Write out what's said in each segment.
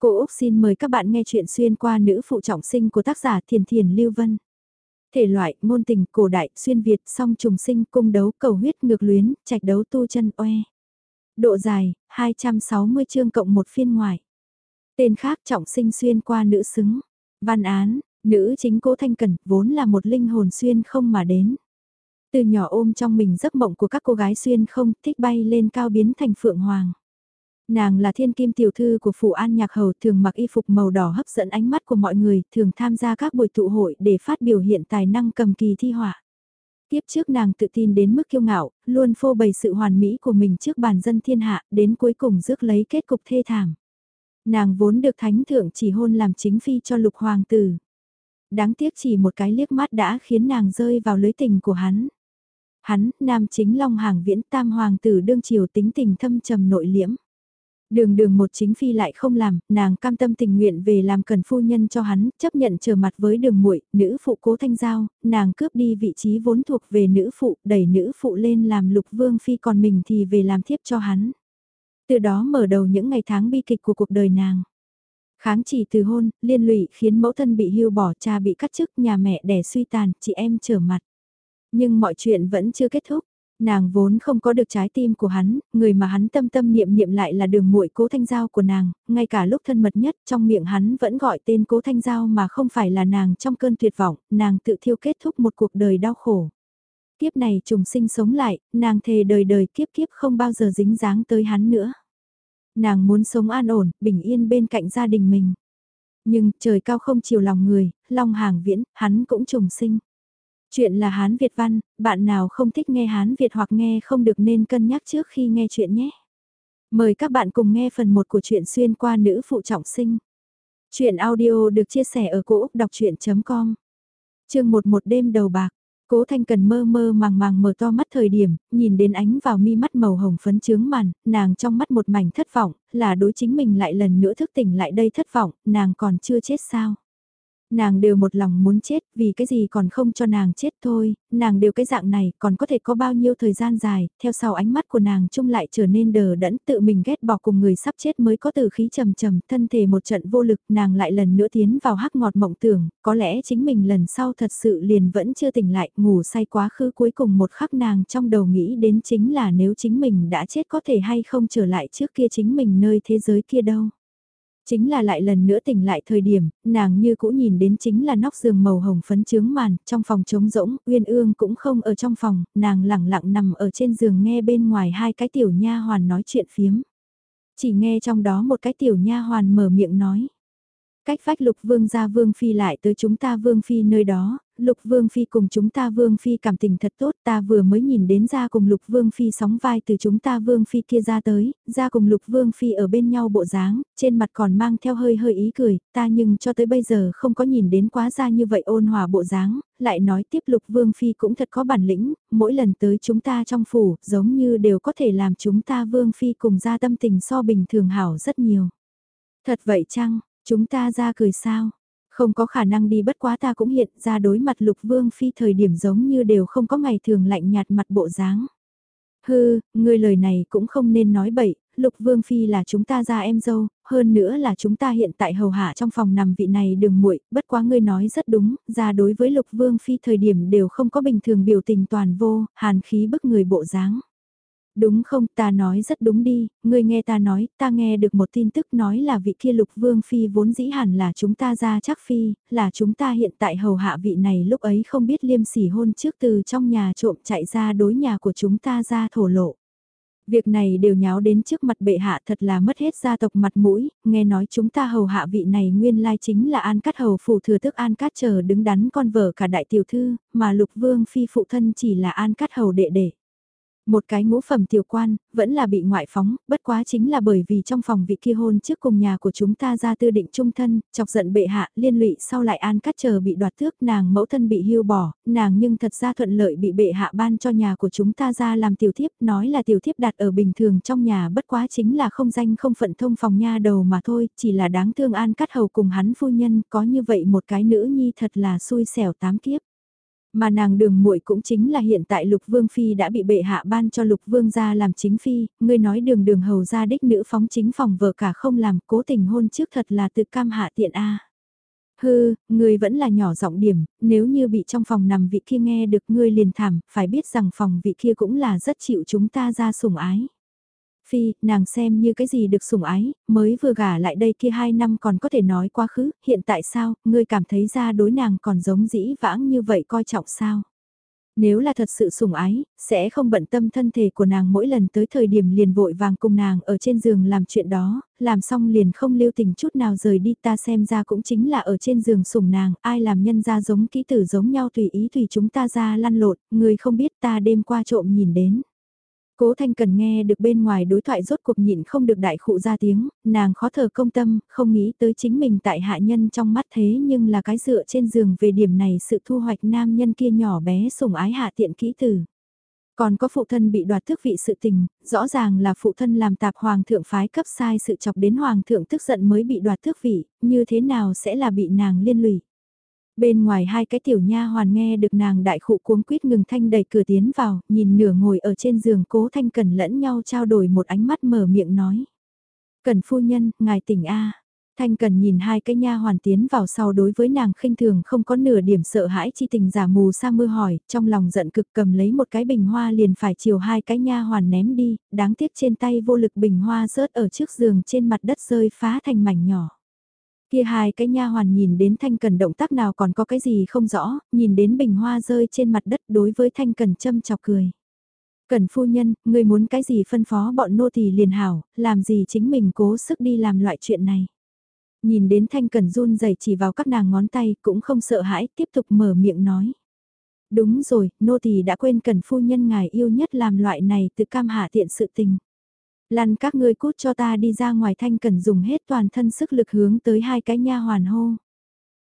Cô Úc xin mời các bạn nghe chuyện xuyên qua nữ phụ trọng sinh của tác giả Thiền Thiền Lưu Vân. Thể loại, ngôn tình, cổ đại, xuyên Việt, song trùng sinh, cung đấu, cầu huyết, ngược luyến, trạch đấu tu chân oe. Độ dài, 260 chương cộng một phiên ngoài. Tên khác trọng sinh xuyên qua nữ xứng. Văn án, nữ chính cố Thanh Cẩn, vốn là một linh hồn xuyên không mà đến. Từ nhỏ ôm trong mình giấc mộng của các cô gái xuyên không thích bay lên cao biến thành phượng hoàng. Nàng là thiên kim tiểu thư của phủ an nhạc hầu thường mặc y phục màu đỏ hấp dẫn ánh mắt của mọi người, thường tham gia các buổi tụ hội để phát biểu hiện tài năng cầm kỳ thi họa. Tiếp trước nàng tự tin đến mức kiêu ngạo, luôn phô bày sự hoàn mỹ của mình trước bàn dân thiên hạ, đến cuối cùng rước lấy kết cục thê thảm. Nàng vốn được thánh thượng chỉ hôn làm chính phi cho lục hoàng tử. Đáng tiếc chỉ một cái liếc mắt đã khiến nàng rơi vào lưới tình của hắn. Hắn, nam chính long hàng viễn tam hoàng tử đương triều tính tình thâm trầm nội liễm. Đường đường một chính phi lại không làm, nàng cam tâm tình nguyện về làm cần phu nhân cho hắn, chấp nhận trở mặt với đường muội nữ phụ cố thanh giao, nàng cướp đi vị trí vốn thuộc về nữ phụ, đẩy nữ phụ lên làm lục vương phi còn mình thì về làm thiếp cho hắn. Từ đó mở đầu những ngày tháng bi kịch của cuộc đời nàng. Kháng chỉ từ hôn, liên lụy khiến mẫu thân bị hưu bỏ cha bị cắt chức nhà mẹ đẻ suy tàn, chị em trở mặt. Nhưng mọi chuyện vẫn chưa kết thúc. Nàng vốn không có được trái tim của hắn, người mà hắn tâm tâm niệm niệm lại là đường muội cố thanh giao của nàng, ngay cả lúc thân mật nhất trong miệng hắn vẫn gọi tên cố thanh giao mà không phải là nàng trong cơn tuyệt vọng, nàng tự thiêu kết thúc một cuộc đời đau khổ. Kiếp này trùng sinh sống lại, nàng thề đời đời kiếp kiếp không bao giờ dính dáng tới hắn nữa. Nàng muốn sống an ổn, bình yên bên cạnh gia đình mình. Nhưng trời cao không chiều lòng người, long hàng viễn, hắn cũng trùng sinh. Chuyện là Hán Việt văn, bạn nào không thích nghe Hán Việt hoặc nghe không được nên cân nhắc trước khi nghe chuyện nhé. Mời các bạn cùng nghe phần 1 của truyện xuyên qua nữ phụ trọng sinh. Chuyện audio được chia sẻ ở cỗ đọc chuyện.com Chương một một đêm đầu bạc. Cố Thanh Cần mơ mơ màng màng mở to mắt thời điểm, nhìn đến ánh vào mi mắt màu hồng phấn trướng màn, nàng trong mắt một mảnh thất vọng, là đối chính mình lại lần nữa thức tỉnh lại đây thất vọng, nàng còn chưa chết sao. Nàng đều một lòng muốn chết, vì cái gì còn không cho nàng chết thôi, nàng đều cái dạng này, còn có thể có bao nhiêu thời gian dài, theo sau ánh mắt của nàng chung lại trở nên đờ đẫn tự mình ghét bỏ cùng người sắp chết mới có từ khí trầm trầm, thân thể một trận vô lực, nàng lại lần nữa tiến vào hắc ngọt mộng tưởng, có lẽ chính mình lần sau thật sự liền vẫn chưa tỉnh lại, ngủ say quá khứ cuối cùng một khắc nàng trong đầu nghĩ đến chính là nếu chính mình đã chết có thể hay không trở lại trước kia chính mình nơi thế giới kia đâu. Chính là lại lần nữa tỉnh lại thời điểm, nàng như cũ nhìn đến chính là nóc giường màu hồng phấn trướng màn, trong phòng trống rỗng, Uyên Ương cũng không ở trong phòng, nàng lẳng lặng nằm ở trên giường nghe bên ngoài hai cái tiểu nha hoàn nói chuyện phiếm. Chỉ nghe trong đó một cái tiểu nha hoàn mở miệng nói. Cách vách lục vương gia vương phi lại tới chúng ta vương phi nơi đó, Lục Vương Phi cùng chúng ta Vương Phi cảm tình thật tốt, ta vừa mới nhìn đến ra cùng Lục Vương Phi sóng vai từ chúng ta Vương Phi kia ra tới, ra cùng Lục Vương Phi ở bên nhau bộ dáng, trên mặt còn mang theo hơi hơi ý cười, ta nhưng cho tới bây giờ không có nhìn đến quá ra như vậy ôn hòa bộ dáng, lại nói tiếp Lục Vương Phi cũng thật có bản lĩnh, mỗi lần tới chúng ta trong phủ, giống như đều có thể làm chúng ta Vương Phi cùng ra tâm tình so bình thường hảo rất nhiều. Thật vậy chăng, chúng ta ra cười sao? Không có khả năng đi bất quá ta cũng hiện ra đối mặt lục vương phi thời điểm giống như đều không có ngày thường lạnh nhạt mặt bộ dáng. Hư, người lời này cũng không nên nói bậy, lục vương phi là chúng ta ra em dâu, hơn nữa là chúng ta hiện tại hầu hạ trong phòng nằm vị này đừng muội bất quá ngươi nói rất đúng, ra đối với lục vương phi thời điểm đều không có bình thường biểu tình toàn vô, hàn khí bức người bộ dáng. Đúng không, ta nói rất đúng đi, ngươi nghe ta nói, ta nghe được một tin tức nói là vị kia lục vương phi vốn dĩ hẳn là chúng ta ra chắc phi, là chúng ta hiện tại hầu hạ vị này lúc ấy không biết liêm sỉ hôn trước từ trong nhà trộm chạy ra đối nhà của chúng ta ra thổ lộ. Việc này đều nháo đến trước mặt bệ hạ thật là mất hết gia tộc mặt mũi, nghe nói chúng ta hầu hạ vị này nguyên lai chính là An Cát Hầu phủ thừa tức An Cát chờ đứng đắn con vợ cả đại tiểu thư, mà lục vương phi phụ thân chỉ là An Cát Hầu đệ đệ. Một cái ngũ phẩm tiểu quan, vẫn là bị ngoại phóng, bất quá chính là bởi vì trong phòng vị kia hôn trước cùng nhà của chúng ta ra tư định trung thân, chọc giận bệ hạ, liên lụy sau lại an cắt chờ bị đoạt thước nàng mẫu thân bị hưu bỏ, nàng nhưng thật ra thuận lợi bị bệ hạ ban cho nhà của chúng ta ra làm tiểu thiếp, nói là tiểu thiếp đặt ở bình thường trong nhà bất quá chính là không danh không phận thông phòng nha đầu mà thôi, chỉ là đáng thương an cắt hầu cùng hắn phu nhân, có như vậy một cái nữ nhi thật là xui xẻo tám kiếp. Mà nàng đường muội cũng chính là hiện tại lục vương phi đã bị bệ hạ ban cho lục vương gia làm chính phi, ngươi nói đường đường hầu gia đích nữ phóng chính phòng vợ cả không làm cố tình hôn trước thật là tự cam hạ tiện a. Hư, ngươi vẫn là nhỏ giọng điểm, nếu như bị trong phòng nằm vị kia nghe được ngươi liền thảm, phải biết rằng phòng vị kia cũng là rất chịu chúng ta ra sủng ái. Phi, nàng xem như cái gì được sủng ái, mới vừa gả lại đây kia hai năm còn có thể nói quá khứ, hiện tại sao, ngươi cảm thấy ra đối nàng còn giống dĩ vãng như vậy coi trọng sao? Nếu là thật sự sủng ái, sẽ không bận tâm thân thể của nàng mỗi lần tới thời điểm liền vội vàng cùng nàng ở trên giường làm chuyện đó, làm xong liền không lưu tình chút nào rời đi ta xem ra cũng chính là ở trên giường sủng nàng, ai làm nhân ra giống kỹ tử giống nhau tùy ý tùy chúng ta ra lăn lộn, người không biết ta đêm qua trộm nhìn đến. Cố Thanh Cần nghe được bên ngoài đối thoại rốt cuộc nhịn không được đại khụ ra tiếng, nàng khó thở công tâm, không nghĩ tới chính mình tại hạ nhân trong mắt thế nhưng là cái dựa trên giường về điểm này sự thu hoạch nam nhân kia nhỏ bé sủng ái hạ tiện kỹ tử. Còn có phụ thân bị đoạt tước vị sự tình, rõ ràng là phụ thân làm tạp hoàng thượng phái cấp sai sự chọc đến hoàng thượng tức giận mới bị đoạt tước vị, như thế nào sẽ là bị nàng liên lụy. Bên ngoài hai cái tiểu nha hoàn nghe được nàng đại khụ cuống quýt ngừng thanh đẩy cửa tiến vào, nhìn nửa ngồi ở trên giường cố thanh cần lẫn nhau trao đổi một ánh mắt mở miệng nói. Cần phu nhân, ngài tỉnh A. Thanh cần nhìn hai cái nha hoàn tiến vào sau đối với nàng khinh thường không có nửa điểm sợ hãi chi tình giả mù sa mưa hỏi, trong lòng giận cực cầm lấy một cái bình hoa liền phải chiều hai cái nha hoàn ném đi, đáng tiếc trên tay vô lực bình hoa rớt ở trước giường trên mặt đất rơi phá thành mảnh nhỏ. Kia hai cái nha hoàn nhìn đến Thanh Cần động tác nào còn có cái gì không rõ, nhìn đến bình hoa rơi trên mặt đất đối với Thanh Cần châm chọc cười. Cần phu nhân, người muốn cái gì phân phó bọn nô tỳ liền hảo, làm gì chính mình cố sức đi làm loại chuyện này. Nhìn đến Thanh Cần run rẩy chỉ vào các nàng ngón tay cũng không sợ hãi, tiếp tục mở miệng nói. Đúng rồi, nô tỳ đã quên Cần phu nhân ngài yêu nhất làm loại này từ cam hạ tiện sự tình. Lăn các ngươi cút cho ta đi ra ngoài thanh cần dùng hết toàn thân sức lực hướng tới hai cái nha hoàn hô.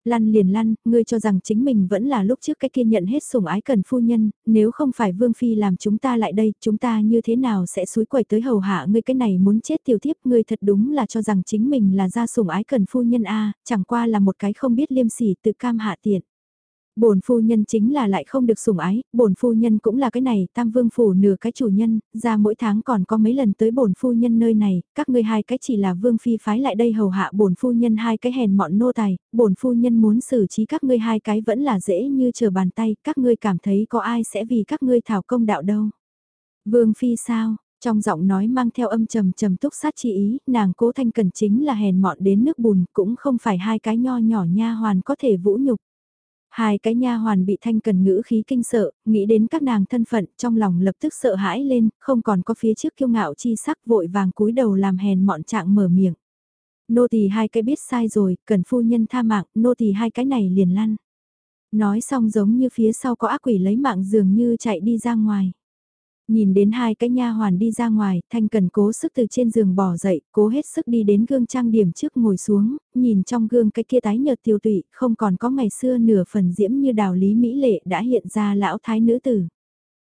Lăn liền lăn, ngươi cho rằng chính mình vẫn là lúc trước cái kia nhận hết sủng ái cần phu nhân, nếu không phải vương phi làm chúng ta lại đây, chúng ta như thế nào sẽ suối quẩy tới hầu hạ ngươi cái này muốn chết tiểu tiếp, ngươi thật đúng là cho rằng chính mình là ra sủng ái cần phu nhân a, chẳng qua là một cái không biết liêm sỉ tự cam hạ tiện bổn phu nhân chính là lại không được sủng ái, bổn phu nhân cũng là cái này, tam vương phủ nửa cái chủ nhân, ra mỗi tháng còn có mấy lần tới bổn phu nhân nơi này, các ngươi hai cái chỉ là vương phi phái lại đây hầu hạ bổn phu nhân hai cái hèn mọn nô tài, bổn phu nhân muốn xử trí các ngươi hai cái vẫn là dễ như chờ bàn tay, các ngươi cảm thấy có ai sẽ vì các ngươi thảo công đạo đâu. Vương phi sao? Trong giọng nói mang theo âm trầm trầm túc sát chi ý, nàng cố thanh cần chính là hèn mọn đến nước bùn, cũng không phải hai cái nho nhỏ nha hoàn có thể vũ nhục. Hai cái nha hoàn bị thanh cần ngữ khí kinh sợ, nghĩ đến các nàng thân phận trong lòng lập tức sợ hãi lên, không còn có phía trước kiêu ngạo chi sắc vội vàng cúi đầu làm hèn mọn trạng mở miệng. Nô tỳ hai cái biết sai rồi, cần phu nhân tha mạng, nô tỳ hai cái này liền lăn. Nói xong giống như phía sau có ác quỷ lấy mạng dường như chạy đi ra ngoài. Nhìn đến hai cái nha hoàn đi ra ngoài, Thanh Cần cố sức từ trên giường bỏ dậy, cố hết sức đi đến gương trang điểm trước ngồi xuống, nhìn trong gương cái kia tái nhợt tiêu tụy, không còn có ngày xưa nửa phần diễm như đào lý mỹ lệ đã hiện ra lão thái nữ tử.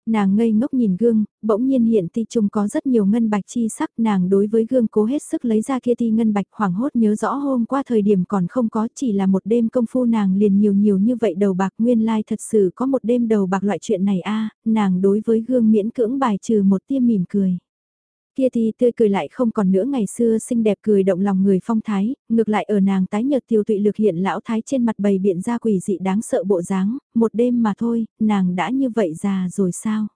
Nàng ngây ngốc nhìn gương, bỗng nhiên hiện ti trùng có rất nhiều ngân bạch chi sắc nàng đối với gương cố hết sức lấy ra kia ti ngân bạch hoảng hốt nhớ rõ hôm qua thời điểm còn không có chỉ là một đêm công phu nàng liền nhiều nhiều như vậy đầu bạc nguyên lai thật sự có một đêm đầu bạc loại chuyện này a nàng đối với gương miễn cưỡng bài trừ một tia mỉm cười. Kia thì tươi cười lại không còn nữa ngày xưa xinh đẹp cười động lòng người phong thái, ngược lại ở nàng tái nhợt tiêu tụy lực hiện lão thái trên mặt bầy biện ra quỷ dị đáng sợ bộ dáng, một đêm mà thôi, nàng đã như vậy già rồi sao?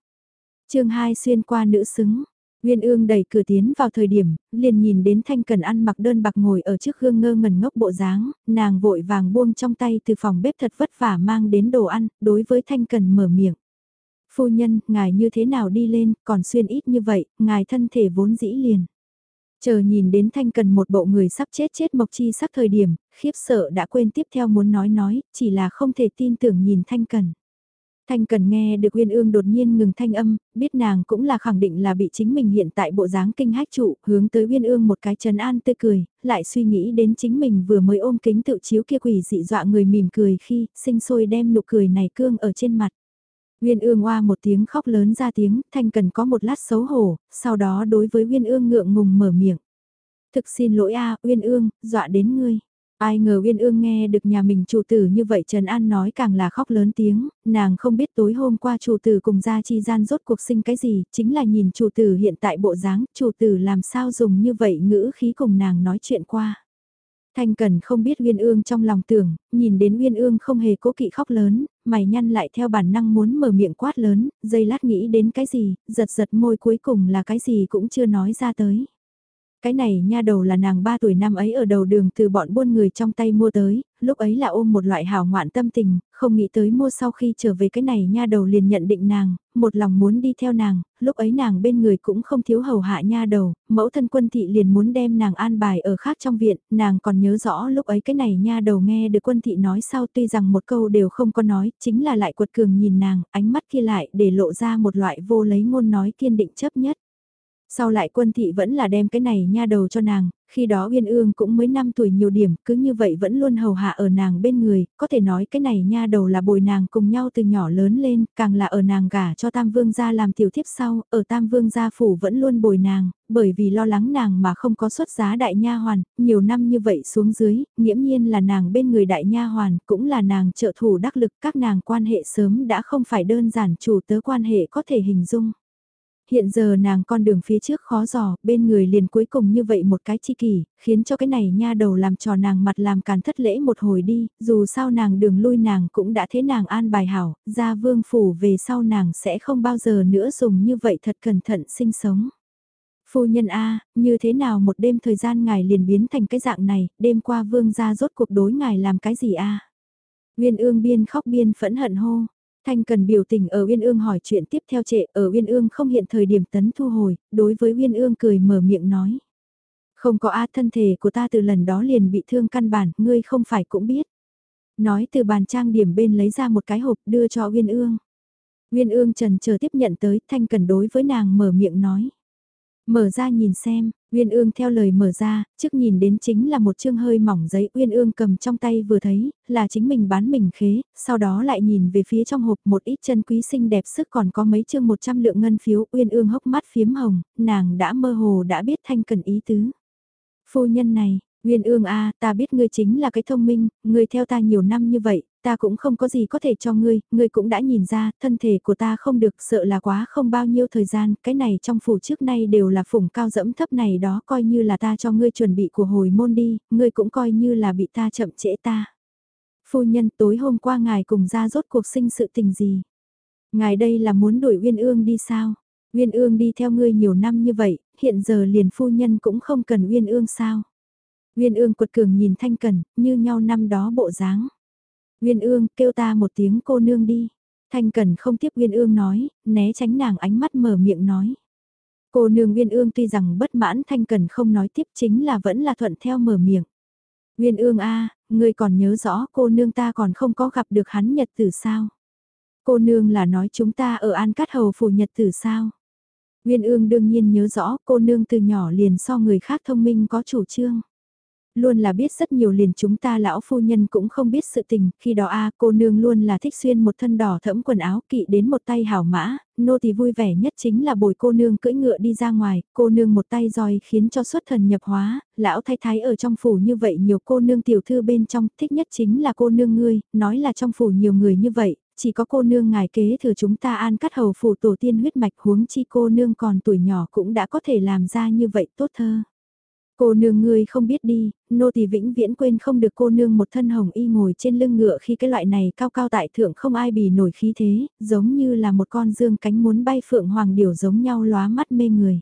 chương 2 xuyên qua nữ xứng, Nguyên ương đẩy cửa tiến vào thời điểm, liền nhìn đến Thanh Cần ăn mặc đơn bạc ngồi ở trước gương ngơ ngẩn ngốc bộ dáng, nàng vội vàng buông trong tay từ phòng bếp thật vất vả mang đến đồ ăn, đối với Thanh Cần mở miệng phu nhân, ngài như thế nào đi lên, còn xuyên ít như vậy, ngài thân thể vốn dĩ liền. Chờ nhìn đến thanh cần một bộ người sắp chết chết mộc chi sắc thời điểm, khiếp sợ đã quên tiếp theo muốn nói nói, chỉ là không thể tin tưởng nhìn thanh cần. Thanh cần nghe được Uyên Ương đột nhiên ngừng thanh âm, biết nàng cũng là khẳng định là bị chính mình hiện tại bộ dáng kinh hách trụ, hướng tới Uyên Ương một cái trấn an tươi cười, lại suy nghĩ đến chính mình vừa mới ôm kính tự chiếu kia quỷ dị dọa người mỉm cười khi sinh sôi đem nụ cười này cương ở trên mặt. Nguyên ương oa một tiếng khóc lớn ra tiếng, thanh cần có một lát xấu hổ, sau đó đối với Nguyên ương ngượng ngùng mở miệng. Thực xin lỗi a Nguyên ương, dọa đến ngươi. Ai ngờ Uyên Ương nghe được nhà mình chủ tử như vậy Trần An nói càng là khóc lớn tiếng, nàng không biết tối hôm qua chủ tử cùng gia chi gian rốt cuộc sinh cái gì, chính là nhìn chủ tử hiện tại bộ dáng, chủ tử làm sao dùng như vậy ngữ khí cùng nàng nói chuyện qua. Thanh Cần không biết Uyên Ương trong lòng tưởng, nhìn đến Uyên Ương không hề cố kỵ khóc lớn, mày nhăn lại theo bản năng muốn mở miệng quát lớn, dây lát nghĩ đến cái gì, giật giật môi cuối cùng là cái gì cũng chưa nói ra tới. Cái này nha đầu là nàng 3 tuổi năm ấy ở đầu đường từ bọn buôn người trong tay mua tới, lúc ấy là ôm một loại hào ngoạn tâm tình, không nghĩ tới mua sau khi trở về cái này nha đầu liền nhận định nàng, một lòng muốn đi theo nàng, lúc ấy nàng bên người cũng không thiếu hầu hạ nha đầu, mẫu thân quân thị liền muốn đem nàng an bài ở khác trong viện, nàng còn nhớ rõ lúc ấy cái này nha đầu nghe được quân thị nói sau tuy rằng một câu đều không có nói, chính là lại quật cường nhìn nàng, ánh mắt kia lại để lộ ra một loại vô lấy ngôn nói kiên định chấp nhất. Sau lại quân thị vẫn là đem cái này nha đầu cho nàng, khi đó Uyên Ương cũng mới 5 tuổi nhiều điểm, cứ như vậy vẫn luôn hầu hạ ở nàng bên người, có thể nói cái này nha đầu là bồi nàng cùng nhau từ nhỏ lớn lên, càng là ở nàng gả cho Tam Vương gia làm tiểu thiếp sau, ở Tam Vương gia phủ vẫn luôn bồi nàng, bởi vì lo lắng nàng mà không có xuất giá đại nha hoàn, nhiều năm như vậy xuống dưới, nghiễm nhiên là nàng bên người đại nha hoàn, cũng là nàng trợ thủ đắc lực, các nàng quan hệ sớm đã không phải đơn giản chủ tớ quan hệ có thể hình dung hiện giờ nàng con đường phía trước khó dò, bên người liền cuối cùng như vậy một cái chi kỷ, khiến cho cái này nha đầu làm trò nàng mặt làm càn thất lễ một hồi đi, dù sao nàng đường lui nàng cũng đã thế nàng an bài hảo, ra vương phủ về sau nàng sẽ không bao giờ nữa dùng như vậy thật cẩn thận sinh sống. Phu nhân A, như thế nào một đêm thời gian ngài liền biến thành cái dạng này, đêm qua vương gia rốt cuộc đối ngài làm cái gì A? Nguyên ương biên khóc biên phẫn hận hô, Thanh cần biểu tình ở Uyên Ương hỏi chuyện tiếp theo trệ ở Uyên Ương không hiện thời điểm tấn thu hồi, đối với Uyên Ương cười mở miệng nói. Không có a thân thể của ta từ lần đó liền bị thương căn bản, ngươi không phải cũng biết. Nói từ bàn trang điểm bên lấy ra một cái hộp đưa cho Uyên Ương. Uyên Ương trần chờ tiếp nhận tới, Thanh cần đối với nàng mở miệng nói. Mở ra nhìn xem, Uyên Ương theo lời mở ra, trước nhìn đến chính là một chương hơi mỏng giấy Uyên Ương cầm trong tay vừa thấy, là chính mình bán mình khế, sau đó lại nhìn về phía trong hộp một ít chân quý xinh đẹp sức còn có mấy chương 100 lượng ngân phiếu Uyên Ương hốc mắt phiếm hồng, nàng đã mơ hồ đã biết thanh cần ý tứ. Phu nhân này, Uyên Ương a, ta biết ngươi chính là cái thông minh, ngươi theo ta nhiều năm như vậy, ta cũng không có gì có thể cho ngươi, ngươi cũng đã nhìn ra, thân thể của ta không được, sợ là quá không bao nhiêu thời gian, cái này trong phủ trước nay đều là phủng cao dẫm thấp này đó coi như là ta cho ngươi chuẩn bị của hồi môn đi, ngươi cũng coi như là bị ta chậm trễ ta. Phu nhân tối hôm qua ngài cùng ra rốt cuộc sinh sự tình gì? Ngài đây là muốn đuổi Uyên Ương đi sao? Uyên Ương đi theo ngươi nhiều năm như vậy, hiện giờ liền phu nhân cũng không cần Uyên Ương sao? Uyên Ương quật cường nhìn Thanh Cần, như nhau năm đó bộ dáng. Nguyên ương kêu ta một tiếng cô nương đi. Thanh Cần không tiếp Nguyên ương nói, né tránh nàng ánh mắt mở miệng nói. Cô nương Nguyên ương tuy rằng bất mãn Thanh Cần không nói tiếp chính là vẫn là thuận theo mở miệng. Nguyên ương a, ngươi còn nhớ rõ cô nương ta còn không có gặp được hắn nhật tử sao? Cô nương là nói chúng ta ở An Cát Hầu phủ nhật tử sao? Nguyên ương đương nhiên nhớ rõ cô nương từ nhỏ liền so người khác thông minh có chủ trương luôn là biết rất nhiều liền chúng ta lão phu nhân cũng không biết sự tình, khi đó a cô nương luôn là thích xuyên một thân đỏ thẫm quần áo kỵ đến một tay hảo mã, nô thì vui vẻ nhất chính là bồi cô nương cưỡi ngựa đi ra ngoài, cô nương một tay roi khiến cho xuất thần nhập hóa, lão thái thái ở trong phủ như vậy nhiều cô nương tiểu thư bên trong thích nhất chính là cô nương ngươi, nói là trong phủ nhiều người như vậy, chỉ có cô nương ngài kế thừa chúng ta an cắt hầu phủ tổ tiên huyết mạch huống chi cô nương còn tuổi nhỏ cũng đã có thể làm ra như vậy tốt thơ. Cô nương ngươi không biết đi, nô tỳ vĩnh viễn quên không được cô nương một thân hồng y ngồi trên lưng ngựa khi cái loại này cao cao tại thượng không ai bì nổi khí thế, giống như là một con dương cánh muốn bay phượng hoàng điểu giống nhau lóa mắt mê người.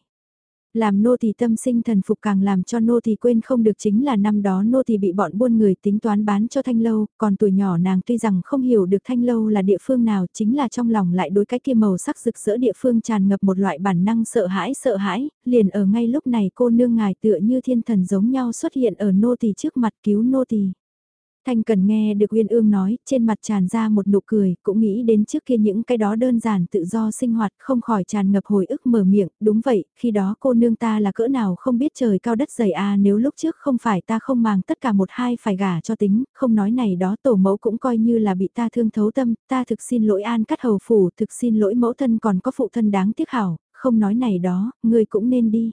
Làm nô thì tâm sinh thần phục càng làm cho nô thì quên không được chính là năm đó nô thì bị bọn buôn người tính toán bán cho thanh lâu, còn tuổi nhỏ nàng tuy rằng không hiểu được thanh lâu là địa phương nào chính là trong lòng lại đối cái kia màu sắc rực rỡ địa phương tràn ngập một loại bản năng sợ hãi sợ hãi, liền ở ngay lúc này cô nương ngài tựa như thiên thần giống nhau xuất hiện ở nô thì trước mặt cứu nô thì. Thanh Cần nghe được Uyên Ương nói, trên mặt tràn ra một nụ cười, cũng nghĩ đến trước kia những cái đó đơn giản tự do sinh hoạt, không khỏi tràn ngập hồi ức mở miệng, đúng vậy, khi đó cô nương ta là cỡ nào không biết trời cao đất dày à nếu lúc trước không phải ta không màng tất cả một hai phải gả cho tính, không nói này đó tổ mẫu cũng coi như là bị ta thương thấu tâm, ta thực xin lỗi an cắt hầu phủ, thực xin lỗi mẫu thân còn có phụ thân đáng tiếc hảo, không nói này đó, người cũng nên đi.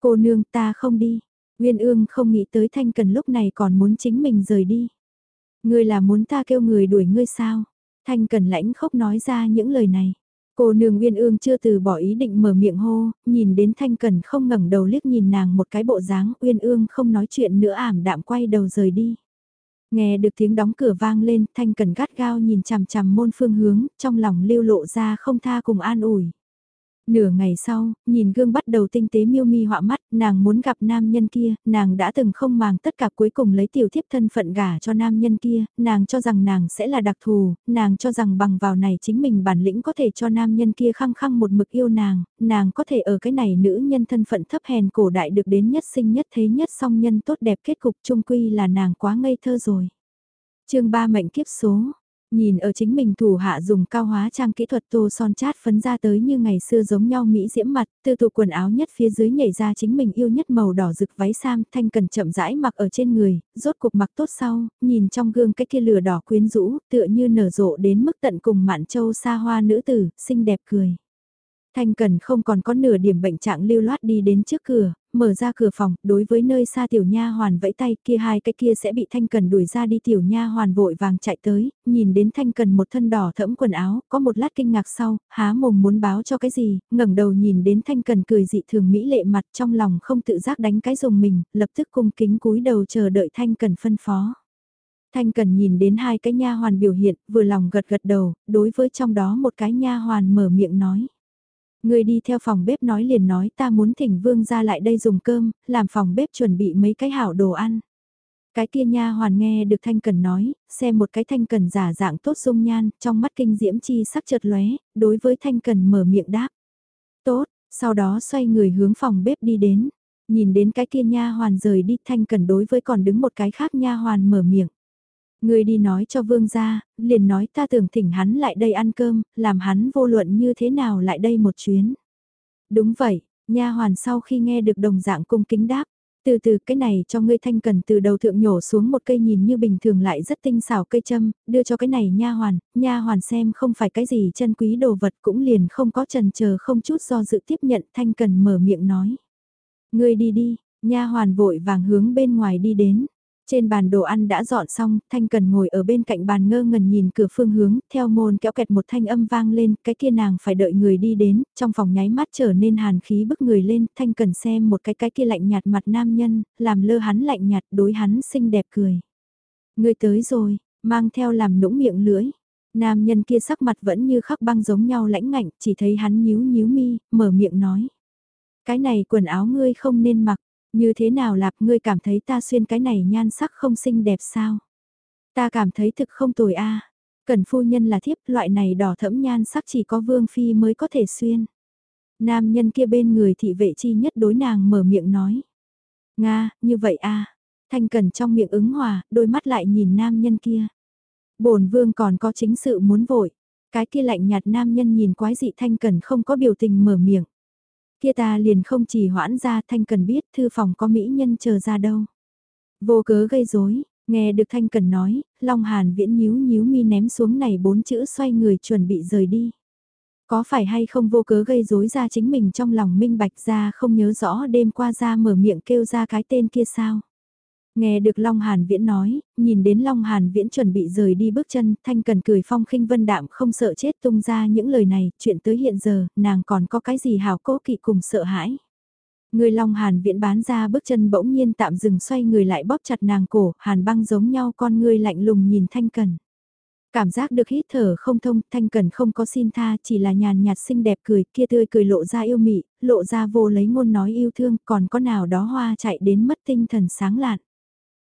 Cô nương ta không đi, Nguyên ương không nghĩ tới Thanh Cần lúc này còn muốn chính mình rời đi. Ngươi là muốn ta kêu người đuổi ngươi sao? Thanh Cần lãnh khốc nói ra những lời này. Cô nương Nguyên ương chưa từ bỏ ý định mở miệng hô, nhìn đến Thanh Cần không ngẩng đầu liếc nhìn nàng một cái bộ dáng Uyên ương không nói chuyện nữa ảm đạm quay đầu rời đi. Nghe được tiếng đóng cửa vang lên, Thanh Cần gắt gao nhìn chằm chằm môn phương hướng, trong lòng lưu lộ ra không tha cùng an ủi. Nửa ngày sau, nhìn gương bắt đầu tinh tế miêu mi họa mắt, nàng muốn gặp nam nhân kia, nàng đã từng không màng tất cả cuối cùng lấy tiểu thiếp thân phận gả cho nam nhân kia, nàng cho rằng nàng sẽ là đặc thù, nàng cho rằng bằng vào này chính mình bản lĩnh có thể cho nam nhân kia khăng khăng một mực yêu nàng, nàng có thể ở cái này nữ nhân thân phận thấp hèn cổ đại được đến nhất sinh nhất thế nhất song nhân tốt đẹp kết cục trung quy là nàng quá ngây thơ rồi. chương 3 mệnh kiếp số Nhìn ở chính mình thủ hạ dùng cao hóa trang kỹ thuật tô son chát phấn ra tới như ngày xưa giống nhau Mỹ diễm mặt, từ tụ quần áo nhất phía dưới nhảy ra chính mình yêu nhất màu đỏ rực váy sam thanh cần chậm rãi mặc ở trên người, rốt cuộc mặc tốt sau, nhìn trong gương cái kia lửa đỏ quyến rũ, tựa như nở rộ đến mức tận cùng mạn châu xa hoa nữ tử, xinh đẹp cười. Thanh Cần không còn có nửa điểm bệnh trạng lưu loát đi đến trước cửa, mở ra cửa phòng, đối với nơi xa tiểu nha hoàn vẫy tay kia hai cái kia sẽ bị Thanh Cần đuổi ra đi tiểu nha hoàn vội vàng chạy tới, nhìn đến Thanh Cần một thân đỏ thẫm quần áo, có một lát kinh ngạc sau, há mồm muốn báo cho cái gì, ngẩng đầu nhìn đến Thanh Cần cười dị thường mỹ lệ mặt trong lòng không tự giác đánh cái rồng mình, lập tức cung kính cúi đầu chờ đợi Thanh Cần phân phó. Thanh Cần nhìn đến hai cái nha hoàn biểu hiện, vừa lòng gật gật đầu, đối với trong đó một cái nha hoàn mở miệng nói. Người đi theo phòng bếp nói liền nói ta muốn thỉnh vương ra lại đây dùng cơm, làm phòng bếp chuẩn bị mấy cái hảo đồ ăn. Cái kia nha hoàn nghe được Thanh Cần nói, xem một cái Thanh Cần giả dạng tốt dung nhan, trong mắt kinh diễm chi sắc chợt lóe, đối với Thanh Cần mở miệng đáp. Tốt, sau đó xoay người hướng phòng bếp đi đến. Nhìn đến cái kia nha hoàn rời đi Thanh Cần đối với còn đứng một cái khác nha hoàn mở miệng. Người đi nói cho vương gia, liền nói ta tưởng thỉnh hắn lại đây ăn cơm, làm hắn vô luận như thế nào lại đây một chuyến. Đúng vậy, nha hoàn sau khi nghe được đồng dạng cung kính đáp, từ từ cái này cho ngươi thanh cần từ đầu thượng nhổ xuống một cây nhìn như bình thường lại rất tinh xảo cây châm, đưa cho cái này nha hoàn, nha hoàn xem không phải cái gì chân quý đồ vật cũng liền không có trần chờ không chút do dự tiếp nhận thanh cần mở miệng nói. Ngươi đi đi, nha hoàn vội vàng hướng bên ngoài đi đến. Trên bàn đồ ăn đã dọn xong, Thanh Cần ngồi ở bên cạnh bàn ngơ ngẩn nhìn cửa phương hướng, theo môn kéo kẹt một thanh âm vang lên, cái kia nàng phải đợi người đi đến, trong phòng nháy mắt trở nên hàn khí bức người lên, Thanh Cần xem một cái cái kia lạnh nhạt mặt nam nhân, làm lơ hắn lạnh nhạt đối hắn xinh đẹp cười. Người tới rồi, mang theo làm nũng miệng lưỡi. Nam nhân kia sắc mặt vẫn như khắc băng giống nhau lãnh ngạnh, chỉ thấy hắn nhíu nhíu mi, mở miệng nói. Cái này quần áo ngươi không nên mặc, như thế nào lạp ngươi cảm thấy ta xuyên cái này nhan sắc không xinh đẹp sao? Ta cảm thấy thực không tồi a. À. Cần phu nhân là thiếp loại này đỏ thẫm nhan sắc chỉ có vương phi mới có thể xuyên. Nam nhân kia bên người thị vệ chi nhất đối nàng mở miệng nói. Nga, như vậy a à. Thanh cần trong miệng ứng hòa, đôi mắt lại nhìn nam nhân kia. bổn vương còn có chính sự muốn vội. Cái kia lạnh nhạt nam nhân nhìn quái dị thanh cần không có biểu tình mở miệng. Kia ta liền không chỉ hoãn ra Thanh Cần biết thư phòng có mỹ nhân chờ ra đâu. Vô cớ gây rối nghe được Thanh Cần nói, Long Hàn viễn nhíu nhíu mi ném xuống này bốn chữ xoay người chuẩn bị rời đi. Có phải hay không vô cớ gây rối ra chính mình trong lòng minh bạch ra không nhớ rõ đêm qua ra mở miệng kêu ra cái tên kia sao? Nghe được Long Hàn Viễn nói, nhìn đến Long Hàn Viễn chuẩn bị rời đi bước chân, Thanh Cần cười phong khinh vân đạm không sợ chết tung ra những lời này, chuyện tới hiện giờ, nàng còn có cái gì hào cố kỵ cùng sợ hãi. Người Long Hàn Viễn bán ra bước chân bỗng nhiên tạm dừng xoay người lại bóp chặt nàng cổ, Hàn băng giống nhau con người lạnh lùng nhìn Thanh Cần. Cảm giác được hít thở không thông, Thanh Cần không có xin tha, chỉ là nhàn nhạt xinh đẹp cười, kia tươi cười lộ ra yêu mị, lộ ra vô lấy ngôn nói yêu thương, còn có nào đó hoa chạy đến mất tinh thần sáng lạn.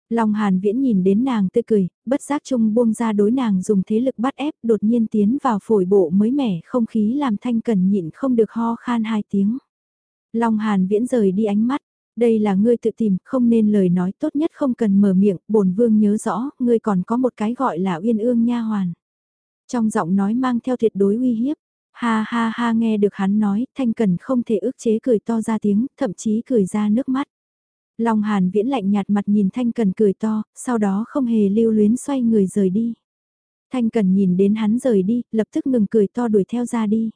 Long Hàn Viễn nhìn đến nàng tươi cười, bất giác chung buông ra đối nàng dùng thế lực bắt ép đột nhiên tiến vào phổi bộ mới mẻ không khí làm thanh cần nhịn không được ho khan hai tiếng. Long Hàn Viễn rời đi ánh mắt, đây là ngươi tự tìm, không nên lời nói tốt nhất không cần mở miệng, bổn vương nhớ rõ, ngươi còn có một cái gọi là uyên ương nha hoàn. Trong giọng nói mang theo tuyệt đối uy hiếp, ha ha ha nghe được hắn nói, thanh cần không thể ước chế cười to ra tiếng, thậm chí cười ra nước mắt. Long Hàn viễn lạnh nhạt mặt nhìn Thanh Cần cười to, sau đó không hề lưu luyến xoay người rời đi. Thanh Cần nhìn đến hắn rời đi, lập tức ngừng cười to đuổi theo ra đi.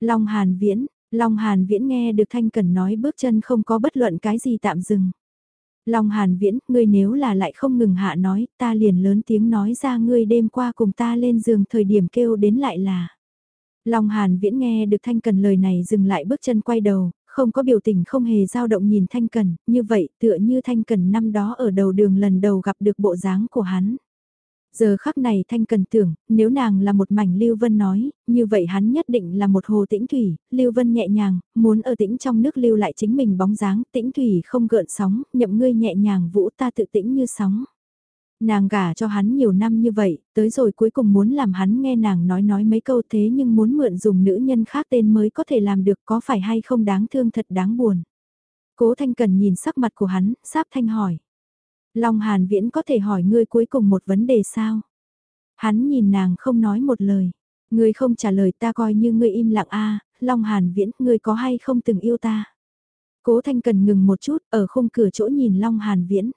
Long Hàn viễn, Long Hàn viễn nghe được Thanh Cần nói bước chân không có bất luận cái gì tạm dừng. Long Hàn Viễn, ngươi nếu là lại không ngừng hạ nói, ta liền lớn tiếng nói ra ngươi đêm qua cùng ta lên giường thời điểm kêu đến lại là. Long Hàn Viễn nghe được Thanh Cần lời này dừng lại bước chân quay đầu, không có biểu tình không hề dao động nhìn Thanh Cần, như vậy tựa như Thanh Cần năm đó ở đầu đường lần đầu gặp được bộ dáng của hắn. Giờ khắc này Thanh Cần tưởng, nếu nàng là một mảnh Lưu Vân nói, như vậy hắn nhất định là một hồ tĩnh thủy, Lưu Vân nhẹ nhàng, muốn ở tĩnh trong nước lưu lại chính mình bóng dáng, tĩnh thủy không gợn sóng, nhậm ngươi nhẹ nhàng vũ ta tự tĩnh như sóng. Nàng gả cho hắn nhiều năm như vậy, tới rồi cuối cùng muốn làm hắn nghe nàng nói nói mấy câu thế nhưng muốn mượn dùng nữ nhân khác tên mới có thể làm được có phải hay không đáng thương thật đáng buồn. Cố Thanh Cần nhìn sắc mặt của hắn, sáp thanh hỏi. Long Hàn Viễn có thể hỏi ngươi cuối cùng một vấn đề sao? Hắn nhìn nàng không nói một lời. Ngươi không trả lời ta coi như ngươi im lặng a Long Hàn Viễn, ngươi có hay không từng yêu ta? Cố Thanh Cần ngừng một chút, ở khung cửa chỗ nhìn Long Hàn Viễn.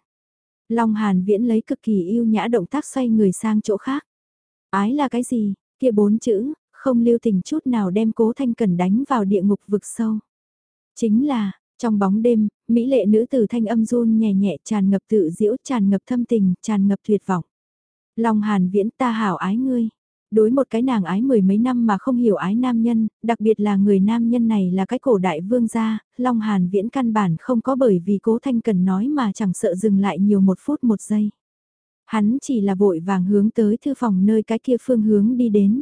Long Hàn Viễn lấy cực kỳ yêu nhã động tác xoay người sang chỗ khác. Ái là cái gì? Kia bốn chữ, không lưu tình chút nào đem Cố Thanh Cần đánh vào địa ngục vực sâu. Chính là, trong bóng đêm, mỹ lệ nữ tử thanh âm run nhẹ nhẹ tràn ngập tự diễu, tràn ngập thâm tình, tràn ngập tuyệt vọng. Long Hàn Viễn ta hảo ái ngươi. Đối một cái nàng ái mười mấy năm mà không hiểu ái nam nhân, đặc biệt là người nam nhân này là cái cổ đại vương gia, Long Hàn Viễn căn bản không có bởi vì cố thanh cần nói mà chẳng sợ dừng lại nhiều một phút một giây. Hắn chỉ là vội vàng hướng tới thư phòng nơi cái kia phương hướng đi đến.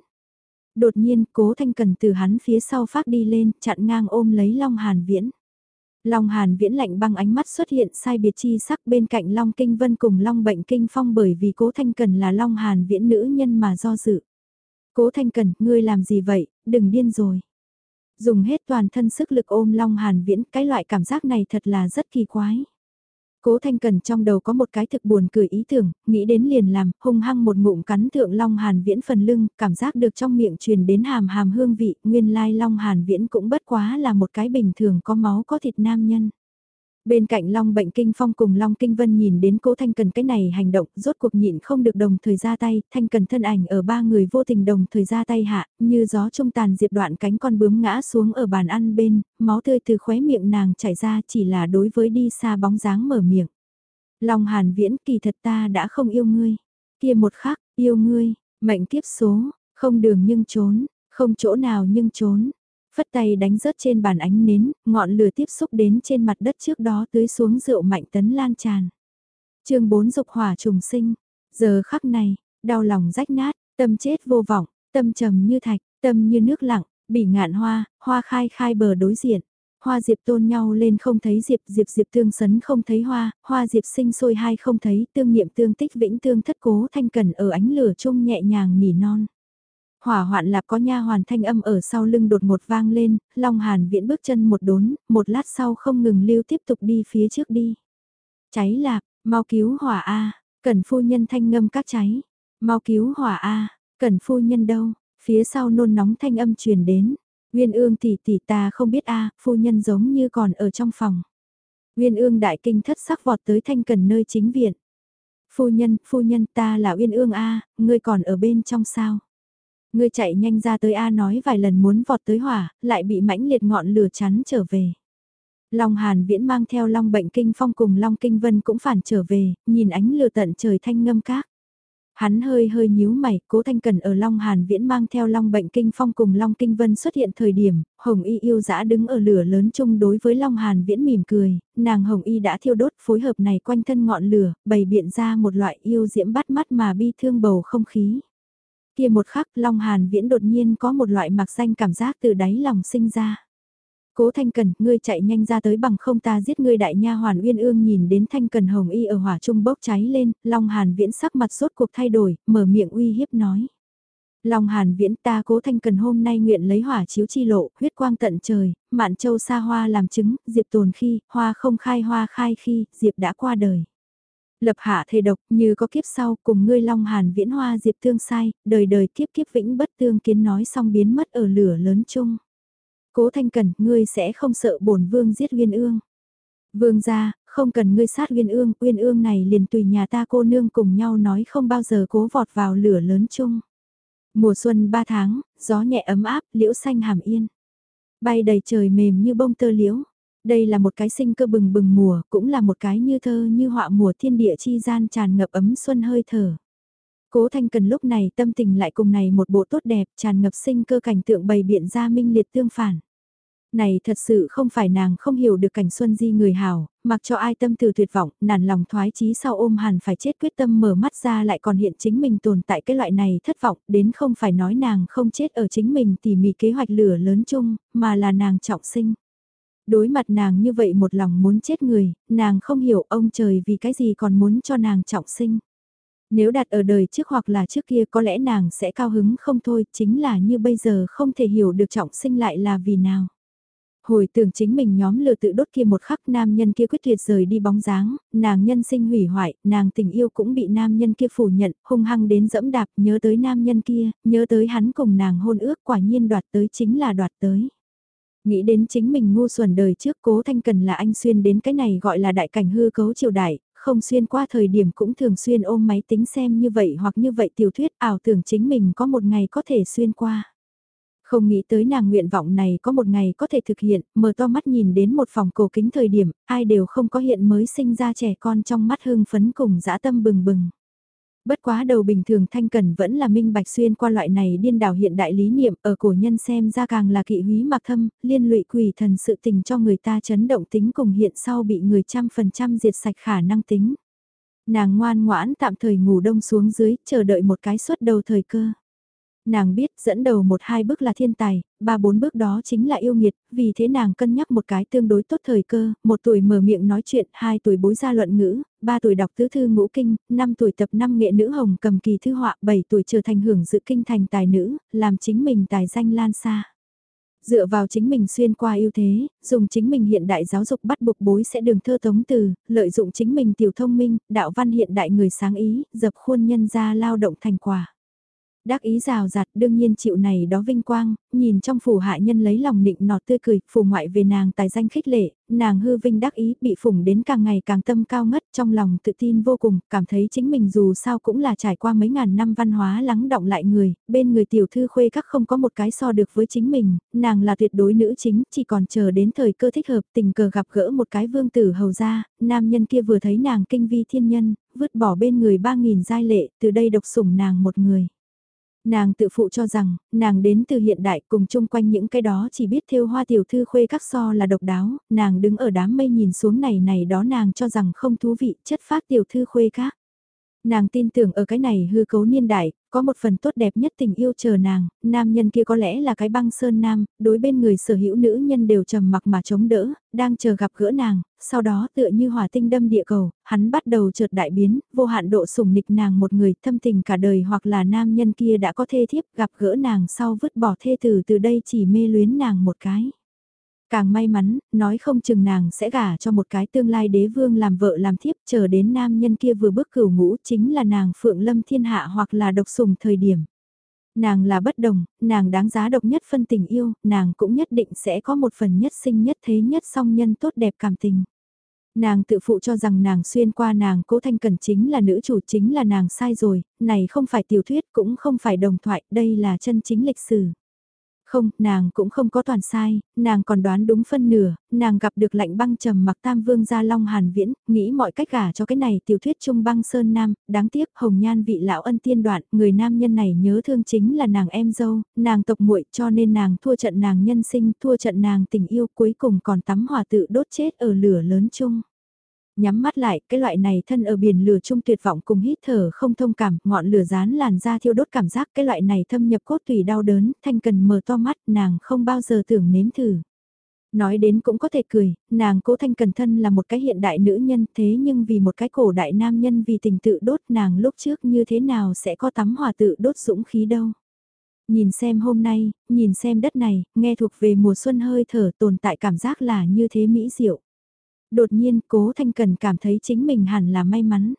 Đột nhiên cố thanh cần từ hắn phía sau phát đi lên, chặn ngang ôm lấy Long Hàn Viễn. Long Hàn viễn lạnh băng ánh mắt xuất hiện sai biệt chi sắc bên cạnh Long Kinh Vân cùng Long Bệnh Kinh Phong bởi vì Cố Thanh Cần là Long Hàn viễn nữ nhân mà do dự. Cố Thanh Cần, ngươi làm gì vậy, đừng điên rồi. Dùng hết toàn thân sức lực ôm Long Hàn viễn, cái loại cảm giác này thật là rất kỳ quái. Cố Thanh Cần trong đầu có một cái thực buồn cười ý tưởng, nghĩ đến liền làm, hung hăng một ngụm cắn thượng Long Hàn Viễn phần lưng, cảm giác được trong miệng truyền đến hàm hàm hương vị, nguyên lai Long Hàn Viễn cũng bất quá là một cái bình thường có máu có thịt nam nhân. Bên cạnh Long Bệnh Kinh Phong cùng Long Kinh Vân nhìn đến cố Thanh Cần cái này hành động, rốt cuộc nhịn không được đồng thời ra tay, Thanh Cần thân ảnh ở ba người vô tình đồng thời ra tay hạ, như gió trung tàn diệp đoạn cánh con bướm ngã xuống ở bàn ăn bên, máu tươi từ khóe miệng nàng chảy ra chỉ là đối với đi xa bóng dáng mở miệng. Long Hàn Viễn kỳ thật ta đã không yêu ngươi, kia một khắc, yêu ngươi, mệnh kiếp số, không đường nhưng trốn, không chỗ nào nhưng trốn phất tay đánh rớt trên bàn ánh nến, ngọn lửa tiếp xúc đến trên mặt đất trước đó tưới xuống rượu mạnh tấn lan tràn. chương 4 dục hỏa trùng sinh, giờ khắc này, đau lòng rách nát, tâm chết vô vọng, tâm trầm như thạch, tâm như nước lặng, bỉ ngạn hoa, hoa khai khai bờ đối diện. Hoa diệp tôn nhau lên không thấy diệp, diệp diệp tương sấn không thấy hoa, hoa diệp sinh sôi hai không thấy, tương niệm tương tích vĩnh tương thất cố thanh cần ở ánh lửa chung nhẹ nhàng nỉ non. Hỏa hoạn lạp có nha hoàn thanh âm ở sau lưng đột một vang lên, Long Hàn viễn bước chân một đốn, một lát sau không ngừng lưu tiếp tục đi phía trước đi. Cháy lạp, mau cứu hỏa A, cần phu nhân thanh ngâm các cháy. Mau cứu hỏa A, cần phu nhân đâu, phía sau nôn nóng thanh âm truyền đến. Nguyên ương tỷ tỷ ta không biết A, phu nhân giống như còn ở trong phòng. Nguyên ương đại kinh thất sắc vọt tới thanh cần nơi chính viện. Phu nhân, phu nhân ta là Uyên ương A, ngươi còn ở bên trong sao? Ngươi chạy nhanh ra tới A nói vài lần muốn vọt tới hỏa, lại bị mãnh liệt ngọn lửa chắn trở về. Long Hàn Viễn mang theo Long Bệnh Kinh Phong cùng Long Kinh Vân cũng phản trở về, nhìn ánh lửa tận trời thanh ngâm các. Hắn hơi hơi nhíu mày, cố thanh cần ở Long Hàn Viễn mang theo Long Bệnh Kinh Phong cùng Long Kinh Vân xuất hiện thời điểm, Hồng Y yêu dã đứng ở lửa lớn chung đối với Long Hàn Viễn mỉm cười, nàng Hồng Y đã thiêu đốt phối hợp này quanh thân ngọn lửa, bày biện ra một loại yêu diễm bắt mắt mà bi thương bầu không khí. Kia một khắc Long Hàn Viễn đột nhiên có một loại mạc danh cảm giác từ đáy lòng sinh ra. Cố Thanh Cần, ngươi chạy nhanh ra tới bằng không ta giết ngươi đại nha hoàn uyên ương nhìn đến Thanh Cần hồng y ở hỏa trung bốc cháy lên, Long Hàn Viễn sắc mặt rốt cuộc thay đổi, mở miệng uy hiếp nói. Long Hàn Viễn ta cố Thanh Cần hôm nay nguyện lấy hỏa chiếu chi lộ, huyết quang tận trời, mạn châu xa hoa làm chứng, diệp tồn khi, hoa không khai hoa khai khi, diệp đã qua đời lập hạ thề độc như có kiếp sau cùng ngươi long hàn viễn hoa diệp tương sai, đời đời kiếp kiếp vĩnh bất tương kiến nói xong biến mất ở lửa lớn chung. Cố thanh cần, ngươi sẽ không sợ bổn vương giết uyên ương. Vương gia, không cần ngươi sát uyên ương, uyên ương này liền tùy nhà ta cô nương cùng nhau nói không bao giờ cố vọt vào lửa lớn chung. Mùa xuân ba tháng, gió nhẹ ấm áp, liễu xanh hàm yên. Bay đầy trời mềm như bông tơ liễu, đây là một cái sinh cơ bừng bừng mùa, cũng là một cái như thơ như họa mùa thiên địa chi gian tràn ngập ấm xuân hơi thở. Cố Thanh Cần lúc này tâm tình lại cùng này một bộ tốt đẹp tràn ngập sinh cơ cảnh tượng bày biện ra minh liệt tương phản. Này thật sự không phải nàng không hiểu được cảnh xuân di người hào, mặc cho ai tâm từ tuyệt vọng, nản lòng thoái chí sau ôm hàn phải chết quyết tâm mở mắt ra lại còn hiện chính mình tồn tại cái loại này thất vọng, đến không phải nói nàng không chết ở chính mình tỉ mỉ kế hoạch lửa lớn chung, mà là nàng trọng sinh. Đối mặt nàng như vậy một lòng muốn chết người, nàng không hiểu ông trời vì cái gì còn muốn cho nàng trọng sinh. Nếu đặt ở đời trước hoặc là trước kia có lẽ nàng sẽ cao hứng không thôi, chính là như bây giờ không thể hiểu được trọng sinh lại là vì nào. Hồi tưởng chính mình nhóm lừa tự đốt kia một khắc nam nhân kia quyết tuyệt rời đi bóng dáng, nàng nhân sinh hủy hoại, nàng tình yêu cũng bị nam nhân kia phủ nhận, hung hăng đến dẫm đạp, nhớ tới nam nhân kia, nhớ tới hắn cùng nàng hôn ước quả nhiên đoạt tới chính là đoạt tới. Nghĩ đến chính mình ngu xuẩn đời trước cố thanh cần là anh xuyên đến cái này gọi là đại cảnh hư cấu triều đại, không xuyên qua thời điểm cũng thường xuyên ôm máy tính xem như vậy hoặc như vậy tiểu thuyết ảo tưởng chính mình có một ngày có thể xuyên qua. Không nghĩ tới nàng nguyện vọng này có một ngày có thể thực hiện, mở to mắt nhìn đến một phòng cổ kính thời điểm, ai đều không có hiện mới sinh ra trẻ con trong mắt hưng phấn cùng dã tâm bừng bừng. Bất quá đầu bình thường thanh cần vẫn là minh bạch xuyên qua loại này điên đảo hiện đại lý niệm ở cổ nhân xem ra càng là kỵ húy mặc thâm, liên lụy quỷ thần sự tình cho người ta chấn động tính cùng hiện sau bị người trăm phần trăm diệt sạch khả năng tính. Nàng ngoan ngoãn tạm thời ngủ đông xuống dưới, chờ đợi một cái suốt đầu thời cơ. Nàng biết dẫn đầu một hai bước là thiên tài, ba bốn bước đó chính là yêu nghiệt, vì thế nàng cân nhắc một cái tương đối tốt thời cơ, một tuổi mở miệng nói chuyện, hai tuổi bối ra luận ngữ, ba tuổi đọc tứ thư ngũ kinh, năm tuổi tập năm nghệ nữ hồng cầm kỳ thư họa, bảy tuổi trở thành hưởng dự kinh thành tài nữ, làm chính mình tài danh lan xa. Dựa vào chính mình xuyên qua ưu thế, dùng chính mình hiện đại giáo dục bắt buộc bối sẽ đường thơ tống từ, lợi dụng chính mình tiểu thông minh, đạo văn hiện đại người sáng ý, dập khuôn nhân ra lao động thành quả. Đắc ý rào rạt đương nhiên chịu này đó vinh quang, nhìn trong phủ hạ nhân lấy lòng nịnh nọt tươi cười, phủ ngoại về nàng tài danh khích lệ, nàng hư vinh đắc ý bị phủng đến càng ngày càng tâm cao ngất trong lòng tự tin vô cùng, cảm thấy chính mình dù sao cũng là trải qua mấy ngàn năm văn hóa lắng động lại người, bên người tiểu thư khuê các không có một cái so được với chính mình, nàng là tuyệt đối nữ chính, chỉ còn chờ đến thời cơ thích hợp tình cờ gặp gỡ một cái vương tử hầu gia, nam nhân kia vừa thấy nàng kinh vi thiên nhân, vứt bỏ bên người ba nghìn giai lệ, từ đây độc sủng nàng một người. Nàng tự phụ cho rằng, nàng đến từ hiện đại cùng chung quanh những cái đó chỉ biết thêu hoa tiểu thư khuê các so là độc đáo, nàng đứng ở đám mây nhìn xuống này này đó nàng cho rằng không thú vị chất phát tiểu thư khuê các. Nàng tin tưởng ở cái này hư cấu niên đại, có một phần tốt đẹp nhất tình yêu chờ nàng, nam nhân kia có lẽ là cái băng sơn nam, đối bên người sở hữu nữ nhân đều trầm mặc mà chống đỡ, đang chờ gặp gỡ nàng, sau đó tựa như hỏa tinh đâm địa cầu, hắn bắt đầu chợt đại biến, vô hạn độ sủng nịch nàng một người thâm tình cả đời hoặc là nam nhân kia đã có thê thiếp gặp gỡ nàng sau vứt bỏ thê tử từ đây chỉ mê luyến nàng một cái. Càng may mắn, nói không chừng nàng sẽ gả cho một cái tương lai đế vương làm vợ làm thiếp chờ đến nam nhân kia vừa bước cửu ngũ chính là nàng phượng lâm thiên hạ hoặc là độc sùng thời điểm. Nàng là bất đồng, nàng đáng giá độc nhất phân tình yêu, nàng cũng nhất định sẽ có một phần nhất sinh nhất thế nhất song nhân tốt đẹp cảm tình. Nàng tự phụ cho rằng nàng xuyên qua nàng cố thanh cần chính là nữ chủ chính là nàng sai rồi, này không phải tiểu thuyết cũng không phải đồng thoại, đây là chân chính lịch sử. Không, nàng cũng không có toàn sai, nàng còn đoán đúng phân nửa, nàng gặp được lạnh băng trầm mặc tam vương gia long hàn viễn, nghĩ mọi cách gả cho cái này tiểu thuyết trung băng sơn nam, đáng tiếc hồng nhan vị lão ân tiên đoạn, người nam nhân này nhớ thương chính là nàng em dâu, nàng tộc muội cho nên nàng thua trận nàng nhân sinh, thua trận nàng tình yêu cuối cùng còn tắm hỏa tự đốt chết ở lửa lớn chung nhắm mắt lại, cái loại này thân ở biển lửa chung tuyệt vọng cùng hít thở không thông cảm, ngọn lửa rán làn da thiêu đốt cảm giác, cái loại này thâm nhập cốt tùy đau đớn, thanh cần mở to mắt, nàng không bao giờ tưởng nếm thử. Nói đến cũng có thể cười, nàng cố thanh cần thân là một cái hiện đại nữ nhân thế nhưng vì một cái cổ đại nam nhân vì tình tự đốt nàng lúc trước như thế nào sẽ có tắm hòa tự đốt dũng khí đâu. Nhìn xem hôm nay, nhìn xem đất này, nghe thuộc về mùa xuân hơi thở tồn tại cảm giác là như thế mỹ diệu đột nhiên cố thanh cần cảm thấy chính mình hẳn là may mắn.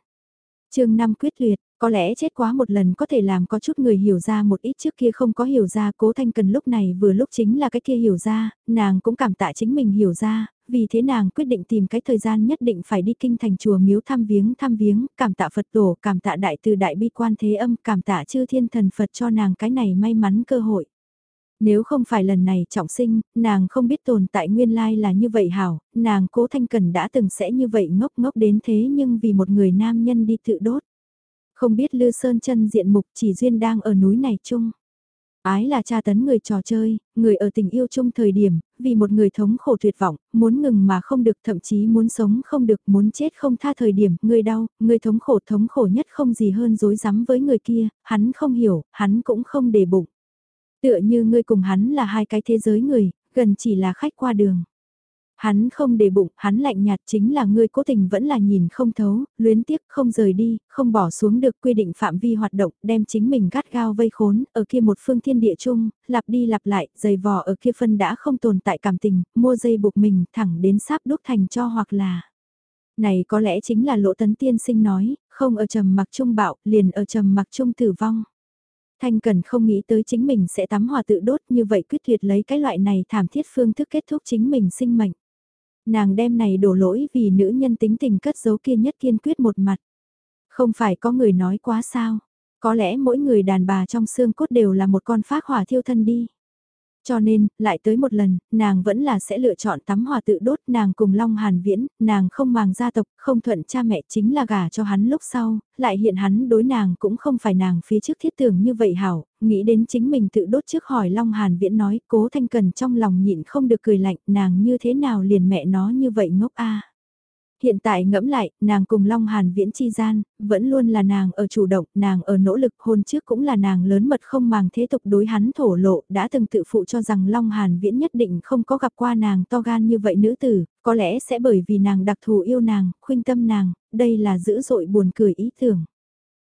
chương 5 quyết liệt, có lẽ chết quá một lần có thể làm có chút người hiểu ra một ít trước kia không có hiểu ra cố thanh cần lúc này vừa lúc chính là cái kia hiểu ra, nàng cũng cảm tạ chính mình hiểu ra, vì thế nàng quyết định tìm cái thời gian nhất định phải đi kinh thành chùa miếu thăm viếng thăm viếng, cảm tạ Phật tổ, cảm tạ đại từ đại bi quan thế âm, cảm tạ chư thiên thần Phật cho nàng cái này may mắn cơ hội. Nếu không phải lần này trọng sinh, nàng không biết tồn tại nguyên lai là như vậy hảo, nàng cố thanh cần đã từng sẽ như vậy ngốc ngốc đến thế nhưng vì một người nam nhân đi tự đốt. Không biết Lư Sơn chân diện mục chỉ duyên đang ở núi này chung. Ái là tra tấn người trò chơi, người ở tình yêu chung thời điểm, vì một người thống khổ tuyệt vọng, muốn ngừng mà không được thậm chí muốn sống không được, muốn chết không tha thời điểm, người đau, người thống khổ thống khổ nhất không gì hơn dối rắm với người kia, hắn không hiểu, hắn cũng không để bụng. Tựa như ngươi cùng hắn là hai cái thế giới người, gần chỉ là khách qua đường. Hắn không để bụng, hắn lạnh nhạt chính là ngươi cố tình vẫn là nhìn không thấu, luyến tiếc không rời đi, không bỏ xuống được quy định phạm vi hoạt động, đem chính mình gắt gao vây khốn, ở kia một phương thiên địa chung, lặp đi lặp lại, giày vò ở kia phân đã không tồn tại cảm tình, mua dây buộc mình thẳng đến sáp đúc thành cho hoặc là. Này có lẽ chính là lỗ tấn tiên sinh nói, không ở trầm mặc trung bạo, liền ở trầm mặc trung tử vong. Thanh Cần không nghĩ tới chính mình sẽ tắm hòa tự đốt như vậy quyết tuyệt lấy cái loại này thảm thiết phương thức kết thúc chính mình sinh mệnh. Nàng đem này đổ lỗi vì nữ nhân tính tình cất giấu kiên nhất kiên quyết một mặt. Không phải có người nói quá sao, có lẽ mỗi người đàn bà trong xương cốt đều là một con phác hỏa thiêu thân đi. Cho nên, lại tới một lần, nàng vẫn là sẽ lựa chọn tắm hòa tự đốt nàng cùng Long Hàn Viễn, nàng không màng gia tộc, không thuận cha mẹ chính là gả cho hắn lúc sau, lại hiện hắn đối nàng cũng không phải nàng phía trước thiết tưởng như vậy hảo, nghĩ đến chính mình tự đốt trước hỏi Long Hàn Viễn nói, cố thanh cần trong lòng nhịn không được cười lạnh, nàng như thế nào liền mẹ nó như vậy ngốc a. Hiện tại ngẫm lại, nàng cùng Long Hàn Viễn chi gian, vẫn luôn là nàng ở chủ động, nàng ở nỗ lực hôn trước cũng là nàng lớn mật không màng thế tục đối hắn thổ lộ, đã từng tự phụ cho rằng Long Hàn Viễn nhất định không có gặp qua nàng to gan như vậy nữ tử, có lẽ sẽ bởi vì nàng đặc thù yêu nàng, khuyên tâm nàng, đây là dữ dội buồn cười ý tưởng.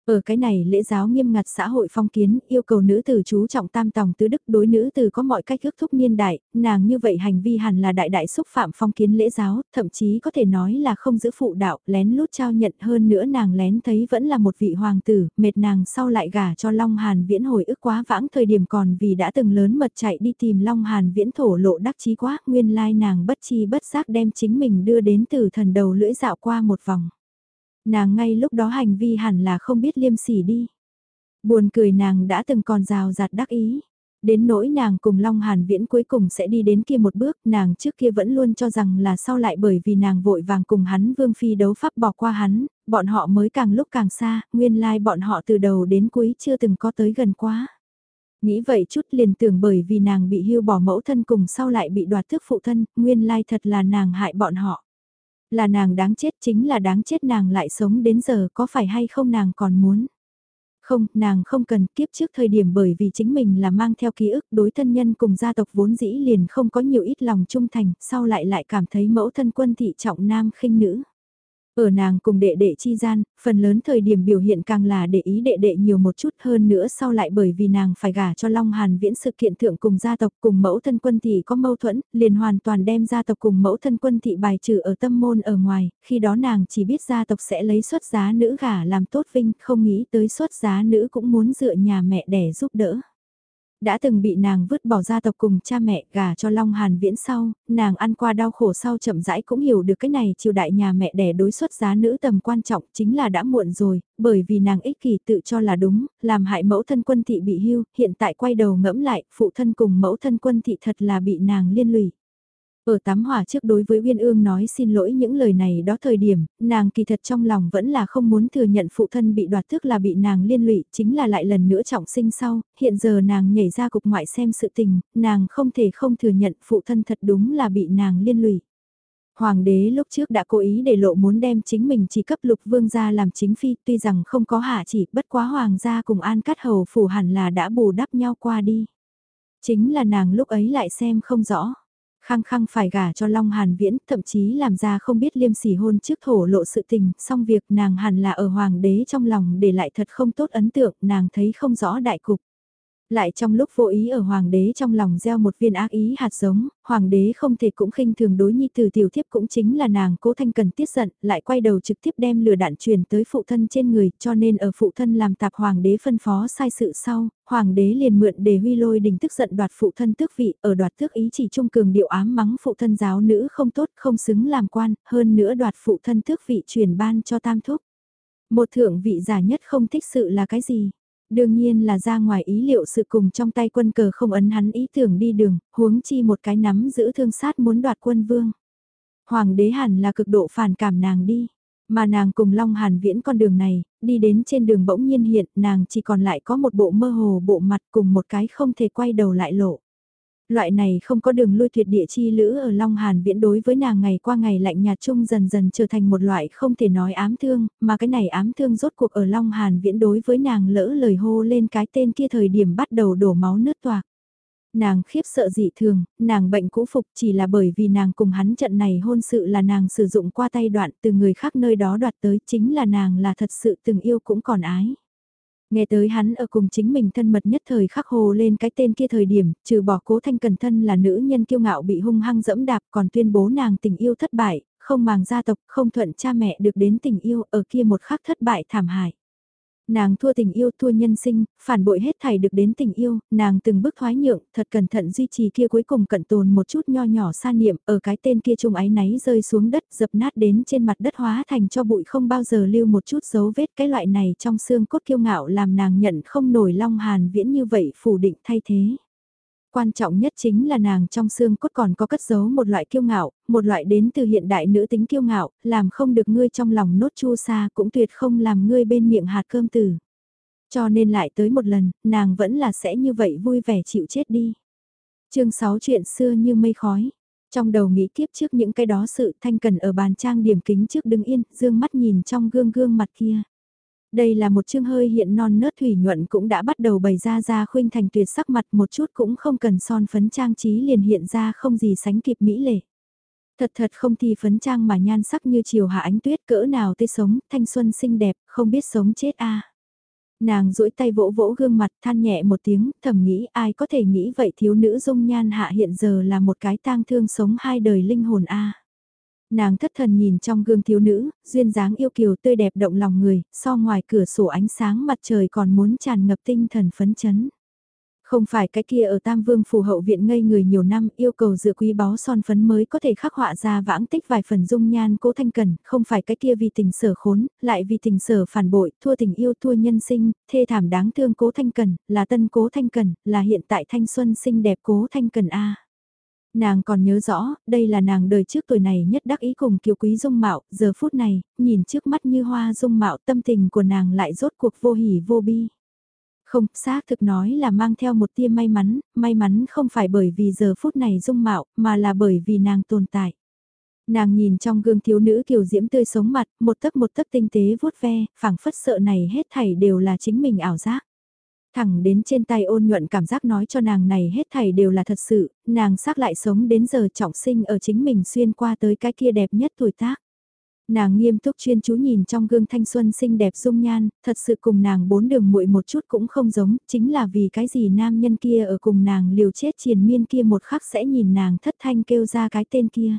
Ở cái này lễ giáo nghiêm ngặt xã hội phong kiến yêu cầu nữ tử chú trọng tam tòng tứ đức đối nữ tử có mọi cách ước thúc niên đại, nàng như vậy hành vi hẳn là đại đại xúc phạm phong kiến lễ giáo, thậm chí có thể nói là không giữ phụ đạo, lén lút trao nhận hơn nữa nàng lén thấy vẫn là một vị hoàng tử, mệt nàng sau lại gả cho Long Hàn Viễn hồi ức quá vãng thời điểm còn vì đã từng lớn mật chạy đi tìm Long Hàn Viễn thổ lộ đắc chí quá, nguyên lai nàng bất chi bất giác đem chính mình đưa đến từ thần đầu lưỡi dạo qua một vòng. Nàng ngay lúc đó hành vi hẳn là không biết liêm sỉ đi. Buồn cười nàng đã từng còn rào rạt đắc ý. Đến nỗi nàng cùng Long Hàn Viễn cuối cùng sẽ đi đến kia một bước, nàng trước kia vẫn luôn cho rằng là sau lại bởi vì nàng vội vàng cùng hắn Vương Phi đấu pháp bỏ qua hắn, bọn họ mới càng lúc càng xa, nguyên lai like bọn họ từ đầu đến cuối chưa từng có tới gần quá. Nghĩ vậy chút liền tưởng bởi vì nàng bị hưu bỏ mẫu thân cùng sau lại bị đoạt thức phụ thân, nguyên lai like thật là nàng hại bọn họ. Là nàng đáng chết chính là đáng chết nàng lại sống đến giờ có phải hay không nàng còn muốn. Không, nàng không cần kiếp trước thời điểm bởi vì chính mình là mang theo ký ức đối thân nhân cùng gia tộc vốn dĩ liền không có nhiều ít lòng trung thành, sau lại lại cảm thấy mẫu thân quân thị trọng nam khinh nữ. Ở nàng cùng đệ đệ chi gian, phần lớn thời điểm biểu hiện càng là để ý đệ đệ nhiều một chút hơn nữa sau lại bởi vì nàng phải gả cho Long Hàn viễn sự kiện thượng cùng gia tộc cùng mẫu thân quân thị có mâu thuẫn, liền hoàn toàn đem gia tộc cùng mẫu thân quân thị bài trừ ở tâm môn ở ngoài, khi đó nàng chỉ biết gia tộc sẽ lấy xuất giá nữ gả làm tốt vinh, không nghĩ tới xuất giá nữ cũng muốn dựa nhà mẹ đẻ giúp đỡ đã từng bị nàng vứt bỏ gia tộc cùng cha mẹ gả cho Long Hàn Viễn sau, nàng ăn qua đau khổ sau chậm rãi cũng hiểu được cái này triều đại nhà mẹ đẻ đối xuất giá nữ tầm quan trọng chính là đã muộn rồi, bởi vì nàng ích kỷ tự cho là đúng, làm hại mẫu thân quân thị bị hưu, hiện tại quay đầu ngẫm lại, phụ thân cùng mẫu thân quân thị thật là bị nàng liên lụy. Ở tắm hỏa trước đối với Uyên Ương nói xin lỗi những lời này đó thời điểm, nàng kỳ thật trong lòng vẫn là không muốn thừa nhận phụ thân bị đoạt thức là bị nàng liên lụy, chính là lại lần nữa trọng sinh sau, hiện giờ nàng nhảy ra cục ngoại xem sự tình, nàng không thể không thừa nhận phụ thân thật đúng là bị nàng liên lụy. Hoàng đế lúc trước đã cố ý để lộ muốn đem chính mình chỉ cấp lục vương gia làm chính phi tuy rằng không có hạ chỉ bất quá hoàng gia cùng an cắt hầu phủ hẳn là đã bù đắp nhau qua đi. Chính là nàng lúc ấy lại xem không rõ khăng khăng phải gả cho Long Hàn Viễn, thậm chí làm ra không biết liêm sỉ hôn trước thổ lộ sự tình, xong việc nàng hẳn là ở hoàng đế trong lòng để lại thật không tốt ấn tượng, nàng thấy không rõ đại cục. Lại trong lúc vô ý ở hoàng đế trong lòng gieo một viên ác ý hạt giống, hoàng đế không thể cũng khinh thường đối nhi từ tiểu thiếp cũng chính là nàng cố thanh cần tiết giận, lại quay đầu trực tiếp đem lửa đạn truyền tới phụ thân trên người, cho nên ở phụ thân làm tạp hoàng đế phân phó sai sự sau, hoàng đế liền mượn để huy lôi đình tức giận đoạt phụ thân tước vị, ở đoạt tước ý chỉ trung cường điệu ám mắng phụ thân giáo nữ không tốt, không xứng làm quan, hơn nữa đoạt phụ thân tước vị truyền ban cho tam thúc. Một thượng vị giả nhất không thích sự là cái gì? Đương nhiên là ra ngoài ý liệu sự cùng trong tay quân cờ không ấn hắn ý tưởng đi đường, huống chi một cái nắm giữ thương sát muốn đoạt quân vương. Hoàng đế hẳn là cực độ phản cảm nàng đi. Mà nàng cùng Long Hàn Viễn con đường này, đi đến trên đường bỗng nhiên hiện, nàng chỉ còn lại có một bộ mơ hồ bộ mặt cùng một cái không thể quay đầu lại lộ. Loại này không có đường lui tuyệt địa chi lữ ở Long Hàn Viễn đối với nàng ngày qua ngày lạnh nhạt chung dần dần trở thành một loại không thể nói ám thương, mà cái này ám thương rốt cuộc ở Long Hàn Viễn đối với nàng lỡ lời hô lên cái tên kia thời điểm bắt đầu đổ máu nứt toạc nàng khiếp sợ dị thường, nàng bệnh cũ phục chỉ là bởi vì nàng cùng hắn trận này hôn sự là nàng sử dụng qua tay đoạn từ người khác nơi đó đoạt tới chính là nàng là thật sự từng yêu cũng còn ái. Nghe tới hắn ở cùng chính mình thân mật nhất thời khắc hồ lên cái tên kia thời điểm, trừ bỏ cố thanh cần thân là nữ nhân kiêu ngạo bị hung hăng dẫm đạp còn tuyên bố nàng tình yêu thất bại, không màng gia tộc, không thuận cha mẹ được đến tình yêu ở kia một khắc thất bại thảm hại. Nàng thua tình yêu thua nhân sinh, phản bội hết thảy được đến tình yêu, nàng từng bước thoái nhượng, thật cẩn thận duy trì kia cuối cùng cận tồn một chút nho nhỏ xa niệm, ở cái tên kia trung ái náy rơi xuống đất dập nát đến trên mặt đất hóa thành cho bụi không bao giờ lưu một chút dấu vết cái loại này trong xương cốt kiêu ngạo làm nàng nhận không nổi long hàn viễn như vậy phủ định thay thế. Quan trọng nhất chính là nàng trong xương cốt còn có cất giấu một loại kiêu ngạo, một loại đến từ hiện đại nữ tính kiêu ngạo, làm không được ngươi trong lòng nốt chua xa cũng tuyệt không làm ngươi bên miệng hạt cơm tử. Cho nên lại tới một lần, nàng vẫn là sẽ như vậy vui vẻ chịu chết đi. chương 6 chuyện xưa như mây khói. Trong đầu nghĩ kiếp trước những cái đó sự thanh cần ở bàn trang điểm kính trước đứng yên, dương mắt nhìn trong gương gương mặt kia. Đây là một chương hơi hiện non nớt thủy nhuận cũng đã bắt đầu bày ra ra khuynh thành tuyệt sắc mặt một chút cũng không cần son phấn trang trí liền hiện ra không gì sánh kịp mỹ lệ. Thật thật không thì phấn trang mà nhan sắc như chiều hạ ánh tuyết cỡ nào tê sống, thanh xuân xinh đẹp, không biết sống chết a Nàng duỗi tay vỗ vỗ gương mặt than nhẹ một tiếng, thầm nghĩ ai có thể nghĩ vậy thiếu nữ dung nhan hạ hiện giờ là một cái tang thương sống hai đời linh hồn a Nàng thất thần nhìn trong gương thiếu nữ, duyên dáng yêu kiều tươi đẹp động lòng người, so ngoài cửa sổ ánh sáng mặt trời còn muốn tràn ngập tinh thần phấn chấn. Không phải cái kia ở Tam Vương phù hậu viện ngây người nhiều năm yêu cầu dựa quý báu son phấn mới có thể khắc họa ra vãng tích vài phần dung nhan cố thanh cần, không phải cái kia vì tình sở khốn, lại vì tình sở phản bội, thua tình yêu thua nhân sinh, thê thảm đáng thương cố thanh cần, là tân cố thanh cần, là hiện tại thanh xuân xinh đẹp cố thanh cần A. Nàng còn nhớ rõ, đây là nàng đời trước tuổi này nhất đắc ý cùng kiều quý dung mạo, giờ phút này, nhìn trước mắt như hoa dung mạo tâm tình của nàng lại rốt cuộc vô hỉ vô bi. Không, xác thực nói là mang theo một tia may mắn, may mắn không phải bởi vì giờ phút này dung mạo, mà là bởi vì nàng tồn tại. Nàng nhìn trong gương thiếu nữ kiều diễm tươi sống mặt, một tấc một tấc tinh tế vuốt ve, phảng phất sợ này hết thảy đều là chính mình ảo giác. Thẳng đến trên tay ôn nhuận cảm giác nói cho nàng này hết thảy đều là thật sự, nàng xác lại sống đến giờ trọng sinh ở chính mình xuyên qua tới cái kia đẹp nhất tuổi tác. Nàng nghiêm túc chuyên chú nhìn trong gương thanh xuân xinh đẹp dung nhan, thật sự cùng nàng bốn đường muội một chút cũng không giống, chính là vì cái gì nam nhân kia ở cùng nàng liều chết triền miên kia một khắc sẽ nhìn nàng thất thanh kêu ra cái tên kia.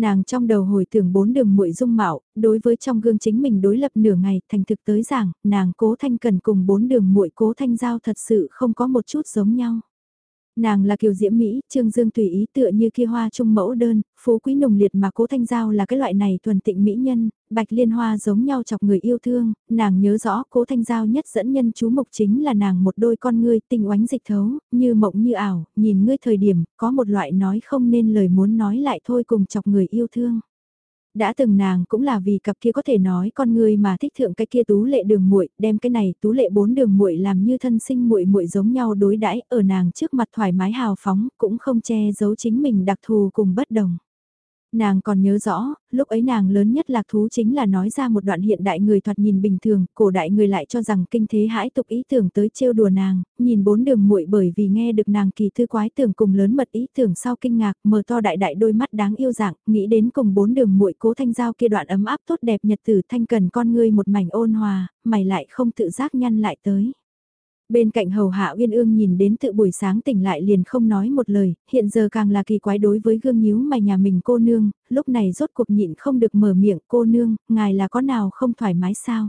Nàng trong đầu hồi tưởng bốn đường muội dung mạo, đối với trong gương chính mình đối lập nửa ngày, thành thực tới giảng, nàng cố thanh cần cùng bốn đường muội cố thanh giao thật sự không có một chút giống nhau. Nàng là kiều diễm Mỹ, trương dương tùy ý tựa như kia hoa trung mẫu đơn, phú quý nồng liệt mà cố thanh giao là cái loại này thuần tịnh mỹ nhân, bạch liên hoa giống nhau chọc người yêu thương, nàng nhớ rõ cố thanh giao nhất dẫn nhân chú mục chính là nàng một đôi con ngươi tinh oánh dịch thấu, như mộng như ảo, nhìn ngươi thời điểm, có một loại nói không nên lời muốn nói lại thôi cùng chọc người yêu thương. Đã từng nàng cũng là vì cặp kia có thể nói con người mà thích thượng cái kia tú lệ đường muội, đem cái này tú lệ bốn đường muội làm như thân sinh muội muội giống nhau đối đãi, ở nàng trước mặt thoải mái hào phóng, cũng không che giấu chính mình đặc thù cùng bất đồng. Nàng còn nhớ rõ, lúc ấy nàng lớn nhất lạc thú chính là nói ra một đoạn hiện đại người thoạt nhìn bình thường, cổ đại người lại cho rằng kinh thế hãi tục ý tưởng tới trêu đùa nàng, nhìn bốn đường muội bởi vì nghe được nàng kỳ thư quái tưởng cùng lớn mật ý tưởng sau kinh ngạc, mở to đại đại đôi mắt đáng yêu dạng, nghĩ đến cùng bốn đường muội cố thanh giao kia đoạn ấm áp tốt đẹp nhật tử thanh cần con ngươi một mảnh ôn hòa, mày lại không tự giác nhăn lại tới. Bên cạnh hầu hạ uyên ương nhìn đến tự buổi sáng tỉnh lại liền không nói một lời, hiện giờ càng là kỳ quái đối với gương nhíu mày nhà mình cô nương, lúc này rốt cuộc nhịn không được mở miệng cô nương, ngài là có nào không thoải mái sao?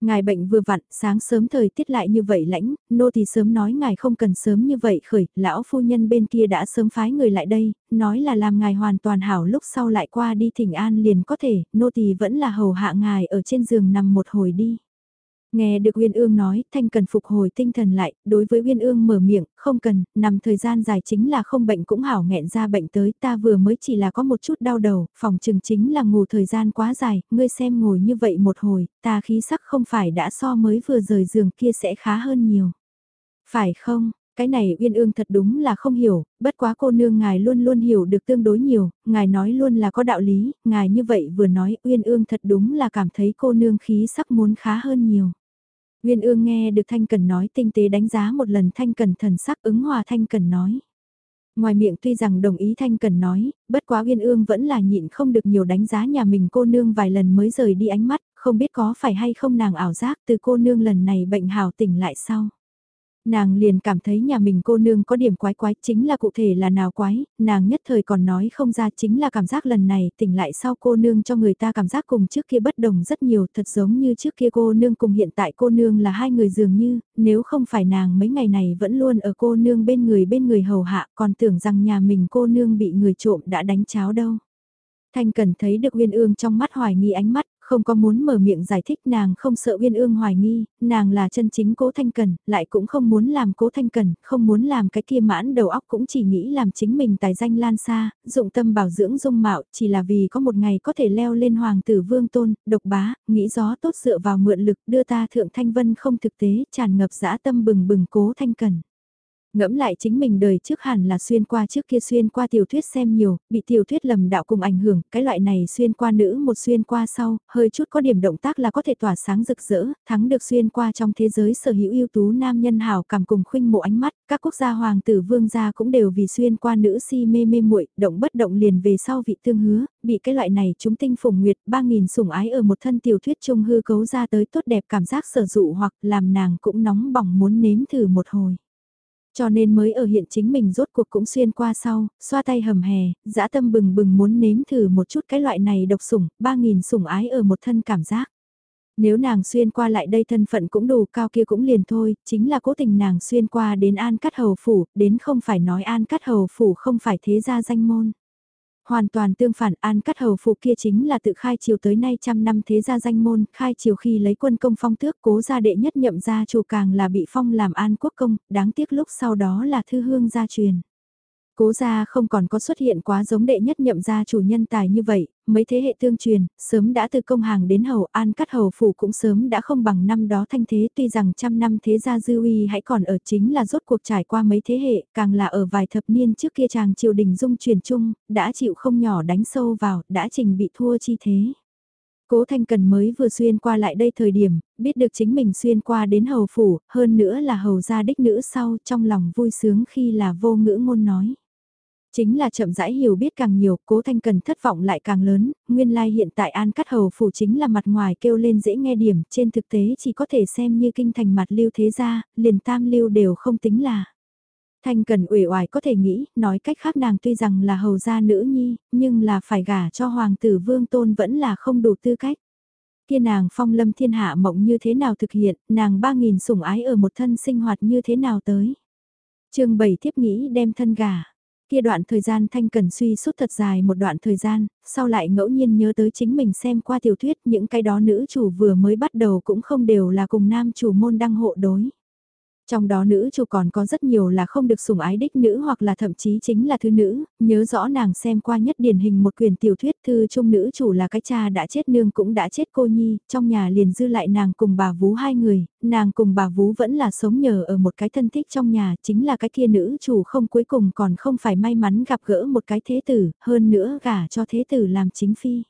Ngài bệnh vừa vặn, sáng sớm thời tiết lại như vậy lãnh, nô thì sớm nói ngài không cần sớm như vậy khởi, lão phu nhân bên kia đã sớm phái người lại đây, nói là làm ngài hoàn toàn hảo lúc sau lại qua đi thỉnh an liền có thể, nô thì vẫn là hầu hạ ngài ở trên giường nằm một hồi đi. Nghe được Uyên Ương nói, Thanh cần phục hồi tinh thần lại, đối với Uyên Ương mở miệng, không cần, nằm thời gian dài chính là không bệnh cũng hảo nghẹn ra bệnh tới, ta vừa mới chỉ là có một chút đau đầu, phòng trừng chính là ngủ thời gian quá dài, ngươi xem ngồi như vậy một hồi, ta khí sắc không phải đã so mới vừa rời giường kia sẽ khá hơn nhiều. Phải không, cái này Uyên Ương thật đúng là không hiểu, bất quá cô nương ngài luôn luôn hiểu được tương đối nhiều, ngài nói luôn là có đạo lý, ngài như vậy vừa nói Uyên Ương thật đúng là cảm thấy cô nương khí sắc muốn khá hơn nhiều. Uyên Ương nghe được Thanh Cần nói tinh tế đánh giá một lần Thanh Cần thần sắc ứng hòa Thanh Cần nói. Ngoài miệng tuy rằng đồng ý Thanh Cần nói, bất quá Uyên Ương vẫn là nhịn không được nhiều đánh giá nhà mình cô nương vài lần mới rời đi ánh mắt, không biết có phải hay không nàng ảo giác từ cô nương lần này bệnh hào tỉnh lại sau. Nàng liền cảm thấy nhà mình cô nương có điểm quái quái chính là cụ thể là nào quái, nàng nhất thời còn nói không ra chính là cảm giác lần này tỉnh lại sau cô nương cho người ta cảm giác cùng trước kia bất đồng rất nhiều thật giống như trước kia cô nương cùng hiện tại cô nương là hai người dường như, nếu không phải nàng mấy ngày này vẫn luôn ở cô nương bên người bên người hầu hạ còn tưởng rằng nhà mình cô nương bị người trộm đã đánh cháo đâu. Thanh Cần thấy được Uyên Ương trong mắt hoài nghi ánh mắt, không có muốn mở miệng giải thích nàng không sợ Uyên Ương hoài nghi, nàng là chân chính Cố Thanh Cần, lại cũng không muốn làm Cố Thanh Cần, không muốn làm cái kia mãn đầu óc cũng chỉ nghĩ làm chính mình tài danh lan xa, dụng tâm bảo dưỡng dung mạo, chỉ là vì có một ngày có thể leo lên hoàng tử vương tôn, độc bá, nghĩ gió tốt dựa vào mượn lực đưa ta thượng thanh vân không thực tế, tràn ngập dã tâm bừng bừng Cố Thanh Cần. Ngẫm lại chính mình đời trước hẳn là xuyên qua trước kia xuyên qua tiểu thuyết xem nhiều, bị tiểu thuyết lầm đạo cùng ảnh hưởng, cái loại này xuyên qua nữ một xuyên qua sau, hơi chút có điểm động tác là có thể tỏa sáng rực rỡ, thắng được xuyên qua trong thế giới sở hữu ưu tú nam nhân hào cảm cùng khuynh mộ ánh mắt, các quốc gia hoàng tử vương gia cũng đều vì xuyên qua nữ si mê mê muội, động bất động liền về sau vị tương hứa, bị cái loại này chúng tinh phùng nguyệt, ba nghìn sủng ái ở một thân tiểu thuyết trung hư cấu ra tới tốt đẹp cảm giác sở dụ hoặc làm nàng cũng nóng bỏng muốn nếm thử một hồi. Cho nên mới ở hiện chính mình rốt cuộc cũng xuyên qua sau, xoa tay hầm hè, dã tâm bừng bừng muốn nếm thử một chút cái loại này độc sủng, ba nghìn sủng ái ở một thân cảm giác. Nếu nàng xuyên qua lại đây thân phận cũng đủ cao kia cũng liền thôi, chính là cố tình nàng xuyên qua đến an cắt hầu phủ, đến không phải nói an cắt hầu phủ không phải thế gia danh môn. Hoàn toàn tương phản An Cắt Hầu Phụ kia chính là tự khai triều tới nay trăm năm thế gia danh môn, khai triều khi lấy quân công phong tước cố gia đệ nhất nhậm gia chủ càng là bị phong làm An Quốc công, đáng tiếc lúc sau đó là thư hương gia truyền. Cố gia không còn có xuất hiện quá giống đệ nhất nhậm gia chủ nhân tài như vậy, mấy thế hệ tương truyền, sớm đã từ công hàng đến hầu an cắt hầu phủ cũng sớm đã không bằng năm đó thanh thế tuy rằng trăm năm thế gia dư uy hãy còn ở chính là rốt cuộc trải qua mấy thế hệ, càng là ở vài thập niên trước kia chàng triều đình dung truyền chung, đã chịu không nhỏ đánh sâu vào, đã trình bị thua chi thế. Cố Thanh Cần mới vừa xuyên qua lại đây thời điểm, biết được chính mình xuyên qua đến hầu phủ, hơn nữa là hầu gia đích nữ sau trong lòng vui sướng khi là vô ngữ ngôn nói. Chính là chậm rãi hiểu biết càng nhiều, cố thanh cần thất vọng lại càng lớn, nguyên lai hiện tại an cắt hầu phủ chính là mặt ngoài kêu lên dễ nghe điểm, trên thực tế chỉ có thể xem như kinh thành mặt lưu thế gia, liền tam lưu đều không tính là. Thanh cần uể oải có thể nghĩ, nói cách khác nàng tuy rằng là hầu gia nữ nhi, nhưng là phải gả cho hoàng tử vương tôn vẫn là không đủ tư cách. Kia nàng phong lâm thiên hạ mộng như thế nào thực hiện, nàng ba nghìn sủng ái ở một thân sinh hoạt như thế nào tới. chương 7 tiếp nghĩ đem thân gả Kia đoạn thời gian Thanh Cần suy suốt thật dài một đoạn thời gian, sau lại ngẫu nhiên nhớ tới chính mình xem qua tiểu thuyết những cái đó nữ chủ vừa mới bắt đầu cũng không đều là cùng nam chủ môn đăng hộ đối. Trong đó nữ chủ còn có rất nhiều là không được sủng ái đích nữ hoặc là thậm chí chính là thứ nữ, nhớ rõ nàng xem qua nhất điển hình một quyền tiểu thuyết thư trung nữ chủ là cái cha đã chết nương cũng đã chết cô nhi, trong nhà liền dư lại nàng cùng bà vú hai người, nàng cùng bà vú vẫn là sống nhờ ở một cái thân thích trong nhà, chính là cái kia nữ chủ không cuối cùng còn không phải may mắn gặp gỡ một cái thế tử, hơn nữa gả cho thế tử làm chính phi.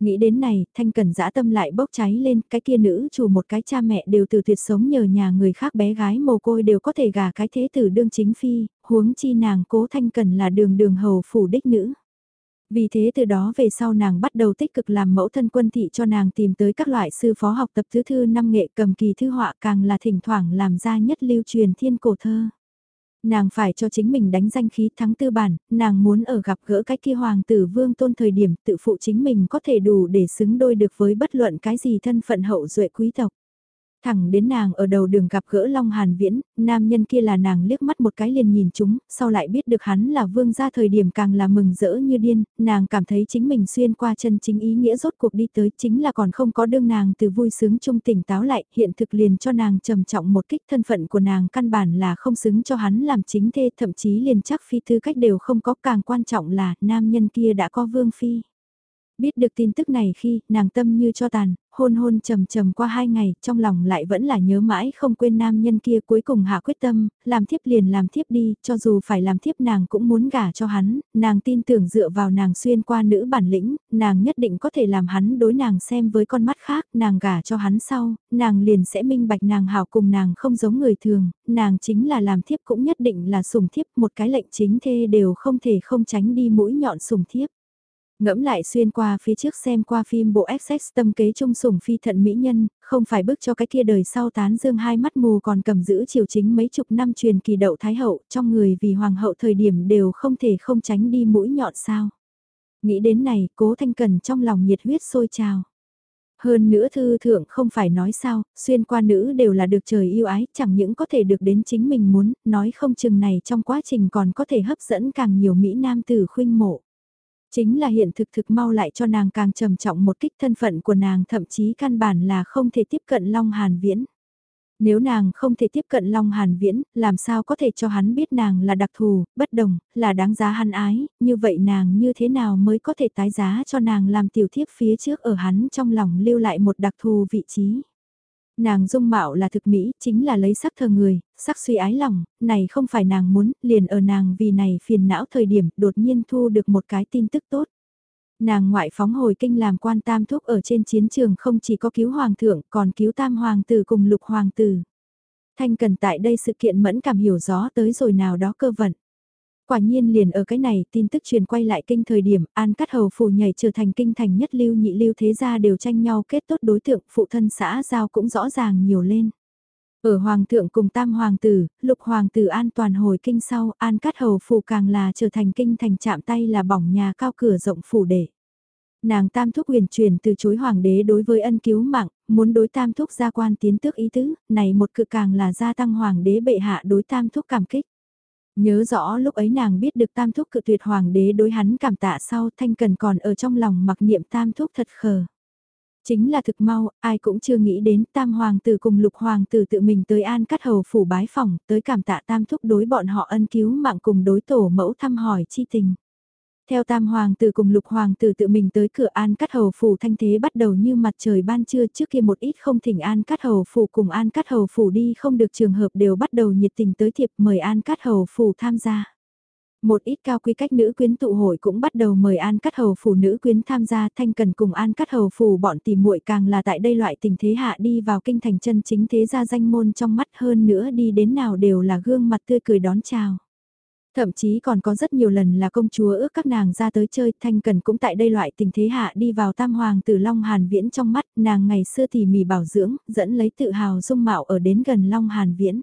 Nghĩ đến này, thanh cần dã tâm lại bốc cháy lên, cái kia nữ chủ một cái cha mẹ đều từ tuyệt sống nhờ nhà người khác bé gái mồ côi đều có thể gả cái thế tử đương chính phi, huống chi nàng cố thanh cần là đường đường hầu phủ đích nữ. Vì thế từ đó về sau nàng bắt đầu tích cực làm mẫu thân quân thị cho nàng tìm tới các loại sư phó học tập thứ thư năm nghệ cầm kỳ thư họa càng là thỉnh thoảng làm ra nhất lưu truyền thiên cổ thơ. Nàng phải cho chính mình đánh danh khí thắng tư bản, nàng muốn ở gặp gỡ cái kia hoàng tử vương tôn thời điểm tự phụ chính mình có thể đủ để xứng đôi được với bất luận cái gì thân phận hậu duệ quý tộc. Thẳng đến nàng ở đầu đường gặp gỡ Long Hàn Viễn, nam nhân kia là nàng liếc mắt một cái liền nhìn chúng, sau lại biết được hắn là vương gia thời điểm càng là mừng rỡ như điên, nàng cảm thấy chính mình xuyên qua chân chính ý nghĩa rốt cuộc đi tới chính là còn không có đương nàng từ vui sướng trung tỉnh táo lại, hiện thực liền cho nàng trầm trọng một kích thân phận của nàng căn bản là không xứng cho hắn làm chính thê thậm chí liền chắc phi tư cách đều không có càng quan trọng là nam nhân kia đã có vương phi. Biết được tin tức này khi nàng tâm như cho tàn, hôn hôn trầm trầm qua hai ngày, trong lòng lại vẫn là nhớ mãi không quên nam nhân kia cuối cùng hạ quyết tâm, làm thiếp liền làm thiếp đi, cho dù phải làm thiếp nàng cũng muốn gả cho hắn, nàng tin tưởng dựa vào nàng xuyên qua nữ bản lĩnh, nàng nhất định có thể làm hắn đối nàng xem với con mắt khác, nàng gả cho hắn sau, nàng liền sẽ minh bạch nàng hảo cùng nàng không giống người thường, nàng chính là làm thiếp cũng nhất định là sủng thiếp, một cái lệnh chính thê đều không thể không tránh đi mũi nhọn sủng thiếp. Ngẫm lại xuyên qua phía trước xem qua phim bộ XX tâm kế trung sủng phi thận mỹ nhân, không phải bức cho cái kia đời sau tán dương hai mắt mù còn cầm giữ triều chính mấy chục năm truyền kỳ đậu thái hậu trong người vì hoàng hậu thời điểm đều không thể không tránh đi mũi nhọn sao. Nghĩ đến này, cố thanh cần trong lòng nhiệt huyết sôi trào. Hơn nữa thư thượng không phải nói sao, xuyên qua nữ đều là được trời yêu ái, chẳng những có thể được đến chính mình muốn, nói không chừng này trong quá trình còn có thể hấp dẫn càng nhiều Mỹ Nam tử khuynh mộ. Chính là hiện thực thực mau lại cho nàng càng trầm trọng một kích thân phận của nàng thậm chí căn bản là không thể tiếp cận Long Hàn Viễn. Nếu nàng không thể tiếp cận Long Hàn Viễn, làm sao có thể cho hắn biết nàng là đặc thù, bất đồng, là đáng giá hắn ái, như vậy nàng như thế nào mới có thể tái giá cho nàng làm tiểu thiếp phía trước ở hắn trong lòng lưu lại một đặc thù vị trí. Nàng dung mạo là thực mỹ, chính là lấy sắc thờ người, sắc suy ái lòng, này không phải nàng muốn, liền ở nàng vì này phiền não thời điểm đột nhiên thu được một cái tin tức tốt. Nàng ngoại phóng hồi kinh làm quan tam thúc ở trên chiến trường không chỉ có cứu hoàng thượng còn cứu tam hoàng tử cùng lục hoàng tử. Thanh cần tại đây sự kiện mẫn cảm hiểu rõ tới rồi nào đó cơ vận. Quả nhiên liền ở cái này tin tức truyền quay lại kinh thời điểm An Cát Hầu Phủ nhảy trở thành kinh thành nhất lưu nhị lưu thế gia đều tranh nhau kết tốt đối tượng phụ thân xã giao cũng rõ ràng nhiều lên. Ở Hoàng thượng cùng Tam Hoàng tử, Lục Hoàng tử an toàn hồi kinh sau, An Cát Hầu Phủ càng là trở thành kinh thành chạm tay là bỏng nhà cao cửa rộng phủ để. Nàng Tam Thúc huyền truyền từ chối Hoàng đế đối với ân cứu mạng, muốn đối Tam Thúc gia quan tiến tước ý tứ, này một cự càng là gia tăng Hoàng đế bệ hạ đối Tam Thúc cảm kích. Nhớ rõ lúc ấy nàng biết được tam thúc cự tuyệt hoàng đế đối hắn cảm tạ sau thanh cần còn ở trong lòng mặc niệm tam thúc thật khờ. Chính là thực mau, ai cũng chưa nghĩ đến tam hoàng tử cùng lục hoàng tử tự mình tới an cắt hầu phủ bái phòng, tới cảm tạ tam thúc đối bọn họ ân cứu mạng cùng đối tổ mẫu thăm hỏi chi tình. Theo tam hoàng tử cùng lục hoàng tử tự mình tới cửa an cắt hầu phủ, thanh thế bắt đầu như mặt trời ban trưa, trước kia một ít không thỉnh an cắt hầu phủ cùng an cắt hầu phủ đi không được, trường hợp đều bắt đầu nhiệt tình tới thiệp mời an cắt hầu phủ tham gia. Một ít cao quý cách nữ quyến tụ hội cũng bắt đầu mời An Cắt Hầu phủ nữ quyến tham gia, thanh cần cùng An Cắt Hầu phủ bọn tìm muội càng là tại đây loại tình thế hạ đi vào kinh thành chân chính thế gia danh môn trong mắt, hơn nữa đi đến nào đều là gương mặt tươi cười đón chào. Thậm chí còn có rất nhiều lần là công chúa ước các nàng ra tới chơi, Thanh Cần cũng tại đây loại tình thế hạ đi vào tam hoàng tử Long Hàn Viễn trong mắt, nàng ngày xưa tỉ mỉ bảo dưỡng, dẫn lấy tự hào dung mạo ở đến gần Long Hàn Viễn.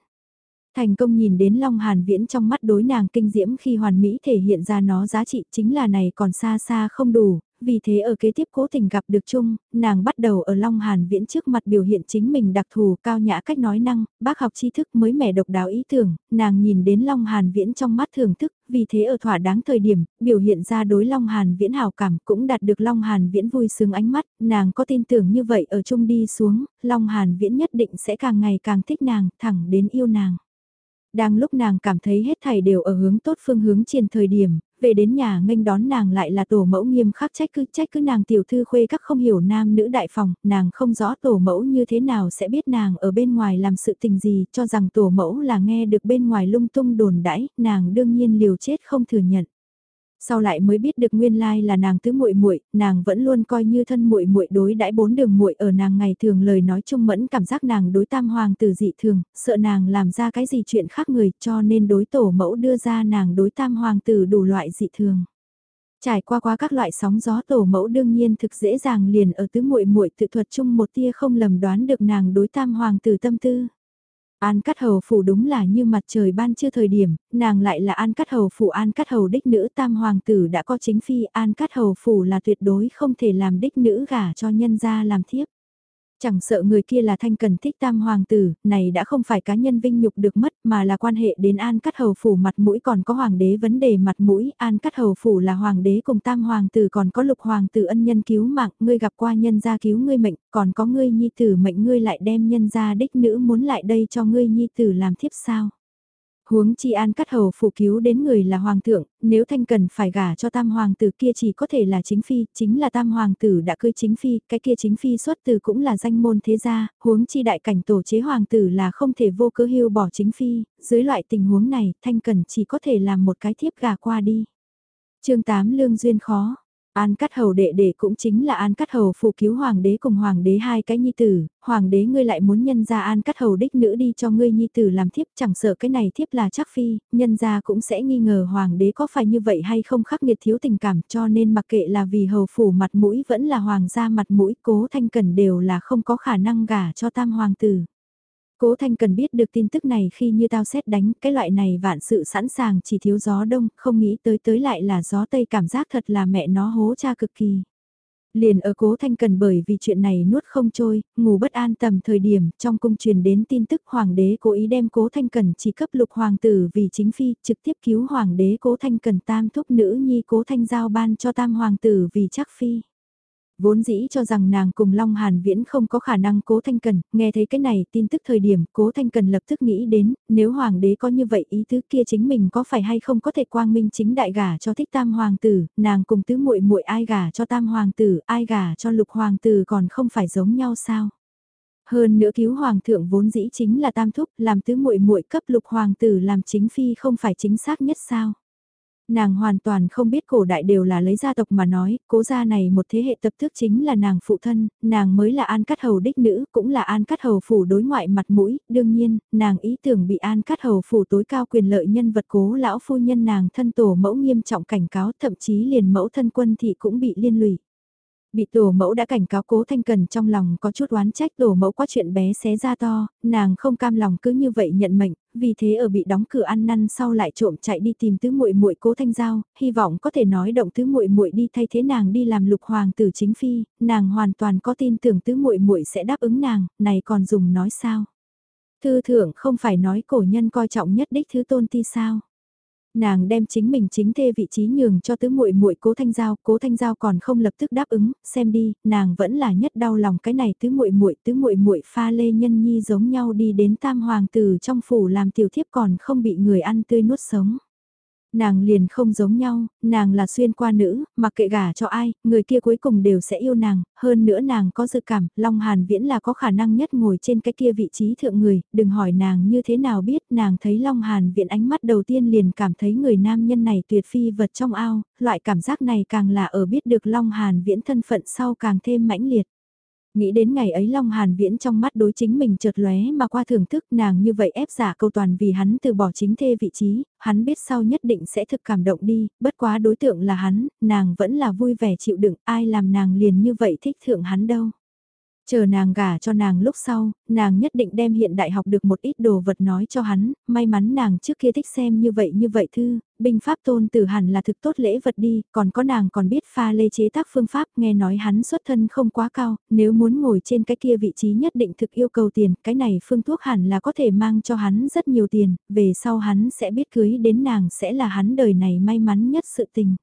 Thành công nhìn đến Long Hàn Viễn trong mắt đối nàng kinh diễm khi hoàn mỹ thể hiện ra nó giá trị chính là này còn xa xa không đủ, vì thế ở kế tiếp cố tình gặp được chung, nàng bắt đầu ở Long Hàn Viễn trước mặt biểu hiện chính mình đặc thù cao nhã cách nói năng, bác học tri thức mới mẻ độc đáo ý tưởng, nàng nhìn đến Long Hàn Viễn trong mắt thưởng thức, vì thế ở thỏa đáng thời điểm, biểu hiện ra đối Long Hàn Viễn hào cảm cũng đạt được Long Hàn Viễn vui sướng ánh mắt, nàng có tin tưởng như vậy ở chung đi xuống, Long Hàn Viễn nhất định sẽ càng ngày càng thích nàng, thẳng đến yêu nàng. Đang lúc nàng cảm thấy hết thảy đều ở hướng tốt phương hướng trên thời điểm, về đến nhà nghênh đón nàng lại là tổ mẫu nghiêm khắc trách cứ trách cứ nàng tiểu thư khuê các không hiểu nam nữ đại phòng, nàng không rõ tổ mẫu như thế nào sẽ biết nàng ở bên ngoài làm sự tình gì, cho rằng tổ mẫu là nghe được bên ngoài lung tung đồn đãi, nàng đương nhiên liều chết không thừa nhận. Sau lại mới biết được nguyên lai là nàng tứ muội muội, nàng vẫn luôn coi như thân muội muội đối đãi bốn đường muội ở nàng ngày thường lời nói chung mẫn cảm giác nàng đối tam hoàng tử dị thường, sợ nàng làm ra cái gì chuyện khác người, cho nên đối tổ mẫu đưa ra nàng đối tam hoàng tử đủ loại dị thường. Trải qua qua các loại sóng gió tổ mẫu đương nhiên thực dễ dàng liền ở tứ muội muội tự thuật chung một tia không lầm đoán được nàng đối tam hoàng tử tâm tư. An Cát Hầu phủ đúng là như mặt trời ban chưa thời điểm, nàng lại là An Cát Hầu phủ An Cát Hầu đích nữ tam hoàng tử đã có chính phi, An Cát Hầu phủ là tuyệt đối không thể làm đích nữ gả cho nhân gia làm thiếp. Chẳng sợ người kia là thanh cần thích tam hoàng tử, này đã không phải cá nhân vinh nhục được mất mà là quan hệ đến an cắt hầu phủ mặt mũi còn có hoàng đế vấn đề mặt mũi, an cắt hầu phủ là hoàng đế cùng tam hoàng tử còn có lục hoàng tử ân nhân cứu mạng, ngươi gặp qua nhân gia cứu ngươi mệnh, còn có ngươi nhi tử mệnh ngươi lại đem nhân gia đích nữ muốn lại đây cho ngươi nhi tử làm thiếp sao. Huống chi an cắt hầu phụ cứu đến người là hoàng thượng, nếu thanh cần phải gả cho tam hoàng tử kia chỉ có thể là chính phi, chính là tam hoàng tử đã cưới chính phi, cái kia chính phi xuất từ cũng là danh môn thế gia, huống chi đại cảnh tổ chế hoàng tử là không thể vô cớ hưu bỏ chính phi, dưới loại tình huống này, thanh cần chỉ có thể làm một cái thiếp gả qua đi. chương 8 Lương Duyên khó An Cắt Hầu đệ đệ cũng chính là An Cắt Hầu phụ cứu Hoàng đế cùng Hoàng đế hai cái nhi tử, Hoàng đế ngươi lại muốn nhân ra An Cắt Hầu đích nữ đi cho ngươi nhi tử làm thiếp chẳng sợ cái này thiếp là chắc phi, nhân ra cũng sẽ nghi ngờ Hoàng đế có phải như vậy hay không khắc nghiệt thiếu tình cảm cho nên mặc kệ là vì hầu phủ mặt mũi vẫn là Hoàng gia mặt mũi cố thanh cần đều là không có khả năng gả cho tam hoàng tử. Cố Thanh cần biết được tin tức này khi như tao xét đánh, cái loại này vạn sự sẵn sàng chỉ thiếu gió đông, không nghĩ tới tới lại là gió tây cảm giác thật là mẹ nó hố cha cực kỳ. Liền ở cố thanh cần bởi vì chuyện này nuốt không trôi, ngủ bất an tầm thời điểm, trong cung truyền đến tin tức hoàng đế cố ý đem cố thanh cần chỉ cấp lục hoàng tử vì chính phi, trực tiếp cứu hoàng đế cố thanh cần tam thúc nữ nhi cố thanh giao ban cho tam hoàng tử vì chắc phi. Vốn dĩ cho rằng nàng cùng Long Hàn Viễn không có khả năng cố thanh cần, nghe thấy cái này tin tức thời điểm cố thanh cần lập tức nghĩ đến, nếu hoàng đế có như vậy ý tứ kia chính mình có phải hay không có thể quang minh chính đại gả cho thích tam hoàng tử, nàng cùng tứ muội muội ai gả cho tam hoàng tử, ai gả cho lục hoàng tử còn không phải giống nhau sao. Hơn nữa cứu hoàng thượng vốn dĩ chính là tam thúc, làm tứ muội muội cấp lục hoàng tử làm chính phi không phải chính xác nhất sao. Nàng hoàn toàn không biết cổ đại đều là lấy gia tộc mà nói, cố gia này một thế hệ tập thức chính là nàng phụ thân, nàng mới là an cát hầu đích nữ, cũng là an cát hầu phủ đối ngoại mặt mũi, đương nhiên, nàng ý tưởng bị an cát hầu phủ tối cao quyền lợi nhân vật cố lão phu nhân nàng thân tổ mẫu nghiêm trọng cảnh cáo thậm chí liền mẫu thân quân thị cũng bị liên lụy. Bị tổ mẫu đã cảnh cáo cố thanh cần trong lòng có chút oán trách tổ mẫu quá chuyện bé xé ra to, nàng không cam lòng cứ như vậy nhận mệnh, vì thế ở bị đóng cửa ăn năn sau lại trộm chạy đi tìm tứ muội muội cố thanh giao, hy vọng có thể nói động tứ muội muội đi thay thế nàng đi làm lục hoàng tử chính phi, nàng hoàn toàn có tin tưởng tứ muội muội sẽ đáp ứng nàng, này còn dùng nói sao? Thư thượng không phải nói cổ nhân coi trọng nhất đích thứ tôn ti sao? Nàng đem chính mình chính thê vị trí nhường cho tứ muội muội cố thanh giao, cố thanh giao còn không lập tức đáp ứng, xem đi, nàng vẫn là nhất đau lòng cái này tứ muội muội tứ muội muội pha lê nhân nhi giống nhau đi đến tam hoàng tử trong phủ làm tiểu thiếp còn không bị người ăn tươi nuốt sống. Nàng liền không giống nhau, nàng là xuyên qua nữ, mặc kệ gả cho ai, người kia cuối cùng đều sẽ yêu nàng, hơn nữa nàng có dự cảm, Long Hàn Viễn là có khả năng nhất ngồi trên cái kia vị trí thượng người, đừng hỏi nàng như thế nào biết, nàng thấy Long Hàn Viễn ánh mắt đầu tiên liền cảm thấy người nam nhân này tuyệt phi vật trong ao, loại cảm giác này càng là ở biết được Long Hàn Viễn thân phận sau càng thêm mãnh liệt. Nghĩ đến ngày ấy Long Hàn Viễn trong mắt đối chính mình chợt lóe mà qua thưởng thức nàng như vậy ép giả câu toàn vì hắn từ bỏ chính thê vị trí, hắn biết sau nhất định sẽ thực cảm động đi, bất quá đối tượng là hắn, nàng vẫn là vui vẻ chịu đựng, ai làm nàng liền như vậy thích thượng hắn đâu. Chờ nàng gả cho nàng lúc sau, nàng nhất định đem hiện đại học được một ít đồ vật nói cho hắn, may mắn nàng trước kia thích xem như vậy như vậy thư, binh pháp tôn tử hẳn là thực tốt lễ vật đi, còn có nàng còn biết pha lê chế tác phương pháp nghe nói hắn xuất thân không quá cao, nếu muốn ngồi trên cái kia vị trí nhất định thực yêu cầu tiền, cái này phương thuốc hẳn là có thể mang cho hắn rất nhiều tiền, về sau hắn sẽ biết cưới đến nàng sẽ là hắn đời này may mắn nhất sự tình.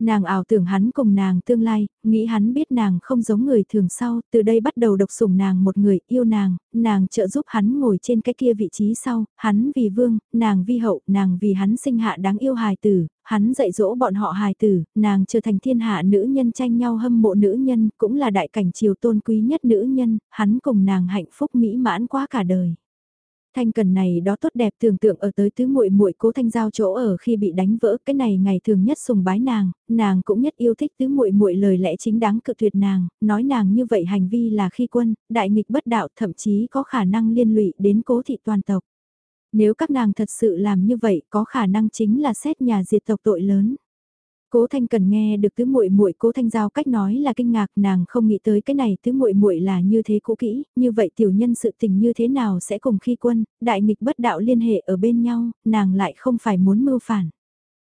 Nàng ảo tưởng hắn cùng nàng tương lai, nghĩ hắn biết nàng không giống người thường sau, từ đây bắt đầu độc sủng nàng một người, yêu nàng, nàng trợ giúp hắn ngồi trên cái kia vị trí sau, hắn vì vương, nàng vi hậu, nàng vì hắn sinh hạ đáng yêu hài tử, hắn dạy dỗ bọn họ hài tử, nàng trở thành thiên hạ nữ nhân tranh nhau hâm mộ nữ nhân, cũng là đại cảnh triều tôn quý nhất nữ nhân, hắn cùng nàng hạnh phúc mỹ mãn quá cả đời. Thanh cần này đó tốt đẹp tưởng tượng ở tới tứ muội muội cố thanh giao chỗ ở khi bị đánh vỡ cái này ngày thường nhất sùng bái nàng, nàng cũng nhất yêu thích tứ muội muội lời lẽ chính đáng cự tuyệt nàng, nói nàng như vậy hành vi là khi quân, đại nghịch bất đạo thậm chí có khả năng liên lụy đến cố thị toàn tộc. Nếu các nàng thật sự làm như vậy có khả năng chính là xét nhà diệt tộc tội lớn. Cố Thanh Cần nghe được tứ muội muội Cố Thanh Giao cách nói là kinh ngạc, nàng không nghĩ tới cái này tứ muội muội là như thế cũ kỹ, như vậy tiểu nhân sự tình như thế nào sẽ cùng khi quân, đại nghịch bất đạo liên hệ ở bên nhau, nàng lại không phải muốn mưu phản.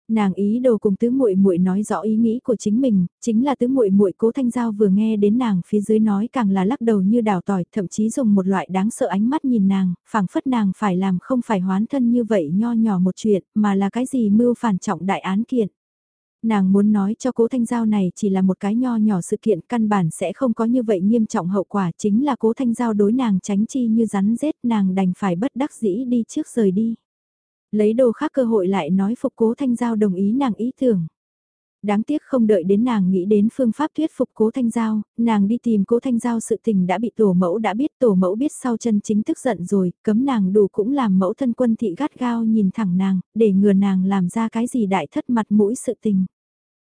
Nàng ý đồ cùng tứ muội muội nói rõ ý nghĩ của chính mình, chính là tứ muội muội Cố Thanh Giao vừa nghe đến nàng phía dưới nói càng là lắc đầu như đào tỏi, thậm chí dùng một loại đáng sợ ánh mắt nhìn nàng, phảng phất nàng phải làm không phải hoán thân như vậy nho nhỏ một chuyện, mà là cái gì mưu phản trọng đại án kiện. Nàng muốn nói cho Cố Thanh Giao này chỉ là một cái nho nhỏ sự kiện, căn bản sẽ không có như vậy nghiêm trọng hậu quả, chính là Cố Thanh Giao đối nàng tránh chi như rắn rết, nàng đành phải bất đắc dĩ đi trước rời đi lấy đồ khác cơ hội lại nói phục cố thanh giao đồng ý nàng ý tưởng. Đáng tiếc không đợi đến nàng nghĩ đến phương pháp thuyết phục cố thanh giao, nàng đi tìm cố thanh giao sự tình đã bị tổ mẫu đã biết tổ mẫu biết sau chân chính tức giận rồi, cấm nàng đủ cũng làm mẫu thân quân thị gắt gao nhìn thẳng nàng, để ngừa nàng làm ra cái gì đại thất mặt mũi sự tình.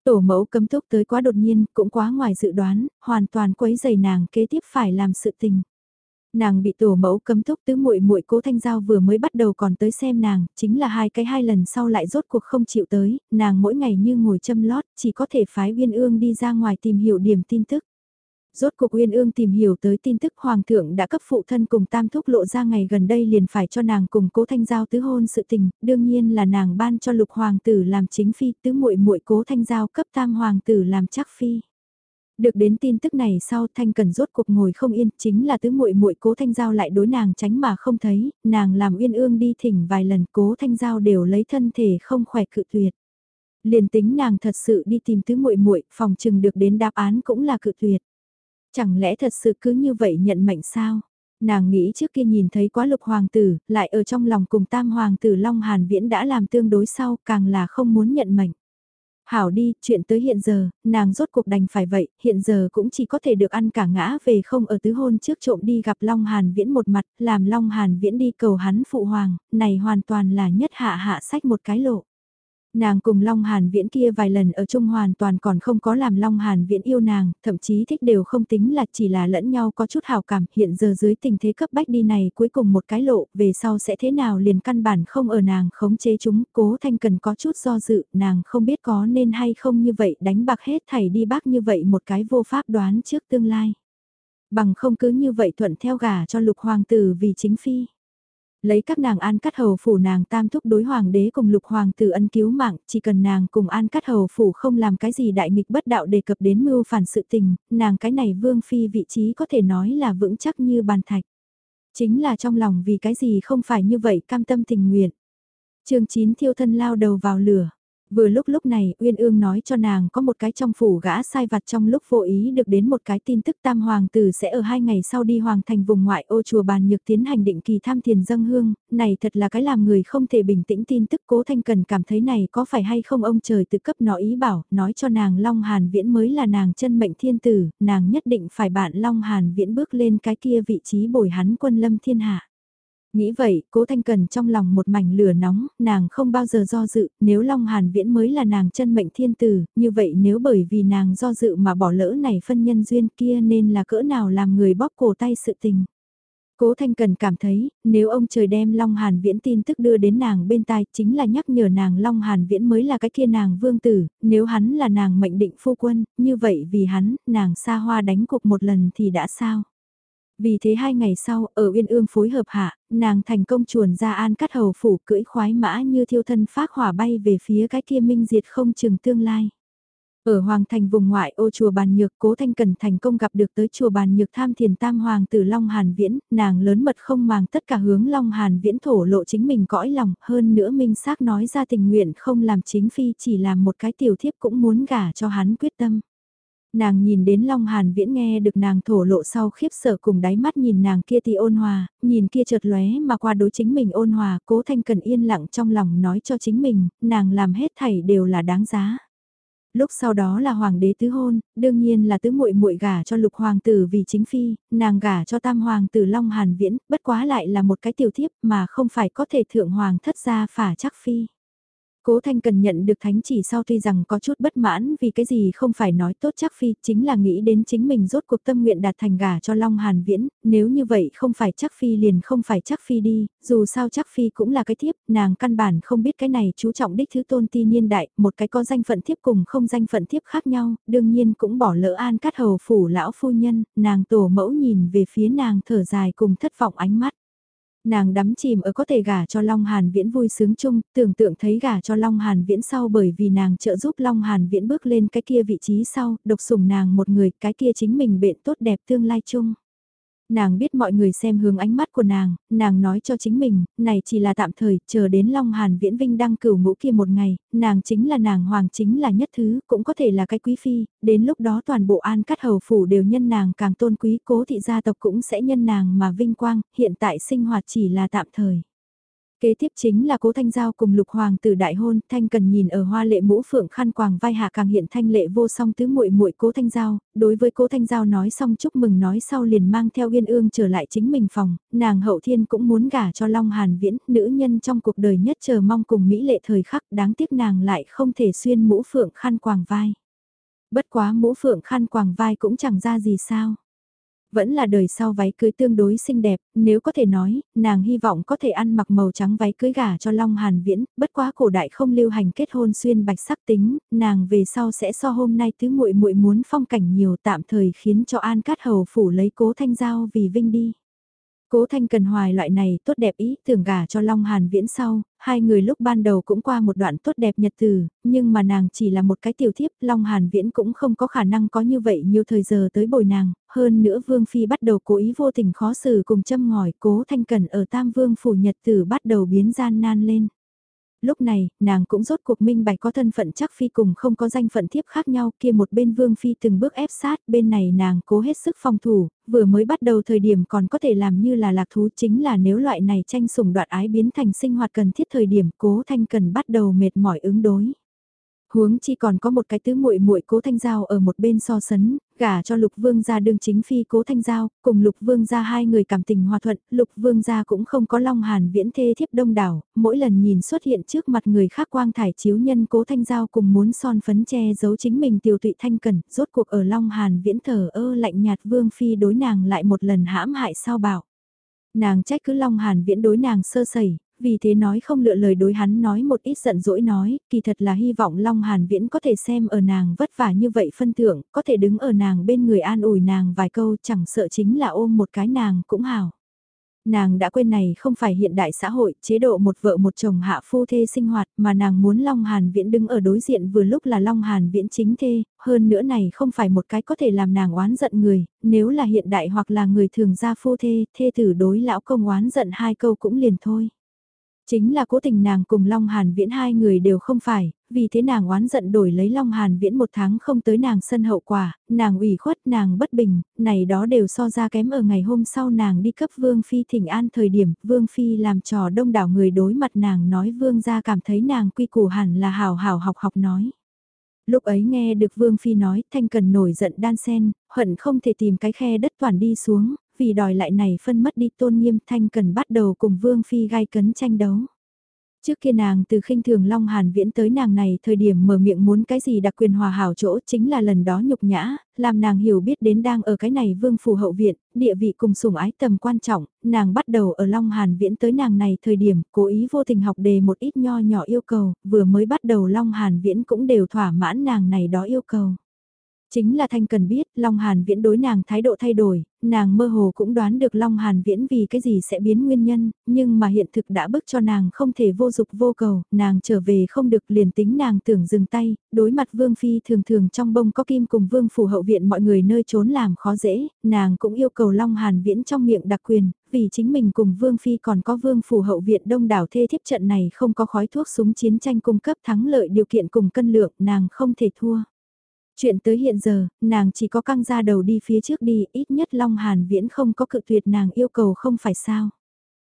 Tổ mẫu cấm túc tới quá đột nhiên, cũng quá ngoài dự đoán, hoàn toàn quấy dày nàng kế tiếp phải làm sự tình. Nàng bị tổ mẫu cấm túc tứ muội muội cố thanh giao vừa mới bắt đầu còn tới xem nàng, chính là hai cái hai lần sau lại rốt cuộc không chịu tới, nàng mỗi ngày như ngồi châm lót, chỉ có thể phái Uyên Ương đi ra ngoài tìm hiểu điểm tin tức. Rốt cuộc Uyên Ương tìm hiểu tới tin tức Hoàng thượng đã cấp phụ thân cùng tam thúc lộ ra ngày gần đây liền phải cho nàng cùng cố thanh giao tứ hôn sự tình, đương nhiên là nàng ban cho lục hoàng tử làm chính phi tứ muội muội cố thanh giao cấp tam hoàng tử làm chắc phi. Được đến tin tức này sau Thanh Cần rốt cuộc ngồi không yên, chính là tứ muội muội Cố Thanh Giao lại đối nàng tránh mà không thấy, nàng làm uyên ương đi thỉnh vài lần Cố Thanh Giao đều lấy thân thể không khỏe cự tuyệt. Liền tính nàng thật sự đi tìm tứ muội muội, phòng chừng được đến đáp án cũng là cự tuyệt. Chẳng lẽ thật sự cứ như vậy nhận mệnh sao? Nàng nghĩ trước kia nhìn thấy quá lục hoàng tử, lại ở trong lòng cùng tam hoàng tử Long Hàn Viễn đã làm tương đối sau, càng là không muốn nhận mệnh. Hảo đi, chuyện tới hiện giờ, nàng rốt cuộc đành phải vậy, hiện giờ cũng chỉ có thể được ăn cả ngã về không ở tứ hôn trước trộm đi gặp Long Hàn Viễn một mặt, làm Long Hàn Viễn đi cầu hắn phụ hoàng, này hoàn toàn là nhất hạ hạ sách một cái lộ. Nàng cùng Long Hàn Viễn kia vài lần ở chung hoàn toàn còn không có làm Long Hàn Viễn yêu nàng, thậm chí thích đều không tính là chỉ là lẫn nhau có chút hào cảm, hiện giờ dưới tình thế cấp bách đi này cuối cùng một cái lộ, về sau sẽ thế nào liền căn bản không ở nàng khống chế chúng, cố thanh cần có chút do dự, nàng không biết có nên hay không như vậy đánh bạc hết thảy đi bác như vậy một cái vô pháp đoán trước tương lai. Bằng không cứ như vậy thuận theo gà cho lục hoàng tử vì chính phi. Lấy các nàng an cắt hầu phủ nàng tam thúc đối hoàng đế cùng lục hoàng tử ân cứu mạng, chỉ cần nàng cùng an cắt hầu phủ không làm cái gì đại nghịch bất đạo đề cập đến mưu phản sự tình, nàng cái này vương phi vị trí có thể nói là vững chắc như bàn thạch. Chính là trong lòng vì cái gì không phải như vậy cam tâm tình nguyện. chương 9 thiêu thân lao đầu vào lửa. Vừa lúc lúc này, Uyên Ương nói cho nàng có một cái trong phủ gã sai vặt trong lúc vô ý được đến một cái tin tức tam hoàng tử sẽ ở hai ngày sau đi hoàng thành vùng ngoại ô chùa bàn nhược tiến hành định kỳ tham thiền dâng hương, này thật là cái làm người không thể bình tĩnh tin tức cố thanh cần cảm thấy này có phải hay không ông trời tự cấp nó ý bảo, nói cho nàng Long Hàn Viễn mới là nàng chân mệnh thiên tử, nàng nhất định phải bạn Long Hàn Viễn bước lên cái kia vị trí bồi hắn quân lâm thiên hạ. Nghĩ vậy, cố Thanh Cần trong lòng một mảnh lửa nóng, nàng không bao giờ do dự, nếu Long Hàn Viễn mới là nàng chân mệnh thiên tử, như vậy nếu bởi vì nàng do dự mà bỏ lỡ này phân nhân duyên kia nên là cỡ nào làm người bóp cổ tay sự tình. Cố Thanh Cần cảm thấy, nếu ông trời đem Long Hàn Viễn tin tức đưa đến nàng bên tai chính là nhắc nhở nàng Long Hàn Viễn mới là cái kia nàng vương tử, nếu hắn là nàng mệnh định phu quân, như vậy vì hắn, nàng xa hoa đánh cuộc một lần thì đã sao? Vì thế hai ngày sau, ở Uyên Ương phối hợp hạ, nàng thành công chuồn ra an cắt hầu phủ cưỡi khoái mã như thiêu thân phát hỏa bay về phía cái kia minh diệt không chừng tương lai. Ở Hoàng thành vùng ngoại ô chùa Bàn Nhược cố thanh cần thành công gặp được tới chùa Bàn Nhược tham thiền tam hoàng tử Long Hàn Viễn, nàng lớn mật không màng tất cả hướng Long Hàn Viễn thổ lộ chính mình cõi lòng, hơn nữa minh xác nói ra tình nguyện không làm chính phi chỉ làm một cái tiểu thiếp cũng muốn gả cho hắn quyết tâm. Nàng nhìn đến Long Hàn Viễn nghe được nàng thổ lộ sau khiếp sợ cùng đáy mắt nhìn nàng kia thì ôn hòa, nhìn kia chợt lóe mà qua đối chính mình ôn hòa, cố thanh cần yên lặng trong lòng nói cho chính mình, nàng làm hết thảy đều là đáng giá. Lúc sau đó là hoàng đế tứ hôn, đương nhiên là tứ muội muội gả cho lục hoàng tử vì chính phi, nàng gả cho tam hoàng tử Long Hàn Viễn, bất quá lại là một cái tiểu thiếp mà không phải có thể thượng hoàng thất gia phả chắc phi. Cố Thanh Cần nhận được thánh chỉ sau tuy rằng có chút bất mãn vì cái gì không phải nói tốt chắc phi, chính là nghĩ đến chính mình rốt cuộc tâm nguyện đạt thành gả cho Long Hàn Viễn, nếu như vậy không phải chắc phi liền không phải chắc phi đi, dù sao chắc phi cũng là cái thiếp, nàng căn bản không biết cái này chú trọng đích thứ tôn ti niên đại, một cái có danh phận thiếp cùng không danh phận thiếp khác nhau, đương nhiên cũng bỏ lỡ an cắt hầu phủ lão phu nhân, nàng tổ mẫu nhìn về phía nàng thở dài cùng thất vọng ánh mắt. Nàng đắm chìm ở có thể gả cho Long Hàn Viễn vui sướng chung, tưởng tượng thấy gả cho Long Hàn Viễn sau bởi vì nàng trợ giúp Long Hàn Viễn bước lên cái kia vị trí sau, độc sủng nàng một người, cái kia chính mình bệnh tốt đẹp tương lai chung nàng biết mọi người xem hướng ánh mắt của nàng, nàng nói cho chính mình, này chỉ là tạm thời, chờ đến Long Hàn Viễn Vinh đăng cửu ngũ kia một ngày, nàng chính là nàng hoàng chính là nhất thứ, cũng có thể là cái quý phi, đến lúc đó toàn bộ an cắt hầu phủ đều nhân nàng càng tôn quý, cố thị gia tộc cũng sẽ nhân nàng mà vinh quang, hiện tại sinh hoạt chỉ là tạm thời. Kế tiếp chính là cố thanh giao cùng lục hoàng tử đại hôn, thanh cần nhìn ở hoa lệ mũ phượng khăn quàng vai hạ càng hiện thanh lệ vô song tứ muội muội cố thanh giao, đối với cố thanh giao nói xong chúc mừng nói sau liền mang theo uyên ương trở lại chính mình phòng, nàng hậu thiên cũng muốn gả cho Long Hàn Viễn, nữ nhân trong cuộc đời nhất chờ mong cùng Mỹ lệ thời khắc đáng tiếc nàng lại không thể xuyên mũ phượng khăn quàng vai. Bất quá mũ phượng khăn quàng vai cũng chẳng ra gì sao vẫn là đời sau váy cưới tương đối xinh đẹp, nếu có thể nói, nàng hy vọng có thể ăn mặc màu trắng váy cưới gả cho Long Hàn Viễn, bất quá cổ đại không lưu hành kết hôn xuyên bạch sắc tính, nàng về sau sẽ so hôm nay tứ muội muội muốn phong cảnh nhiều tạm thời khiến cho An Cát Hầu phủ lấy cố thanh giao vì vinh đi. Cố Thanh Cần Hoài loại này tốt đẹp ý tưởng gả cho Long Hàn Viễn sau, hai người lúc ban đầu cũng qua một đoạn tốt đẹp nhật từ, nhưng mà nàng chỉ là một cái tiểu thiếp, Long Hàn Viễn cũng không có khả năng có như vậy nhiều thời giờ tới bồi nàng, hơn nữa Vương Phi bắt đầu cố ý vô tình khó xử cùng châm ngòi Cố Thanh Cần ở Tam Vương phủ nhật từ bắt đầu biến gian nan lên lúc này, nàng cũng rốt cuộc minh bạch có thân phận chắc phi cùng không có danh phận thiếp khác nhau kia một bên vương phi từng bước ép sát, bên này nàng cố hết sức phòng thủ, vừa mới bắt đầu thời điểm còn có thể làm như là lạc thú chính là nếu loại này tranh sủng đoạt ái biến thành sinh hoạt cần thiết thời điểm cố thanh cần bắt đầu mệt mỏi ứng đối. Huống chi còn có một cái tứ muội muội cố thanh giao ở một bên so sấn, gả cho lục vương gia đương chính phi cố thanh giao, cùng lục vương gia hai người cảm tình hòa thuận, lục vương gia cũng không có long hàn viễn thê thiếp đông đảo, mỗi lần nhìn xuất hiện trước mặt người khác quang thải chiếu nhân cố thanh giao cùng muốn son phấn che giấu chính mình tiêu tụy thanh cẩn, rốt cuộc ở long hàn viễn thờ ơ lạnh nhạt vương phi đối nàng lại một lần hãm hại sao bảo. Nàng trách cứ Long Hàn viễn đối nàng sơ sẩy, vì thế nói không lựa lời đối hắn nói một ít giận dỗi nói, kỳ thật là hy vọng Long Hàn Viễn có thể xem ở nàng vất vả như vậy phân thưởng, có thể đứng ở nàng bên người an ủi nàng vài câu chẳng sợ chính là ôm một cái nàng cũng hào. Nàng đã quên này không phải hiện đại xã hội, chế độ một vợ một chồng hạ phu thê sinh hoạt mà nàng muốn Long Hàn Viễn đứng ở đối diện vừa lúc là Long Hàn Viễn chính thê, hơn nữa này không phải một cái có thể làm nàng oán giận người, nếu là hiện đại hoặc là người thường ra phu thê, thê tử đối lão công oán giận hai câu cũng liền thôi. Chính là cố tình nàng cùng Long Hàn Viễn hai người đều không phải, vì thế nàng oán giận đổi lấy Long Hàn Viễn một tháng không tới nàng sân hậu quả, nàng ủy khuất nàng bất bình, này đó đều so ra kém ở ngày hôm sau nàng đi cấp Vương Phi thỉnh an thời điểm Vương Phi làm trò đông đảo người đối mặt nàng nói Vương ra cảm thấy nàng quy củ hẳn là hào hào học học nói. Lúc ấy nghe được Vương Phi nói, Thanh Cần nổi giận đan sen, hận không thể tìm cái khe đất toàn đi xuống, vì đòi lại này phân mất đi tôn nghiêm Thanh Cần bắt đầu cùng Vương Phi gai cấn tranh đấu. Trước kia nàng từ khinh thường Long Hàn Viễn tới nàng này thời điểm mở miệng muốn cái gì đặc quyền hòa hảo chỗ chính là lần đó nhục nhã, làm nàng hiểu biết đến đang ở cái này vương phủ hậu viện, địa vị cùng sủng ái tầm quan trọng, nàng bắt đầu ở Long Hàn Viễn tới nàng này thời điểm cố ý vô tình học đề một ít nho nhỏ yêu cầu, vừa mới bắt đầu Long Hàn Viễn cũng đều thỏa mãn nàng này đó yêu cầu. Chính là Thanh Cần biết, Long Hàn Viễn đối nàng thái độ thay đổi, nàng mơ hồ cũng đoán được Long Hàn Viễn vì cái gì sẽ biến nguyên nhân, nhưng mà hiện thực đã bức cho nàng không thể vô dục vô cầu, nàng trở về không được liền tính nàng tưởng dừng tay, đối mặt Vương Phi thường thường trong bông có kim cùng Vương Phủ hậu viện mọi người nơi trốn làm khó dễ, nàng cũng yêu cầu Long Hàn Viễn trong miệng đặc quyền, vì chính mình cùng Vương Phi còn có Vương Phủ hậu viện đông đảo thê thiếp trận này không có khói thuốc súng chiến tranh cung cấp thắng lợi điều kiện cùng cân lượng, nàng không thể thua. Chuyện tới hiện giờ, nàng chỉ có căng ra đầu đi phía trước đi, ít nhất Long Hàn Viễn không có cự tuyệt nàng yêu cầu không phải sao.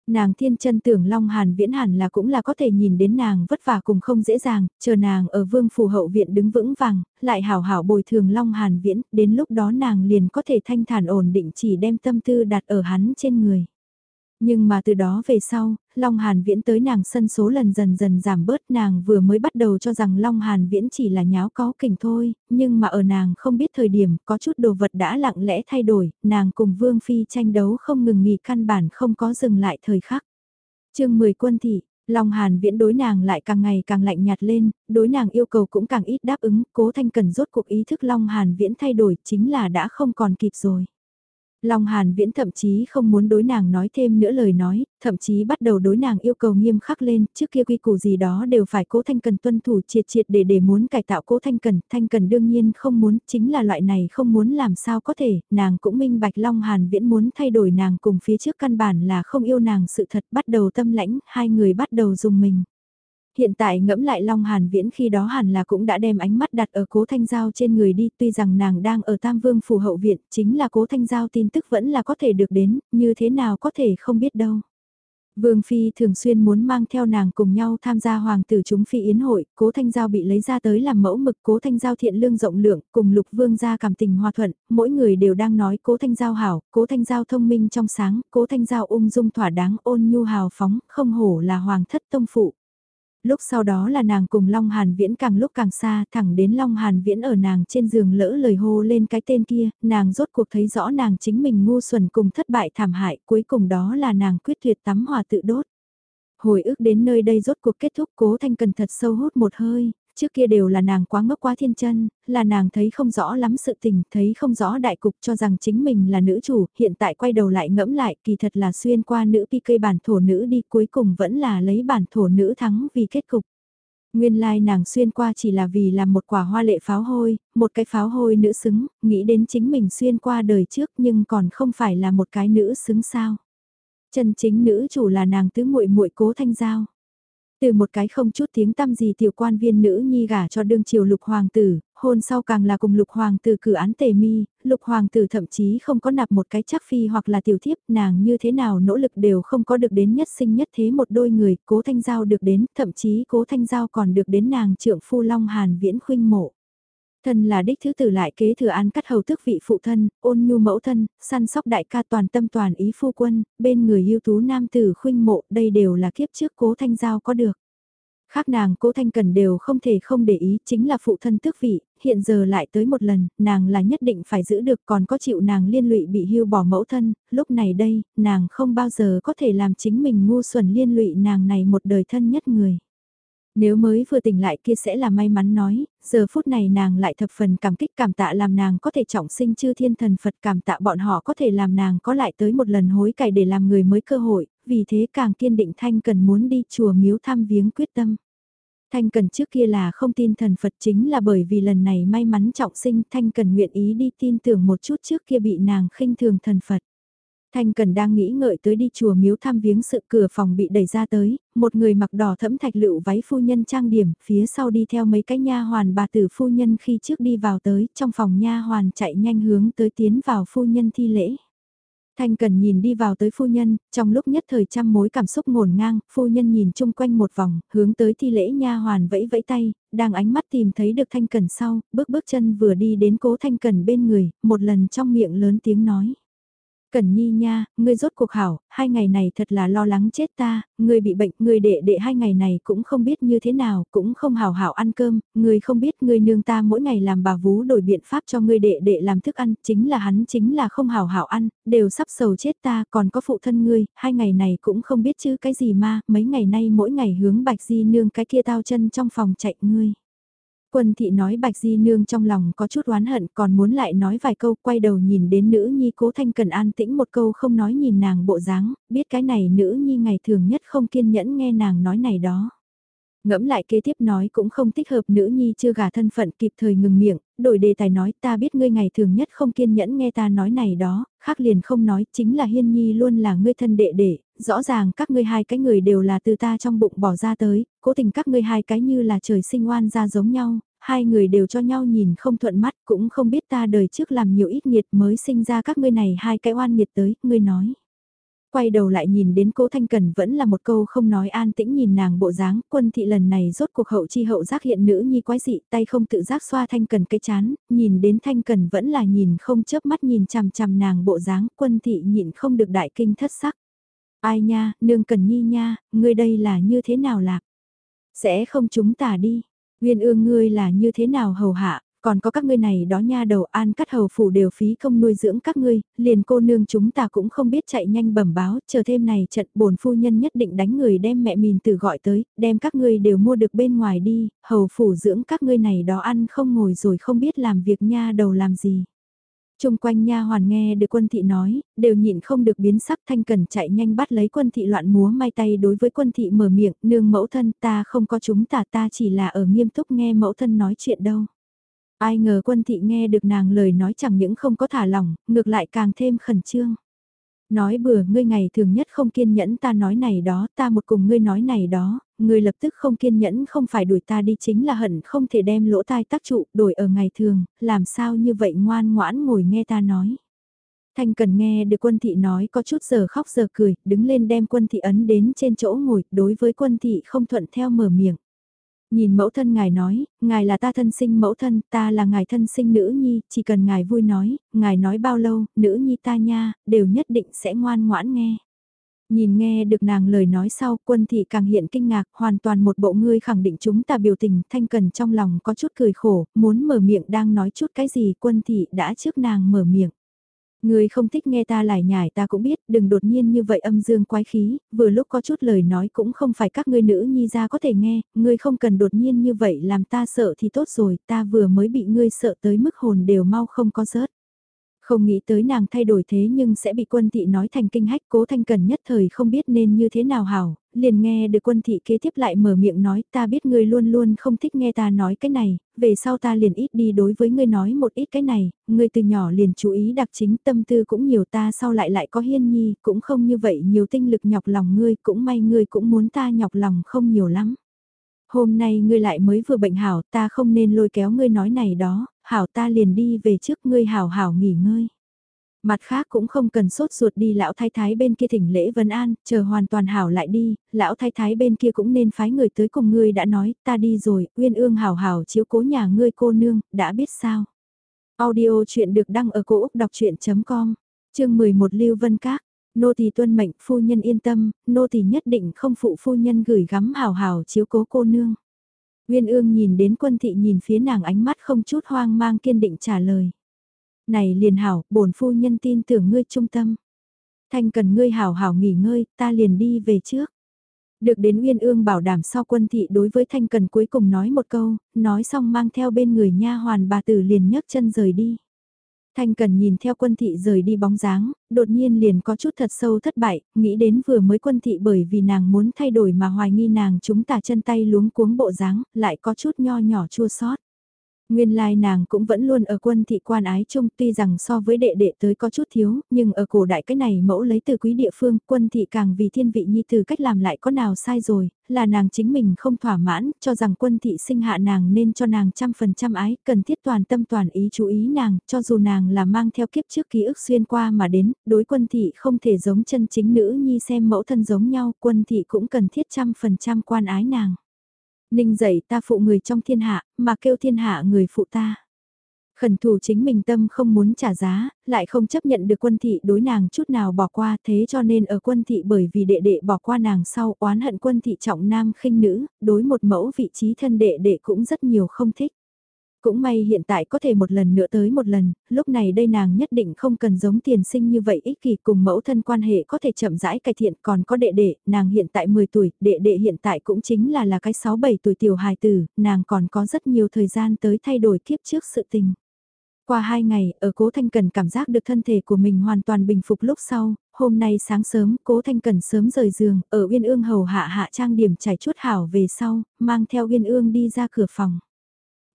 Nàng thiên chân tưởng Long Hàn Viễn hẳn là cũng là có thể nhìn đến nàng vất vả cùng không dễ dàng, chờ nàng ở vương phủ hậu viện đứng vững vàng, lại hảo hảo bồi thường Long Hàn Viễn, đến lúc đó nàng liền có thể thanh thản ổn định chỉ đem tâm tư đặt ở hắn trên người. Nhưng mà từ đó về sau, Long Hàn Viễn tới nàng sân số lần dần dần giảm bớt nàng vừa mới bắt đầu cho rằng Long Hàn Viễn chỉ là nháo có kỉnh thôi, nhưng mà ở nàng không biết thời điểm có chút đồ vật đã lặng lẽ thay đổi, nàng cùng Vương Phi tranh đấu không ngừng nghỉ căn bản không có dừng lại thời khắc. chương 10 quân thị, Long Hàn Viễn đối nàng lại càng ngày càng lạnh nhạt lên, đối nàng yêu cầu cũng càng ít đáp ứng, cố thanh cần rốt cuộc ý thức Long Hàn Viễn thay đổi chính là đã không còn kịp rồi. Long Hàn Viễn thậm chí không muốn đối nàng nói thêm nữa lời nói, thậm chí bắt đầu đối nàng yêu cầu nghiêm khắc lên, trước kia quy củ gì đó đều phải cố Thanh Cần tuân thủ triệt triệt để để muốn cải tạo cố Thanh Cần, Thanh Cần đương nhiên không muốn, chính là loại này không muốn làm sao có thể, nàng cũng minh bạch Long Hàn Viễn muốn thay đổi nàng cùng phía trước căn bản là không yêu nàng sự thật bắt đầu tâm lãnh, hai người bắt đầu dùng mình hiện tại ngẫm lại Long Hàn Viễn khi đó hẳn là cũng đã đem ánh mắt đặt ở cố thanh giao trên người đi tuy rằng nàng đang ở Tam Vương Phủ Hậu Viện chính là cố thanh giao tin tức vẫn là có thể được đến, như thế nào có thể không biết đâu. Vương Phi thường xuyên muốn mang theo nàng cùng nhau tham gia hoàng tử chúng phi yến hội, cố thanh giao bị lấy ra tới làm mẫu mực cố thanh giao thiện lương rộng lượng, cùng lục vương gia cảm tình hòa thuận, mỗi người đều đang nói cố thanh giao hảo, cố thanh giao thông minh trong sáng, cố thanh giao ung dung thỏa đáng ôn nhu hào phóng, không hổ là hoàng thất tông phụ lúc sau đó là nàng cùng Long Hàn Viễn càng lúc càng xa, thẳng đến Long Hàn Viễn ở nàng trên giường lỡ lời hô lên cái tên kia, nàng rốt cuộc thấy rõ nàng chính mình ngu xuẩn cùng thất bại thảm hại, cuối cùng đó là nàng quyết tuyệt tắm hòa tự đốt. Hồi ức đến nơi đây rốt cuộc kết thúc cố thanh cần thật sâu hút một hơi, trước kia đều là nàng quá ngốc quá thiên chân, là nàng thấy không rõ lắm sự tình, thấy không rõ đại cục cho rằng chính mình là nữ chủ, hiện tại quay đầu lại ngẫm lại kỳ thật là xuyên qua nữ PK bản thổ nữ đi cuối cùng vẫn là lấy bản thổ nữ thắng vì kết cục. Nguyên lai like nàng xuyên qua chỉ là vì làm một quả hoa lệ pháo hôi, một cái pháo hôi nữ xứng, nghĩ đến chính mình xuyên qua đời trước nhưng còn không phải là một cái nữ xứng sao. Chân chính nữ chủ là nàng tứ muội muội cố thanh giao. Từ một cái không chút tiếng tăm gì tiểu quan viên nữ nhi gả cho đương triều lục hoàng tử, hôn sau càng là cùng lục hoàng tử cử án tề mi, lục hoàng tử thậm chí không có nạp một cái chắc phi hoặc là tiểu thiếp, nàng như thế nào nỗ lực đều không có được đến nhất sinh nhất thế một đôi người, cố thanh giao được đến, thậm chí cố thanh giao còn được đến nàng trượng phu long hàn viễn khuynh mộ. Thân là đích thứ tử lại kế thừa an cắt hầu tước vị phụ thân, ôn nhu mẫu thân, săn sóc đại ca toàn tâm toàn ý phu quân, bên người ưu tú nam tử khuynh mộ, đây đều là kiếp trước cố thanh giao có được. Khác nàng cố thanh cần đều không thể không để ý chính là phụ thân tước vị, hiện giờ lại tới một lần, nàng là nhất định phải giữ được còn có chịu nàng liên lụy bị hưu bỏ mẫu thân, lúc này đây, nàng không bao giờ có thể làm chính mình ngu xuẩn liên lụy nàng này một đời thân nhất người. Nếu mới vừa tỉnh lại kia sẽ là may mắn nói, giờ phút này nàng lại thập phần cảm kích cảm tạ làm nàng có thể trọng sinh chư thiên thần Phật cảm tạ bọn họ có thể làm nàng có lại tới một lần hối cải để làm người mới cơ hội, vì thế càng kiên định Thanh Cần muốn đi chùa miếu thăm viếng quyết tâm. Thanh Cần trước kia là không tin thần Phật chính là bởi vì lần này may mắn trọng sinh Thanh Cần nguyện ý đi tin tưởng một chút trước kia bị nàng khinh thường thần Phật. Thanh Cần đang nghĩ ngợi tới đi chùa miếu thăm viếng sự cửa phòng bị đẩy ra tới, một người mặc đỏ thẫm thạch lựu váy phu nhân trang điểm, phía sau đi theo mấy cái nha hoàn bà tử phu nhân khi trước đi vào tới, trong phòng nha hoàn chạy nhanh hướng tới tiến vào phu nhân thi lễ. Thanh Cần nhìn đi vào tới phu nhân, trong lúc nhất thời trăm mối cảm xúc ngổn ngang, phu nhân nhìn chung quanh một vòng, hướng tới thi lễ nha hoàn vẫy vẫy tay, đang ánh mắt tìm thấy được Thanh Cần sau, bước bước chân vừa đi đến cố Thanh Cần bên người, một lần trong miệng lớn tiếng nói. Cẩn Nhi nha, ngươi rốt cuộc hảo, hai ngày này thật là lo lắng chết ta, ngươi bị bệnh, ngươi đệ đệ hai ngày này cũng không biết như thế nào, cũng không hảo hảo ăn cơm, ngươi không biết ngươi nương ta mỗi ngày làm bà vú đổi biện pháp cho ngươi đệ đệ làm thức ăn, chính là hắn chính là không hảo hảo ăn, đều sắp sầu chết ta, còn có phụ thân ngươi, hai ngày này cũng không biết chứ cái gì mà, mấy ngày nay mỗi ngày hướng bạch di nương cái kia tao chân trong phòng chạy ngươi. Quân thị nói Bạch Di Nương trong lòng có chút oán hận còn muốn lại nói vài câu quay đầu nhìn đến nữ nhi cố thanh cần an tĩnh một câu không nói nhìn nàng bộ dáng, biết cái này nữ nhi ngày thường nhất không kiên nhẫn nghe nàng nói này đó. Ngẫm lại kế tiếp nói cũng không thích hợp nữ nhi chưa gả thân phận kịp thời ngừng miệng, đổi đề tài nói ta biết ngươi ngày thường nhất không kiên nhẫn nghe ta nói này đó, khác liền không nói chính là hiên nhi luôn là ngươi thân đệ đệ, rõ ràng các ngươi hai cái người đều là từ ta trong bụng bỏ ra tới, cố tình các ngươi hai cái như là trời sinh oan ra giống nhau, hai người đều cho nhau nhìn không thuận mắt cũng không biết ta đời trước làm nhiều ít nghiệt mới sinh ra các ngươi này hai cái oan nghiệt tới, ngươi nói. Quay đầu lại nhìn đến cố Thanh Cần vẫn là một câu không nói an tĩnh nhìn nàng bộ dáng, quân thị lần này rốt cuộc hậu chi hậu giác hiện nữ nhi quái dị, tay không tự giác xoa Thanh Cần cái chán, nhìn đến Thanh Cần vẫn là nhìn không chớp mắt nhìn chằm chằm nàng bộ dáng, quân thị nhịn không được đại kinh thất sắc. Ai nha, nương cần nhi nha, ngươi đây là như thế nào lạc? Sẽ không chúng ta đi. Nguyên ương ngươi là như thế nào hầu hạ, còn có các ngươi này đó nha đầu an cắt hầu phủ đều phí công nuôi dưỡng các ngươi, liền cô nương chúng ta cũng không biết chạy nhanh bẩm báo, chờ thêm này trận bổn phu nhân nhất định đánh người đem mẹ mìn từ gọi tới, đem các ngươi đều mua được bên ngoài đi, hầu phủ dưỡng các ngươi này đó ăn không ngồi rồi không biết làm việc nha đầu làm gì chung quanh nha hoàn nghe được quân thị nói, đều nhịn không được biến sắc thanh cần chạy nhanh bắt lấy quân thị loạn múa may tay đối với quân thị mở miệng, nương mẫu thân ta không có chúng ta ta chỉ là ở nghiêm túc nghe mẫu thân nói chuyện đâu. Ai ngờ quân thị nghe được nàng lời nói chẳng những không có thả lỏng, ngược lại càng thêm khẩn trương. Nói bừa ngươi ngày thường nhất không kiên nhẫn ta nói này đó, ta một cùng ngươi nói này đó, ngươi lập tức không kiên nhẫn không phải đuổi ta đi chính là hận không thể đem lỗ tai tác trụ, đổi ở ngày thường, làm sao như vậy ngoan ngoãn ngồi nghe ta nói. Thanh cần nghe được quân thị nói có chút giờ khóc giờ cười, đứng lên đem quân thị ấn đến trên chỗ ngồi, đối với quân thị không thuận theo mở miệng. Nhìn mẫu thân ngài nói, ngài là ta thân sinh mẫu thân, ta là ngài thân sinh nữ nhi, chỉ cần ngài vui nói, ngài nói bao lâu, nữ nhi ta nha, đều nhất định sẽ ngoan ngoãn nghe. Nhìn nghe được nàng lời nói sau, quân thị càng hiện kinh ngạc, hoàn toàn một bộ ngươi khẳng định chúng ta biểu tình, thanh cần trong lòng có chút cười khổ, muốn mở miệng đang nói chút cái gì, quân thị đã trước nàng mở miệng. Người không thích nghe ta lải nhải ta cũng biết, đừng đột nhiên như vậy âm dương quái khí, vừa lúc có chút lời nói cũng không phải các ngươi nữ nhi ra có thể nghe, ngươi không cần đột nhiên như vậy làm ta sợ thì tốt rồi, ta vừa mới bị ngươi sợ tới mức hồn đều mau không có rớt. Không nghĩ tới nàng thay đổi thế nhưng sẽ bị quân thị nói thành kinh hách cố thanh cần nhất thời không biết nên như thế nào hảo, liền nghe được quân thị kế tiếp lại mở miệng nói ta biết ngươi luôn luôn không thích nghe ta nói cái này, về sau ta liền ít đi đối với ngươi nói một ít cái này, ngươi từ nhỏ liền chú ý đặc chính tâm tư cũng nhiều ta sau lại lại có hiên nhi, cũng không như vậy nhiều tinh lực nhọc lòng ngươi, cũng may ngươi cũng muốn ta nhọc lòng không nhiều lắm. Hôm nay ngươi lại mới vừa bệnh hảo, ta không nên lôi kéo ngươi nói này đó, hảo ta liền đi về trước ngươi hảo hảo nghỉ ngơi. Mặt khác cũng không cần sốt ruột đi lão thái thái bên kia thỉnh lễ vân an, chờ hoàn toàn hảo lại đi, lão thái thái bên kia cũng nên phái người tới cùng ngươi đã nói, ta đi rồi, uyên ương hảo hảo chiếu cố nhà ngươi cô nương, đã biết sao. Audio chuyện được đăng ở cổ Úc đọc chuyện.com, chương 11 Lưu Vân Các, nô tỳ tuân mệnh, phu nhân yên tâm, nô tỳ nhất định không phụ phu nhân gửi gắm hảo hảo chiếu cố cô nương. Uyên ương nhìn đến quân thị nhìn phía nàng ánh mắt không chút hoang mang kiên định trả lời. Này liền hảo, bổn phu nhân tin tưởng ngươi trung tâm. Thanh cần ngươi hảo hảo nghỉ ngơi, ta liền đi về trước. Được đến Uyên Ương bảo đảm sau quân thị đối với Thanh Cần cuối cùng nói một câu, nói xong mang theo bên người nha hoàn bà tử liền nhấc chân rời đi. Thanh Cần nhìn theo quân thị rời đi bóng dáng, đột nhiên liền có chút thật sâu thất bại, nghĩ đến vừa mới quân thị bởi vì nàng muốn thay đổi mà hoài nghi nàng chúng ta chân tay luống cuống bộ dáng, lại có chút nho nhỏ chua sót. Nguyên lai nàng cũng vẫn luôn ở quân thị quan ái chung tuy rằng so với đệ đệ tới có chút thiếu, nhưng ở cổ đại cái này mẫu lấy từ quý địa phương, quân thị càng vì thiên vị nhi từ cách làm lại có nào sai rồi, là nàng chính mình không thỏa mãn, cho rằng quân thị sinh hạ nàng nên cho nàng trăm phần trăm ái, cần thiết toàn tâm toàn ý chú ý nàng, cho dù nàng là mang theo kiếp trước ký ức xuyên qua mà đến, đối quân thị không thể giống chân chính nữ nhi xem mẫu thân giống nhau, quân thị cũng cần thiết trăm phần trăm quan ái nàng. Ninh dạy ta phụ người trong thiên hạ, mà kêu thiên hạ người phụ ta. Khẩn thủ chính mình tâm không muốn trả giá, lại không chấp nhận được quân thị đối nàng chút nào bỏ qua thế cho nên ở quân thị bởi vì đệ đệ bỏ qua nàng sau oán hận quân thị trọng nam khinh nữ, đối một mẫu vị trí thân đệ đệ cũng rất nhiều không thích. Cũng may hiện tại có thể một lần nữa tới một lần, lúc này đây nàng nhất định không cần giống tiền sinh như vậy ích kỷ cùng mẫu thân quan hệ có thể chậm rãi cải thiện còn có đệ đệ, nàng hiện tại 10 tuổi, đệ đệ hiện tại cũng chính là là cái 6-7 tuổi tiểu hài tử, nàng còn có rất nhiều thời gian tới thay đổi kiếp trước sự tình. Qua hai ngày, ở Cố Thanh Cần cảm giác được thân thể của mình hoàn toàn bình phục lúc sau, hôm nay sáng sớm, Cố Thanh Cần sớm rời giường, ở Uyên Ương hầu hạ hạ trang điểm trải chút hảo về sau, mang theo Uyên Ương đi ra cửa phòng.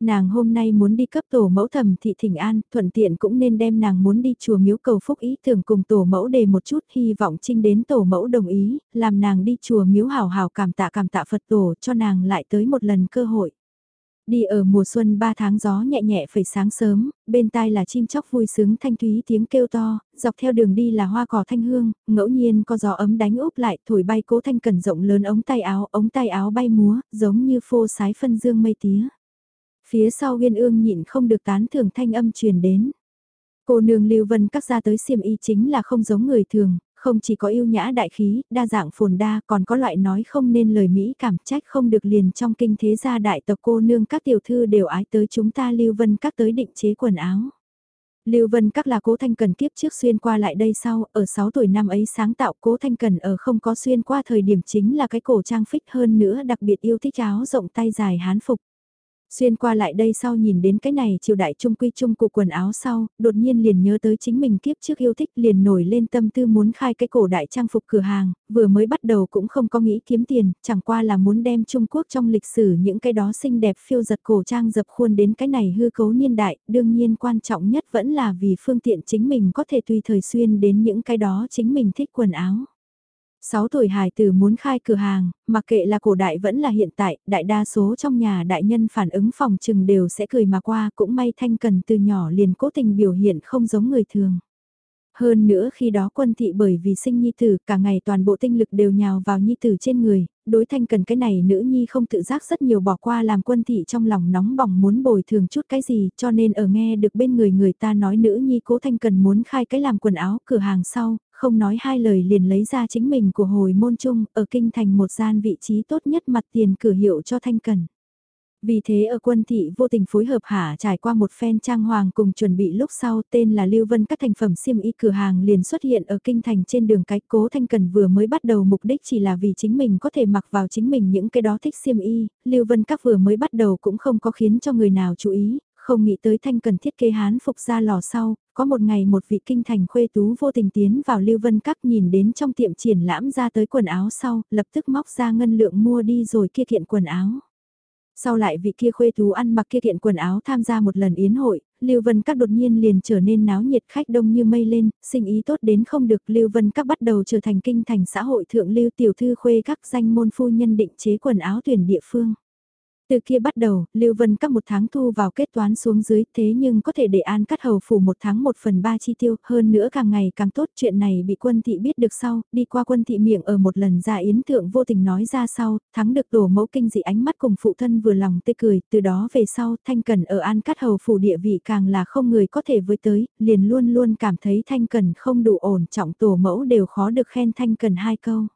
Nàng hôm nay muốn đi cấp tổ mẫu thẩm thị thỉnh an, thuận tiện cũng nên đem nàng muốn đi chùa miếu cầu phúc ý tưởng cùng tổ mẫu đề một chút hy vọng trinh đến tổ mẫu đồng ý, làm nàng đi chùa miếu hào hào cảm tạ cảm tạ Phật tổ cho nàng lại tới một lần cơ hội. Đi ở mùa xuân 3 tháng gió nhẹ nhẹ phải sáng sớm, bên tai là chim chóc vui sướng thanh thúy tiếng kêu to, dọc theo đường đi là hoa cỏ thanh hương, ngẫu nhiên có gió ấm đánh úp lại thổi bay cố thanh cần rộng lớn ống tay áo, ống tay áo bay múa, giống như phô sái phân dương mây tía. Phía sau uyên ương nhịn không được tán thưởng thanh âm truyền đến. Cô nương Lưu Vân các gia tới xiêm y chính là không giống người thường, không chỉ có yêu nhã đại khí, đa dạng phồn đa, còn có loại nói không nên lời Mỹ cảm trách không được liền trong kinh thế gia đại tộc cô nương các tiểu thư đều ái tới chúng ta Lưu Vân các tới định chế quần áo. Lưu Vân các là cố thanh cần kiếp trước xuyên qua lại đây sau, ở 6 tuổi năm ấy sáng tạo cố thanh cần ở không có xuyên qua thời điểm chính là cái cổ trang phích hơn nữa đặc biệt yêu thích áo rộng tay dài hán phục. Xuyên qua lại đây sau nhìn đến cái này triều đại trung quy trung của quần áo sau, đột nhiên liền nhớ tới chính mình kiếp trước yêu thích liền nổi lên tâm tư muốn khai cái cổ đại trang phục cửa hàng, vừa mới bắt đầu cũng không có nghĩ kiếm tiền, chẳng qua là muốn đem Trung Quốc trong lịch sử những cái đó xinh đẹp phiêu giật cổ trang dập khuôn đến cái này hư cấu niên đại, đương nhiên quan trọng nhất vẫn là vì phương tiện chính mình có thể tùy thời xuyên đến những cái đó chính mình thích quần áo. 6 tuổi hài tử muốn khai cửa hàng, mặc kệ là cổ đại vẫn là hiện tại, đại đa số trong nhà đại nhân phản ứng phòng trừng đều sẽ cười mà qua, cũng may Thanh Cần từ nhỏ liền cố tình biểu hiện không giống người thường. Hơn nữa khi đó quân thị bởi vì sinh nhi tử cả ngày toàn bộ tinh lực đều nhào vào nhi tử trên người, đối thanh cần cái này nữ nhi không tự giác rất nhiều bỏ qua làm quân thị trong lòng nóng bỏng muốn bồi thường chút cái gì cho nên ở nghe được bên người người ta nói nữ nhi cố thanh cần muốn khai cái làm quần áo cửa hàng sau, không nói hai lời liền lấy ra chính mình của hồi môn trung ở kinh thành một gian vị trí tốt nhất mặt tiền cửa hiệu cho thanh cần. Vì thế ở quân thị vô tình phối hợp hạ trải qua một phen trang hoàng cùng chuẩn bị lúc sau tên là Lưu Vân các thành phẩm xiêm y cửa hàng liền xuất hiện ở kinh thành trên đường cái cố thanh cần vừa mới bắt đầu mục đích chỉ là vì chính mình có thể mặc vào chính mình những cái đó thích xiêm y, Lưu Vân các vừa mới bắt đầu cũng không có khiến cho người nào chú ý, không nghĩ tới thanh cần thiết kế hán phục ra lò sau, có một ngày một vị kinh thành khuê tú vô tình tiến vào Lưu Vân Các nhìn đến trong tiệm triển lãm ra tới quần áo sau, lập tức móc ra ngân lượng mua đi rồi kia kiện quần áo. Sau lại vị kia khuê tú ăn mặc kia kiện quần áo tham gia một lần yến hội, Lưu Vân Các đột nhiên liền trở nên náo nhiệt khách đông như mây lên, sinh ý tốt đến không được Lưu Vân Các bắt đầu trở thành kinh thành xã hội thượng lưu tiểu thư khuê các danh môn phu nhân định chế quần áo tuyển địa phương. Từ kia bắt đầu, Lưu Vân các một tháng thu vào kết toán xuống dưới thế nhưng có thể để an cắt hầu phủ một tháng một phần ba chi tiêu, hơn nữa càng ngày càng tốt chuyện này bị quân thị biết được sau, đi qua quân thị miệng ở một lần ra yến thượng vô tình nói ra sau, thắng được tổ mẫu kinh dị ánh mắt cùng phụ thân vừa lòng tê cười, từ đó về sau Thanh Cần ở an cắt hầu phủ địa vị càng là không người có thể với tới, liền luôn luôn cảm thấy Thanh Cần không đủ ổn trọng tổ mẫu đều khó được khen Thanh Cần hai câu.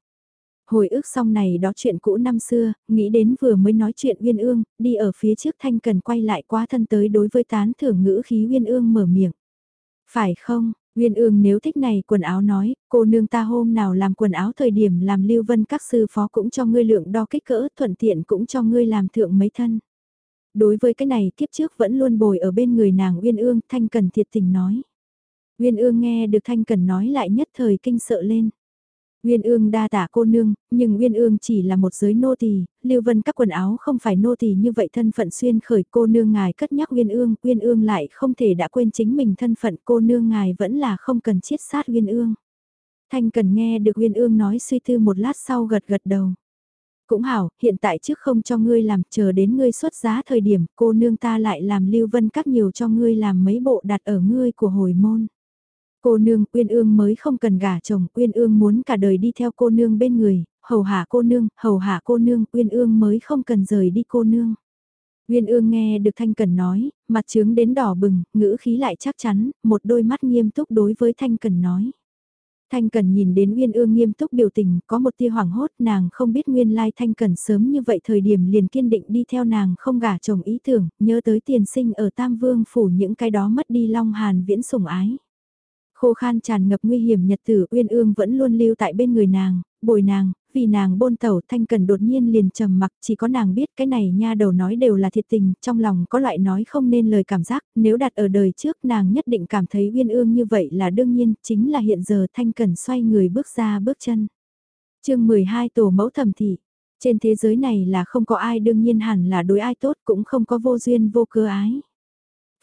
Hồi ức xong này đó chuyện cũ năm xưa, nghĩ đến vừa mới nói chuyện Uyên Ương, đi ở phía trước Thanh Cần quay lại quá thân tới đối với tán thưởng ngữ khí Uyên Ương mở miệng. Phải không, Uyên Ương nếu thích này quần áo nói, cô nương ta hôm nào làm quần áo thời điểm làm lưu vân các sư phó cũng cho ngươi lượng đo kích cỡ, thuận tiện cũng cho ngươi làm thượng mấy thân. Đối với cái này kiếp trước vẫn luôn bồi ở bên người nàng Uyên Ương, Thanh Cần thiệt tình nói. Uyên Ương nghe được Thanh Cần nói lại nhất thời kinh sợ lên. Nguyên ương đa tả cô nương, nhưng Nguyên ương chỉ là một giới nô tỳ, Lưu Vân các quần áo không phải nô tỳ như vậy thân phận xuyên khởi cô nương ngài cất nhắc Nguyên ương, Nguyên ương lại không thể đã quên chính mình thân phận cô nương ngài vẫn là không cần chiết sát Nguyên ương. Thanh cần nghe được Nguyên ương nói suy tư một lát sau gật gật đầu. Cũng hảo, hiện tại trước không cho ngươi làm, chờ đến ngươi xuất giá thời điểm, cô nương ta lại làm Lưu Vân các nhiều cho ngươi làm mấy bộ đặt ở ngươi của hồi môn. Cô nương, Uyên Ương mới không cần gả chồng, Uyên Ương muốn cả đời đi theo cô nương bên người, hầu hạ cô nương, hầu hạ cô nương, Uyên Ương mới không cần rời đi cô nương. Uyên Ương nghe được Thanh Cần nói, mặt trướng đến đỏ bừng, ngữ khí lại chắc chắn, một đôi mắt nghiêm túc đối với Thanh Cần nói. Thanh Cần nhìn đến Uyên Ương nghiêm túc biểu tình, có một tia hoảng hốt, nàng không biết nguyên lai Thanh Cần sớm như vậy thời điểm liền kiên định đi theo nàng không gả chồng ý tưởng, nhớ tới tiền sinh ở Tam Vương phủ những cái đó mất đi Long Hàn viễn sủng ái. Khô khan tràn ngập nguy hiểm nhật tử Uyên Ương vẫn luôn lưu tại bên người nàng, bồi nàng, vì nàng bôn tẩu thanh cần đột nhiên liền trầm mặc chỉ có nàng biết cái này nha đầu nói đều là thiệt tình, trong lòng có loại nói không nên lời cảm giác, nếu đặt ở đời trước nàng nhất định cảm thấy Uyên Ương như vậy là đương nhiên, chính là hiện giờ thanh cần xoay người bước ra bước chân. chương 12 tổ mẫu thẩm thị, trên thế giới này là không có ai đương nhiên hẳn là đối ai tốt cũng không có vô duyên vô cơ ái.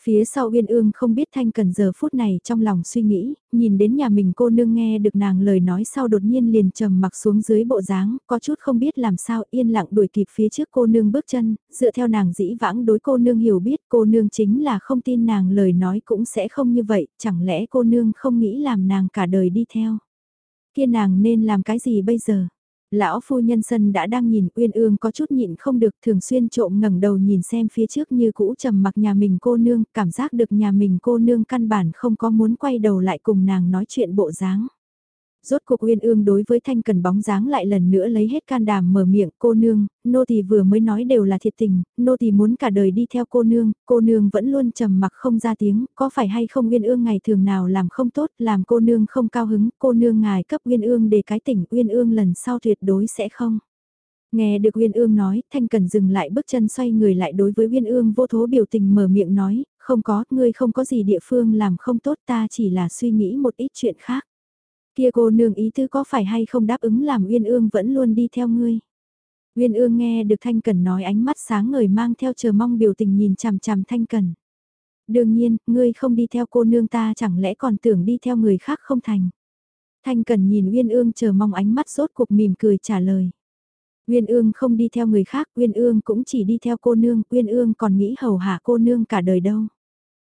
Phía sau Uyên Ương không biết Thanh Cần giờ phút này trong lòng suy nghĩ, nhìn đến nhà mình cô nương nghe được nàng lời nói sau đột nhiên liền trầm mặc xuống dưới bộ dáng, có chút không biết làm sao yên lặng đuổi kịp phía trước cô nương bước chân, dựa theo nàng dĩ vãng đối cô nương hiểu biết cô nương chính là không tin nàng lời nói cũng sẽ không như vậy, chẳng lẽ cô nương không nghĩ làm nàng cả đời đi theo. Kia nàng nên làm cái gì bây giờ? Lão phu nhân sân đã đang nhìn Uyên Ương có chút nhịn không được thường xuyên trộm ngẩng đầu nhìn xem phía trước như cũ trầm mặc nhà mình cô nương, cảm giác được nhà mình cô nương căn bản không có muốn quay đầu lại cùng nàng nói chuyện bộ dáng. Rốt cuộc uyên ương đối với thanh cần bóng dáng lại lần nữa lấy hết can đảm mở miệng cô nương, nô tỳ vừa mới nói đều là thiệt tình, nô tỳ muốn cả đời đi theo cô nương, cô nương vẫn luôn trầm mặc không ra tiếng, có phải hay không uyên ương ngày thường nào làm không tốt, làm cô nương không cao hứng, cô nương ngài cấp uyên ương để cái tỉnh uyên ương lần sau tuyệt đối sẽ không. Nghe được Uyên Ương nói, Thanh Cần dừng lại bước chân xoay người lại đối với Uyên Ương vô thố biểu tình mở miệng nói, không có, ngươi không có gì địa phương làm không tốt ta chỉ là suy nghĩ một ít chuyện khác. Kia cô nương ý tứ có phải hay không đáp ứng làm Uyên Ương vẫn luôn đi theo ngươi. Uyên Ương nghe được Thanh Cần nói ánh mắt sáng ngời mang theo chờ mong biểu tình nhìn chằm chằm Thanh Cần. Đương nhiên, ngươi không đi theo cô nương ta chẳng lẽ còn tưởng đi theo người khác không thành. Thanh Cần nhìn Uyên Ương chờ mong ánh mắt rốt cuộc mỉm cười trả lời. Uyên Ương không đi theo người khác, Uyên Ương cũng chỉ đi theo cô nương, Uyên Ương còn nghĩ hầu hạ cô nương cả đời đâu.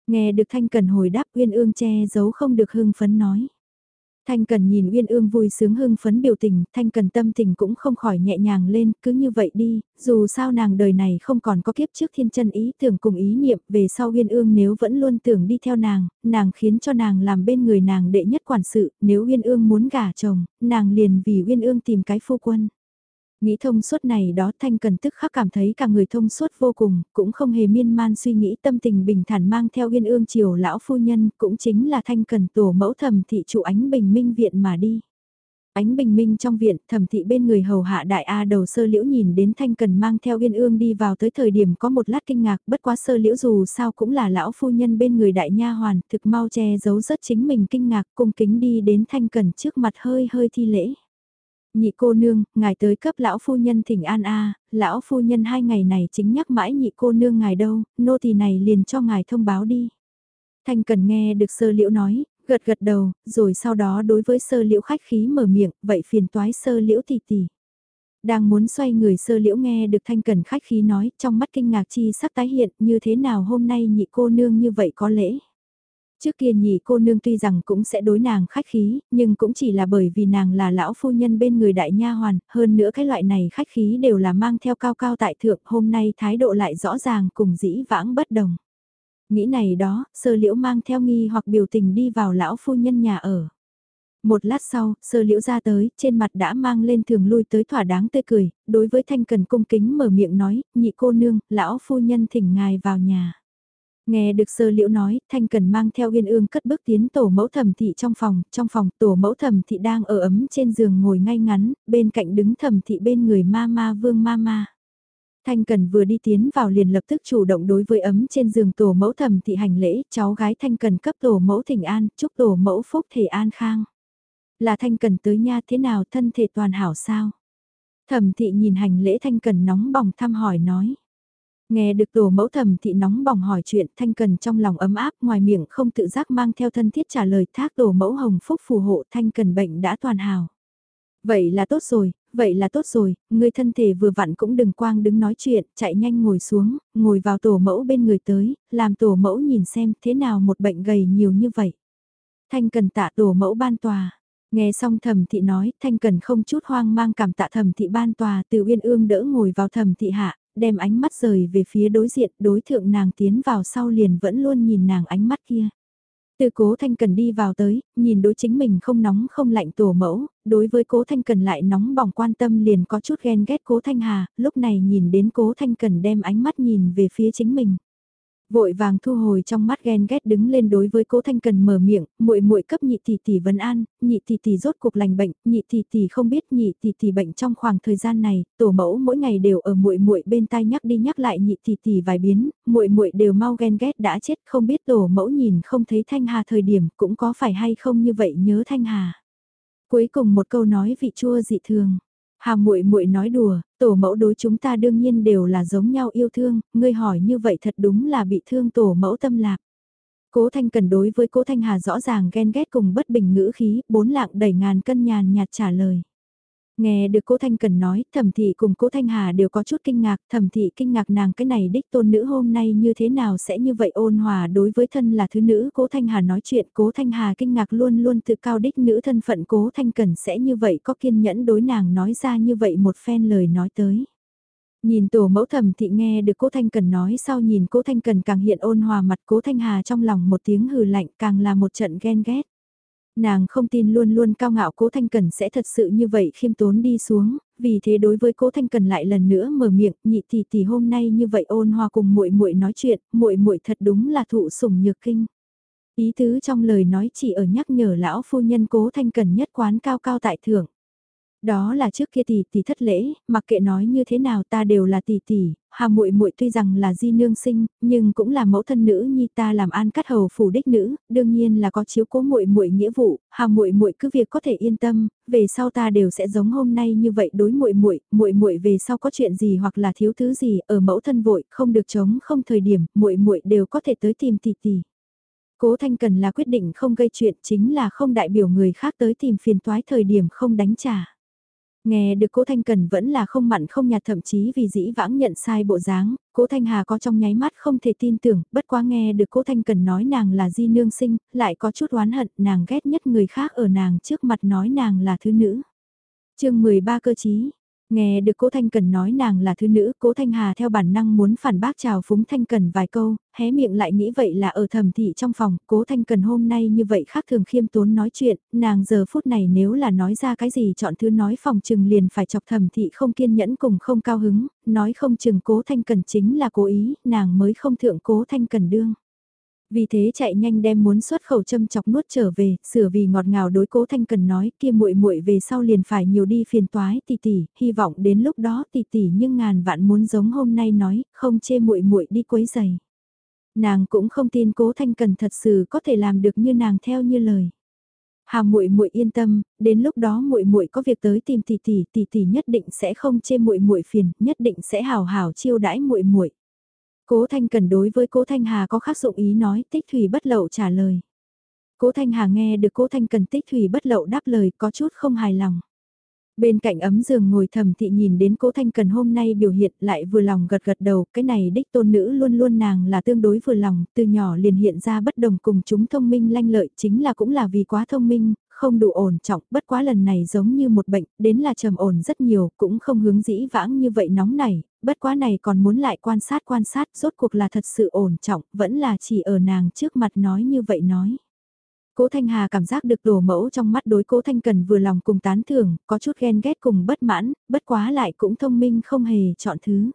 Nghe được Thanh Cần hồi đáp Uyên Ương che giấu không được hưng phấn nói. Thanh Cần nhìn Uyên Ương vui sướng hưng phấn biểu tình, Thanh Cần tâm tình cũng không khỏi nhẹ nhàng lên, cứ như vậy đi, dù sao nàng đời này không còn có kiếp trước thiên chân ý tưởng cùng ý niệm, về sau Uyên Ương nếu vẫn luôn tưởng đi theo nàng, nàng khiến cho nàng làm bên người nàng đệ nhất quản sự, nếu Uyên Ương muốn gả chồng, nàng liền vì Uyên Ương tìm cái phu quân. Nghĩ thông suốt này đó Thanh Cần tức khắc cảm thấy cả người thông suốt vô cùng, cũng không hề miên man suy nghĩ tâm tình bình thản mang theo uyên ương triều lão phu nhân, cũng chính là Thanh Cần tổ mẫu thẩm thị trụ ánh bình minh viện mà đi. Ánh bình minh trong viện, thẩm thị bên người hầu hạ đại A đầu sơ liễu nhìn đến thanh cần mang theo uyên ương đi vào tới thời điểm có một lát kinh ngạc bất quá sơ liễu dù sao cũng là lão phu nhân bên người đại nha hoàn, thực mau che giấu rất chính mình kinh ngạc cung kính đi đến thanh cần trước mặt hơi hơi thi lễ nhị cô nương, ngài tới cấp lão phu nhân thỉnh an a, lão phu nhân hai ngày này chính nhắc mãi nhị cô nương ngài đâu, nô tỳ này liền cho ngài thông báo đi. Thanh cần nghe được sơ liễu nói, gật gật đầu, rồi sau đó đối với sơ liễu khách khí mở miệng, vậy phiền toái sơ liễu tỷ tỷ. Đang muốn xoay người sơ liễu nghe được thanh cần khách khí nói, trong mắt kinh ngạc chi sắc tái hiện, như thế nào hôm nay nhị cô nương như vậy có lễ. Trước kia nhị cô nương tuy rằng cũng sẽ đối nàng khách khí, nhưng cũng chỉ là bởi vì nàng là lão phu nhân bên người đại nha hoàn, hơn nữa cái loại này khách khí đều là mang theo cao cao tại thượng, hôm nay thái độ lại rõ ràng cùng dĩ vãng bất đồng. Nghĩ này đó, sơ liễu mang theo nghi hoặc biểu tình đi vào lão phu nhân nhà ở. Một lát sau, sơ liễu ra tới, trên mặt đã mang lên thường lui tới thỏa đáng tươi cười, đối với thanh cần cung kính mở miệng nói, nhị cô nương, lão phu nhân thỉnh ngài vào nhà. Nghe được sơ liễu nói, Thanh Cần mang theo uyên ương cất bước tiến tổ mẫu thẩm thị trong phòng, trong phòng tổ mẫu thẩm thị đang ở ấm trên giường ngồi ngay ngắn, bên cạnh đứng thẩm thị bên người ma ma vương ma ma. Thanh Cần vừa đi tiến vào liền lập tức chủ động đối với ấm trên giường tổ mẫu thẩm thị hành lễ, cháu gái Thanh Cần cấp tổ mẫu thỉnh an, chúc tổ mẫu phúc thể an khang. Là Thanh Cần tới nha thế nào thân thể toàn hảo sao? Thẩm thị nhìn hành lễ Thanh Cần nóng bỏng thăm hỏi nói. Nghe được tổ mẫu thầm thị nóng bỏng hỏi chuyện thanh cần trong lòng ấm áp ngoài miệng không tự giác mang theo thân thiết trả lời thác tổ mẫu hồng phúc phù hộ thanh cần bệnh đã toàn hào. Vậy là tốt rồi, vậy là tốt rồi, người thân thể vừa vặn cũng đừng quang đứng nói chuyện, chạy nhanh ngồi xuống, ngồi vào tổ mẫu bên người tới, làm tổ mẫu nhìn xem thế nào một bệnh gầy nhiều như vậy. Thanh cần tạ tổ mẫu ban tòa. Nghe xong thẩm thị nói, Thanh Cần không chút hoang mang cảm tạ thẩm thị ban tòa từ uyên ương đỡ ngồi vào thẩm thị hạ, đem ánh mắt rời về phía đối diện, đối thượng nàng tiến vào sau liền vẫn luôn nhìn nàng ánh mắt kia. Từ cố thanh cần đi vào tới, nhìn đối chính mình không nóng không lạnh tổ mẫu, đối với cố thanh cần lại nóng bỏng quan tâm liền có chút ghen ghét cố thanh hà, lúc này nhìn đến cố thanh cần đem ánh mắt nhìn về phía chính mình. Vội vàng thu hồi trong mắt ghen ghét đứng lên đối với Cố Thanh Cần mở miệng, muội muội cấp nhị tỷ tỷ vấn an, nhị tỷ tỷ rốt cuộc lành bệnh, nhị tỷ tỷ không biết nhị tỷ tỷ bệnh trong khoảng thời gian này, tổ mẫu mỗi ngày đều ở muội muội bên tai nhắc đi nhắc lại nhị tỷ tỷ vài biến, muội muội đều mau ghen ghét đã chết, không biết tổ mẫu nhìn không thấy Thanh Hà thời điểm, cũng có phải hay không như vậy nhớ Thanh Hà. Cuối cùng một câu nói vị chua dị thường. Hà muội muội nói đùa, tổ mẫu đối chúng ta đương nhiên đều là giống nhau yêu thương, ngươi hỏi như vậy thật đúng là bị thương tổ mẫu tâm lạc. Cố Thanh Cần đối với Cố Thanh Hà rõ ràng ghen ghét cùng bất bình ngữ khí, bốn lạng đẩy ngàn cân nhàn nhạt trả lời. Nghe được cố Thanh Cần nói, thẩm thị cùng cố Thanh Hà đều có chút kinh ngạc, thẩm thị kinh ngạc nàng cái này đích tôn nữ hôm nay như thế nào sẽ như vậy ôn hòa đối với thân là thứ nữ cố Thanh Hà nói chuyện, cố Thanh Hà kinh ngạc luôn luôn tự cao đích nữ thân phận cố Thanh Cần sẽ như vậy có kiên nhẫn đối nàng nói ra như vậy một phen lời nói tới. Nhìn tổ mẫu thẩm thị nghe được cố Thanh Cần nói sau nhìn cố Thanh Cần càng hiện ôn hòa mặt cố Thanh Hà trong lòng một tiếng hừ lạnh càng là một trận ghen ghét. Nàng không tin luôn luôn cao ngạo cố Thanh Cần sẽ thật sự như vậy khiêm tốn đi xuống, vì thế đối với cố Thanh Cần lại lần nữa mở miệng, nhị tỷ tỷ hôm nay như vậy ôn hòa cùng muội muội nói chuyện, muội muội thật đúng là thụ sủng nhược kinh. Ý tứ trong lời nói chỉ ở nhắc nhở lão phu nhân cố Thanh Cần nhất quán cao cao tại thượng. Đó là trước kia tỷ tỷ thất lễ, mặc kệ nói như thế nào ta đều là tỷ tỷ, Hà muội muội tuy rằng là di nương sinh, nhưng cũng là mẫu thân nữ nhi ta làm an cắt hầu phủ đích nữ, đương nhiên là có chiếu cố muội muội nghĩa vụ, Hà muội muội cứ việc có thể yên tâm, về sau ta đều sẽ giống hôm nay như vậy đối muội muội, muội muội về sau có chuyện gì hoặc là thiếu thứ gì ở mẫu thân vội, không được chống không thời điểm, muội muội đều có thể tới tìm tỷ tỷ. Cố Thanh Cần là quyết định không gây chuyện chính là không đại biểu người khác tới tìm phiền toái thời điểm không đánh trả. Nghe được cố Thanh Cần vẫn là không mặn không nhạt thậm chí vì dĩ vãng nhận sai bộ dáng, cố Thanh Hà có trong nháy mắt không thể tin tưởng, bất quá nghe được cố Thanh Cần nói nàng là di nương sinh, lại có chút oán hận, nàng ghét nhất người khác ở nàng trước mặt nói nàng là thứ nữ. chương 13 cơ chí, Nghe được cố Thanh Cần nói nàng là thứ nữ, cố Thanh Hà theo bản năng muốn phản bác chào phúng Thanh Cần vài câu, hé miệng lại nghĩ vậy là ở thẩm thị trong phòng, cố Thanh Cần hôm nay như vậy khác thường khiêm tốn nói chuyện, nàng giờ phút này nếu là nói ra cái gì chọn thứ nói phòng chừng liền phải chọc thẩm thị không kiên nhẫn cùng không cao hứng, nói không chừng cố Thanh Cần chính là cố ý, nàng mới không thượng cố Thanh Cần đương. Vì thế chạy nhanh đem muốn xuất khẩu châm chọc nuốt trở về, sửa vì ngọt ngào đối cố thanh cần nói kia muội muội về sau liền phải nhiều đi phiền toái tỷ tỷ, hy vọng đến lúc đó tỷ tỷ nhưng ngàn vạn muốn giống hôm nay nói, không chê muội muội đi quấy giày. Nàng cũng không tin cố thanh cần thật sự có thể làm được như nàng theo như lời. Hà muội muội yên tâm, đến lúc đó muội muội có việc tới tìm tỷ tỷ, tỷ tỷ nhất định sẽ không chê muội muội phiền, nhất định sẽ hào hào chiêu đãi muội muội. Cố Thanh Cần đối với Cố Thanh Hà có khác dụng ý nói tích thủy bất lậu trả lời. Cố Thanh Hà nghe được Cố Thanh Cần tích thủy bất lậu đáp lời có chút không hài lòng. Bên cạnh ấm giường ngồi thầm thị nhìn đến cố thanh cần hôm nay biểu hiện lại vừa lòng gật gật đầu, cái này đích tôn nữ luôn luôn nàng là tương đối vừa lòng, từ nhỏ liền hiện ra bất đồng cùng chúng thông minh lanh lợi chính là cũng là vì quá thông minh, không đủ ổn trọng, bất quá lần này giống như một bệnh, đến là trầm ổn rất nhiều, cũng không hướng dĩ vãng như vậy nóng nảy, bất quá này còn muốn lại quan sát quan sát, rốt cuộc là thật sự ổn trọng, vẫn là chỉ ở nàng trước mặt nói như vậy nói. Cố Thanh Hà cảm giác được đổ mẫu trong mắt đối Cố Thanh Cần vừa lòng cùng tán thưởng, có chút ghen ghét cùng bất mãn, bất quá lại cũng thông minh không hề chọn thứ.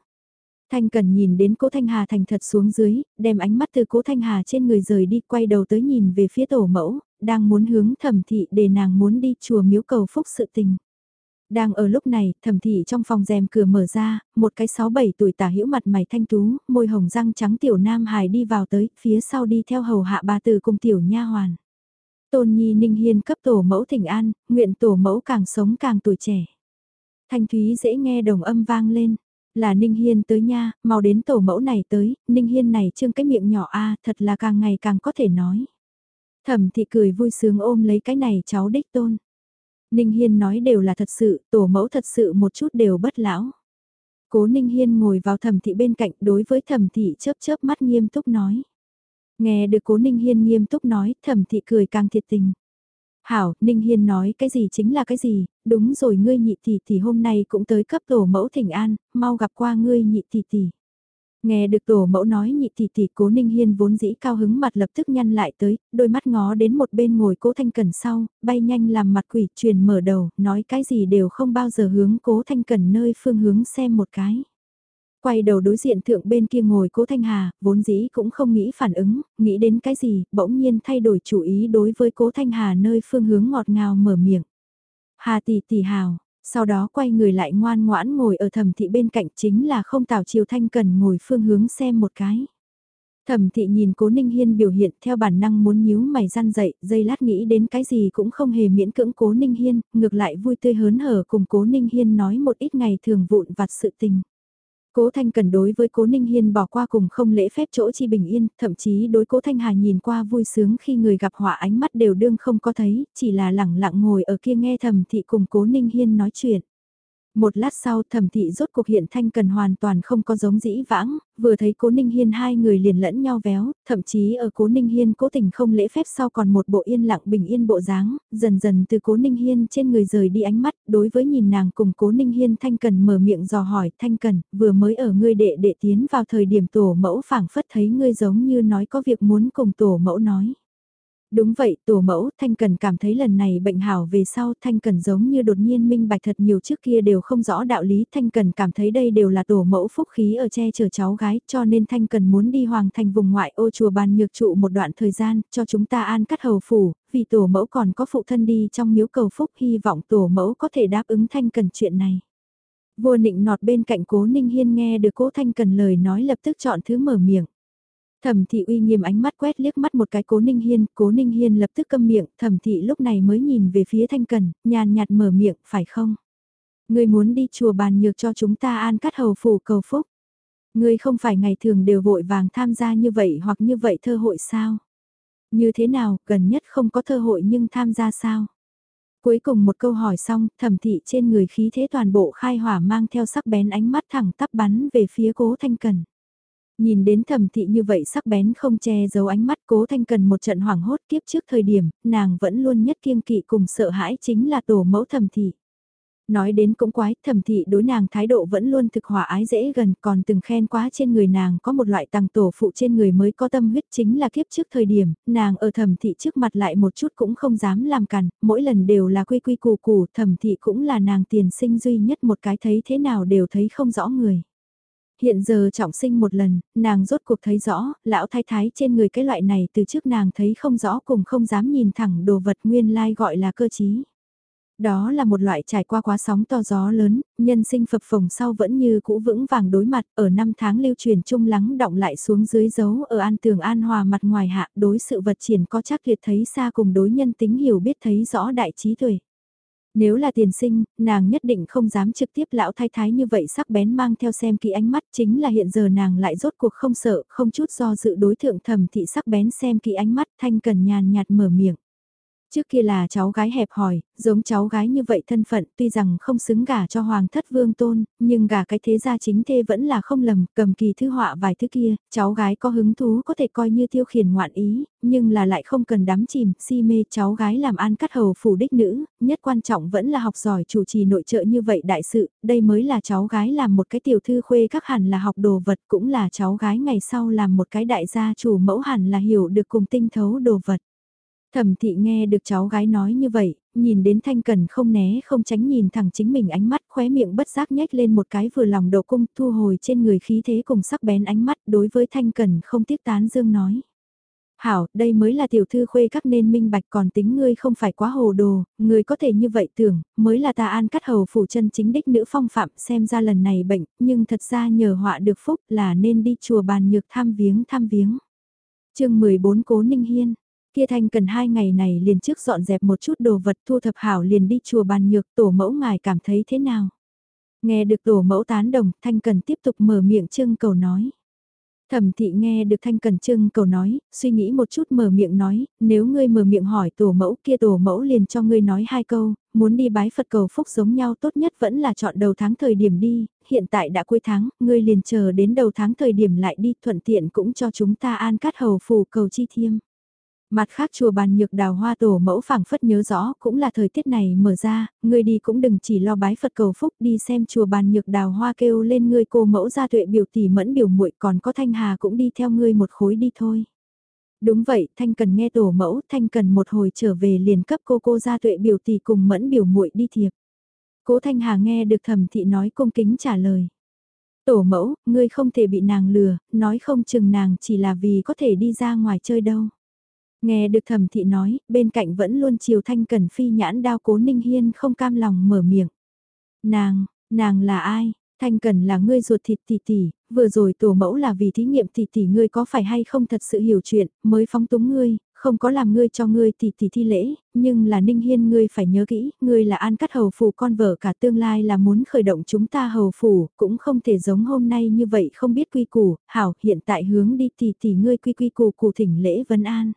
Thanh Cần nhìn đến Cố Thanh Hà thành thật xuống dưới, đem ánh mắt từ Cố Thanh Hà trên người rời đi quay đầu tới nhìn về phía tổ mẫu, đang muốn hướng thẩm thị để nàng muốn đi chùa miếu cầu phúc sự tình. Đang ở lúc này, thẩm thị trong phòng rèm cửa mở ra, một cái 6-7 tuổi tả hữu mặt mày thanh tú, môi hồng răng trắng tiểu nam hài đi vào tới, phía sau đi theo hầu hạ bà từ cùng tiểu nha hoàn. Tôn Nhi Ninh Hiên cấp tổ mẫu thỉnh an, nguyện tổ mẫu càng sống càng tuổi trẻ. Thanh Thúy dễ nghe đồng âm vang lên, là Ninh Hiên tới nha, mau đến tổ mẫu này tới, Ninh Hiên này trương cái miệng nhỏ a thật là càng ngày càng có thể nói. Thẩm thị cười vui sướng ôm lấy cái này cháu đích tôn. Ninh Hiên nói đều là thật sự, tổ mẫu thật sự một chút đều bất lão. Cố Ninh Hiên ngồi vào thẩm thị bên cạnh đối với thẩm thị chớp chớp mắt nghiêm túc nói. Nghe được cố Ninh Hiên nghiêm túc nói, thẩm thị cười càng thiệt tình. Hảo, Ninh Hiên nói cái gì chính là cái gì, đúng rồi ngươi nhị tỷ tỷ hôm nay cũng tới cấp tổ mẫu thỉnh an, mau gặp qua ngươi nhị tỷ tỷ. Nghe được tổ mẫu nói nhị tỷ tỷ cố Ninh Hiên vốn dĩ cao hứng mặt lập tức nhăn lại tới, đôi mắt ngó đến một bên ngồi cố Thanh Cần sau, bay nhanh làm mặt quỷ truyền mở đầu, nói cái gì đều không bao giờ hướng cố Thanh Cần nơi phương hướng xem một cái. Quay đầu đối diện thượng bên kia ngồi cố Thanh Hà, vốn dĩ cũng không nghĩ phản ứng, nghĩ đến cái gì, bỗng nhiên thay đổi chủ ý đối với cố Thanh Hà nơi phương hướng ngọt ngào mở miệng. Hà tỷ tỷ hào, sau đó quay người lại ngoan ngoãn ngồi ở thẩm thị bên cạnh chính là không tào chiều thanh cần ngồi phương hướng xem một cái. Thẩm thị nhìn cố Ninh Hiên biểu hiện theo bản năng muốn nhíu mày răn dậy, dây lát nghĩ đến cái gì cũng không hề miễn cưỡng cố Ninh Hiên, ngược lại vui tươi hớn hở cùng cố Ninh Hiên nói một ít ngày thường vụn vặt sự tình. Cố Thanh Cần đối với Cố Ninh Hiên bỏ qua cùng không lễ phép chỗ chi bình yên, thậm chí đối Cố Thanh Hà nhìn qua vui sướng khi người gặp họa ánh mắt đều đương không có thấy, chỉ là lẳng lặng ngồi ở kia nghe thầm thị cùng Cố Ninh Hiên nói chuyện. Một lát sau thẩm thị rốt cuộc hiện thanh cần hoàn toàn không có giống dĩ vãng, vừa thấy cố ninh hiên hai người liền lẫn nhau véo, thậm chí ở cố ninh hiên cố tình không lễ phép sau còn một bộ yên lặng bình yên bộ dáng, dần dần từ cố ninh hiên trên người rời đi ánh mắt, đối với nhìn nàng cùng cố ninh hiên thanh cần mở miệng dò hỏi thanh cần, vừa mới ở ngươi đệ đệ tiến vào thời điểm tổ mẫu phảng phất thấy ngươi giống như nói có việc muốn cùng tổ mẫu nói. Đúng vậy, tổ mẫu, Thanh Cần cảm thấy lần này bệnh hảo về sau, Thanh Cần giống như đột nhiên minh bạch thật nhiều trước kia đều không rõ đạo lý, Thanh Cần cảm thấy đây đều là tổ mẫu phúc khí ở che chở cháu gái, cho nên Thanh Cần muốn đi hoàng thành vùng ngoại ô chùa bàn nhược trụ một đoạn thời gian, cho chúng ta an cắt hầu phủ, vì tổ mẫu còn có phụ thân đi trong miếu cầu phúc, hy vọng tổ mẫu có thể đáp ứng Thanh Cần chuyện này. Vua nịnh nọt bên cạnh cố Ninh Hiên nghe được cố Thanh Cần lời nói lập tức chọn thứ mở miệng. Thẩm thị uy nghiêm ánh mắt quét liếc mắt một cái cố ninh hiên, cố ninh hiên lập tức câm miệng, thẩm thị lúc này mới nhìn về phía thanh cần, nhàn nhạt mở miệng, phải không? Ngươi muốn đi chùa bàn nhược cho chúng ta an cắt hầu phủ cầu phúc. Ngươi không phải ngày thường đều vội vàng tham gia như vậy hoặc như vậy thơ hội sao? Như thế nào, gần nhất không có thơ hội nhưng tham gia sao? Cuối cùng một câu hỏi xong, thẩm thị trên người khí thế toàn bộ khai hỏa mang theo sắc bén ánh mắt thẳng tắp bắn về phía cố thanh cần. Nhìn đến thẩm thị như vậy sắc bén không che giấu ánh mắt cố thanh cần một trận hoảng hốt kiếp trước thời điểm, nàng vẫn luôn nhất kiêng kỵ cùng sợ hãi chính là tổ mẫu thẩm thị. Nói đến cũng quái, thẩm thị đối nàng thái độ vẫn luôn thực hòa ái dễ gần còn từng khen quá trên người nàng có một loại tàng tổ phụ trên người mới có tâm huyết chính là kiếp trước thời điểm, nàng ở thẩm thị trước mặt lại một chút cũng không dám làm cằn, mỗi lần đều là quy quy củ củ, thẩm thị cũng là nàng tiền sinh duy nhất một cái thấy thế nào đều thấy không rõ người. Hiện giờ trọng sinh một lần, nàng rốt cuộc thấy rõ, lão thái thái trên người cái loại này từ trước nàng thấy không rõ cùng không dám nhìn thẳng đồ vật nguyên lai gọi là cơ chí. Đó là một loại trải qua quá sóng to gió lớn, nhân sinh phập phồng sau vẫn như cũ vững vàng đối mặt, ở năm tháng lưu truyền chung lắng động lại xuống dưới dấu ở an tường an hòa mặt ngoài hạ đối sự vật triển có chắc liệt thấy xa cùng đối nhân tính hiểu biết thấy rõ đại trí tuổi. Nếu là tiền sinh, nàng nhất định không dám trực tiếp lão thái thái như vậy sắc bén mang theo xem kỹ ánh mắt chính là hiện giờ nàng lại rốt cuộc không sợ, không chút do dự đối thượng thầm thị sắc bén xem kỹ ánh mắt thanh cần nhàn nhạt mở miệng. Trước kia là cháu gái hẹp hòi, giống cháu gái như vậy thân phận tuy rằng không xứng gả cho hoàng thất vương tôn, nhưng gả cái thế gia chính thê vẫn là không lầm, cầm kỳ thư họa vài thứ kia, cháu gái có hứng thú có thể coi như tiêu khiển ngoạn ý, nhưng là lại không cần đắm chìm, si mê cháu gái làm an cắt hầu phủ đích nữ, nhất quan trọng vẫn là học giỏi chủ trì nội trợ như vậy đại sự, đây mới là cháu gái làm một cái tiểu thư khuê các hẳn là học đồ vật cũng là cháu gái ngày sau làm một cái đại gia chủ mẫu hẳn là hiểu được cùng tinh thấu đồ vật. Thẩm thị nghe được cháu gái nói như vậy, nhìn đến thanh cần không né không tránh nhìn thẳng chính mình ánh mắt khóe miệng bất giác nhếch lên một cái vừa lòng độ cung thu hồi trên người khí thế cùng sắc bén ánh mắt đối với thanh cần không tiếc tán dương nói. Hảo, đây mới là tiểu thư khuê các nên minh bạch còn tính ngươi không phải quá hồ đồ, ngươi có thể như vậy tưởng, mới là ta an cắt hầu phủ chân chính đích nữ phong phạm xem ra lần này bệnh, nhưng thật ra nhờ họa được phúc là nên đi chùa bàn nhược tham viếng tham viếng. chương 14 Cố Ninh Hiên Kia Thanh cần hai ngày này liền trước dọn dẹp một chút đồ vật thu thập hảo liền đi chùa bàn nhược tổ mẫu ngài cảm thấy thế nào. Nghe được tổ mẫu tán đồng, Thanh cần tiếp tục mở miệng trưng cầu nói. Thẩm thị nghe được Thanh Cần Trưng cầu nói, suy nghĩ một chút mở miệng nói, nếu ngươi mở miệng hỏi tổ mẫu kia tổ mẫu liền cho ngươi nói hai câu, muốn đi bái Phật cầu phúc giống nhau tốt nhất vẫn là chọn đầu tháng thời điểm đi, hiện tại đã cuối tháng, ngươi liền chờ đến đầu tháng thời điểm lại đi thuận tiện cũng cho chúng ta an cát hầu phù cầu chi thiêm. Mặt khác chùa bàn nhược đào hoa tổ mẫu phảng phất nhớ rõ cũng là thời tiết này mở ra, ngươi đi cũng đừng chỉ lo bái Phật cầu phúc đi xem chùa bàn nhược đào hoa kêu lên ngươi cô mẫu gia tuệ biểu tỷ mẫn biểu muội còn có thanh hà cũng đi theo ngươi một khối đi thôi. Đúng vậy, Thanh cần nghe tổ mẫu, Thanh cần một hồi trở về liền cấp cô cô gia tuệ biểu tỷ cùng mẫn biểu muội đi thiệp. Cố Thanh Hà nghe được thẩm thị nói cung kính trả lời. Tổ mẫu, ngươi không thể bị nàng lừa, nói không chừng nàng chỉ là vì có thể đi ra ngoài chơi đâu. Nghe được thẩm thị nói, bên cạnh vẫn luôn chiều thanh cần phi nhãn đao cố ninh hiên không cam lòng mở miệng. Nàng, nàng là ai? Thanh cần là ngươi ruột thịt tỷ tỷ, vừa rồi tổ mẫu là vì thí nghiệm tỷ tỷ ngươi có phải hay không thật sự hiểu chuyện, mới phóng túng ngươi, không có làm ngươi cho ngươi tỷ tỷ thi lễ, nhưng là ninh hiên ngươi phải nhớ kỹ, ngươi là an cắt hầu phủ con vợ cả tương lai là muốn khởi động chúng ta hầu phủ, cũng không thể giống hôm nay như vậy không biết quy củ, hảo hiện tại hướng đi tỷ tỷ ngươi quy quy củ cụ thỉnh lễ vân an.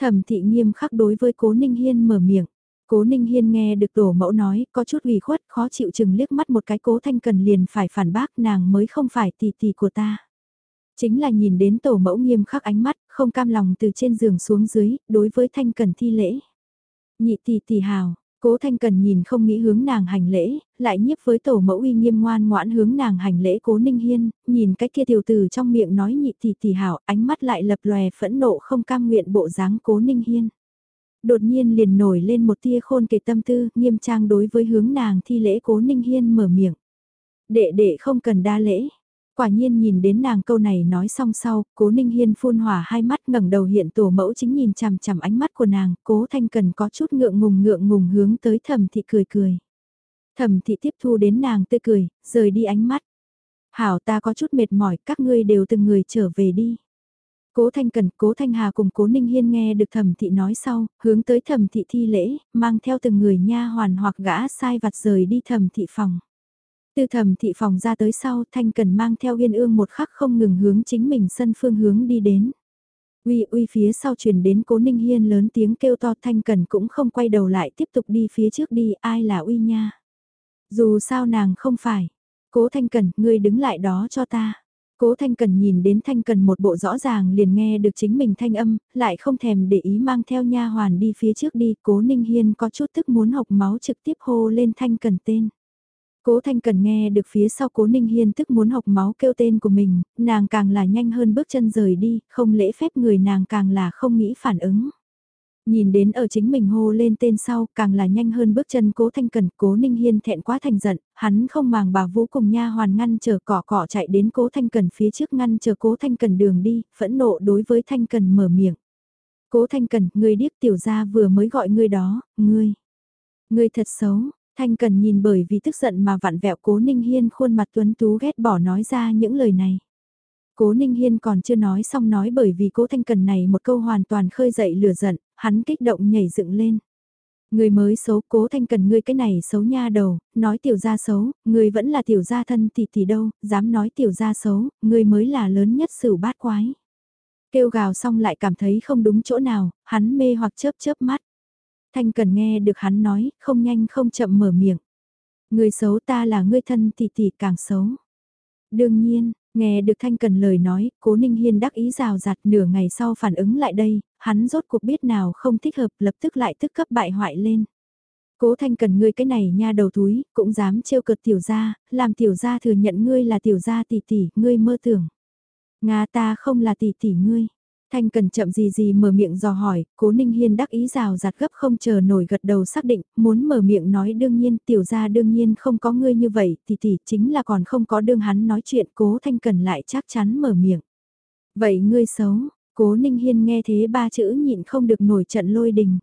Thẩm thị nghiêm khắc đối với cố Ninh Hiên mở miệng. Cố Ninh Hiên nghe được tổ mẫu nói, có chút ủy khuất, khó chịu chừng liếc mắt một cái cố thanh cần liền phải phản bác nàng mới không phải tỷ tỷ của ta. Chính là nhìn đến tổ mẫu nghiêm khắc ánh mắt, không cam lòng từ trên giường xuống dưới, đối với thanh cần thi lễ. Nhị tỷ tỷ hào, Cố Thanh Cần nhìn không nghĩ hướng nàng hành lễ, lại nhiếp với tổ mẫu uy nghiêm ngoan ngoãn hướng nàng hành lễ Cố Ninh Hiên, nhìn cái kia tiểu tử trong miệng nói nhị tỷ tỷ hảo, ánh mắt lại lập lòe phẫn nộ không cam nguyện bộ dáng Cố Ninh Hiên. Đột nhiên liền nổi lên một tia khôn kề tâm tư, nghiêm trang đối với hướng nàng thi lễ Cố Ninh Hiên mở miệng. Đệ đệ không cần đa lễ, Quả nhiên nhìn đến nàng câu này nói xong sau, cố Ninh Hiên phun hỏa hai mắt ngẩng đầu hiện tổ mẫu chính nhìn chằm chằm ánh mắt của nàng, cố Thanh Cần có chút ngượng ngùng ngượng ngùng hướng tới thẩm thị cười cười. Thẩm thị tiếp thu đến nàng tươi cười, rời đi ánh mắt. Hảo ta có chút mệt mỏi, các ngươi đều từng người trở về đi. Cố Thanh Cần, Cố Thanh Hà cùng Cố Ninh Hiên nghe được thẩm thị nói sau, hướng tới thẩm thị thi lễ, mang theo từng người nha hoàn hoặc gã sai vặt rời đi thẩm thị phòng. Từ thẩm thị phòng ra tới sau Thanh Cần mang theo Yên Ương một khắc không ngừng hướng chính mình sân phương hướng đi đến. Uy uy phía sau truyền đến cố Ninh Hiên lớn tiếng kêu to Thanh Cần cũng không quay đầu lại tiếp tục đi phía trước đi ai là uy nha. Dù sao nàng không phải. Cố Thanh Cần, ngươi đứng lại đó cho ta. Cố Thanh Cần nhìn đến Thanh Cần một bộ rõ ràng liền nghe được chính mình thanh âm, lại không thèm để ý mang theo nha hoàn đi phía trước đi. Cố Ninh Hiên có chút tức muốn học máu trực tiếp hô lên Thanh Cần tên. Cố Thanh Cần nghe được phía sau Cố Ninh Hiên tức muốn học máu kêu tên của mình, nàng càng là nhanh hơn bước chân rời đi, không lễ phép người nàng càng là không nghĩ phản ứng. Nhìn đến ở chính mình hô lên tên sau, càng là nhanh hơn bước chân Cố Thanh Cần, Cố Ninh Hiên thẹn quá thành giận, hắn không màng bà Vũ cùng nha hoàn ngăn chờ cỏ cỏ chạy đến Cố Thanh Cần phía trước ngăn chờ Cố Thanh Cần đường đi, phẫn nộ đối với Thanh Cần mở miệng. Cố Thanh Cần, người điếc tiểu gia vừa mới gọi ngươi đó, ngươi. Ngươi thật xấu, Thanh Cần nhìn bởi vì tức giận mà vặn vẹo Cố Ninh Hiên khuôn mặt tuấn tú ghét bỏ nói ra những lời này. Cố Ninh Hiên còn chưa nói xong nói bởi vì Cố Thanh Cần này một câu hoàn toàn khơi dậy lửa giận, hắn kích động nhảy dựng lên. Người mới xấu Cố Thanh Cần ngươi cái này xấu nha đầu, nói tiểu gia xấu, ngươi vẫn là tiểu gia thân thì thì đâu, dám nói tiểu gia xấu, ngươi mới là lớn nhất sử bát quái. Kêu gào xong lại cảm thấy không đúng chỗ nào, hắn mê hoặc chớp chớp mắt. Thanh cần nghe được hắn nói, không nhanh không chậm mở miệng. Người xấu ta là ngươi thân tỷ tỷ càng xấu. Đương nhiên, nghe được Thanh cần lời nói, cố Ninh Hiên đắc ý rào rạt nửa ngày sau phản ứng lại đây, hắn rốt cuộc biết nào không thích hợp lập tức lại tức cấp bại hoại lên. Cố Thanh cần ngươi cái này nha đầu túi, cũng dám trêu cợt tiểu gia, làm tiểu gia thừa nhận ngươi là tiểu gia tỷ tỷ, ngươi mơ tưởng. Nga ta không là tỷ tỷ ngươi. Thanh cần chậm gì gì mở miệng dò hỏi, cố ninh hiên đắc ý rào rạt gấp không chờ nổi gật đầu xác định, muốn mở miệng nói đương nhiên tiểu ra đương nhiên không có ngươi như vậy, thì tỷ chính là còn không có đương hắn nói chuyện cố thanh cần lại chắc chắn mở miệng. Vậy ngươi xấu, cố ninh hiên nghe thế ba chữ nhịn không được nổi trận lôi đình.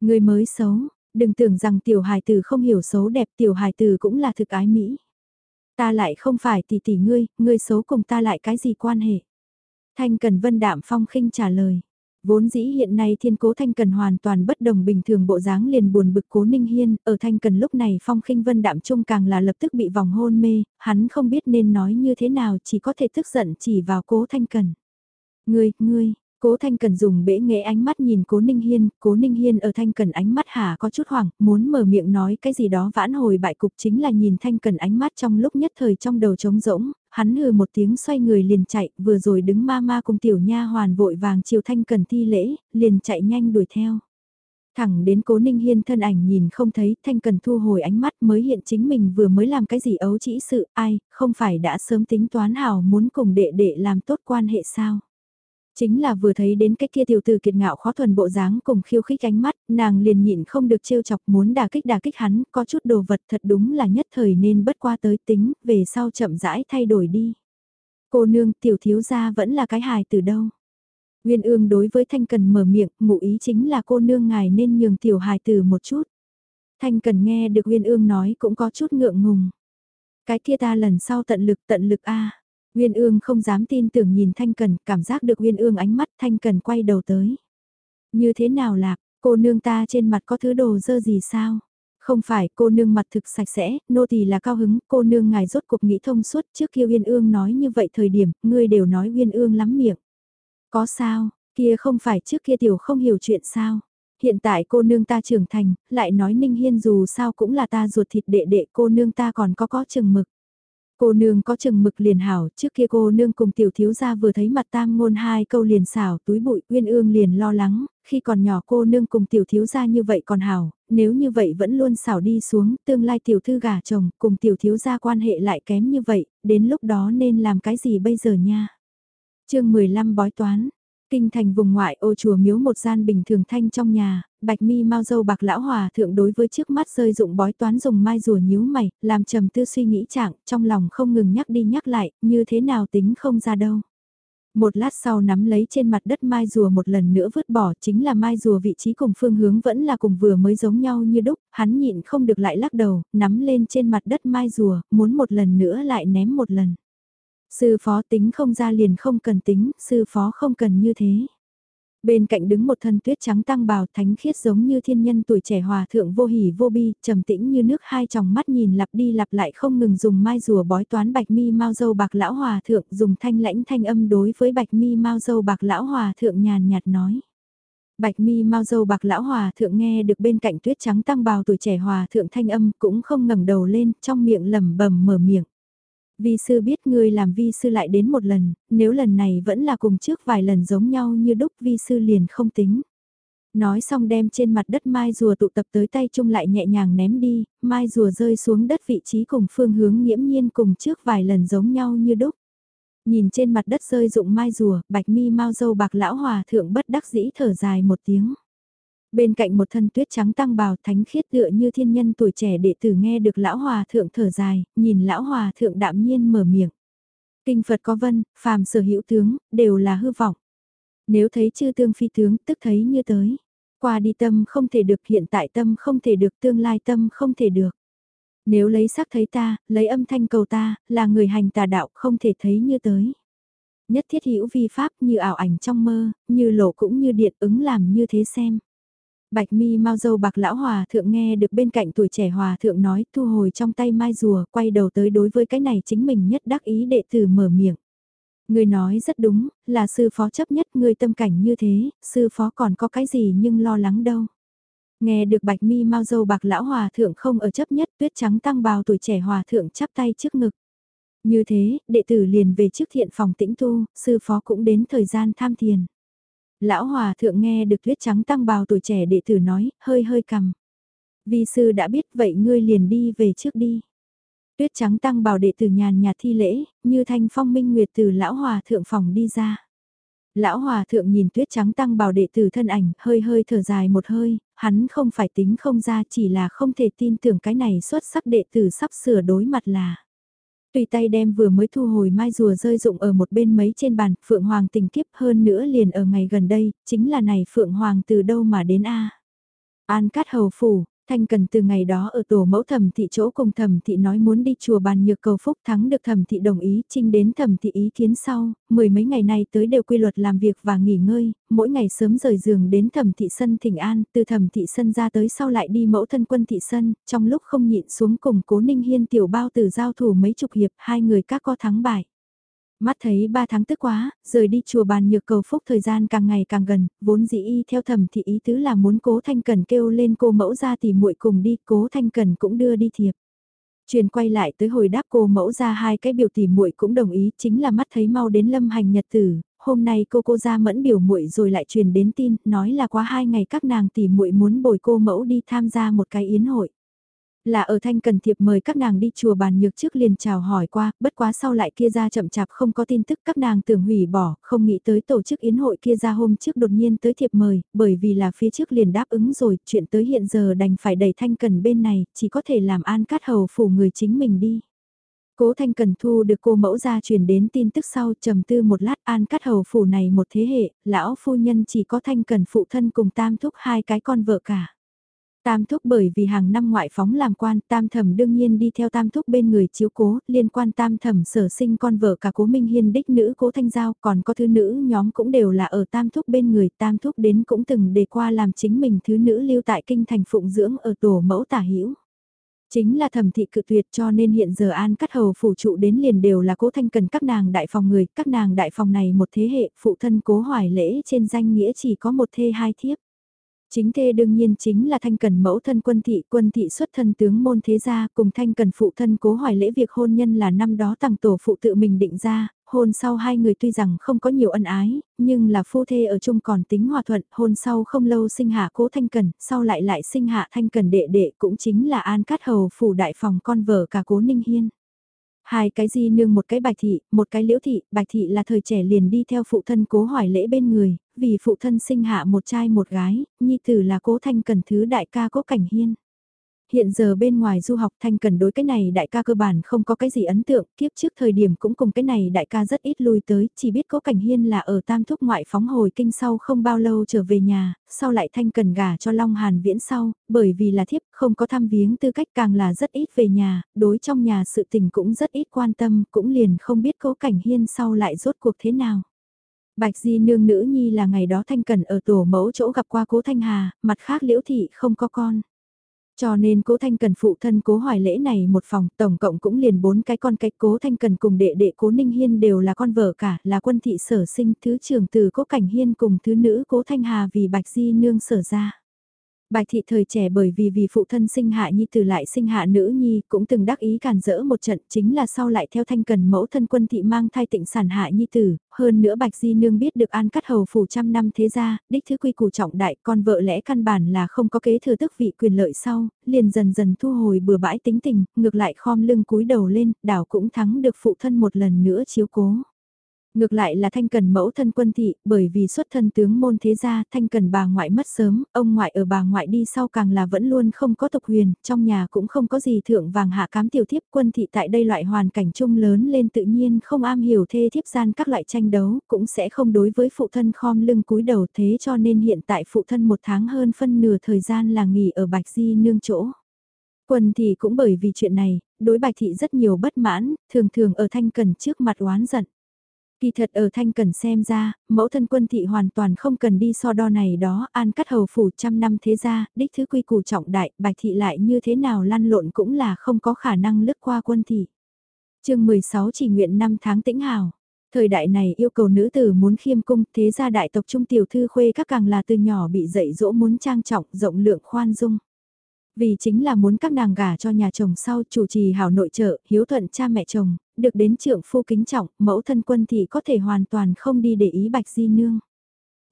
Ngươi mới xấu, đừng tưởng rằng tiểu hài tử không hiểu xấu đẹp tiểu hài tử cũng là thực ái mỹ. Ta lại không phải tỷ tỷ ngươi, ngươi xấu cùng ta lại cái gì quan hệ. Thanh Cần Vân đạm phong khinh trả lời. Vốn dĩ hiện nay thiên cố Thanh Cần hoàn toàn bất đồng bình thường bộ dáng liền buồn bực cố Ninh Hiên, ở Thanh Cần lúc này phong khinh vân đạm trung càng là lập tức bị vòng hôn mê, hắn không biết nên nói như thế nào chỉ có thể tức giận chỉ vào cố Thanh Cần. Ngươi, ngươi, Cố Thanh Cần dùng bể nghệ ánh mắt nhìn Cố Ninh Hiên, Cố Ninh Hiên ở Thanh Cần ánh mắt hả có chút hoảng, muốn mở miệng nói cái gì đó vãn hồi bại cục chính là nhìn Thanh Cần ánh mắt trong lúc nhất thời trong đầu trống rỗng, hắn hừ một tiếng xoay người liền chạy, vừa rồi đứng ma ma cùng tiểu nha hoàn vội vàng chiều Thanh Cần thi lễ, liền chạy nhanh đuổi theo. Thẳng đến cố ninh hiên thân ảnh nhìn không thấy thanh cần thu hồi ánh mắt mới hiện chính mình vừa mới làm cái gì ấu chỉ sự ai, không phải đã sớm tính toán hảo muốn cùng đệ đệ làm tốt quan hệ sao. Chính là vừa thấy đến cái kia tiểu tử kiệt ngạo khó thuần bộ dáng cùng khiêu khích ánh mắt, nàng liền nhịn không được trêu chọc muốn đả kích đả kích hắn, có chút đồ vật thật đúng là nhất thời nên bất qua tới tính, về sau chậm rãi thay đổi đi. Cô nương tiểu thiếu gia vẫn là cái hài từ đâu. Nguyên ương đối với Thanh Cần mở miệng, ngụ ý chính là cô nương ngài nên nhường tiểu hài từ một chút. Thanh Cần nghe được Nguyên ương nói cũng có chút ngượng ngùng. Cái kia ta lần sau tận lực tận lực a Nguyên ương không dám tin tưởng nhìn Thanh Cần, cảm giác được Nguyên ương ánh mắt Thanh Cần quay đầu tới. Như thế nào lạc, cô nương ta trên mặt có thứ đồ dơ gì sao? Không phải, cô nương mặt thực sạch sẽ, nô tỳ là cao hứng, cô nương ngài rốt cuộc nghĩ thông suốt trước kia Uyên Ương nói như vậy thời điểm, ngươi đều nói Uyên Ương lắm miệng. Có sao, kia không phải trước kia tiểu không hiểu chuyện sao? Hiện tại cô nương ta trưởng thành, lại nói Ninh Hiên dù sao cũng là ta ruột thịt đệ đệ cô nương ta còn có có chừng mực. Cô nương có chừng mực liền hảo, trước kia cô nương cùng tiểu thiếu gia vừa thấy mặt tam ngôn hai câu liền xảo túi bụi uyên ương liền lo lắng, khi còn nhỏ cô nương cùng tiểu thiếu gia như vậy còn hảo, nếu như vậy vẫn luôn xảo đi xuống, tương lai tiểu thư gả chồng cùng tiểu thiếu gia quan hệ lại kém như vậy, đến lúc đó nên làm cái gì bây giờ nha. chương 15 bói toán, Kinh thành vùng ngoại ô chùa miếu một gian bình thường thanh trong nhà, bạch mi mau dâu bạc lão hòa thượng đối với trước mắt rơi dụng bói toán dùng mai rùa nhíu mày, làm trầm tư suy nghĩ trạng, trong lòng không ngừng nhắc đi nhắc lại, như thế nào tính không ra đâu. Một lát sau nắm lấy trên mặt đất mai rùa một lần nữa vứt bỏ chính là mai rùa vị trí cùng phương hướng vẫn là cùng vừa mới giống nhau như đúc, hắn nhịn không được lại lắc đầu, nắm lên trên mặt đất mai rùa, muốn một lần nữa lại ném một lần. Sư phó tính không ra liền không cần tính, sư phó không cần như thế. Bên cạnh đứng một thân tuyết trắng tăng bào thánh khiết giống như thiên nhân tuổi trẻ hòa thượng vô hỉ vô bi, trầm tĩnh như nước hai tròng mắt nhìn lặp đi lặp lại không ngừng dùng mai rùa bói toán bạch mi mau dâu bạc lão hòa thượng dùng thanh lãnh thanh âm đối với bạch mi mau dâu bạc lão hòa thượng nhàn nhạt nói. Bạch mi mau dâu bạc lão hòa thượng nghe được bên cạnh tuyết trắng tăng bào tuổi trẻ hòa thượng thanh âm cũng không ngẩng đầu lên trong miệng lẩm bẩm mở miệng. Vi sư biết ngươi làm vi sư lại đến một lần, nếu lần này vẫn là cùng trước vài lần giống nhau như đúc vi sư liền không tính. Nói xong đem trên mặt đất mai rùa tụ tập tới tay chung lại nhẹ nhàng ném đi, mai rùa rơi xuống đất vị trí cùng phương hướng nghiễm nhiên cùng trước vài lần giống nhau như đúc. Nhìn trên mặt đất rơi dụng mai rùa, bạch mi mau dâu bạc lão hòa thượng bất đắc dĩ thở dài một tiếng. Bên cạnh một thân tuyết trắng tăng bào thánh khiết tựa như thiên nhân tuổi trẻ đệ tử nghe được lão hòa thượng thở dài, nhìn lão hòa thượng đạm nhiên mở miệng. Kinh Phật có vân, phàm sở hữu tướng, đều là hư vọng. Nếu thấy chư tương phi tướng, tức thấy như tới. Qua đi tâm không thể được, hiện tại tâm không thể được, tương lai tâm không thể được. Nếu lấy sắc thấy ta, lấy âm thanh cầu ta, là người hành tà đạo không thể thấy như tới. Nhất thiết hữu vi pháp như ảo ảnh trong mơ, như lộ cũng như điện ứng làm như thế xem. Bạch mi mau dâu bạc lão hòa thượng nghe được bên cạnh tuổi trẻ hòa thượng nói thu hồi trong tay mai rùa quay đầu tới đối với cái này chính mình nhất đắc ý đệ tử mở miệng. Người nói rất đúng, là sư phó chấp nhất người tâm cảnh như thế, sư phó còn có cái gì nhưng lo lắng đâu. Nghe được bạch mi mau dâu bạc lão hòa thượng không ở chấp nhất tuyết trắng tăng bào tuổi trẻ hòa thượng chắp tay trước ngực. Như thế, đệ tử liền về trước thiện phòng tĩnh tu, sư phó cũng đến thời gian tham thiền. Lão hòa thượng nghe được tuyết trắng tăng bào tuổi trẻ đệ tử nói, hơi hơi cầm. Vi sư đã biết vậy ngươi liền đi về trước đi. Tuyết trắng tăng bào đệ tử nhàn nhạt thi lễ, như thanh phong minh nguyệt từ lão hòa thượng phòng đi ra. Lão hòa thượng nhìn tuyết trắng tăng bào đệ tử thân ảnh, hơi hơi thở dài một hơi, hắn không phải tính không ra chỉ là không thể tin tưởng cái này xuất sắc đệ tử sắp sửa đối mặt là. Tùy tay đem vừa mới thu hồi mai rùa rơi dụng ở một bên mấy trên bàn, Phượng Hoàng tình kiếp hơn nữa liền ở ngày gần đây, chính là này Phượng Hoàng từ đâu mà đến A. An Cát Hầu Phủ, Thanh Cần từ ngày đó ở tổ mẫu thẩm thị chỗ cùng thẩm thị nói muốn đi chùa bàn nhược cầu phúc thắng được thẩm thị đồng ý trinh đến thẩm thị ý kiến sau, mười mấy ngày nay tới đều quy luật làm việc và nghỉ ngơi, mỗi ngày sớm rời giường đến thẩm thị sân thỉnh an, từ thẩm thị sân ra tới sau lại đi mẫu thân quân thị sân, trong lúc không nhịn xuống cùng cố ninh hiên tiểu bao từ giao thủ mấy chục hiệp hai người các co thắng bại. Mắt thấy ba tháng tức quá, rời đi chùa bàn nhược cầu phúc thời gian càng ngày càng gần, vốn dĩ y theo thầm thì ý tứ là muốn cố thanh cần kêu lên cô mẫu ra thì muội cùng đi, cố thanh cần cũng đưa đi thiệp. Truyền quay lại tới hồi đáp cô mẫu ra hai cái biểu tỷ muội cũng đồng ý, chính là mắt thấy mau đến lâm hành nhật tử, hôm nay cô cô ra mẫn biểu muội rồi lại truyền đến tin, nói là qua hai ngày các nàng tỷ muội muốn bồi cô mẫu đi tham gia một cái yến hội. Là ở thanh cần thiệp mời các nàng đi chùa bàn nhược trước liền chào hỏi qua, bất quá sau lại kia ra chậm chạp không có tin tức các nàng tưởng hủy bỏ, không nghĩ tới tổ chức yến hội kia ra hôm trước đột nhiên tới thiệp mời, bởi vì là phía trước liền đáp ứng rồi, chuyện tới hiện giờ đành phải đẩy thanh cần bên này, chỉ có thể làm an cát hầu phủ người chính mình đi. Cố Thanh Cần thu được cô mẫu ra truyền đến tin tức sau trầm tư một lát an cắt hầu phủ này một thế hệ, lão phu nhân chỉ có Thanh Cần phụ thân cùng tam thúc hai cái con vợ cả. Tam thúc bởi vì hàng năm ngoại phóng làm quan, tam thẩm đương nhiên đi theo tam thúc bên người chiếu cố, liên quan tam thẩm sở sinh con vợ cả cố Minh Hiên đích nữ cố Thanh Giao, còn có thứ nữ nhóm cũng đều là ở tam thúc bên người, tam thúc đến cũng từng đề qua làm chính mình thứ nữ lưu tại kinh thành phụng dưỡng ở tổ mẫu tả hữu Chính là thẩm thị cự tuyệt cho nên hiện giờ an cắt hầu phủ trụ đến liền đều là cố thanh cần các nàng đại phòng người, các nàng đại phòng này một thế hệ, phụ thân cố hoài lễ trên danh nghĩa chỉ có một thê hai thiếp. Chính thê đương nhiên chính là thanh cần mẫu thân quân thị, quân thị xuất thân tướng môn thế gia cùng thanh cần phụ thân cố hỏi lễ việc hôn nhân là năm đó tàng tổ phụ tự mình định ra, hôn sau hai người tuy rằng không có nhiều ân ái, nhưng là phu thê ở chung còn tính hòa thuận, hôn sau không lâu sinh hạ cố thanh cần, sau lại lại sinh hạ thanh cần đệ đệ cũng chính là an cát hầu phủ đại phòng con vợ cả cố ninh hiên. Hai cái di nương một cái bạch thị, một cái liễu thị, bạch thị là thời trẻ liền đi theo phụ thân cố hỏi lễ bên người, vì phụ thân sinh hạ một trai một gái, nhi tử là cố thanh cần thứ đại ca cố cảnh hiên. Hiện giờ bên ngoài du học thanh cần đối cái này đại ca cơ bản không có cái gì ấn tượng, kiếp trước thời điểm cũng cùng cái này đại ca rất ít lui tới, chỉ biết có cảnh hiên là ở tam thúc ngoại phóng hồi kinh sau không bao lâu trở về nhà, sau lại thanh cần gả cho Long Hàn viễn sau, bởi vì là thiếp không có thăm viếng tư cách càng là rất ít về nhà, đối trong nhà sự tình cũng rất ít quan tâm, cũng liền không biết cố cảnh hiên sau lại rốt cuộc thế nào. Bạch Di nương nữ nhi là ngày đó Thanh Cần ở tổ mẫu chỗ gặp qua cố Thanh Hà, mặt khác liễu thị không có con. Cho nên cố Thanh Cần phụ thân cố hoài lễ này một phòng, tổng cộng cũng liền bốn cái con cách cố Thanh Cần cùng đệ đệ cố Ninh Hiên đều là con vợ cả, là quân thị sở sinh thứ trưởng từ cố Cảnh Hiên cùng thứ nữ cố Thanh Hà vì Bạch Di nương sở ra. Bạch thị thời trẻ bởi vì vì phụ thân sinh hạ nhi từ lại sinh hạ nữ nhi cũng từng đắc ý càn rỡ một trận chính là sau lại theo thanh cần mẫu thân quân thị mang thai tịnh sản hạ nhi tử, hơn nữa bạch di nương biết được an cắt hầu phủ trăm năm thế gia, đích thứ quy củ trọng đại con vợ lẽ căn bản là không có kế thừa tức vị quyền lợi sau, liền dần dần thu hồi bừa bãi tính tình, ngược lại khom lưng cúi đầu lên, đảo cũng thắng được phụ thân một lần nữa chiếu cố. Ngược lại là thanh cần mẫu thân quân thị, bởi vì xuất thân tướng môn thế gia, thanh cần bà ngoại mất sớm, ông ngoại ở bà ngoại đi sau càng là vẫn luôn không có tộc huyền, trong nhà cũng không có gì thượng vàng hạ cám tiểu thiếp quân thị tại đây loại hoàn cảnh chung lớn lên tự nhiên không am hiểu thê thiếp gian các loại tranh đấu, cũng sẽ không đối với phụ thân khom lưng cúi đầu thế cho nên hiện tại phụ thân một tháng hơn phân nửa thời gian là nghỉ ở Bạch Di nương chỗ. Quân thì cũng bởi vì chuyện này, đối bạch thị rất nhiều bất mãn, thường thường ở thanh cần trước mặt oán giận. Kỳ thật ở Thanh Cần xem ra, mẫu thân quân thị hoàn toàn không cần đi so đo này đó, an cắt hầu phủ trăm năm thế gia, đích thứ quy củ trọng đại, bạch thị lại như thế nào lăn lộn cũng là không có khả năng lướt qua quân thị. chương 16 chỉ nguyện năm tháng tĩnh hào. Thời đại này yêu cầu nữ tử muốn khiêm cung, thế gia đại tộc trung tiểu thư khuê các càng là từ nhỏ bị dạy dỗ muốn trang trọng, rộng lượng khoan dung. Vì chính là muốn các nàng gả cho nhà chồng sau chủ trì hảo nội trợ, hiếu thuận cha mẹ chồng, được đến trưởng phu kính trọng, mẫu thân quân thì có thể hoàn toàn không đi để ý bạch di nương.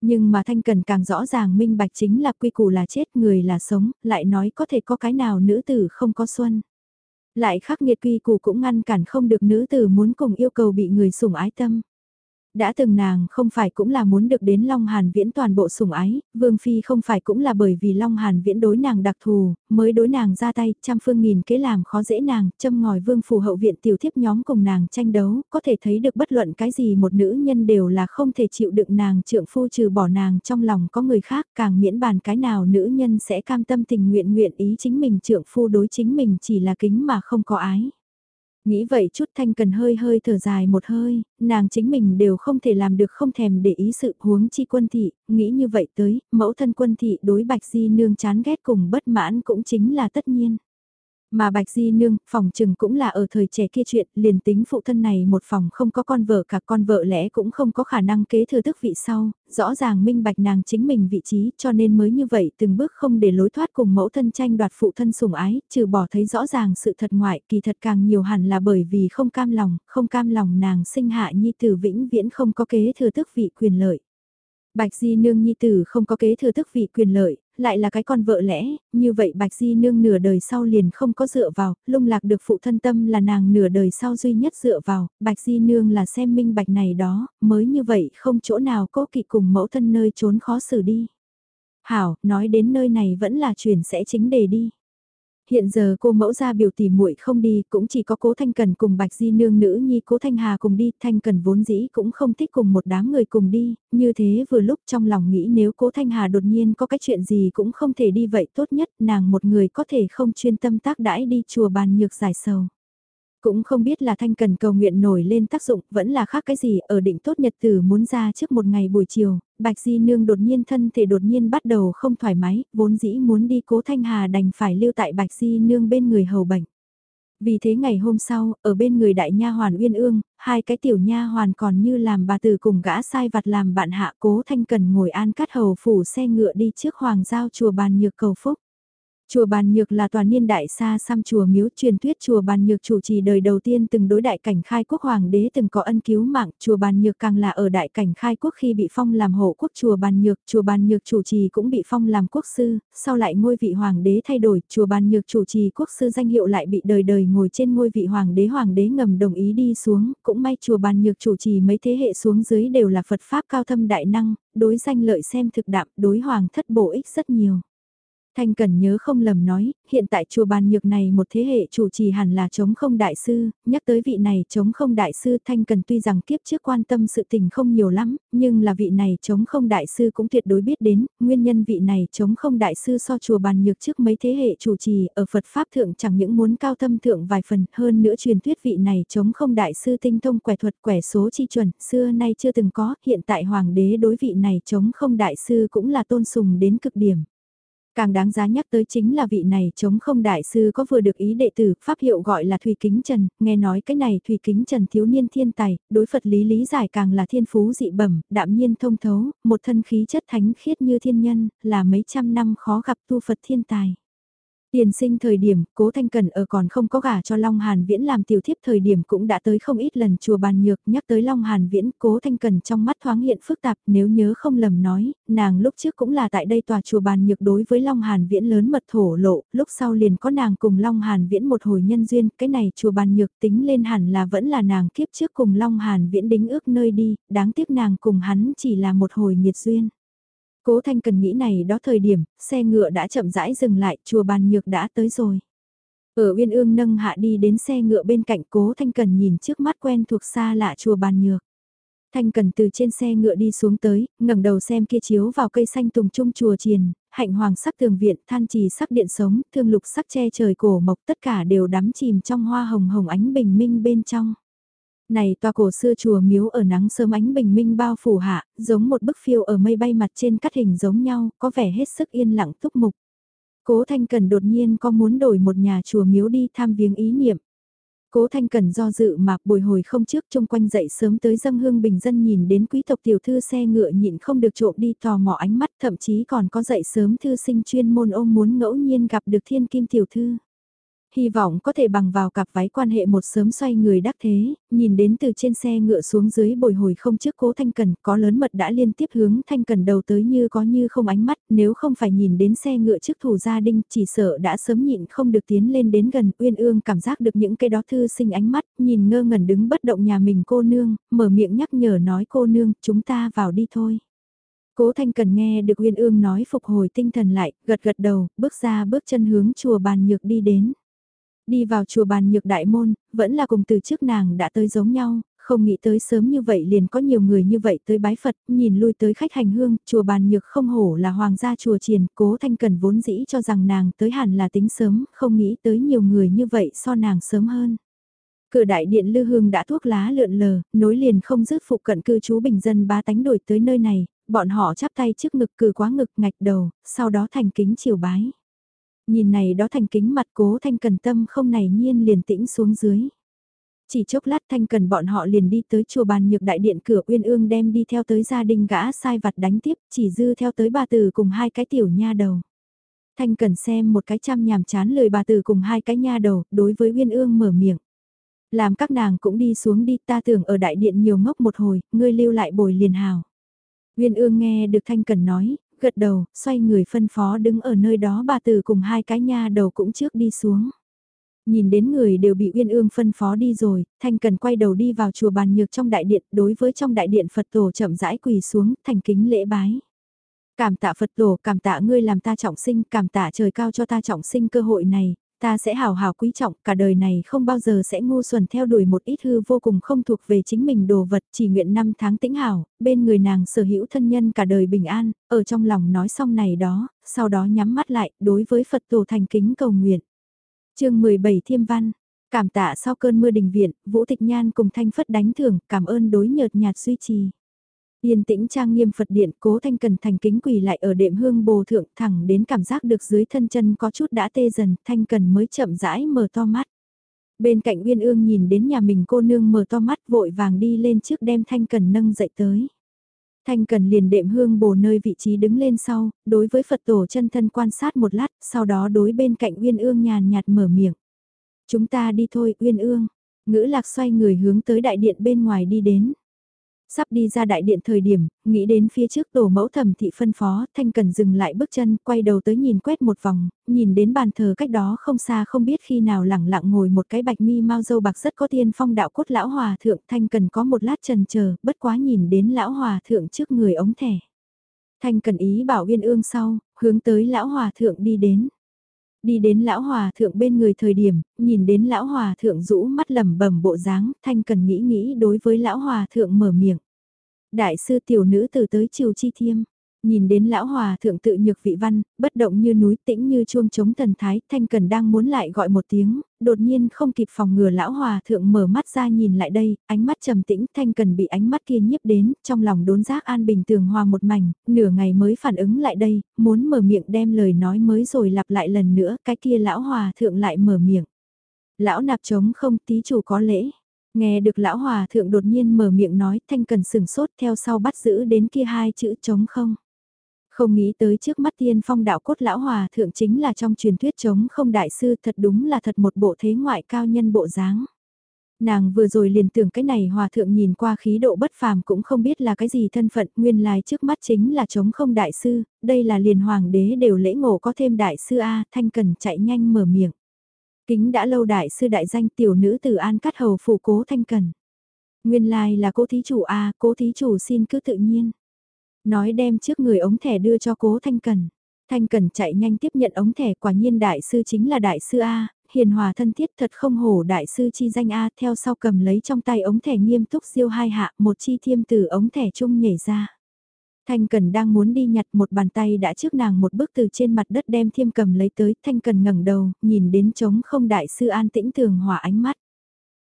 Nhưng mà thanh cần càng rõ ràng minh bạch chính là quy củ là chết người là sống, lại nói có thể có cái nào nữ tử không có xuân. Lại khắc nghiệt quy củ cũng ngăn cản không được nữ tử muốn cùng yêu cầu bị người sủng ái tâm. Đã từng nàng không phải cũng là muốn được đến Long Hàn Viễn toàn bộ sủng ái, Vương Phi không phải cũng là bởi vì Long Hàn Viễn đối nàng đặc thù, mới đối nàng ra tay, trăm phương nghìn kế làm khó dễ nàng, châm ngòi Vương Phủ hậu viện tiểu thiếp nhóm cùng nàng tranh đấu, có thể thấy được bất luận cái gì một nữ nhân đều là không thể chịu đựng nàng trượng phu trừ bỏ nàng trong lòng có người khác, càng miễn bàn cái nào nữ nhân sẽ cam tâm tình nguyện nguyện ý chính mình trượng phu đối chính mình chỉ là kính mà không có ái. Nghĩ vậy chút thanh cần hơi hơi thở dài một hơi, nàng chính mình đều không thể làm được không thèm để ý sự huống chi quân thị, nghĩ như vậy tới, mẫu thân quân thị đối bạch di nương chán ghét cùng bất mãn cũng chính là tất nhiên. Mà Bạch Di Nương, phòng trừng cũng là ở thời trẻ kia chuyện, liền tính phụ thân này một phòng không có con vợ cả con vợ lẽ cũng không có khả năng kế thừa tức vị sau, rõ ràng minh bạch nàng chính mình vị trí cho nên mới như vậy từng bước không để lối thoát cùng mẫu thân tranh đoạt phụ thân sủng ái, trừ bỏ thấy rõ ràng sự thật ngoại kỳ thật càng nhiều hẳn là bởi vì không cam lòng, không cam lòng nàng sinh hạ nhi tử vĩnh viễn không có kế thừa tức vị quyền lợi. Bạch Di Nương Nhi Tử không có kế thừa thức vị quyền lợi, lại là cái con vợ lẽ, như vậy Bạch Di Nương nửa đời sau liền không có dựa vào, lung lạc được phụ thân tâm là nàng nửa đời sau duy nhất dựa vào, Bạch Di Nương là xem minh bạch này đó, mới như vậy không chỗ nào cố kỵ cùng mẫu thân nơi trốn khó xử đi. Hảo, nói đến nơi này vẫn là chuyển sẽ chính đề đi. Hiện giờ cô mẫu ra biểu tỷ muội không đi, cũng chỉ có cố Thanh Cần cùng Bạch Di nương nữ nhi cố Thanh Hà cùng đi, Thanh Cần vốn dĩ cũng không thích cùng một đám người cùng đi, như thế vừa lúc trong lòng nghĩ nếu cố Thanh Hà đột nhiên có cái chuyện gì cũng không thể đi vậy tốt nhất nàng một người có thể không chuyên tâm tác đãi đi chùa bàn nhược giải sầu. Cũng không biết là thanh cần cầu nguyện nổi lên tác dụng, vẫn là khác cái gì, ở định tốt nhật tử muốn ra trước một ngày buổi chiều, Bạch Di Nương đột nhiên thân thể đột nhiên bắt đầu không thoải mái, vốn dĩ muốn đi cố Thanh Hà đành phải lưu tại Bạch Di Nương bên người hầu bệnh. Vì thế ngày hôm sau, ở bên người đại nha hoàn Uyên Ương, hai cái tiểu nha hoàn còn như làm bà từ cùng gã sai vặt làm bạn hạ cố thanh cần ngồi an cắt hầu phủ xe ngựa đi trước hoàng giao chùa bàn nhược cầu phúc. Chùa Bàn Nhược là tòa niên đại xa xăm chùa miếu truyền thuyết chùa Bàn Nhược chủ trì đời đầu tiên từng đối đại cảnh khai quốc hoàng đế từng có ân cứu mạng, chùa Bàn Nhược càng là ở đại cảnh khai quốc khi bị phong làm hộ quốc chùa Bàn Nhược, chùa Bàn Nhược chủ trì cũng bị phong làm quốc sư, sau lại ngôi vị hoàng đế thay đổi, chùa Bàn Nhược chủ trì quốc sư danh hiệu lại bị đời đời ngồi trên ngôi vị hoàng đế. Hoàng đế ngầm đồng ý đi xuống, cũng may chùa Bàn Nhược chủ trì mấy thế hệ xuống dưới đều là Phật pháp cao thâm đại năng, đối danh lợi xem thực đạm, đối hoàng thất bổ ích rất nhiều. Thanh Cần nhớ không lầm nói, hiện tại chùa bàn nhược này một thế hệ chủ trì hẳn là chống không đại sư, nhắc tới vị này chống không đại sư Thanh Cần tuy rằng kiếp trước quan tâm sự tình không nhiều lắm, nhưng là vị này chống không đại sư cũng tuyệt đối biết đến, nguyên nhân vị này chống không đại sư so chùa bàn nhược trước mấy thế hệ chủ trì ở Phật Pháp Thượng chẳng những muốn cao tâm thượng vài phần hơn nữa truyền thuyết vị này chống không đại sư tinh thông quẻ thuật quẻ số chi chuẩn, xưa nay chưa từng có, hiện tại hoàng đế đối vị này chống không đại sư cũng là tôn sùng đến cực điểm. Càng đáng giá nhắc tới chính là vị này chống không đại sư có vừa được ý đệ tử, pháp hiệu gọi là Thủy Kính Trần, nghe nói cái này Thủy Kính Trần thiếu niên thiên tài, đối Phật lý lý giải càng là thiên phú dị bẩm, đạm nhiên thông thấu, một thân khí chất thánh khiết như thiên nhân, là mấy trăm năm khó gặp tu Phật thiên tài. Tiền sinh thời điểm, cố Thanh Cần ở còn không có gả cho Long Hàn Viễn làm tiểu thiếp thời điểm cũng đã tới không ít lần chùa bàn nhược nhắc tới Long Hàn Viễn, cố Thanh Cần trong mắt thoáng hiện phức tạp nếu nhớ không lầm nói, nàng lúc trước cũng là tại đây tòa chùa bàn nhược đối với Long Hàn Viễn lớn mật thổ lộ, lúc sau liền có nàng cùng Long Hàn Viễn một hồi nhân duyên, cái này chùa bàn nhược tính lên hẳn là vẫn là nàng kiếp trước cùng Long Hàn Viễn đính ước nơi đi, đáng tiếc nàng cùng hắn chỉ là một hồi nghiệt duyên. Cố Thanh Cần nghĩ này đó thời điểm, xe ngựa đã chậm rãi dừng lại, chùa bàn nhược đã tới rồi. Ở Uyên Ương nâng hạ đi đến xe ngựa bên cạnh Cố Thanh Cần nhìn trước mắt quen thuộc xa lạ chùa bàn nhược. Thanh Cần từ trên xe ngựa đi xuống tới, ngẩng đầu xem kia chiếu vào cây xanh tùng trung chùa chiền, hạnh hoàng sắc tường viện, than trì sắc điện sống, thương lục sắc che trời cổ mộc tất cả đều đắm chìm trong hoa hồng hồng ánh bình minh bên trong. Này tòa cổ xưa chùa miếu ở nắng sớm ánh bình minh bao phủ hạ, giống một bức phiêu ở mây bay mặt trên cắt hình giống nhau, có vẻ hết sức yên lặng túc mục. Cố Thanh Cần đột nhiên có muốn đổi một nhà chùa miếu đi tham viếng ý niệm. Cố Thanh Cần do dự mà bồi hồi không trước chung quanh dậy sớm tới dâng hương bình dân nhìn đến quý tộc tiểu thư xe ngựa nhịn không được trộm đi tò mò ánh mắt thậm chí còn có dậy sớm thư sinh chuyên môn ôm muốn ngẫu nhiên gặp được thiên kim tiểu thư hy vọng có thể bằng vào cặp váy quan hệ một sớm xoay người đắc thế, nhìn đến từ trên xe ngựa xuống dưới bồi hồi không trước cố Thanh Cần, có lớn mật đã liên tiếp hướng Thanh Cần đầu tới như có như không ánh mắt, nếu không phải nhìn đến xe ngựa trước thủ gia đình chỉ sợ đã sớm nhịn không được tiến lên đến gần, uyên ương cảm giác được những cái đó thư sinh ánh mắt, nhìn ngơ ngẩn đứng bất động nhà mình cô nương, mở miệng nhắc nhở nói cô nương, chúng ta vào đi thôi. Cố Thanh Cần nghe được Uyên Ương nói phục hồi tinh thần lại, gật gật đầu, bước ra bước chân hướng chùa bàn nhược đi đến. Đi vào chùa bàn nhược đại môn, vẫn là cùng từ trước nàng đã tới giống nhau, không nghĩ tới sớm như vậy liền có nhiều người như vậy tới bái Phật, nhìn lui tới khách hành hương, chùa bàn nhược không hổ là hoàng gia chùa triền, cố thanh cần vốn dĩ cho rằng nàng tới hẳn là tính sớm, không nghĩ tới nhiều người như vậy so nàng sớm hơn. Cửa đại điện lư hương đã thuốc lá lượn lờ, nối liền không dứt phụ cận cư trú bình dân ba tánh đổi tới nơi này, bọn họ chắp tay trước ngực cử quá ngực ngạch đầu, sau đó thành kính chiều bái. Nhìn này đó thành kính mặt cố thanh cần tâm không này nhiên liền tĩnh xuống dưới. Chỉ chốc lát thanh cần bọn họ liền đi tới chùa bàn nhược đại điện cửa uyên ương đem đi theo tới gia đình gã sai vặt đánh tiếp chỉ dư theo tới bà tử cùng hai cái tiểu nha đầu. Thanh cần xem một cái chăm nhàm chán lời bà tử cùng hai cái nha đầu đối với uyên ương mở miệng. Làm các nàng cũng đi xuống đi ta tưởng ở đại điện nhiều ngốc một hồi, ngươi lưu lại bồi liền hào. Uyên ương nghe được Thanh Cần nói, gật đầu, xoay người phân phó đứng ở nơi đó bà tử cùng hai cái nha đầu cũng trước đi xuống. Nhìn đến người đều bị Uyên Ương phân phó đi rồi, Thanh Cần quay đầu đi vào chùa bàn nhược trong đại điện, đối với trong đại điện Phật tổ chậm rãi quỳ xuống, thành kính lễ bái. Cảm tạ Phật tổ, cảm tạ ngươi làm ta trọng sinh, cảm tạ trời cao cho ta trọng sinh cơ hội này, ta sẽ hào hào quý trọng, cả đời này không bao giờ sẽ ngu xuẩn theo đuổi một ít hư vô cùng không thuộc về chính mình đồ vật, chỉ nguyện năm tháng tĩnh hảo, bên người nàng sở hữu thân nhân cả đời bình an, ở trong lòng nói xong này đó, sau đó nhắm mắt lại, đối với Phật tổ thành kính cầu nguyện. chương 17 Thiêm Văn Cảm tạ sau cơn mưa đình viện, Vũ Tịch Nhan cùng Thanh Phất đánh thưởng, cảm ơn đối nhợt nhạt duy trì. Yên tĩnh trang nghiêm Phật điện cố thanh cần thành kính quỳ lại ở đệm hương bồ thượng thẳng đến cảm giác được dưới thân chân có chút đã tê dần thanh cần mới chậm rãi mở to mắt. Bên cạnh Uyên Ương nhìn đến nhà mình cô nương mở to mắt vội vàng đi lên trước đem Thanh Cần nâng dậy tới. Thanh Cần liền đệm hương bồ nơi vị trí đứng lên sau, đối với Phật tổ chân thân quan sát một lát, sau đó đối bên cạnh Uyên Ương nhàn nhạt mở miệng. Chúng ta đi thôi Uyên Ương. Ngữ lạc xoay người hướng tới đại điện bên ngoài đi đến. Sắp đi ra đại điện thời điểm, nghĩ đến phía trước tổ mẫu thẩm thị phân phó, Thanh Cần dừng lại bước chân, quay đầu tới nhìn quét một vòng, nhìn đến bàn thờ cách đó không xa không biết khi nào lẳng lặng ngồi một cái bạch mi mau dâu bạc rất có tiên phong đạo cốt lão hòa thượng Thanh Cần có một lát trần chờ bất quá nhìn đến lão hòa thượng trước người ống thẻ. Thanh Cần ý bảo viên ương sau, hướng tới lão hòa thượng đi đến. Đi đến lão hòa thượng bên người thời điểm, nhìn đến lão hòa thượng rũ mắt lẩm bẩm bộ dáng, thanh cần nghĩ nghĩ đối với lão hòa thượng mở miệng. Đại sư tiểu nữ từ tới triều chi thiêm, Nhìn đến lão hòa thượng tự nhược vị văn, bất động như núi tĩnh như chuông chống thần thái, thanh cần đang muốn lại gọi một tiếng, đột nhiên không kịp phòng ngừa lão hòa thượng mở mắt ra nhìn lại đây, ánh mắt trầm tĩnh, thanh cần bị ánh mắt kia nhiếp đến, trong lòng đốn giác an bình tường hòa một mảnh, nửa ngày mới phản ứng lại đây, muốn mở miệng đem lời nói mới rồi lặp lại lần nữa, cái kia lão hòa thượng lại mở miệng. Lão nạp trống không tí chủ có lễ. Nghe được lão hòa thượng đột nhiên mở miệng nói thanh cần sừng sốt theo sau bắt giữ đến kia hai chữ trống không. Không nghĩ tới trước mắt tiên phong đạo cốt lão hòa thượng chính là trong truyền thuyết chống không đại sư thật đúng là thật một bộ thế ngoại cao nhân bộ dáng. Nàng vừa rồi liền tưởng cái này hòa thượng nhìn qua khí độ bất phàm cũng không biết là cái gì thân phận nguyên lai trước mắt chính là chống không đại sư, đây là liền hoàng đế đều lễ ngộ có thêm đại sư A thanh cần chạy nhanh mở miệng. Kính đã lâu đại sư đại danh tiểu nữ từ an cắt hầu phủ cố thanh cần. Nguyên lai là cố thí chủ A cố thí chủ xin cứ tự nhiên. Nói đem trước người ống thẻ đưa cho cố Thanh Cần. Thanh Cần chạy nhanh tiếp nhận ống thẻ quả nhiên đại sư chính là đại sư A, hiền hòa thân thiết thật không hổ đại sư chi danh A theo sau cầm lấy trong tay ống thẻ nghiêm túc siêu hai hạ một chi thiêm từ ống thẻ chung nhảy ra. Thanh Cần đang muốn đi nhặt một bàn tay đã trước nàng một bước từ trên mặt đất đem thiêm cầm lấy tới, Thanh Cần ngẩng đầu, nhìn đến trống không đại sư an tĩnh tường hòa ánh mắt.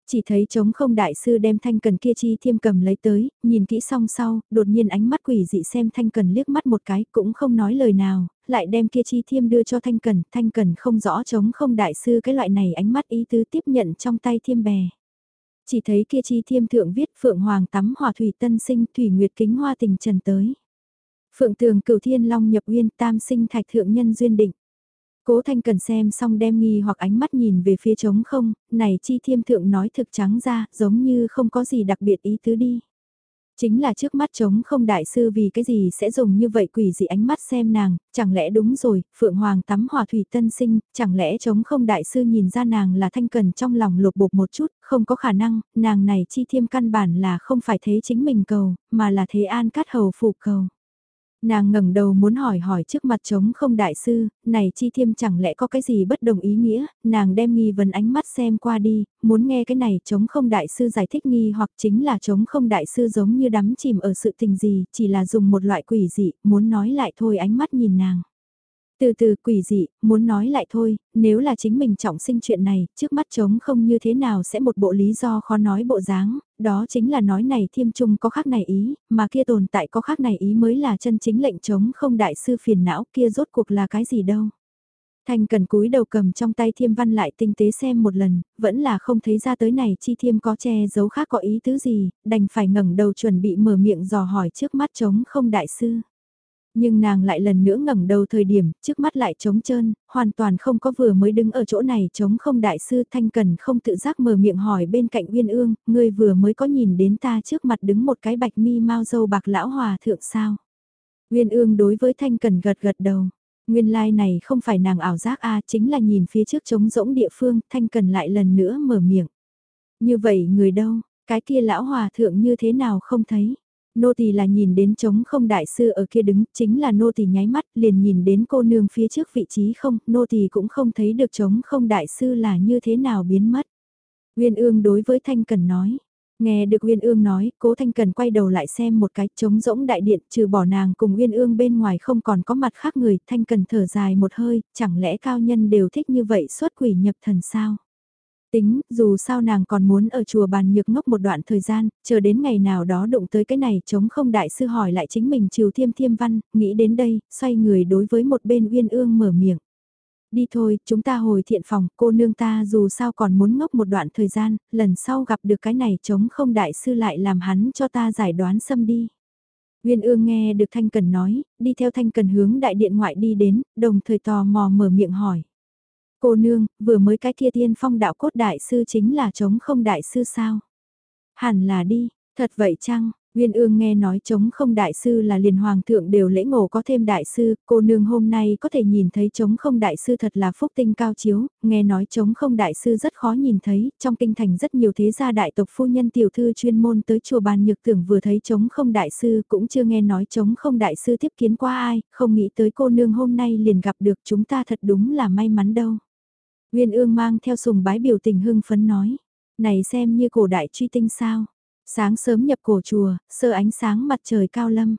Chỉ thấy trống không đại sư đem thanh cần kia chi thiêm cầm lấy tới, nhìn kỹ xong sau, đột nhiên ánh mắt quỷ dị xem thanh cần liếc mắt một cái cũng không nói lời nào, lại đem kia chi thiêm đưa cho thanh cần, thanh cần không rõ trống không đại sư cái loại này ánh mắt ý tứ tiếp nhận trong tay thiêm bè. Chỉ thấy kia chi thiêm thượng viết Phượng Hoàng tắm hòa thủy tân sinh thủy nguyệt kính hoa tình trần tới. Phượng tường cửu thiên long nhập uyên tam sinh thạch thượng nhân duyên định. Cố Thanh Cần xem xong đem nghi hoặc ánh mắt nhìn về phía trống không, này chi thiêm thượng nói thực trắng ra, giống như không có gì đặc biệt ý tứ đi. Chính là trước mắt trống không đại sư vì cái gì sẽ dùng như vậy quỷ dị ánh mắt xem nàng, chẳng lẽ đúng rồi, Phượng Hoàng tắm hòa thủy tân sinh, chẳng lẽ trống không đại sư nhìn ra nàng là thanh cần trong lòng lục bục một chút, không có khả năng, nàng này chi thiêm căn bản là không phải thế chính mình cầu, mà là thế an cát hầu phụ cầu. Nàng ngẩng đầu muốn hỏi hỏi trước mặt trống không đại sư, này chi thiêm chẳng lẽ có cái gì bất đồng ý nghĩa, nàng đem nghi vấn ánh mắt xem qua đi, muốn nghe cái này trống không đại sư giải thích nghi hoặc chính là trống không đại sư giống như đắm chìm ở sự tình gì, chỉ là dùng một loại quỷ dị, muốn nói lại thôi ánh mắt nhìn nàng. Từ từ quỷ dị, muốn nói lại thôi, nếu là chính mình trọng sinh chuyện này, trước mắt trống không như thế nào sẽ một bộ lý do khó nói bộ dáng, đó chính là nói này thiêm trung có khác này ý, mà kia tồn tại có khác này ý mới là chân chính lệnh trống không đại sư phiền não kia rốt cuộc là cái gì đâu. thành cần cúi đầu cầm trong tay thiêm văn lại tinh tế xem một lần, vẫn là không thấy ra tới này chi thiêm có che giấu khác có ý tứ gì, đành phải ngẩng đầu chuẩn bị mở miệng dò hỏi trước mắt trống không đại sư. Nhưng nàng lại lần nữa ngẩng đầu thời điểm, trước mắt lại trống trơn, hoàn toàn không có vừa mới đứng ở chỗ này trống không đại sư Thanh Cần không tự giác mở miệng hỏi bên cạnh Uyên Ương, ngươi vừa mới có nhìn đến ta trước mặt đứng một cái bạch mi mau dâu bạc lão hòa thượng sao. Uyên Ương đối với Thanh Cần gật gật đầu. Nguyên lai like này không phải nàng ảo giác a chính là nhìn phía trước trống rỗng địa phương, Thanh Cần lại lần nữa mở miệng. Như vậy người đâu, cái kia lão hòa thượng như thế nào không thấy. Nô tỳ là nhìn đến trống không đại sư ở kia đứng, chính là nô tỳ nháy mắt liền nhìn đến cô nương phía trước vị trí không, nô tỳ cũng không thấy được trống không đại sư là như thế nào biến mất. Nguyên ương đối với Thanh Cần nói. Nghe được uyên Ương nói, cố Thanh Cần quay đầu lại xem một cái trống rỗng đại điện trừ bỏ nàng cùng uyên Ương bên ngoài không còn có mặt khác người, Thanh Cần thở dài một hơi, chẳng lẽ cao nhân đều thích như vậy xuất quỷ nhập thần sao? Tính, dù sao nàng còn muốn ở chùa bàn nhược ngốc một đoạn thời gian, chờ đến ngày nào đó đụng tới cái này chống không đại sư hỏi lại chính mình chiều thiêm thiêm văn, nghĩ đến đây, xoay người đối với một bên uyên ương mở miệng. Đi thôi, chúng ta hồi thiện phòng, cô nương ta dù sao còn muốn ngốc một đoạn thời gian, lần sau gặp được cái này chống không đại sư lại làm hắn cho ta giải đoán xâm đi. Nguyên ương nghe được Thanh Cần nói, đi theo Thanh Cần hướng đại điện ngoại đi đến, đồng thời tò mò mở miệng hỏi. Cô nương, vừa mới cái kia tiên phong đạo cốt đại sư chính là chống không đại sư sao? Hẳn là đi, thật vậy chăng? Nguyên ương nghe nói chống không đại sư là liền hoàng thượng đều lễ ngộ có thêm đại sư, cô nương hôm nay có thể nhìn thấy chống không đại sư thật là phúc tinh cao chiếu, nghe nói chống không đại sư rất khó nhìn thấy, trong kinh thành rất nhiều thế gia đại tộc phu nhân tiểu thư chuyên môn tới chùa bàn nhược tưởng vừa thấy chống không đại sư cũng chưa nghe nói chống không đại sư tiếp kiến qua ai, không nghĩ tới cô nương hôm nay liền gặp được chúng ta thật đúng là may mắn đâu. Nguyên ương mang theo sùng bái biểu tình hưng phấn nói, này xem như cổ đại truy tinh sao. Sáng sớm nhập cổ chùa, sơ ánh sáng mặt trời cao lâm.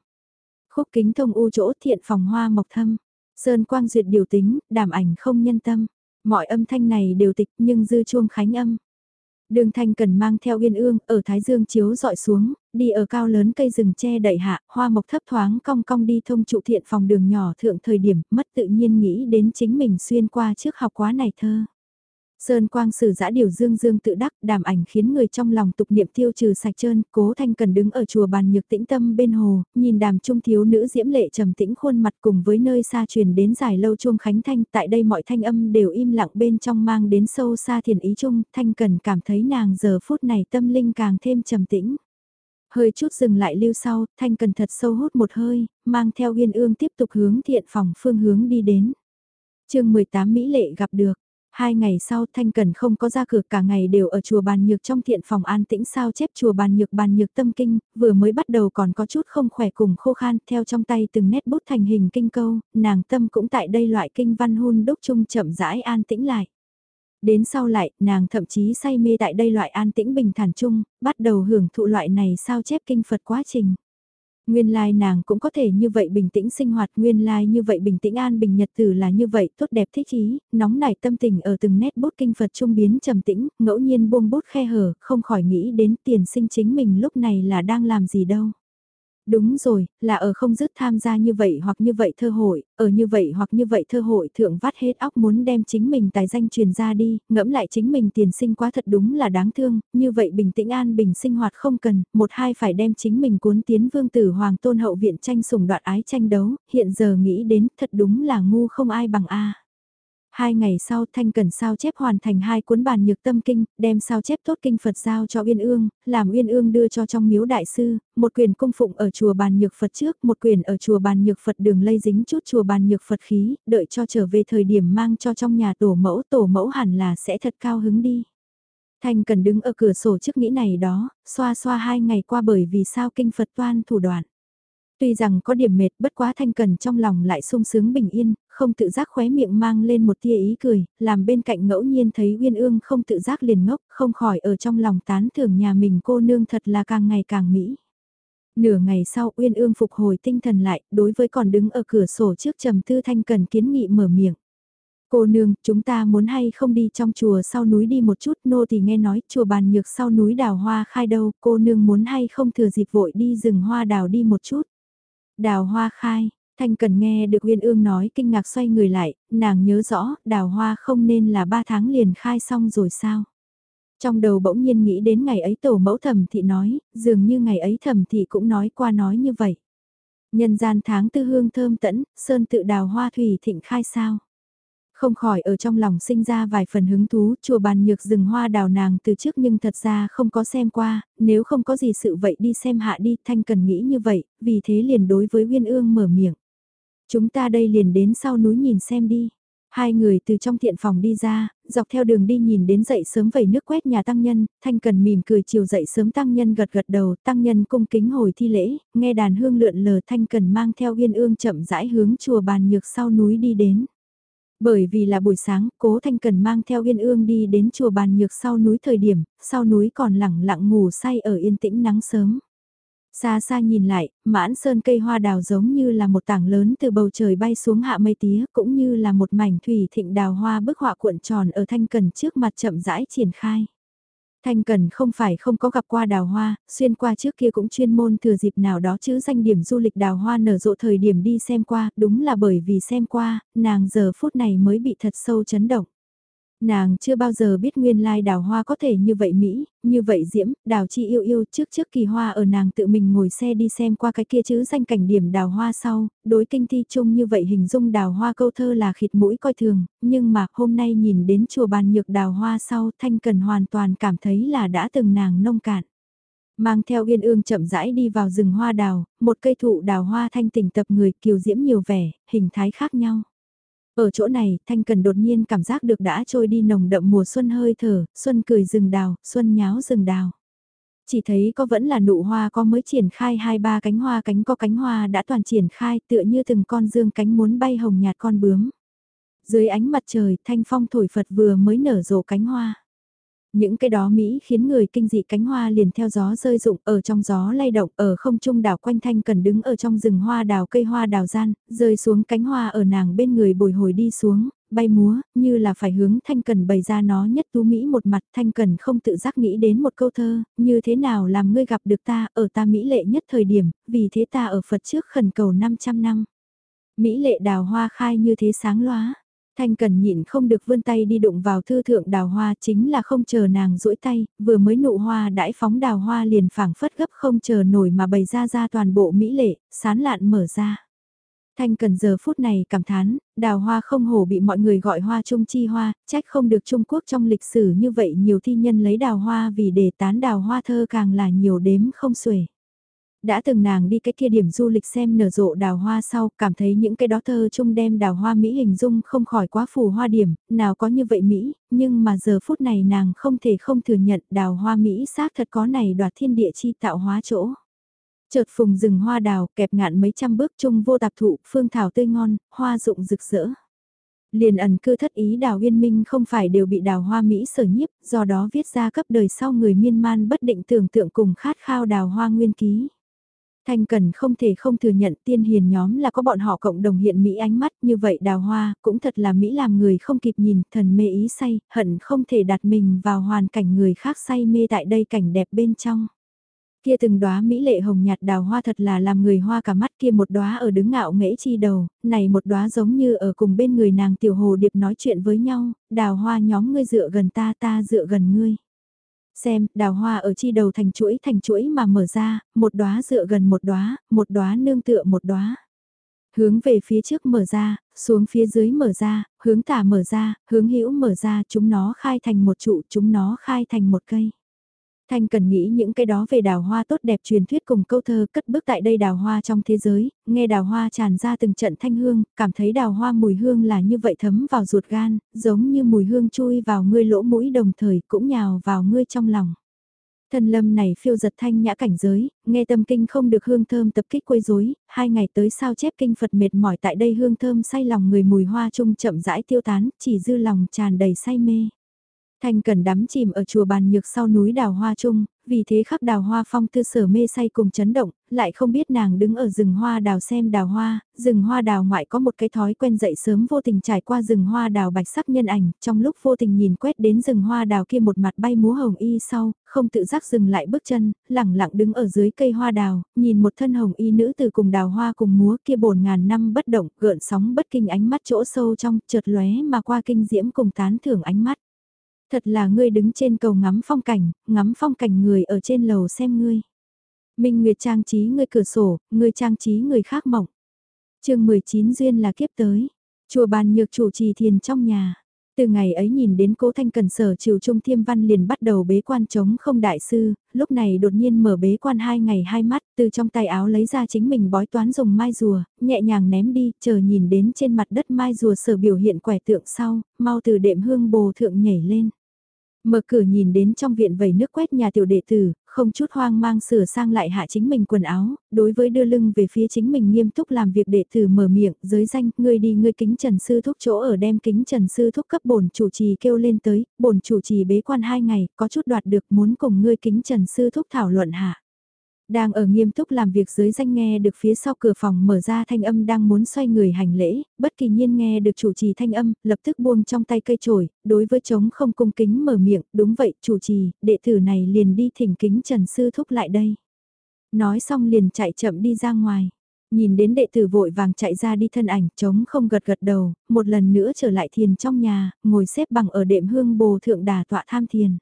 Khúc kính thông u chỗ thiện phòng hoa mộc thâm. Sơn quang duyệt điều tính, đảm ảnh không nhân tâm. Mọi âm thanh này đều tịch nhưng dư chuông khánh âm. Đường thanh cần mang theo uyên ương, ở Thái Dương chiếu dọi xuống, đi ở cao lớn cây rừng che đậy hạ, hoa mộc thấp thoáng cong cong đi thông trụ thiện phòng đường nhỏ thượng thời điểm, mất tự nhiên nghĩ đến chính mình xuyên qua trước học quá này thơ. Sơn quang sử giã điều dương dương tự đắc đàm ảnh khiến người trong lòng tục niệm tiêu trừ sạch trơn, cố thanh cần đứng ở chùa bàn nhược tĩnh tâm bên hồ, nhìn đàm trung thiếu nữ diễm lệ trầm tĩnh khuôn mặt cùng với nơi xa truyền đến dài lâu chuông khánh thanh, tại đây mọi thanh âm đều im lặng bên trong mang đến sâu xa thiền ý chung, thanh cần cảm thấy nàng giờ phút này tâm linh càng thêm trầm tĩnh. Hơi chút dừng lại lưu sau, thanh cần thật sâu hút một hơi, mang theo uyên ương tiếp tục hướng thiện phòng phương hướng đi đến. chương 18 Mỹ lệ gặp được Hai ngày sau Thanh Cần không có ra cửa cả ngày đều ở chùa bàn nhược trong thiện phòng an tĩnh sao chép chùa bàn nhược bàn nhược tâm kinh, vừa mới bắt đầu còn có chút không khỏe cùng khô khan theo trong tay từng nét bút thành hình kinh câu, nàng tâm cũng tại đây loại kinh văn hôn đúc chung chậm rãi an tĩnh lại. Đến sau lại, nàng thậm chí say mê tại đây loại an tĩnh bình thản chung, bắt đầu hưởng thụ loại này sao chép kinh Phật quá trình. Nguyên lai like nàng cũng có thể như vậy bình tĩnh sinh hoạt, nguyên lai like như vậy bình tĩnh an bình nhật tử là như vậy, tốt đẹp thích ý, nóng nảy tâm tình ở từng nét bút kinh Phật trung biến trầm tĩnh, ngẫu nhiên buông bút khe hở, không khỏi nghĩ đến tiền sinh chính mình lúc này là đang làm gì đâu. Đúng rồi, là ở không dứt tham gia như vậy hoặc như vậy thơ hội, ở như vậy hoặc như vậy thơ hội thượng vắt hết óc muốn đem chính mình tài danh truyền ra đi, ngẫm lại chính mình tiền sinh quá thật đúng là đáng thương, như vậy bình tĩnh an bình sinh hoạt không cần, một hai phải đem chính mình cuốn tiến vương tử hoàng tôn hậu viện tranh sủng đoạt ái tranh đấu, hiện giờ nghĩ đến thật đúng là ngu không ai bằng A. Hai ngày sau Thanh Cần sao chép hoàn thành hai cuốn bản nhược tâm kinh, đem sao chép tốt kinh Phật giao cho Uyên Ương, làm Uyên Ương đưa cho trong miếu đại sư, một quyền cung phụng ở chùa bàn nhược Phật trước, một quyền ở chùa bàn nhược Phật đường lây dính chút chùa bàn nhược Phật khí, đợi cho trở về thời điểm mang cho trong nhà tổ mẫu, tổ mẫu hẳn là sẽ thật cao hứng đi. Thanh Cần đứng ở cửa sổ trước nghĩ này đó, xoa xoa hai ngày qua bởi vì sao kinh Phật toan thủ đoạn. Tuy rằng có điểm mệt bất quá thanh cần trong lòng lại sung sướng bình yên, không tự giác khóe miệng mang lên một tia ý cười, làm bên cạnh ngẫu nhiên thấy Uyên Ương không tự giác liền ngốc, không khỏi ở trong lòng tán thưởng nhà mình cô nương thật là càng ngày càng mỹ. Nửa ngày sau Uyên Ương phục hồi tinh thần lại, đối với còn đứng ở cửa sổ trước trầm tư thanh cần kiến nghị mở miệng. Cô nương, chúng ta muốn hay không đi trong chùa sau núi đi một chút, nô thì nghe nói chùa bàn nhược sau núi đào hoa khai đâu, cô nương muốn hay không thừa dịp vội đi rừng hoa đào đi một chút. Đào hoa khai, Thanh Cần nghe được Uyên Ương nói kinh ngạc xoay người lại, nàng nhớ rõ, đào hoa không nên là ba tháng liền khai xong rồi sao? Trong đầu bỗng nhiên nghĩ đến ngày ấy tổ mẫu thẩm thị nói, dường như ngày ấy thẩm thị cũng nói qua nói như vậy. Nhân gian tháng tư hương thơm tẫn, sơn tự đào hoa thủy thịnh khai sao? Không khỏi ở trong lòng sinh ra vài phần hứng thú, chùa bàn nhược rừng hoa đào nàng từ trước nhưng thật ra không có xem qua, nếu không có gì sự vậy đi xem hạ đi, thanh cần nghĩ như vậy, vì thế liền đối với Uyên Ương mở miệng. Chúng ta đây liền đến sau núi nhìn xem đi. Hai người từ trong thiện phòng đi ra, dọc theo đường đi nhìn đến dậy sớm vẩy nước quét nhà tăng nhân, thanh cần mỉm cười chiều dậy sớm tăng nhân gật gật đầu, tăng nhân cung kính hồi thi lễ, nghe đàn hương lượn lờ thanh cần mang theo uyên ương chậm rãi hướng chùa bàn nhược sau núi đi đến. Bởi vì là buổi sáng, cố Thanh Cần mang theo Yên Ương đi đến chùa bàn nhược sau núi thời điểm, sau núi còn lẳng lặng ngủ say ở yên tĩnh nắng sớm. Xa xa nhìn lại, mãn sơn cây hoa đào giống như là một tảng lớn từ bầu trời bay xuống hạ mây tía, cũng như là một mảnh thủy thịnh đào hoa bức họa cuộn tròn ở thanh cần trước mặt chậm rãi triển khai. Thanh Cần không phải không có gặp qua đào hoa, xuyên qua trước kia cũng chuyên môn thừa dịp nào đó chứ danh điểm du lịch đào hoa nở rộ thời điểm đi xem qua, đúng là bởi vì xem qua, nàng giờ phút này mới bị thật sâu chấn động. Nàng chưa bao giờ biết nguyên lai đào hoa có thể như vậy Mỹ, như vậy diễm, đào chi yêu yêu trước trước kỳ hoa ở nàng tự mình ngồi xe đi xem qua cái kia chứ danh cảnh điểm đào hoa sau, đối kinh thi chung như vậy hình dung đào hoa câu thơ là khịt mũi coi thường, nhưng mà hôm nay nhìn đến chùa bàn nhược đào hoa sau thanh cần hoàn toàn cảm thấy là đã từng nàng nông cạn. Mang theo yên ương chậm rãi đi vào rừng hoa đào, một cây thụ đào hoa thanh tỉnh tập người kiều diễm nhiều vẻ, hình thái khác nhau. Ở chỗ này, Thanh Cần đột nhiên cảm giác được đã trôi đi nồng đậm mùa xuân hơi thở, xuân cười rừng đào, xuân nháo rừng đào. Chỉ thấy có vẫn là nụ hoa có mới triển khai hai ba cánh hoa cánh có cánh hoa đã toàn triển khai tựa như từng con dương cánh muốn bay hồng nhạt con bướm. Dưới ánh mặt trời, thanh phong thổi Phật vừa mới nở rộ cánh hoa. Những cái đó Mỹ khiến người kinh dị cánh hoa liền theo gió rơi rụng ở trong gió lay động ở không trung đảo quanh thanh cần đứng ở trong rừng hoa đào cây hoa đào gian, rơi xuống cánh hoa ở nàng bên người bồi hồi đi xuống, bay múa, như là phải hướng thanh cần bày ra nó nhất tú Mỹ một mặt thanh cần không tự giác nghĩ đến một câu thơ, như thế nào làm ngươi gặp được ta ở ta Mỹ lệ nhất thời điểm, vì thế ta ở Phật trước khẩn cầu 500 năm. Mỹ lệ đào hoa khai như thế sáng loá Thanh Cần nhịn không được vươn tay đi đụng vào thư thượng đào hoa chính là không chờ nàng duỗi tay, vừa mới nụ hoa đãi phóng đào hoa liền phảng phất gấp không chờ nổi mà bày ra ra toàn bộ mỹ lệ, sán lạn mở ra. Thanh Cần giờ phút này cảm thán, đào hoa không hổ bị mọi người gọi hoa trung chi hoa, trách không được Trung Quốc trong lịch sử như vậy nhiều thi nhân lấy đào hoa vì để tán đào hoa thơ càng là nhiều đếm không xuể. Đã từng nàng đi cái kia điểm du lịch xem nở rộ đào hoa sau, cảm thấy những cái đó thơ chung đem đào hoa Mỹ hình dung không khỏi quá phù hoa điểm, nào có như vậy Mỹ, nhưng mà giờ phút này nàng không thể không thừa nhận đào hoa Mỹ xác thật có này đoạt thiên địa chi tạo hóa chỗ. Chợt phùng rừng hoa đào kẹp ngạn mấy trăm bước chung vô tạp thụ, phương thảo tươi ngon, hoa rụng rực rỡ. Liền ẩn cư thất ý đào uyên minh không phải đều bị đào hoa Mỹ sở nhiếp, do đó viết ra cấp đời sau người miên man bất định tưởng tượng cùng khát khao đào hoa nguyên ký. Thanh Cần không thể không thừa nhận tiên hiền nhóm là có bọn họ cộng đồng hiện Mỹ ánh mắt như vậy đào hoa, cũng thật là Mỹ làm người không kịp nhìn, thần mê ý say, hận không thể đặt mình vào hoàn cảnh người khác say mê tại đây cảnh đẹp bên trong. Kia từng đóa Mỹ lệ hồng nhạt đào hoa thật là làm người hoa cả mắt kia một đóa ở đứng ngạo nghễ chi đầu, này một đóa giống như ở cùng bên người nàng tiểu hồ điệp nói chuyện với nhau, đào hoa nhóm ngươi dựa gần ta ta dựa gần ngươi. Xem, đào hoa ở chi đầu thành chuỗi thành chuỗi mà mở ra, một đóa dựa gần một đóa, một đóa nương tựa một đóa. Hướng về phía trước mở ra, xuống phía dưới mở ra, hướng tả mở ra, hướng hữu mở ra, chúng nó khai thành một trụ, chúng nó khai thành một cây. Thanh cần nghĩ những cái đó về đào hoa tốt đẹp truyền thuyết cùng câu thơ cất bước tại đây đào hoa trong thế giới, nghe đào hoa tràn ra từng trận thanh hương, cảm thấy đào hoa mùi hương là như vậy thấm vào ruột gan, giống như mùi hương chui vào ngươi lỗ mũi đồng thời cũng nhào vào ngươi trong lòng. thần lâm này phiêu giật thanh nhã cảnh giới, nghe tâm kinh không được hương thơm tập kích quấy rối, hai ngày tới sao chép kinh Phật mệt mỏi tại đây hương thơm say lòng người mùi hoa trung chậm rãi tiêu tán, chỉ dư lòng tràn đầy say mê. Thanh cần đắm chìm ở chùa bàn nhược sau núi đào hoa trung, vì thế khắp đào hoa phong tư sở mê say cùng chấn động, lại không biết nàng đứng ở rừng hoa đào xem đào hoa, rừng hoa đào ngoại có một cái thói quen dậy sớm vô tình trải qua rừng hoa đào bạch sắc nhân ảnh, trong lúc vô tình nhìn quét đến rừng hoa đào kia một mặt bay múa hồng y sau, không tự giác dừng lại bước chân, lẳng lặng đứng ở dưới cây hoa đào, nhìn một thân hồng y nữ từ cùng đào hoa cùng múa kia bồn ngàn năm bất động, gợn sóng bất kinh ánh mắt chỗ sâu trong, chợt lóe mà qua kinh diễm cùng tán thưởng ánh mắt. Thật là ngươi đứng trên cầu ngắm phong cảnh, ngắm phong cảnh người ở trên lầu xem ngươi. Minh Nguyệt trang trí ngươi cửa sổ, ngươi trang trí người khác mộng. chương 19 duyên là kiếp tới. Chùa bàn nhược chủ trì thiền trong nhà. Từ ngày ấy nhìn đến cố thanh cần sở triều trung thiêm văn liền bắt đầu bế quan chống không đại sư, lúc này đột nhiên mở bế quan hai ngày hai mắt, từ trong tay áo lấy ra chính mình bói toán dùng mai rùa, nhẹ nhàng ném đi, chờ nhìn đến trên mặt đất mai rùa sở biểu hiện quẻ tượng sau, mau từ đệm hương bồ thượng nhảy lên. Mở cửa nhìn đến trong viện vầy nước quét nhà tiểu đệ tử, không chút hoang mang sửa sang lại hạ chính mình quần áo, đối với đưa lưng về phía chính mình nghiêm túc làm việc đệ tử mở miệng, giới danh, ngươi đi ngươi kính trần sư thúc chỗ ở đem kính trần sư thúc cấp bổn chủ trì kêu lên tới, bổn chủ trì bế quan hai ngày, có chút đoạt được muốn cùng ngươi kính trần sư thúc thảo luận hạ. Đang ở nghiêm túc làm việc dưới danh nghe được phía sau cửa phòng mở ra thanh âm đang muốn xoay người hành lễ, bất kỳ nhiên nghe được chủ trì thanh âm, lập tức buông trong tay cây chổi, đối với trống không cung kính mở miệng, đúng vậy, chủ trì, đệ tử này liền đi thỉnh kính Trần Sư Thúc lại đây. Nói xong liền chạy chậm đi ra ngoài. Nhìn đến đệ tử vội vàng chạy ra đi thân ảnh, trống không gật gật đầu, một lần nữa trở lại thiền trong nhà, ngồi xếp bằng ở đệm hương bồ thượng đà tọa tham thiền.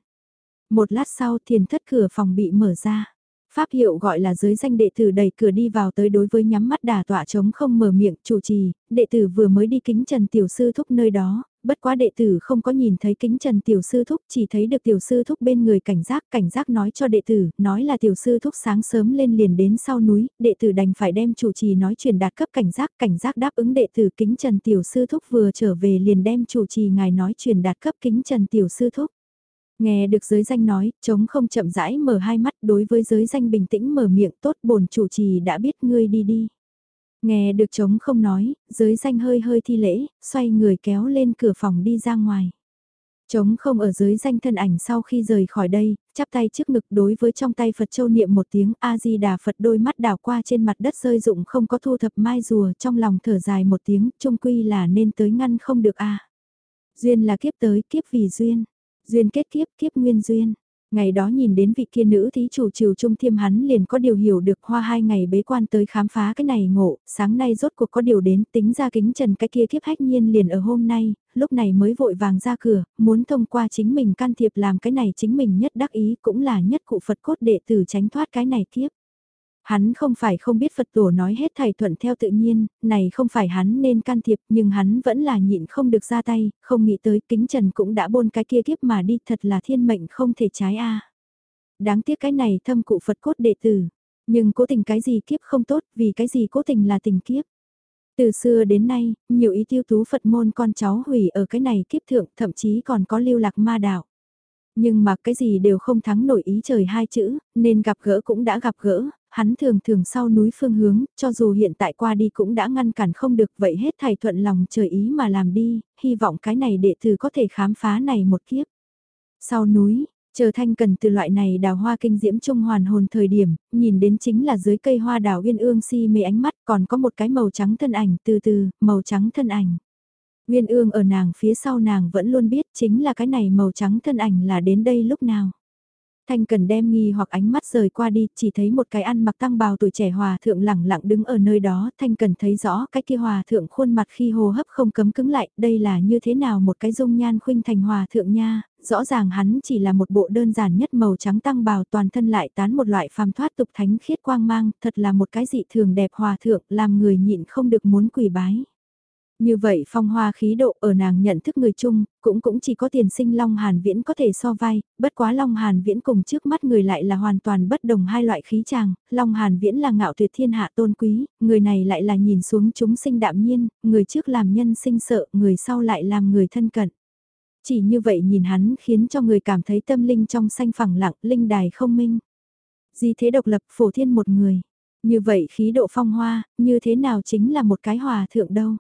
Một lát sau thiền thất cửa phòng bị mở ra. Pháp hiệu gọi là giới danh đệ tử đẩy cửa đi vào tới đối với nhắm mắt đà tọa trống không mở miệng chủ trì, đệ tử vừa mới đi kính trần tiểu sư thúc nơi đó, bất quá đệ tử không có nhìn thấy kính trần tiểu sư thúc chỉ thấy được tiểu sư thúc bên người cảnh giác, cảnh giác nói cho đệ tử, nói là tiểu sư thúc sáng sớm lên liền đến sau núi, đệ tử đành phải đem chủ trì nói truyền đạt cấp cảnh giác, cảnh giác đáp ứng đệ tử kính trần tiểu sư thúc vừa trở về liền đem chủ trì ngài nói truyền đạt cấp kính trần tiểu sư thúc. Nghe được giới danh nói, chống không chậm rãi mở hai mắt đối với giới danh bình tĩnh mở miệng tốt bổn chủ trì đã biết ngươi đi đi. Nghe được chống không nói, giới danh hơi hơi thi lễ, xoay người kéo lên cửa phòng đi ra ngoài. Chống không ở dưới danh thân ảnh sau khi rời khỏi đây, chắp tay trước ngực đối với trong tay Phật châu niệm một tiếng A-di-đà Phật đôi mắt đảo qua trên mặt đất rơi dụng không có thu thập mai rùa trong lòng thở dài một tiếng, trung quy là nên tới ngăn không được a Duyên là kiếp tới, kiếp vì duyên. Duyên kết kiếp, kiếp nguyên duyên. Ngày đó nhìn đến vị kia nữ thí chủ trừ trung thiêm hắn liền có điều hiểu được hoa hai ngày bế quan tới khám phá cái này ngộ, sáng nay rốt cuộc có điều đến tính ra kính trần cái kia kiếp hách nhiên liền ở hôm nay, lúc này mới vội vàng ra cửa, muốn thông qua chính mình can thiệp làm cái này chính mình nhất đắc ý cũng là nhất cụ Phật cốt đệ tử tránh thoát cái này kiếp. Hắn không phải không biết Phật tổ nói hết thảy thuận theo tự nhiên, này không phải hắn nên can thiệp nhưng hắn vẫn là nhịn không được ra tay, không nghĩ tới kính trần cũng đã bôn cái kia kiếp mà đi thật là thiên mệnh không thể trái a Đáng tiếc cái này thâm cụ Phật cốt đệ tử, nhưng cố tình cái gì kiếp không tốt vì cái gì cố tình là tình kiếp. Từ xưa đến nay, nhiều ý tiêu tú Phật môn con cháu hủy ở cái này kiếp thượng thậm chí còn có lưu lạc ma đạo. Nhưng mà cái gì đều không thắng nổi ý trời hai chữ, nên gặp gỡ cũng đã gặp gỡ, hắn thường thường sau núi phương hướng, cho dù hiện tại qua đi cũng đã ngăn cản không được vậy hết thầy thuận lòng trời ý mà làm đi, hy vọng cái này đệ tử có thể khám phá này một kiếp. Sau núi, chờ thanh cần từ loại này đào hoa kinh diễm trung hoàn hồn thời điểm, nhìn đến chính là dưới cây hoa đào uyên ương si mê ánh mắt còn có một cái màu trắng thân ảnh từ từ, màu trắng thân ảnh. Uyên ương ở nàng phía sau nàng vẫn luôn biết chính là cái này màu trắng thân ảnh là đến đây lúc nào. Thanh cần đem nghi hoặc ánh mắt rời qua đi, chỉ thấy một cái ăn mặc tăng bào tuổi trẻ hòa thượng lẳng lặng đứng ở nơi đó, Thanh cần thấy rõ cái kia hòa thượng khuôn mặt khi hô hấp không cấm cứng lại, đây là như thế nào một cái dung nhan khuynh thành hòa thượng nha, rõ ràng hắn chỉ là một bộ đơn giản nhất màu trắng tăng bào toàn thân lại tán một loại phàm thoát tục thánh khiết quang mang, thật là một cái dị thường đẹp hòa thượng, làm người nhịn không được muốn quỳ bái. Như vậy phong hoa khí độ ở nàng nhận thức người chung, cũng cũng chỉ có tiền sinh Long Hàn Viễn có thể so vai, bất quá Long Hàn Viễn cùng trước mắt người lại là hoàn toàn bất đồng hai loại khí chàng, Long Hàn Viễn là ngạo tuyệt thiên hạ tôn quý, người này lại là nhìn xuống chúng sinh đạm nhiên, người trước làm nhân sinh sợ, người sau lại làm người thân cận. Chỉ như vậy nhìn hắn khiến cho người cảm thấy tâm linh trong xanh phẳng lặng, linh đài không minh. Di thế độc lập phổ thiên một người. Như vậy khí độ phong hoa, như thế nào chính là một cái hòa thượng đâu.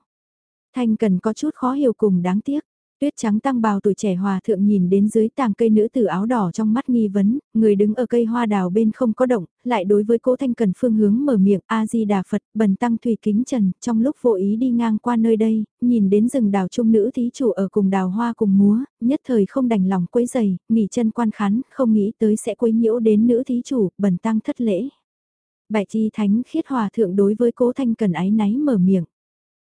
Thanh cần có chút khó hiểu cùng đáng tiếc. Tuyết trắng tăng bào tuổi trẻ hòa thượng nhìn đến dưới tàng cây nữ tử áo đỏ trong mắt nghi vấn, người đứng ở cây hoa đào bên không có động, lại đối với cố thanh cần phương hướng mở miệng A-di-đà Phật, bần tăng thủy kính trần, trong lúc vô ý đi ngang qua nơi đây, nhìn đến rừng đào trung nữ thí chủ ở cùng đào hoa cùng múa, nhất thời không đành lòng quấy giày, nghỉ chân quan khán, không nghĩ tới sẽ quấy nhiễu đến nữ thí chủ, bần tăng thất lễ. Bạch chi thánh khiết hòa thượng đối với cố thanh cần ái náy mở miệng.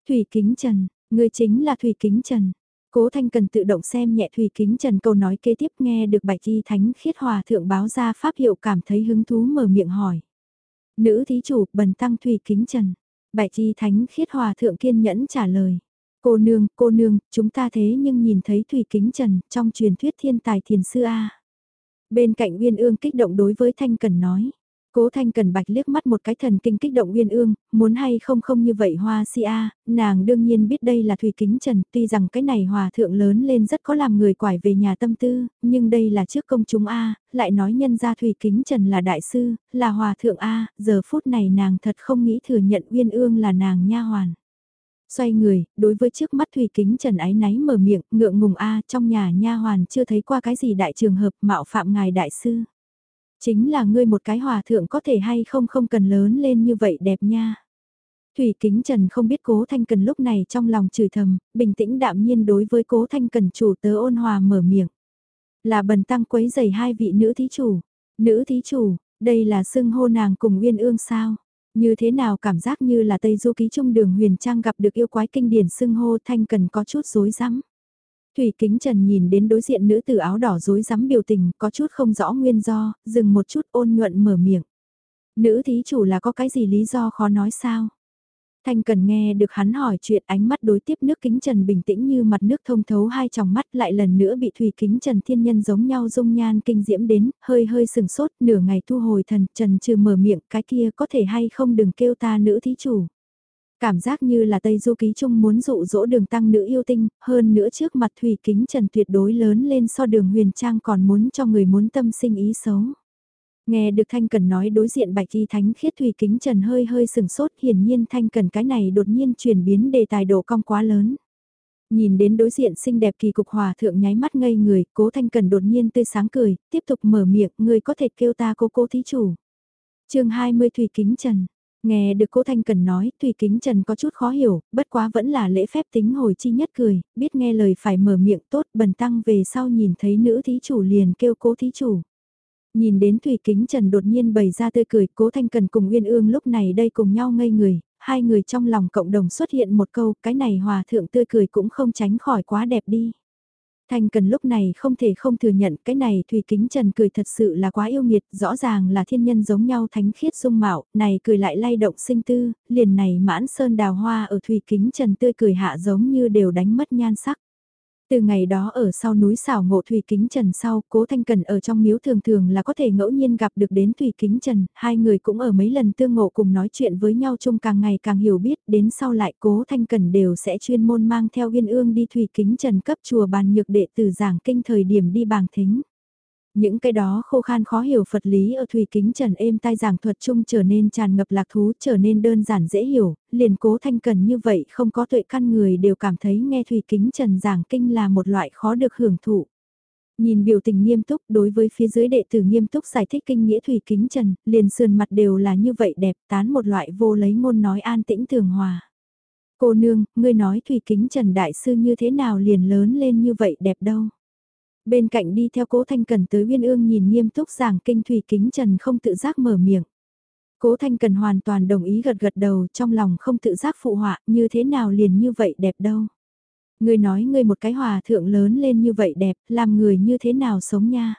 Thủy Kính Trần, người chính là Thủy Kính Trần. Cố Thanh cần tự động xem nhẹ Thủy Kính Trần câu nói kế tiếp nghe được bạch Thi thánh khiết hòa thượng báo ra pháp hiệu cảm thấy hứng thú mở miệng hỏi. Nữ thí chủ bần tăng Thủy Kính Trần. Bạch Thi thánh khiết hòa thượng kiên nhẫn trả lời. Cô nương, cô nương, chúng ta thế nhưng nhìn thấy Thủy Kính Trần trong truyền thuyết thiên tài thiền sư A. Bên cạnh Uyên Ương kích động đối với Thanh Cần nói. Cố Thanh Cần Bạch liếc mắt một cái thần kinh kích động uyên ương, muốn hay không không như vậy hoa si a, nàng đương nhiên biết đây là Thủy Kính Trần, tuy rằng cái này hòa thượng lớn lên rất có làm người quải về nhà tâm tư, nhưng đây là trước công chúng a, lại nói nhân ra Thủy Kính Trần là đại sư, là hòa thượng a, giờ phút này nàng thật không nghĩ thừa nhận uyên ương là nàng nha hoàn. Xoay người, đối với trước mắt Thủy Kính Trần ái náy mở miệng, ngượng ngùng a, trong nhà nha hoàn chưa thấy qua cái gì đại trường hợp mạo phạm ngài đại sư. Chính là ngươi một cái hòa thượng có thể hay không không cần lớn lên như vậy đẹp nha. Thủy Kính Trần không biết Cố Thanh Cần lúc này trong lòng chửi thầm, bình tĩnh đạm nhiên đối với Cố Thanh Cần chủ tớ ôn hòa mở miệng. Là bần tăng quấy giày hai vị nữ thí chủ. Nữ thí chủ, đây là xưng hô nàng cùng Uyên Ương sao? Như thế nào cảm giác như là Tây Du Ký Trung đường huyền trang gặp được yêu quái kinh điển xưng hô Thanh Cần có chút rối rắm. Thủy Kính Trần nhìn đến đối diện nữ tử áo đỏ rối rắm biểu tình, có chút không rõ nguyên do, dừng một chút ôn nhuận mở miệng. Nữ thí chủ là có cái gì lý do khó nói sao? Thanh cần nghe được hắn hỏi chuyện ánh mắt đối tiếp nước kính trần bình tĩnh như mặt nước thông thấu hai tròng mắt lại lần nữa bị thủy kính trần thiên nhân giống nhau dung nhan kinh diễm đến, hơi hơi sừng sốt nửa ngày thu hồi thần trần trừ mở miệng cái kia có thể hay không đừng kêu ta nữ thí chủ. Cảm giác như là Tây Du Ký Trung muốn dụ dỗ đường tăng nữ yêu tinh, hơn nữa trước mặt Thủy Kính Trần tuyệt đối lớn lên so đường huyền trang còn muốn cho người muốn tâm sinh ý xấu. Nghe được Thanh Cần nói đối diện bạch y thánh khiết Thủy Kính Trần hơi hơi sừng sốt hiển nhiên Thanh Cần cái này đột nhiên chuyển biến đề tài độ cong quá lớn. Nhìn đến đối diện xinh đẹp kỳ cục hòa thượng nháy mắt ngây người, cố Thanh Cần đột nhiên tươi sáng cười, tiếp tục mở miệng, người có thể kêu ta cố cố thí chủ. chương 20 Thủy Kính Trần Nghe được cố Thanh Cần nói, Thủy Kính Trần có chút khó hiểu, bất quá vẫn là lễ phép tính hồi chi nhất cười, biết nghe lời phải mở miệng tốt bần tăng về sau nhìn thấy nữ thí chủ liền kêu cố thí chủ. Nhìn đến Thủy Kính Trần đột nhiên bày ra tươi cười, cố Thanh Cần cùng Uyên Ương lúc này đây cùng nhau ngây người, hai người trong lòng cộng đồng xuất hiện một câu, cái này hòa thượng tươi cười cũng không tránh khỏi quá đẹp đi. Thanh Cần lúc này không thể không thừa nhận cái này Thủy Kính Trần cười thật sự là quá yêu nghiệt, rõ ràng là thiên nhân giống nhau thánh khiết dung mạo, này cười lại lay động sinh tư, liền này mãn sơn đào hoa ở Thủy Kính Trần tươi cười hạ giống như đều đánh mất nhan sắc. Từ ngày đó ở sau núi xảo ngộ Thủy Kính Trần sau, Cố Thanh Cần ở trong miếu thường thường là có thể ngẫu nhiên gặp được đến Thủy Kính Trần, hai người cũng ở mấy lần tương ngộ cùng nói chuyện với nhau chung càng ngày càng hiểu biết, đến sau lại Cố Thanh Cần đều sẽ chuyên môn mang theo viên ương đi Thủy Kính Trần cấp chùa bàn nhược đệ từ giảng kinh thời điểm đi bàng thính. Những cái đó khô khan khó hiểu Phật lý ở Thủy Kính Trần êm tai giảng thuật chung trở nên tràn ngập lạc thú, trở nên đơn giản dễ hiểu, liền cố thanh cần như vậy không có tuệ căn người đều cảm thấy nghe Thủy Kính Trần giảng kinh là một loại khó được hưởng thụ. Nhìn biểu tình nghiêm túc đối với phía dưới đệ tử nghiêm túc giải thích kinh nghĩa Thủy Kính Trần, liền sườn mặt đều là như vậy đẹp tán một loại vô lấy ngôn nói an tĩnh thường hòa. Cô nương, ngươi nói Thủy Kính Trần Đại Sư như thế nào liền lớn lên như vậy đẹp đâu. Bên cạnh đi theo cố Thanh Cần tới Uyên Ương nhìn nghiêm túc giảng kinh Thủy Kính Trần không tự giác mở miệng. Cố Thanh Cần hoàn toàn đồng ý gật gật đầu trong lòng không tự giác phụ họa như thế nào liền như vậy đẹp đâu. người nói người một cái hòa thượng lớn lên như vậy đẹp, làm người như thế nào sống nha.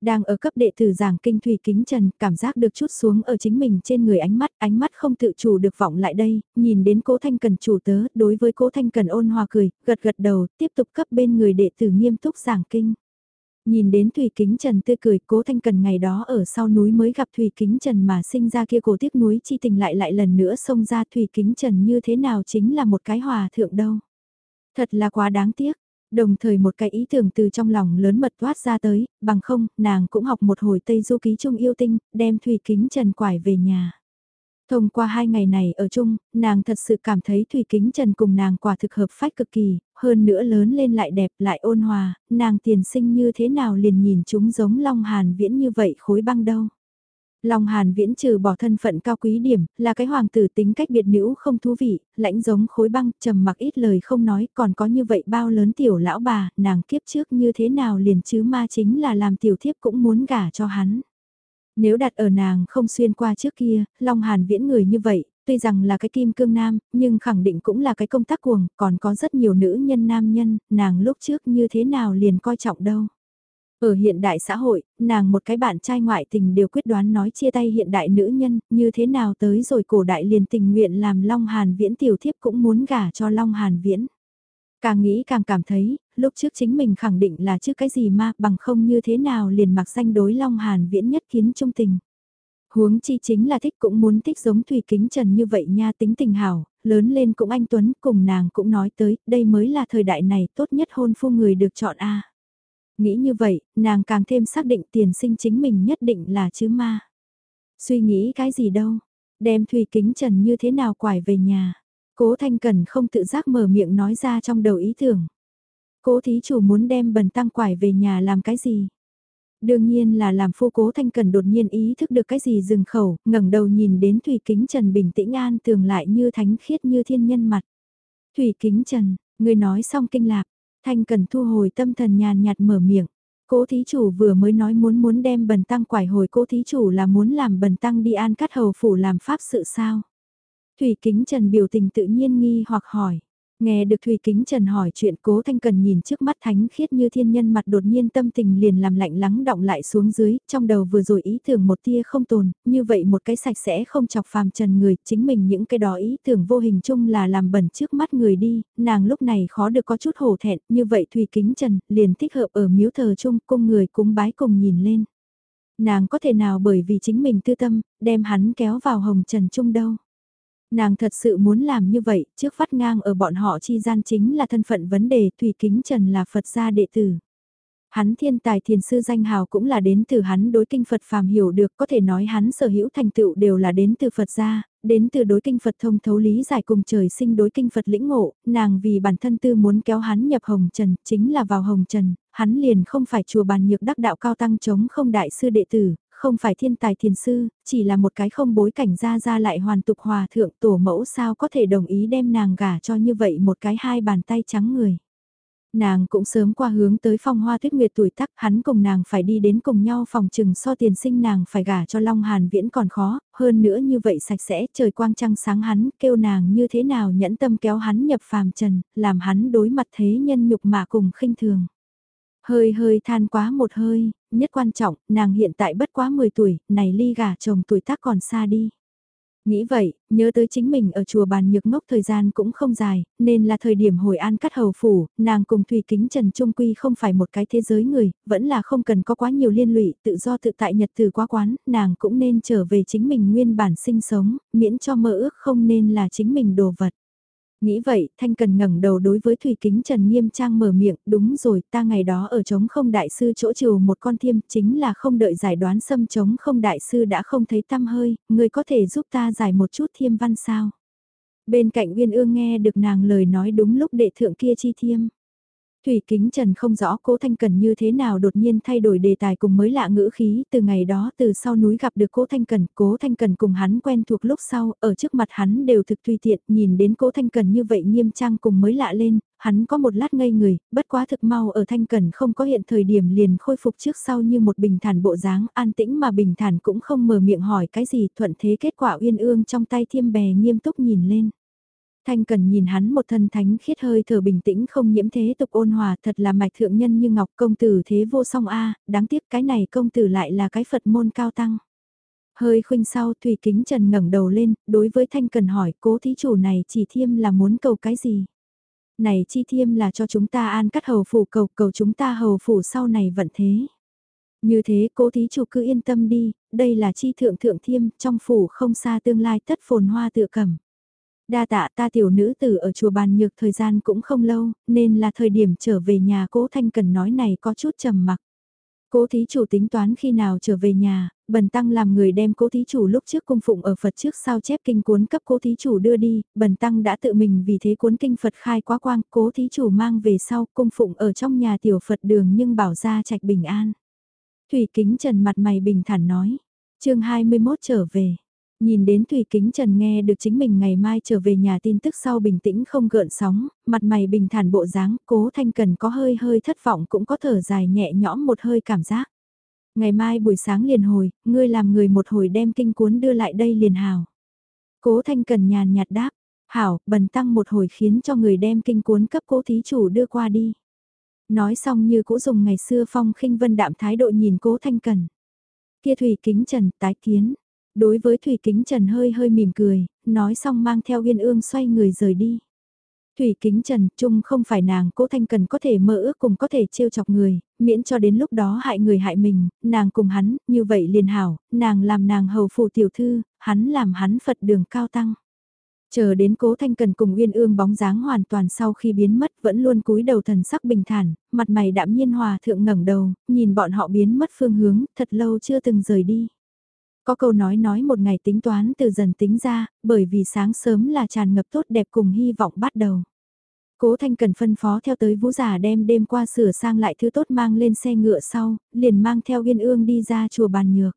Đang ở cấp đệ tử giảng kinh thủy kính trần, cảm giác được chút xuống ở chính mình trên người ánh mắt, ánh mắt không tự chủ được vọng lại đây, nhìn đến cố thanh cần chủ tớ, đối với cố thanh cần ôn hòa cười, gật gật đầu, tiếp tục cấp bên người đệ tử nghiêm túc giảng kinh. Nhìn đến Thủy Kính Trần tươi cười, cố thanh cần ngày đó ở sau núi mới gặp Thủy Kính Trần mà sinh ra kia cổ tiếc núi chi tình lại lại lần nữa xông ra Thủy Kính Trần như thế nào chính là một cái hòa thượng đâu. Thật là quá đáng tiếc, Đồng thời một cái ý tưởng từ trong lòng lớn mật toát ra tới, bằng không, nàng cũng học một hồi Tây Du Ký Trung yêu tinh, đem Thủy Kính Trần quải về nhà. Thông qua hai ngày này ở chung, nàng thật sự cảm thấy Thủy Kính Trần cùng nàng quả thực hợp phách cực kỳ, hơn nữa lớn lên lại đẹp lại ôn hòa, nàng tiền sinh như thế nào liền nhìn chúng giống Long Hàn Viễn như vậy khối băng đâu. Long Hàn Viễn trừ bỏ thân phận cao quý điểm, là cái hoàng tử tính cách biệt nữ không thú vị, lãnh giống khối băng, trầm mặc ít lời không nói, còn có như vậy bao lớn tiểu lão bà, nàng kiếp trước như thế nào liền chứ ma chính là làm tiểu thiếp cũng muốn gả cho hắn. Nếu đặt ở nàng không xuyên qua trước kia, Long Hàn Viễn người như vậy, tuy rằng là cái kim cương nam, nhưng khẳng định cũng là cái công tác cuồng, còn có rất nhiều nữ nhân nam nhân, nàng lúc trước như thế nào liền coi trọng đâu. Ở hiện đại xã hội, nàng một cái bạn trai ngoại tình đều quyết đoán nói chia tay hiện đại nữ nhân, như thế nào tới rồi cổ đại liền tình nguyện làm Long Hàn Viễn tiểu thiếp cũng muốn gả cho Long Hàn Viễn. Càng nghĩ càng cảm thấy, lúc trước chính mình khẳng định là chứ cái gì mà bằng không như thế nào liền mặc danh đối Long Hàn Viễn nhất kiến trung tình. Huống chi chính là thích cũng muốn thích giống Thủy Kính Trần như vậy nha tính tình hảo, lớn lên cũng anh Tuấn cùng nàng cũng nói tới, đây mới là thời đại này tốt nhất hôn phu người được chọn A. Nghĩ như vậy, nàng càng thêm xác định tiền sinh chính mình nhất định là chứ ma. Suy nghĩ cái gì đâu, đem Thùy Kính Trần như thế nào quải về nhà. Cố Thanh Cần không tự giác mở miệng nói ra trong đầu ý tưởng. Cố thí chủ muốn đem bần tăng quải về nhà làm cái gì? Đương nhiên là làm phu cố thanh cần đột nhiên ý thức được cái gì dừng khẩu, ngẩng đầu nhìn đến Thủy Kính Trần bình tĩnh an tường lại như thánh khiết như thiên nhân mặt. Thủy Kính Trần, người nói xong kinh lạc, thanh cần thu hồi tâm thần nhàn nhạt mở miệng. Cố thí chủ vừa mới nói muốn muốn đem bần tăng quải hồi, cố thí chủ là muốn làm bần tăng đi an cắt hầu phủ làm pháp sự sao. Thủy Kính Trần biểu tình tự nhiên nghi hoặc hỏi. Nghe được Thùy Kính Trần hỏi chuyện cố thanh cần nhìn trước mắt thánh khiết như thiên nhân mặt đột nhiên tâm tình liền làm lạnh lắng động lại xuống dưới, trong đầu vừa rồi ý tưởng một tia không tồn, như vậy một cái sạch sẽ không chọc phàm trần người, chính mình những cái đó ý tưởng vô hình chung là làm bẩn trước mắt người đi, nàng lúc này khó được có chút hổ thẹn, như vậy Thùy Kính Trần liền thích hợp ở miếu thờ chung cung người cúng bái cùng nhìn lên. Nàng có thể nào bởi vì chính mình tư tâm, đem hắn kéo vào hồng trần chung đâu. Nàng thật sự muốn làm như vậy, trước phát ngang ở bọn họ chi gian chính là thân phận vấn đề Thủy Kính Trần là Phật gia đệ tử. Hắn thiên tài thiền sư danh hào cũng là đến từ hắn đối kinh Phật phàm hiểu được có thể nói hắn sở hữu thành tựu đều là đến từ Phật gia, đến từ đối kinh Phật thông thấu lý giải cùng trời sinh đối kinh Phật lĩnh ngộ, nàng vì bản thân tư muốn kéo hắn nhập hồng trần, chính là vào hồng trần, hắn liền không phải chùa bàn nhược đắc đạo cao tăng chống không đại sư đệ tử, không phải thiên tài thiền sư, chỉ là một cái không bối cảnh ra ra lại hoàn tục hòa thượng tổ mẫu sao có thể đồng ý đem nàng gả cho như vậy một cái hai bàn tay trắng người. Nàng cũng sớm qua hướng tới phong hoa tuyết nguyệt tuổi tắc hắn cùng nàng phải đi đến cùng nhau phòng trừng so tiền sinh nàng phải gả cho Long Hàn Viễn còn khó, hơn nữa như vậy sạch sẽ trời quang trăng sáng hắn kêu nàng như thế nào nhẫn tâm kéo hắn nhập phàm trần, làm hắn đối mặt thế nhân nhục mà cùng khinh thường. Hơi hơi than quá một hơi, nhất quan trọng, nàng hiện tại bất quá 10 tuổi, này ly gả chồng tuổi tác còn xa đi. Nghĩ vậy, nhớ tới chính mình ở chùa bàn nhược ngốc thời gian cũng không dài, nên là thời điểm hồi an cắt hầu phủ, nàng cùng Thùy Kính Trần Trung Quy không phải một cái thế giới người, vẫn là không cần có quá nhiều liên lụy, tự do tự tại nhật từ quá quán, nàng cũng nên trở về chính mình nguyên bản sinh sống, miễn cho mơ ước không nên là chính mình đồ vật. Nghĩ vậy, Thanh Cần ngẩng đầu đối với Thủy Kính Trần nghiêm trang mở miệng, đúng rồi, ta ngày đó ở trống không đại sư chỗ trừ một con thiêm, chính là không đợi giải đoán xâm trống không đại sư đã không thấy tăm hơi, người có thể giúp ta giải một chút thiêm văn sao? Bên cạnh Uyên Ương nghe được nàng lời nói đúng lúc đệ thượng kia chi thiêm. Thủy Kính Trần không rõ Cố Thanh Cần như thế nào đột nhiên thay đổi đề tài cùng mới lạ ngữ khí, từ ngày đó từ sau núi gặp được Cố Thanh Cần, Cố Thanh Cần cùng hắn quen thuộc lúc sau, ở trước mặt hắn đều thực tùy tiện, nhìn đến Cố Thanh Cần như vậy nghiêm trang cùng mới lạ lên, hắn có một lát ngây người, bất quá thực mau ở Thanh Cần không có hiện thời điểm liền khôi phục trước sau như một bình thản bộ dáng, an tĩnh mà bình thản cũng không mở miệng hỏi cái gì, thuận thế kết quả uyên ương trong tay thiêm bè nghiêm túc nhìn lên. Thanh Cần nhìn hắn một thân thánh khiết hơi thở bình tĩnh không nhiễm thế tục ôn hòa thật là mạch thượng nhân như ngọc công tử thế vô song a đáng tiếc cái này công tử lại là cái Phật môn cao tăng. Hơi khuynh sau Thùy Kính Trần ngẩng đầu lên, đối với Thanh Cần hỏi cố thí chủ này chỉ thiêm là muốn cầu cái gì? Này chi thiêm là cho chúng ta an cắt hầu phủ cầu cầu chúng ta hầu phủ sau này vận thế. Như thế cố thí chủ cứ yên tâm đi, đây là chi thượng thượng thiêm, trong phủ không xa tương lai tất phồn hoa tựa cầm. Đa tạ ta tiểu nữ tử ở chùa bàn nhược thời gian cũng không lâu, nên là thời điểm trở về nhà cố thanh cần nói này có chút trầm mặc. Cố thí chủ tính toán khi nào trở về nhà, bần tăng làm người đem cố thí chủ lúc trước cung phụng ở Phật trước sao chép kinh cuốn cấp cố thí chủ đưa đi, bần tăng đã tự mình vì thế cuốn kinh Phật khai quá quang, cố thí chủ mang về sau cung phụng ở trong nhà tiểu Phật đường nhưng bảo ra trạch bình an. Thủy kính trần mặt mày bình thản nói, chương 21 trở về. Nhìn đến Thủy Kính Trần nghe được chính mình ngày mai trở về nhà tin tức sau bình tĩnh không gợn sóng, mặt mày bình thản bộ dáng, cố thanh cần có hơi hơi thất vọng cũng có thở dài nhẹ nhõm một hơi cảm giác. Ngày mai buổi sáng liền hồi, ngươi làm người một hồi đem kinh cuốn đưa lại đây liền hào. Cố thanh cần nhàn nhạt đáp, hảo, bần tăng một hồi khiến cho người đem kinh cuốn cấp cố thí chủ đưa qua đi. Nói xong như cũ dùng ngày xưa phong khinh vân đạm thái độ nhìn cố thanh cần. Kia thủy kính trần tái kiến, Đối với Thủy Kính Trần hơi hơi mỉm cười, nói xong mang theo Uyên Ương xoay người rời đi. Thủy Kính Trần, chung không phải nàng cố thanh cần có thể mơ ước cùng có thể trêu chọc người, miễn cho đến lúc đó hại người hại mình, nàng cùng hắn, như vậy liền hảo, nàng làm nàng hầu phù tiểu thư, hắn làm hắn Phật đường cao tăng. Chờ đến cố thanh cần cùng uyên ương bóng dáng hoàn toàn sau khi biến mất vẫn luôn cúi đầu thần sắc bình thản, mặt mày đạm nhiên hòa thượng ngẩng đầu, nhìn bọn họ biến mất phương hướng, thật lâu chưa từng rời đi. Có câu nói nói một ngày tính toán từ dần tính ra, bởi vì sáng sớm là tràn ngập tốt đẹp cùng hy vọng bắt đầu. Cố Thanh Cần phân phó theo tới vũ giả đem đêm qua sửa sang lại thứ tốt mang lên xe ngựa sau, liền mang theo viên Ương đi ra chùa Bàn Nhược.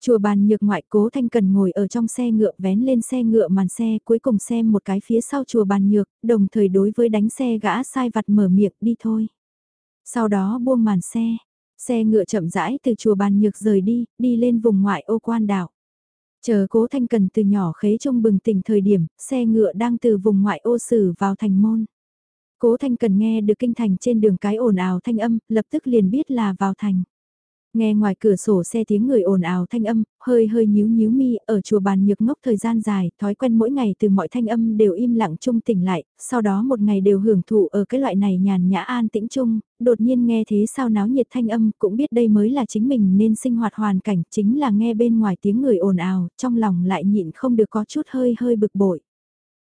Chùa Bàn Nhược ngoại Cố Thanh Cần ngồi ở trong xe ngựa vén lên xe ngựa màn xe cuối cùng xem một cái phía sau chùa Bàn Nhược, đồng thời đối với đánh xe gã sai vặt mở miệng đi thôi. Sau đó buông màn xe, xe ngựa chậm rãi từ chùa Bàn Nhược rời đi, đi lên vùng ngoại ô quan đảo. Chờ cố thanh cần từ nhỏ khế trung bừng tỉnh thời điểm, xe ngựa đang từ vùng ngoại ô sử vào thành môn. Cố thanh cần nghe được kinh thành trên đường cái ồn ào thanh âm, lập tức liền biết là vào thành. Nghe ngoài cửa sổ xe tiếng người ồn ào thanh âm, hơi hơi nhíu nhíu mi, ở chùa bàn nhược ngốc thời gian dài, thói quen mỗi ngày từ mọi thanh âm đều im lặng chung tỉnh lại, sau đó một ngày đều hưởng thụ ở cái loại này nhàn nhã an tĩnh chung, đột nhiên nghe thế sao náo nhiệt thanh âm, cũng biết đây mới là chính mình nên sinh hoạt hoàn cảnh, chính là nghe bên ngoài tiếng người ồn ào, trong lòng lại nhịn không được có chút hơi hơi bực bội.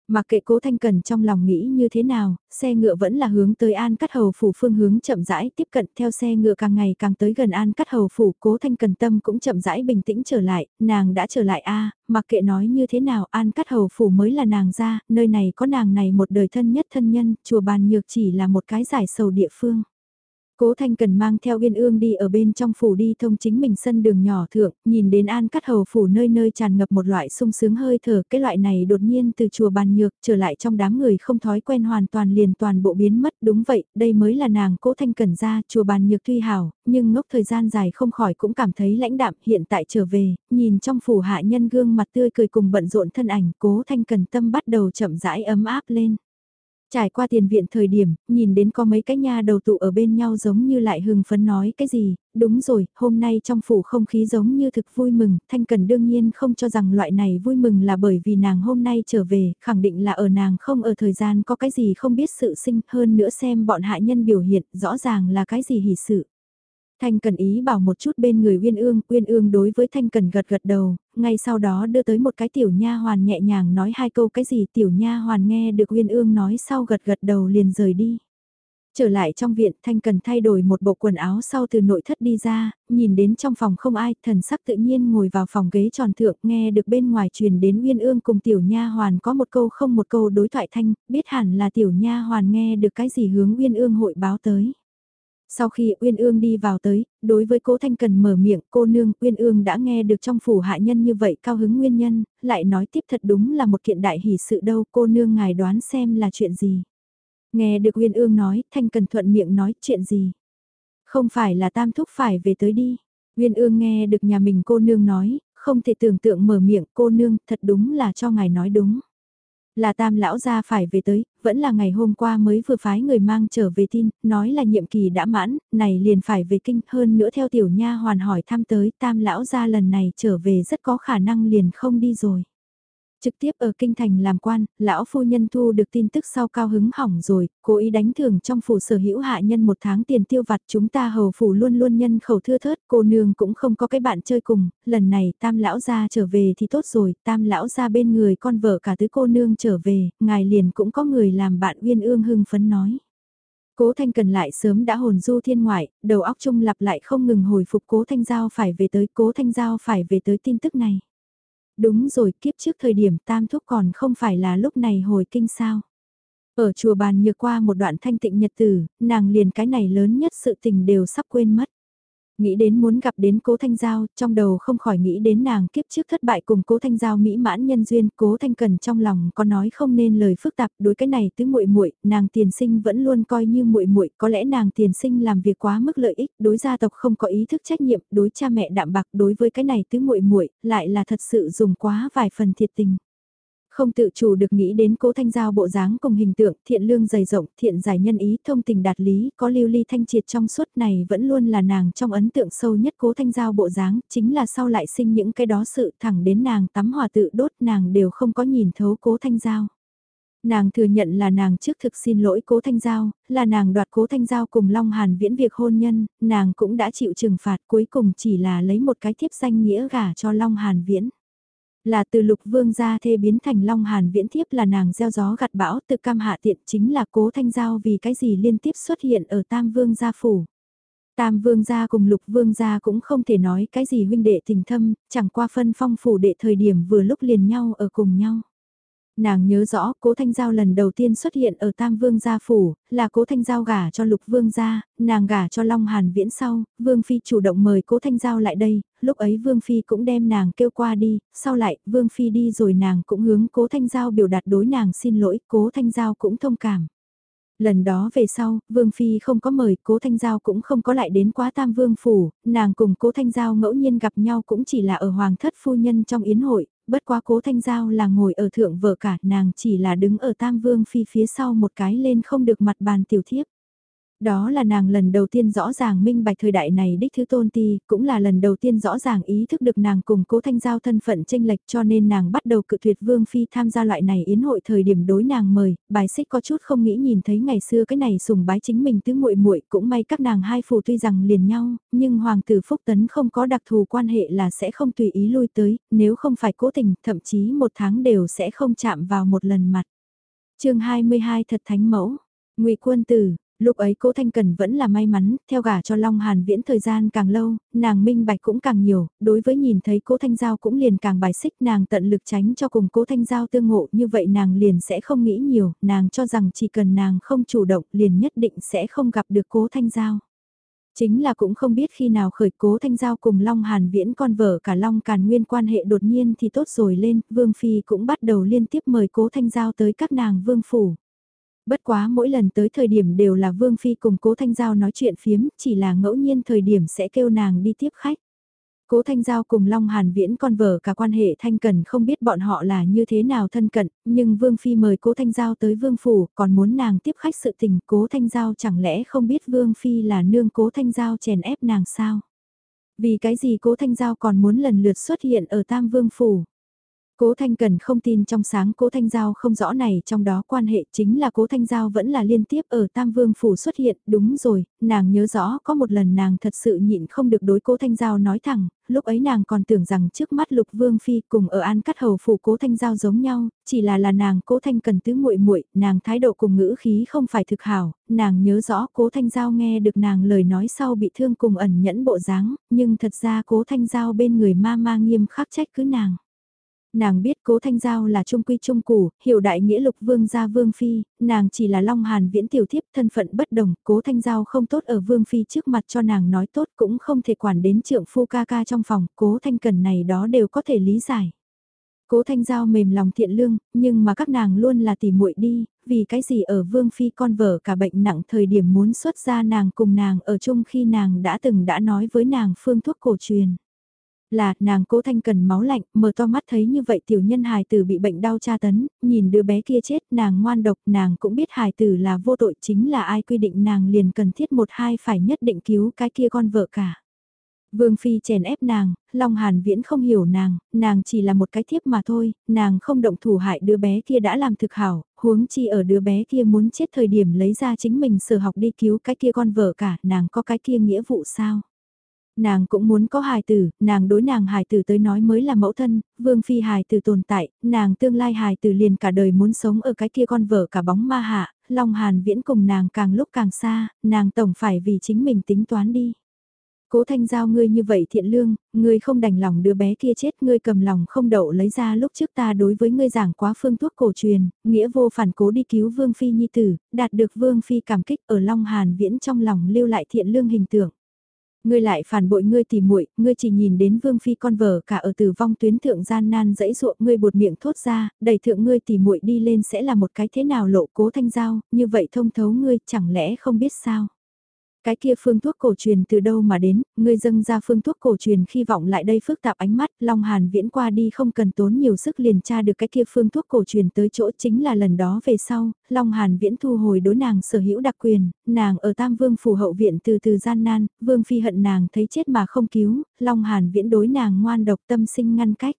Mặc kệ cố thanh cần trong lòng nghĩ như thế nào, xe ngựa vẫn là hướng tới An Cắt Hầu Phủ phương hướng chậm rãi tiếp cận theo xe ngựa càng ngày càng tới gần An Cắt Hầu Phủ cố thanh cần tâm cũng chậm rãi bình tĩnh trở lại, nàng đã trở lại a mặc kệ nói như thế nào An Cắt Hầu Phủ mới là nàng ra, nơi này có nàng này một đời thân nhất thân nhân, chùa bàn nhược chỉ là một cái giải sầu địa phương. Cố Thanh Cần mang theo Uyên Ương đi ở bên trong phủ đi thông chính mình sân đường nhỏ thượng, nhìn đến An Cắt Hầu phủ nơi nơi tràn ngập một loại sung sướng hơi thở, cái loại này đột nhiên từ chùa bàn nhược trở lại trong đám người không thói quen hoàn toàn liền toàn bộ biến mất, đúng vậy, đây mới là nàng Cố Thanh Cần ra, chùa bàn nhược tuy hảo, nhưng ngốc thời gian dài không khỏi cũng cảm thấy lãnh đạm, hiện tại trở về, nhìn trong phủ hạ nhân gương mặt tươi cười cùng bận rộn thân ảnh, Cố Thanh Cần tâm bắt đầu chậm rãi ấm áp lên. Trải qua tiền viện thời điểm, nhìn đến có mấy cái nha đầu tụ ở bên nhau giống như lại hưng phấn nói cái gì, đúng rồi, hôm nay trong phủ không khí giống như thực vui mừng, Thanh Cần đương nhiên không cho rằng loại này vui mừng là bởi vì nàng hôm nay trở về, khẳng định là ở nàng không ở thời gian có cái gì không biết sự sinh hơn nữa xem bọn hạ nhân biểu hiện, rõ ràng là cái gì hỉ sự. Thanh Cần ý bảo một chút bên người Uyên Ương, Uyên Ương đối với Thanh Cần gật gật đầu, ngay sau đó đưa tới một cái tiểu nha hoàn nhẹ nhàng nói hai câu cái gì tiểu nha hoàn nghe được Uyên Ương nói sau gật gật đầu liền rời đi. Trở lại trong viện, Thanh Cần thay đổi một bộ quần áo sau từ nội thất đi ra, nhìn đến trong phòng không ai, thần sắc tự nhiên ngồi vào phòng ghế tròn thượng, nghe được bên ngoài truyền đến Uyên Ương cùng tiểu nha hoàn có một câu không một câu đối thoại thanh, biết hẳn là tiểu nha hoàn nghe được cái gì hướng Uyên Ương hội báo tới. Sau khi Uyên Ương đi vào tới, đối với cố Thanh Cần mở miệng cô nương Uyên Ương đã nghe được trong phủ hạ nhân như vậy cao hứng nguyên nhân, lại nói tiếp thật đúng là một kiện đại hỷ sự đâu cô nương ngài đoán xem là chuyện gì. Nghe được Uyên Ương nói, Thanh Cần thuận miệng nói chuyện gì. Không phải là tam thúc phải về tới đi. Uyên Ương nghe được nhà mình cô nương nói, không thể tưởng tượng mở miệng cô nương thật đúng là cho ngài nói đúng là tam lão gia phải về tới, vẫn là ngày hôm qua mới vừa phái người mang trở về tin, nói là nhiệm kỳ đã mãn, này liền phải về kinh hơn nữa theo tiểu nha hoàn hỏi thăm tới tam lão gia lần này trở về rất có khả năng liền không đi rồi. Trực tiếp ở kinh thành làm quan, lão phu nhân thu được tin tức sau cao hứng hỏng rồi, cố ý đánh thưởng trong phủ sở hữu hạ nhân một tháng tiền tiêu vặt chúng ta hầu phủ luôn luôn nhân khẩu thưa thớt, cô nương cũng không có cái bạn chơi cùng, lần này tam lão gia trở về thì tốt rồi, tam lão gia bên người con vợ cả tứ cô nương trở về, ngài liền cũng có người làm bạn uyên ương hưng phấn nói. Cố Thanh Cần lại sớm đã hồn du thiên ngoại, đầu óc trung lặp lại không ngừng hồi phục Cố Thanh Giao phải về tới, Cố Thanh Giao phải về tới tin tức này. Đúng rồi, kiếp trước thời điểm tam thúc còn không phải là lúc này hồi kinh sao. Ở chùa bàn nhược qua một đoạn thanh tịnh nhật tử, nàng liền cái này lớn nhất sự tình đều sắp quên mất. Nghĩ đến muốn gặp đến cố thanh giao, trong đầu không khỏi nghĩ đến nàng kiếp trước thất bại cùng cố thanh giao mỹ mãn nhân duyên, cố thanh cần trong lòng có nói không nên lời phức tạp, đối cái này tứ muội muội nàng tiền sinh vẫn luôn coi như muội muội có lẽ nàng tiền sinh làm việc quá mức lợi ích, đối gia tộc không có ý thức trách nhiệm, đối cha mẹ đạm bạc, đối với cái này tứ muội muội lại là thật sự dùng quá vài phần thiệt tình không tự chủ được nghĩ đến cố thanh giao bộ dáng cùng hình tượng thiện lương dày rộng, thiện giải nhân ý, thông tình đạt lý, có lưu ly thanh triệt trong suốt này vẫn luôn là nàng trong ấn tượng sâu nhất cố thanh giao bộ dáng, chính là sau lại sinh những cái đó sự thẳng đến nàng tắm hòa tự đốt nàng đều không có nhìn thấu cố thanh giao. Nàng thừa nhận là nàng trước thực xin lỗi cố thanh giao, là nàng đoạt cố thanh giao cùng Long Hàn viễn việc hôn nhân, nàng cũng đã chịu trừng phạt cuối cùng chỉ là lấy một cái thiếp danh nghĩa gả cho Long Hàn viễn. Là từ lục vương gia thê biến thành long hàn viễn thiếp là nàng gieo gió gặt bão từ cam hạ tiện chính là cố thanh giao vì cái gì liên tiếp xuất hiện ở tam vương gia phủ. Tam vương gia cùng lục vương gia cũng không thể nói cái gì huynh đệ tình thâm, chẳng qua phân phong phủ đệ thời điểm vừa lúc liền nhau ở cùng nhau. Nàng nhớ rõ cố Thanh Giao lần đầu tiên xuất hiện ở Tam Vương gia phủ, là cố Thanh Giao gả cho Lục Vương gia, nàng gả cho Long Hàn Viễn sau, Vương Phi chủ động mời cố Thanh Giao lại đây, lúc ấy Vương Phi cũng đem nàng kêu qua đi, sau lại Vương Phi đi rồi nàng cũng hướng cố Thanh Giao biểu đạt đối nàng xin lỗi, cố Thanh Giao cũng thông cảm. Lần đó về sau, Vương Phi không có mời, Cố Thanh Giao cũng không có lại đến quá Tam Vương Phủ, nàng cùng Cố Thanh Giao ngẫu nhiên gặp nhau cũng chỉ là ở Hoàng thất phu nhân trong yến hội, bất quá Cố Thanh Giao là ngồi ở thượng vợ cả, nàng chỉ là đứng ở Tam Vương Phi phía sau một cái lên không được mặt bàn tiểu thiếp. Đó là nàng lần đầu tiên rõ ràng minh bạch thời đại này đích thứ tôn ti, cũng là lần đầu tiên rõ ràng ý thức được nàng cùng cố thanh giao thân phận tranh lệch cho nên nàng bắt đầu cự tuyệt vương phi tham gia loại này yến hội thời điểm đối nàng mời, bài xích có chút không nghĩ nhìn thấy ngày xưa cái này sùng bái chính mình tứ muội muội cũng may các nàng hai phù tuy rằng liền nhau, nhưng hoàng tử phúc tấn không có đặc thù quan hệ là sẽ không tùy ý lui tới, nếu không phải cố tình, thậm chí một tháng đều sẽ không chạm vào một lần mặt. chương 22 thật thánh mẫu, ngụy quân tử, Lúc ấy cố Thanh Cần vẫn là may mắn, theo gả cho Long Hàn Viễn thời gian càng lâu, nàng minh bạch cũng càng nhiều, đối với nhìn thấy cố Thanh Giao cũng liền càng bài xích nàng tận lực tránh cho cùng cố Thanh Giao tương ngộ như vậy nàng liền sẽ không nghĩ nhiều, nàng cho rằng chỉ cần nàng không chủ động liền nhất định sẽ không gặp được cố Thanh Giao. Chính là cũng không biết khi nào khởi cố Thanh Giao cùng Long Hàn Viễn con vợ cả Long Càn Nguyên quan hệ đột nhiên thì tốt rồi lên, Vương Phi cũng bắt đầu liên tiếp mời cố Thanh Giao tới các nàng Vương Phủ. Bất quá mỗi lần tới thời điểm đều là Vương Phi cùng Cố Thanh Giao nói chuyện phiếm, chỉ là ngẫu nhiên thời điểm sẽ kêu nàng đi tiếp khách. Cố Thanh Giao cùng Long Hàn Viễn con vợ cả quan hệ thanh cần không biết bọn họ là như thế nào thân cận, nhưng Vương Phi mời Cố Thanh Giao tới Vương Phủ còn muốn nàng tiếp khách sự tình Cố Thanh Giao chẳng lẽ không biết Vương Phi là nương Cố Thanh Giao chèn ép nàng sao? Vì cái gì Cố Thanh Giao còn muốn lần lượt xuất hiện ở Tam Vương Phủ? Cố Thanh Cần không tin trong sáng Cố Thanh Giao không rõ này trong đó quan hệ chính là Cố Thanh Giao vẫn là liên tiếp ở Tam Vương Phủ xuất hiện, đúng rồi, nàng nhớ rõ có một lần nàng thật sự nhịn không được đối Cố Thanh Giao nói thẳng, lúc ấy nàng còn tưởng rằng trước mắt Lục Vương Phi cùng ở An Cắt Hầu Phủ Cố Thanh Giao giống nhau, chỉ là là nàng Cố Thanh Cần tứ muội muội nàng thái độ cùng ngữ khí không phải thực hảo, nàng nhớ rõ Cố Thanh Giao nghe được nàng lời nói sau bị thương cùng ẩn nhẫn bộ dáng, nhưng thật ra Cố Thanh Giao bên người ma ma nghiêm khắc trách cứ nàng. Nàng biết cố thanh giao là trung quy trung củ, hiểu đại nghĩa lục vương gia vương phi, nàng chỉ là long hàn viễn tiểu thiếp thân phận bất đồng, cố thanh giao không tốt ở vương phi trước mặt cho nàng nói tốt cũng không thể quản đến trượng phu ca ca trong phòng, cố thanh cần này đó đều có thể lý giải. Cố Thanh Giao mềm lòng thiện lương, nhưng mà các nàng luôn là tỉ muội đi, vì cái gì ở Vương Phi con vợ cả bệnh nặng thời điểm muốn xuất ra nàng cùng nàng ở chung khi nàng đã từng đã nói với nàng phương thuốc cổ truyền. Là, nàng cố thanh cần máu lạnh, mở to mắt thấy như vậy tiểu nhân hài tử bị bệnh đau tra tấn, nhìn đứa bé kia chết, nàng ngoan độc, nàng cũng biết hài tử là vô tội chính là ai quy định nàng liền cần thiết một hai phải nhất định cứu cái kia con vợ cả. Vương Phi chèn ép nàng, Long Hàn Viễn không hiểu nàng, nàng chỉ là một cái thiếp mà thôi, nàng không động thủ hại đứa bé kia đã làm thực hảo, huống chi ở đứa bé kia muốn chết thời điểm lấy ra chính mình sở học đi cứu cái kia con vợ cả, nàng có cái kia nghĩa vụ sao? Nàng cũng muốn có hài tử, nàng đối nàng hài tử tới nói mới là mẫu thân, vương phi hài tử tồn tại, nàng tương lai hài tử liền cả đời muốn sống ở cái kia con vợ cả bóng ma hạ, Long Hàn viễn cùng nàng càng lúc càng xa, nàng tổng phải vì chính mình tính toán đi. Cố thanh giao ngươi như vậy thiện lương, ngươi không đành lòng đứa bé kia chết, ngươi cầm lòng không đậu lấy ra lúc trước ta đối với ngươi giảng quá phương thuốc cổ truyền, nghĩa vô phản cố đi cứu vương phi nhi tử, đạt được vương phi cảm kích ở Long Hàn viễn trong lòng lưu lại thiện lương hình tượng. Ngươi lại phản bội ngươi tỉ muội, ngươi chỉ nhìn đến vương phi con vợ cả ở tử vong tuyến thượng gian nan dẫy ruộng ngươi buột miệng thốt ra, đẩy thượng ngươi tỉ muội đi lên sẽ là một cái thế nào lộ cố thanh giao, như vậy thông thấu ngươi chẳng lẽ không biết sao. Cái kia phương thuốc cổ truyền từ đâu mà đến, ngươi dâng ra phương thuốc cổ truyền khi vọng lại đây phức tạp ánh mắt, Long Hàn viễn qua đi không cần tốn nhiều sức liền tra được cái kia phương thuốc cổ truyền tới chỗ chính là lần đó về sau, Long Hàn viễn thu hồi đối nàng sở hữu đặc quyền, nàng ở Tam Vương phủ hậu viện từ từ gian nan, Vương phi hận nàng thấy chết mà không cứu, Long Hàn viễn đối nàng ngoan độc tâm sinh ngăn cách.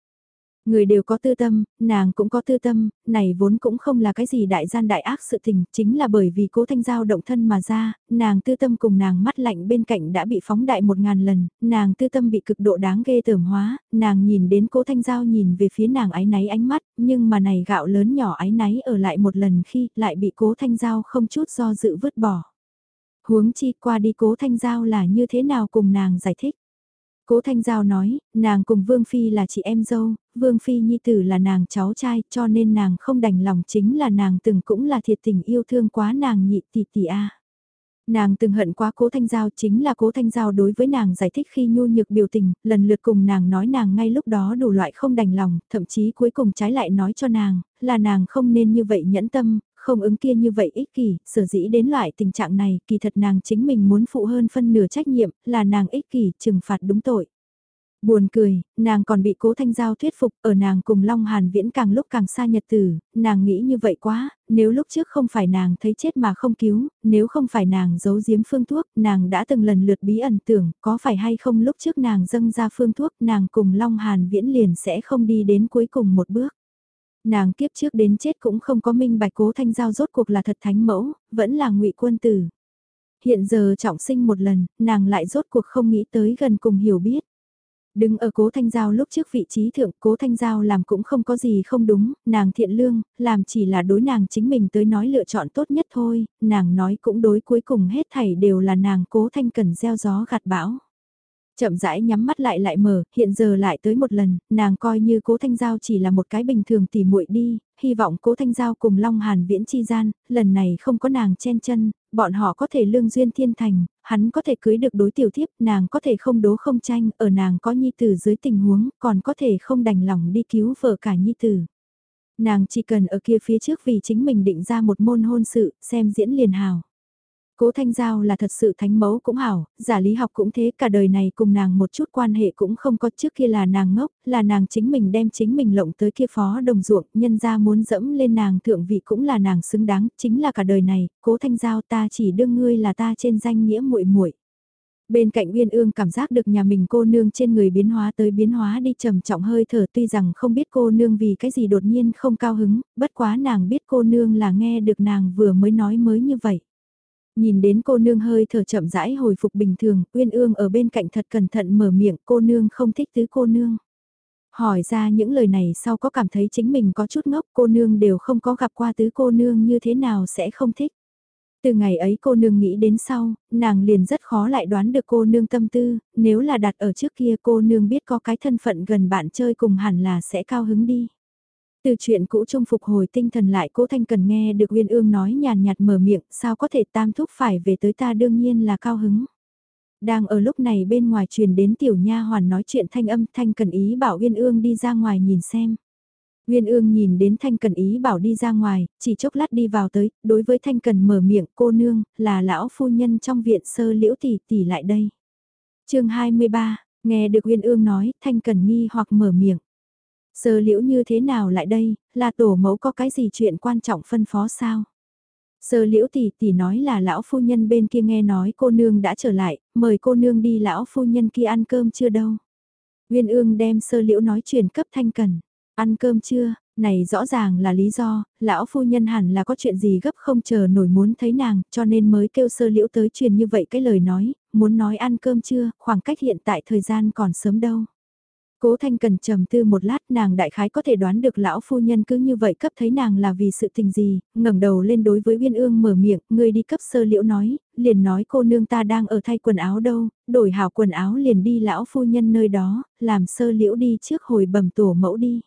Người đều có tư tâm, nàng cũng có tư tâm, này vốn cũng không là cái gì đại gian đại ác sự tình, chính là bởi vì cố thanh giao động thân mà ra, nàng tư tâm cùng nàng mắt lạnh bên cạnh đã bị phóng đại một ngàn lần, nàng tư tâm bị cực độ đáng ghê tởm hóa, nàng nhìn đến cố thanh giao nhìn về phía nàng ái náy ánh mắt, nhưng mà này gạo lớn nhỏ ái náy ở lại một lần khi lại bị cố thanh giao không chút do dự vứt bỏ. Huống chi qua đi cố thanh giao là như thế nào cùng nàng giải thích. Cố Thanh Giao nói, nàng cùng Vương Phi là chị em dâu, Vương Phi Nhi Tử là nàng cháu trai cho nên nàng không đành lòng chính là nàng từng cũng là thiệt tình yêu thương quá nàng nhị tỷ tỷ a. Nàng từng hận quá cố thanh giao chính là cố thanh giao đối với nàng giải thích khi nhu nhược biểu tình, lần lượt cùng nàng nói nàng ngay lúc đó đủ loại không đành lòng, thậm chí cuối cùng trái lại nói cho nàng, là nàng không nên như vậy nhẫn tâm, không ứng kia như vậy ích kỷ, sở dĩ đến loại tình trạng này, kỳ thật nàng chính mình muốn phụ hơn phân nửa trách nhiệm, là nàng ích kỷ, trừng phạt đúng tội. Buồn cười, nàng còn bị cố thanh giao thuyết phục, ở nàng cùng Long Hàn Viễn càng lúc càng xa nhật tử, nàng nghĩ như vậy quá, nếu lúc trước không phải nàng thấy chết mà không cứu, nếu không phải nàng giấu giếm phương thuốc, nàng đã từng lần lượt bí ẩn tưởng, có phải hay không lúc trước nàng dâng ra phương thuốc, nàng cùng Long Hàn Viễn liền sẽ không đi đến cuối cùng một bước. Nàng kiếp trước đến chết cũng không có minh bạch cố thanh giao rốt cuộc là thật thánh mẫu, vẫn là ngụy quân tử. Hiện giờ trọng sinh một lần, nàng lại rốt cuộc không nghĩ tới gần cùng hiểu biết. Đứng ở cố thanh giao lúc trước vị trí thượng, cố thanh giao làm cũng không có gì không đúng, nàng thiện lương, làm chỉ là đối nàng chính mình tới nói lựa chọn tốt nhất thôi, nàng nói cũng đối cuối cùng hết thảy đều là nàng cố thanh cần gieo gió gặt bão. Chậm rãi nhắm mắt lại lại mở, hiện giờ lại tới một lần, nàng coi như cố thanh giao chỉ là một cái bình thường tỉ muội đi, hy vọng cố thanh giao cùng Long Hàn viễn chi gian, lần này không có nàng chen chân, bọn họ có thể lương duyên thiên thành, hắn có thể cưới được đối tiểu thiếp, nàng có thể không đố không tranh, ở nàng có nhi tử dưới tình huống, còn có thể không đành lòng đi cứu vợ cả nhi tử. Nàng chỉ cần ở kia phía trước vì chính mình định ra một môn hôn sự, xem diễn liền hào. Cố Thanh Giao là thật sự thánh mẫu cũng hảo, giả lý học cũng thế, cả đời này cùng nàng một chút quan hệ cũng không có trước kia là nàng ngốc, là nàng chính mình đem chính mình lộng tới kia phó đồng ruộng, nhân ra muốn dẫm lên nàng thượng vị cũng là nàng xứng đáng, chính là cả đời này, Cố Thanh Giao ta chỉ đương ngươi là ta trên danh nghĩa muội muội. Bên cạnh Uyên Ương cảm giác được nhà mình cô nương trên người biến hóa tới biến hóa đi trầm trọng hơi thở tuy rằng không biết cô nương vì cái gì đột nhiên không cao hứng, bất quá nàng biết cô nương là nghe được nàng vừa mới nói mới như vậy. Nhìn đến cô nương hơi thở chậm rãi hồi phục bình thường, Uyên Ương ở bên cạnh thật cẩn thận mở miệng cô nương không thích tứ cô nương. Hỏi ra những lời này sau có cảm thấy chính mình có chút ngốc cô nương đều không có gặp qua tứ cô nương như thế nào sẽ không thích. Từ ngày ấy cô nương nghĩ đến sau, nàng liền rất khó lại đoán được cô nương tâm tư, nếu là đặt ở trước kia cô nương biết có cái thân phận gần bạn chơi cùng hẳn là sẽ cao hứng đi. Từ chuyện cũ trung phục hồi tinh thần lại cố thanh cần nghe được Uyên ương nói nhàn nhạt mở miệng, sao có thể tam thúc phải về tới ta đương nhiên là cao hứng. Đang ở lúc này bên ngoài truyền đến tiểu nha hoàn nói chuyện thanh âm thanh cần ý bảo Uyên ương đi ra ngoài nhìn xem. Uyên ương nhìn đến thanh cần ý bảo đi ra ngoài, chỉ chốc lát đi vào tới, đối với thanh cần mở miệng cô nương, là lão phu nhân trong viện sơ liễu tỷ tỷ lại đây. chương 23, nghe được Uyên ương nói, thanh cần nghi hoặc mở miệng. Sơ liễu như thế nào lại đây, là tổ mẫu có cái gì chuyện quan trọng phân phó sao? Sơ liễu tỷ tỷ nói là lão phu nhân bên kia nghe nói cô nương đã trở lại, mời cô nương đi lão phu nhân kia ăn cơm chưa đâu. Nguyên ương đem sơ liễu nói chuyện cấp thanh cần, ăn cơm chưa, này rõ ràng là lý do, lão phu nhân hẳn là có chuyện gì gấp không chờ nổi muốn thấy nàng, cho nên mới kêu sơ liễu tới truyền như vậy cái lời nói, muốn nói ăn cơm chưa, khoảng cách hiện tại thời gian còn sớm đâu. Cố Thanh Cần trầm tư một lát nàng đại khái có thể đoán được lão phu nhân cứ như vậy cấp thấy nàng là vì sự tình gì, ngẩng đầu lên đối với Uyên Ương mở miệng, người đi cấp sơ liễu nói, liền nói cô nương ta đang ở thay quần áo đâu, đổi hảo quần áo liền đi lão phu nhân nơi đó, làm sơ liễu đi trước hồi bẩm tổ mẫu đi.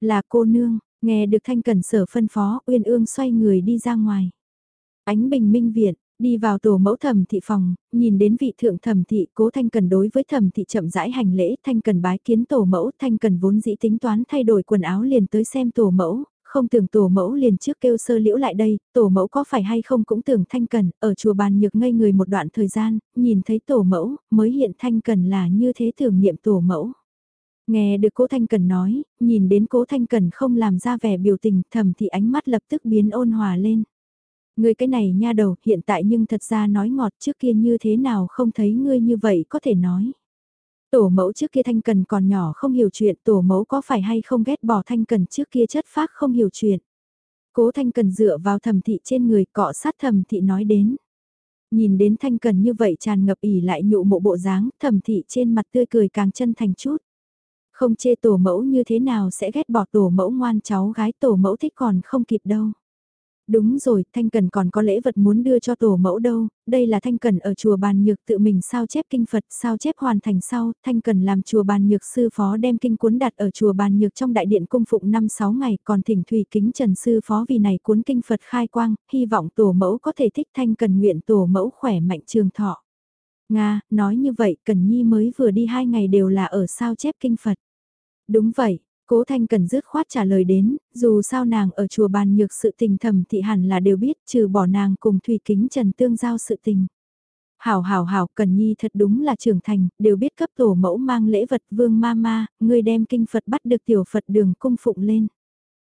Là cô nương, nghe được Thanh Cần sở phân phó, Uyên Ương xoay người đi ra ngoài. Ánh bình minh viện, Đi vào tổ mẫu thẩm thị phòng, nhìn đến vị thượng thẩm thị cố thanh cần đối với thẩm thị chậm rãi hành lễ thanh cần bái kiến tổ mẫu thanh cần vốn dĩ tính toán thay đổi quần áo liền tới xem tổ mẫu, không tưởng tổ mẫu liền trước kêu sơ liễu lại đây, tổ mẫu có phải hay không cũng tưởng thanh cần, ở chùa bàn nhược ngây người một đoạn thời gian, nhìn thấy tổ mẫu, mới hiện thanh cần là như thế tưởng niệm tổ mẫu. Nghe được cố Thanh Cần nói, nhìn đến cố Thanh Cần không làm ra vẻ biểu tình thầm thì ánh mắt lập tức biến ôn hòa lên. Ngươi cái này nha đầu, hiện tại nhưng thật ra nói ngọt trước kia như thế nào không thấy ngươi như vậy có thể nói. Tổ mẫu trước kia thanh cần còn nhỏ không hiểu chuyện, tổ mẫu có phải hay không ghét bỏ thanh cần trước kia chất phác không hiểu chuyện. Cố thanh cần dựa vào thẩm thị trên người cọ sát thẩm thị nói đến. Nhìn đến thanh cần như vậy tràn ngập ỉ lại nhụ mộ bộ dáng, thẩm thị trên mặt tươi cười càng chân thành chút. Không chê tổ mẫu như thế nào sẽ ghét bỏ tổ mẫu ngoan cháu gái tổ mẫu thích còn không kịp đâu. Đúng rồi, Thanh Cần còn có lễ vật muốn đưa cho tổ mẫu đâu, đây là Thanh Cần ở chùa Bàn Nhược tự mình sao chép kinh Phật, sao chép hoàn thành sau, Thanh Cần làm chùa Bàn Nhược sư phó đem kinh cuốn đặt ở chùa Bàn Nhược trong đại điện cung phụng 5-6 ngày, còn thỉnh Thủy Kính Trần sư phó vì này cuốn kinh Phật khai quang, hy vọng tổ mẫu có thể thích Thanh Cần nguyện tổ mẫu khỏe mạnh trường thọ. Nga, nói như vậy, Cần Nhi mới vừa đi hai ngày đều là ở sao chép kinh Phật. Đúng vậy, Cố Thanh Cần dứt khoát trả lời đến, dù sao nàng ở chùa bàn nhược sự tình thầm thị hẳn là đều biết trừ bỏ nàng cùng Thủy Kính Trần tương giao sự tình. Hảo hảo hảo, Cần Nhi thật đúng là trưởng thành, đều biết cấp tổ mẫu mang lễ vật vương ma ma, người đem kinh Phật bắt được tiểu Phật đường cung phụng lên.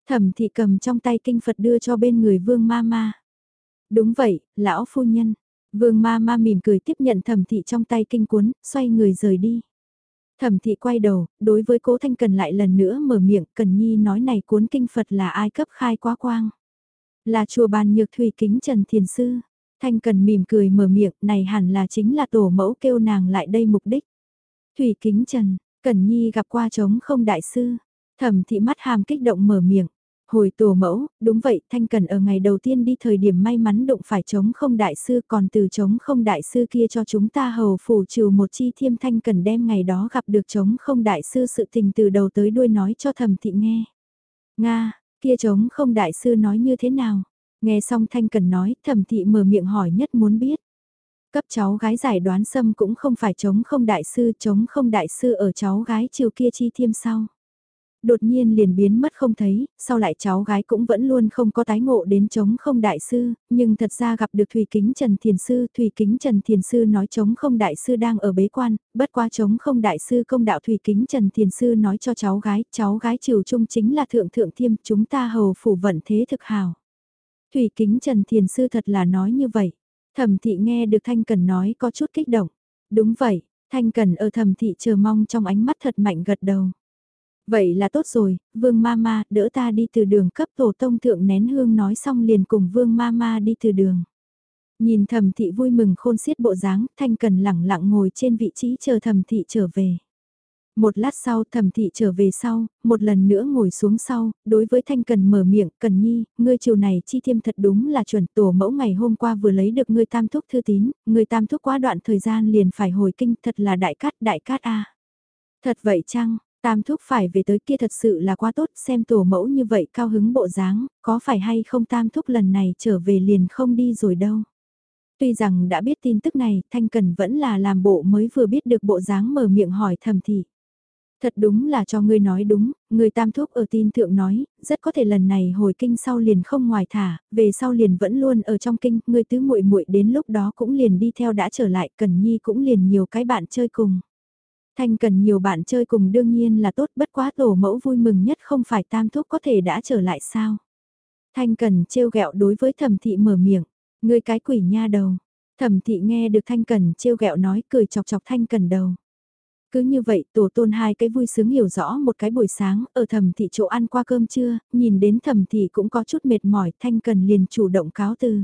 Thẩm thị cầm trong tay kinh Phật đưa cho bên người vương ma ma. Đúng vậy, lão phu nhân. Vương ma ma mỉm cười tiếp nhận thẩm thị trong tay kinh cuốn, xoay người rời đi. Thẩm thị quay đầu, đối với cố Thanh Cần lại lần nữa mở miệng, Cần Nhi nói này cuốn kinh Phật là ai cấp khai quá quang. Là chùa bàn nhược thủy kính Trần Thiền Sư. Thanh Cần mỉm cười mở miệng, này hẳn là chính là tổ mẫu kêu nàng lại đây mục đích. Thủy kính Trần, Cần Nhi gặp qua trống không đại sư. Thẩm thị mắt hàm kích động mở miệng. Hồi tổ mẫu, đúng vậy, Thanh Cần ở ngày đầu tiên đi thời điểm may mắn đụng phải chống không đại sư còn từ chống không đại sư kia cho chúng ta hầu phủ trừ một chi thiêm Thanh Cần đem ngày đó gặp được chống không đại sư sự tình từ đầu tới đuôi nói cho thầm thị nghe. Nga, kia chống không đại sư nói như thế nào? Nghe xong Thanh Cần nói, thầm thị mở miệng hỏi nhất muốn biết. Cấp cháu gái giải đoán xâm cũng không phải chống không đại sư, chống không đại sư ở cháu gái chiều kia chi thiêm sau đột nhiên liền biến mất không thấy, sau lại cháu gái cũng vẫn luôn không có tái ngộ đến chống không đại sư, nhưng thật ra gặp được Thủy Kính Trần Thiền Sư, Thủy Kính Trần Thiền Sư nói chống không đại sư đang ở bế quan, bất qua chống không đại sư công đạo Thủy Kính Trần Thiền Sư nói cho cháu gái, cháu gái triều trung chính là thượng thượng thiêm, chúng ta hầu phủ vận thế thực hào. Thủy Kính Trần Thiền Sư thật là nói như vậy, thẩm thị nghe được Thanh Cần nói có chút kích động, đúng vậy, Thanh Cần ở thẩm thị chờ mong trong ánh mắt thật mạnh gật đầu. Vậy là tốt rồi, vương mama đỡ ta đi từ đường cấp tổ tông thượng nén hương nói xong liền cùng vương mama đi từ đường. Nhìn thầm thị vui mừng khôn xiết bộ dáng, thanh cần lẳng lặng ngồi trên vị trí chờ thầm thị trở về. Một lát sau thầm thị trở về sau, một lần nữa ngồi xuống sau, đối với thanh cần mở miệng, cần nhi, ngươi chiều này chi thiêm thật đúng là chuẩn tổ mẫu ngày hôm qua vừa lấy được ngươi tam thúc thư tín, ngươi tam thúc quá đoạn thời gian liền phải hồi kinh thật là đại cát đại cát a Thật vậy chăng, Tam thúc phải về tới kia thật sự là quá tốt, xem tổ mẫu như vậy cao hứng bộ dáng, có phải hay không tam thúc lần này trở về liền không đi rồi đâu. Tuy rằng đã biết tin tức này, Thanh Cần vẫn là làm bộ mới vừa biết được bộ dáng mở miệng hỏi thầm thị. Thật đúng là cho ngươi nói đúng, người tam thúc ở tin thượng nói, rất có thể lần này hồi kinh sau liền không ngoài thả, về sau liền vẫn luôn ở trong kinh, người tứ muội muội đến lúc đó cũng liền đi theo đã trở lại, Cần Nhi cũng liền nhiều cái bạn chơi cùng. Thanh cần nhiều bạn chơi cùng đương nhiên là tốt bất quá tổ mẫu vui mừng nhất không phải tam thúc có thể đã trở lại sao. Thanh cần trêu ghẹo đối với thẩm thị mở miệng, ngươi cái quỷ nha đầu. Thẩm thị nghe được thanh cần trêu ghẹo nói cười chọc chọc thanh cần đầu. Cứ như vậy tổ tôn hai cái vui sướng hiểu rõ một cái buổi sáng ở thẩm thị chỗ ăn qua cơm trưa, nhìn đến thẩm thị cũng có chút mệt mỏi thanh cần liền chủ động cáo từ.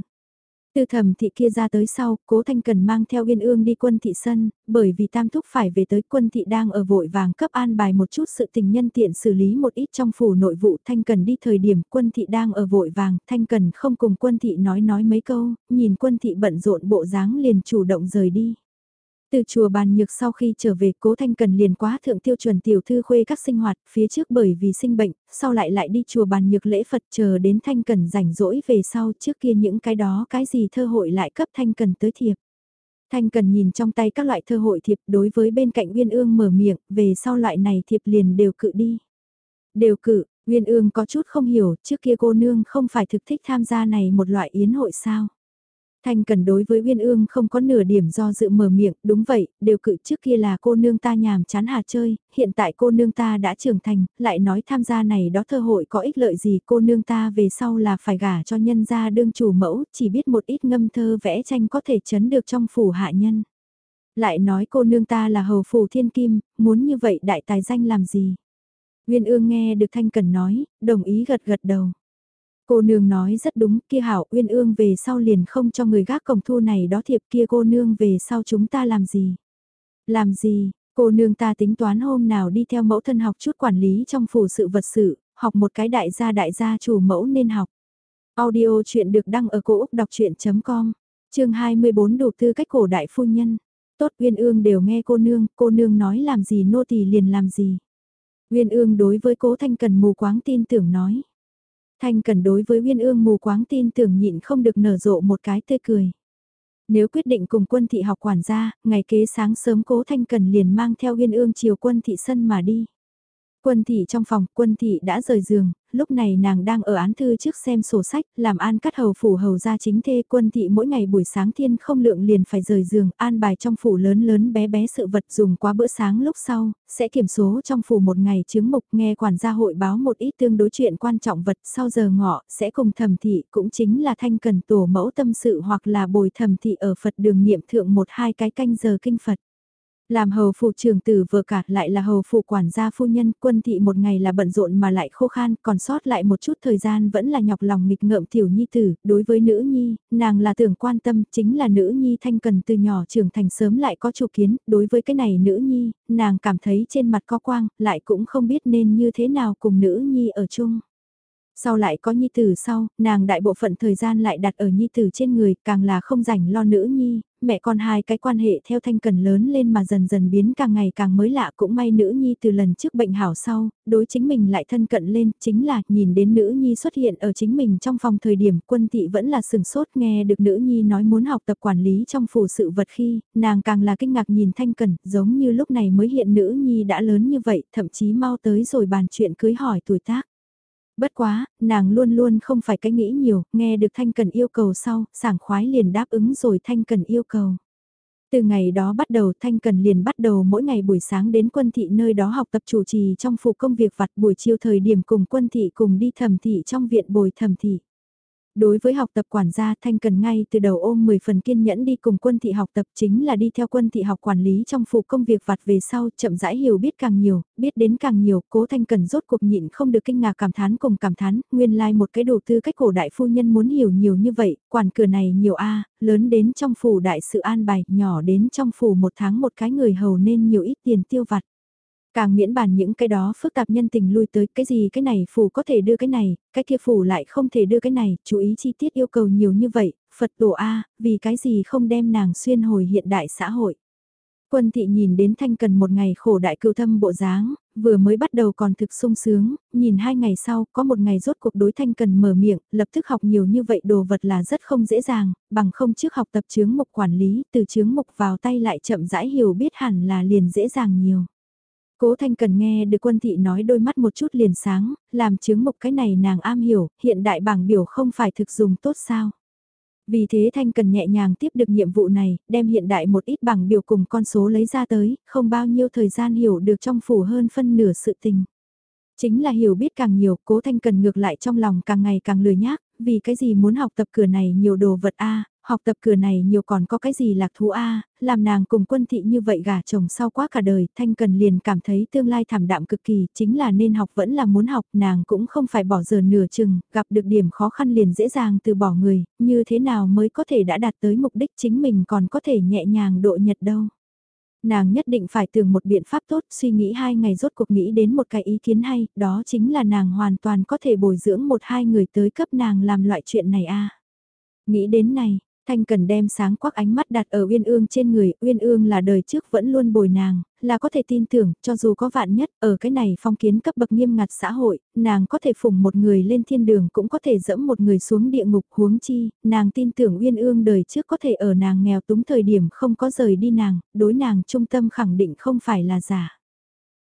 Từ thẩm thị kia ra tới sau, cố Thanh Cần mang theo Yên Ương đi quân thị sân, bởi vì Tam Thúc phải về tới quân thị đang ở vội vàng cấp an bài một chút sự tình nhân tiện xử lý một ít trong phủ nội vụ Thanh Cần đi thời điểm quân thị đang ở vội vàng, Thanh Cần không cùng quân thị nói nói mấy câu, nhìn quân thị bận rộn bộ dáng liền chủ động rời đi. Từ chùa bàn nhược sau khi trở về cố thanh cần liền quá thượng tiêu chuẩn tiểu thư khuê các sinh hoạt phía trước bởi vì sinh bệnh, sau lại lại đi chùa bàn nhược lễ Phật chờ đến thanh cần rảnh rỗi về sau trước kia những cái đó cái gì thơ hội lại cấp thanh cần tới thiệp. Thanh cần nhìn trong tay các loại thơ hội thiệp đối với bên cạnh Uyên Ương mở miệng, về sau loại này thiệp liền đều cự đi. Đều cự, Uyên Ương có chút không hiểu, trước kia cô nương không phải thực thích tham gia này một loại yến hội sao. Thanh cần đối với Uyên Ương không có nửa điểm do dự mở miệng, đúng vậy, đều cự trước kia là cô nương ta nhàm chán hà chơi, hiện tại cô nương ta đã trưởng thành, lại nói tham gia này đó thơ hội có ích lợi gì cô nương ta về sau là phải gả cho nhân gia đương chủ mẫu, chỉ biết một ít ngâm thơ vẽ tranh có thể chấn được trong phủ hạ nhân. Lại nói cô nương ta là hầu phủ thiên kim, muốn như vậy đại tài danh làm gì? Uyên Ương nghe được Thanh Cần nói, đồng ý gật gật đầu. Cô nương nói rất đúng, kia hảo uyên ương về sau liền không cho người gác cổng thu này đó thiệp kia cô nương về sau chúng ta làm gì? Làm gì, cô nương ta tính toán hôm nào đi theo mẫu thân học chút quản lý trong phủ sự vật sự, học một cái đại gia đại gia chủ mẫu nên học. Audio chuyện được đăng ở cổ Úc đọc chuyện.com, trường 24 đủ tư cách cổ đại phu nhân. Tốt Uyên Ương đều nghe cô nương, cô nương nói làm gì nô tỳ liền làm gì. Uyên Ương đối với cố Thanh Cần mù quáng tin tưởng nói. Thanh Cần đối với Uyên Ương mù quáng tin tưởng nhịn không được nở rộ một cái tươi cười. Nếu quyết định cùng quân thị học quản gia, ngày kế sáng sớm cố Thanh Cần liền mang theo Uyên Ương chiều quân thị sân mà đi. Quân thị trong phòng, quân thị đã rời giường, lúc này nàng đang ở án thư trước xem sổ sách, làm an cắt hầu phủ hầu ra chính thê quân thị mỗi ngày buổi sáng thiên không lượng liền phải rời giường, an bài trong phủ lớn lớn bé bé sự vật dùng qua bữa sáng lúc sau, sẽ kiểm số trong phủ một ngày chứng mục nghe quản gia hội báo một ít tương đối chuyện quan trọng vật sau giờ ngọ, sẽ cùng thẩm thị cũng chính là thanh cần tổ mẫu tâm sự hoặc là bồi thẩm thị ở Phật đường niệm thượng một hai cái canh giờ kinh Phật. Làm hầu phụ trưởng tử vừa cả lại là hầu phụ quản gia phu nhân, quân thị một ngày là bận rộn mà lại khô khan, còn sót lại một chút thời gian vẫn là nhọc lòng nghịch ngợm tiểu nhi tử, đối với nữ nhi, nàng là tưởng quan tâm, chính là nữ nhi thanh cần từ nhỏ trưởng thành sớm lại có chủ kiến, đối với cái này nữ nhi, nàng cảm thấy trên mặt có quang, lại cũng không biết nên như thế nào cùng nữ nhi ở chung. Sau lại có nhi tử sau, nàng đại bộ phận thời gian lại đặt ở nhi tử trên người, càng là không rảnh lo nữ nhi, mẹ con hai cái quan hệ theo thanh cần lớn lên mà dần dần biến càng ngày càng mới lạ cũng may nữ nhi từ lần trước bệnh hảo sau, đối chính mình lại thân cận lên, chính là nhìn đến nữ nhi xuất hiện ở chính mình trong phòng thời điểm quân thị vẫn là sừng sốt nghe được nữ nhi nói muốn học tập quản lý trong phủ sự vật khi, nàng càng là kinh ngạc nhìn thanh cần, giống như lúc này mới hiện nữ nhi đã lớn như vậy, thậm chí mau tới rồi bàn chuyện cưới hỏi tuổi tác. Bất quá, nàng luôn luôn không phải cái nghĩ nhiều, nghe được Thanh Cần yêu cầu sau, sảng khoái liền đáp ứng rồi Thanh Cần yêu cầu. Từ ngày đó bắt đầu Thanh Cần liền bắt đầu mỗi ngày buổi sáng đến quân thị nơi đó học tập chủ trì trong phụ công việc vặt buổi chiều thời điểm cùng quân thị cùng đi thẩm thị trong viện bồi thẩm thị. Đối với học tập quản gia Thanh cần ngay từ đầu ôm 10 phần kiên nhẫn đi cùng quân thị học tập chính là đi theo quân thị học quản lý trong phụ công việc vặt về sau chậm rãi hiểu biết càng nhiều, biết đến càng nhiều, cố Thanh cần rốt cuộc nhịn không được kinh ngạc cảm thán cùng cảm thán, nguyên lai like một cái đầu tư cách cổ đại phu nhân muốn hiểu nhiều như vậy, quản cửa này nhiều a lớn đến trong phủ đại sự an bài, nhỏ đến trong phủ một tháng một cái người hầu nên nhiều ít tiền tiêu vặt. Càng miễn bàn những cái đó phức tạp nhân tình lui tới cái gì cái này phủ có thể đưa cái này, cái kia phủ lại không thể đưa cái này, chú ý chi tiết yêu cầu nhiều như vậy, Phật tổ A, vì cái gì không đem nàng xuyên hồi hiện đại xã hội. Quân thị nhìn đến thanh cần một ngày khổ đại cưu thâm bộ dáng, vừa mới bắt đầu còn thực sung sướng, nhìn hai ngày sau có một ngày rốt cuộc đối thanh cần mở miệng, lập tức học nhiều như vậy đồ vật là rất không dễ dàng, bằng không trước học tập chướng mục quản lý, từ chướng mục vào tay lại chậm rãi hiểu biết hẳn là liền dễ dàng nhiều. Cố Thanh Cần nghe được quân thị nói đôi mắt một chút liền sáng, làm chứng mục cái này nàng am hiểu, hiện đại bảng biểu không phải thực dùng tốt sao. Vì thế Thanh Cần nhẹ nhàng tiếp được nhiệm vụ này, đem hiện đại một ít bảng biểu cùng con số lấy ra tới, không bao nhiêu thời gian hiểu được trong phủ hơn phân nửa sự tình. Chính là hiểu biết càng nhiều, cố Thanh Cần ngược lại trong lòng càng ngày càng lười nhác, vì cái gì muốn học tập cửa này nhiều đồ vật a học tập cửa này nhiều còn có cái gì lạc thú a làm nàng cùng quân thị như vậy gả chồng sau quá cả đời, Thanh Cần liền cảm thấy tương lai thảm đạm cực kỳ, chính là nên học vẫn là muốn học, nàng cũng không phải bỏ giờ nửa chừng, gặp được điểm khó khăn liền dễ dàng từ bỏ người, như thế nào mới có thể đã đạt tới mục đích chính mình còn có thể nhẹ nhàng độ nhật đâu. Nàng nhất định phải tưởng một biện pháp tốt, suy nghĩ hai ngày rốt cuộc nghĩ đến một cái ý kiến hay, đó chính là nàng hoàn toàn có thể bồi dưỡng một hai người tới cấp nàng làm loại chuyện này a Nghĩ đến này, Thanh cần đem sáng quắc ánh mắt đặt ở Uyên Ương trên người, Uyên Ương là đời trước vẫn luôn bồi nàng, là có thể tin tưởng, cho dù có vạn nhất, ở cái này phong kiến cấp bậc nghiêm ngặt xã hội, nàng có thể phủng một người lên thiên đường cũng có thể dẫm một người xuống địa ngục huống chi, nàng tin tưởng Uyên Ương đời trước có thể ở nàng nghèo túng thời điểm không có rời đi nàng, đối nàng trung tâm khẳng định không phải là giả.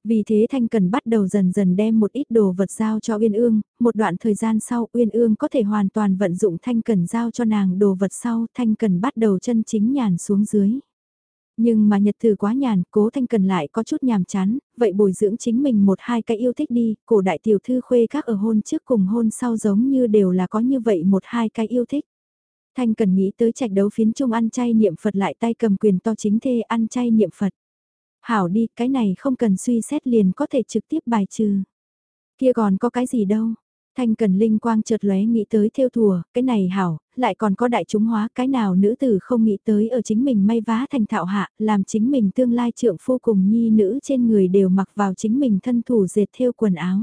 Vì thế Thanh Cần bắt đầu dần dần đem một ít đồ vật giao cho Uyên Ương, một đoạn thời gian sau Uyên Ương có thể hoàn toàn vận dụng Thanh Cần giao cho nàng đồ vật sau Thanh Cần bắt đầu chân chính nhàn xuống dưới. Nhưng mà nhật từ quá nhàn, cố Thanh Cần lại có chút nhàm chán, vậy bồi dưỡng chính mình một hai cái yêu thích đi, cổ đại tiểu thư khuê các ở hôn trước cùng hôn sau giống như đều là có như vậy một hai cái yêu thích. Thanh Cần nghĩ tới trạch đấu phiến trung ăn chay niệm Phật lại tay cầm quyền to chính thê ăn chay niệm Phật. Hảo đi, cái này không cần suy xét liền có thể trực tiếp bài trừ. Kia còn có cái gì đâu. Thanh cần linh quang chợt lóe nghĩ tới theo thùa, cái này hảo, lại còn có đại chúng hóa cái nào nữ tử không nghĩ tới ở chính mình may vá thành thạo hạ, làm chính mình tương lai trượng phu cùng nhi nữ trên người đều mặc vào chính mình thân thủ dệt theo quần áo.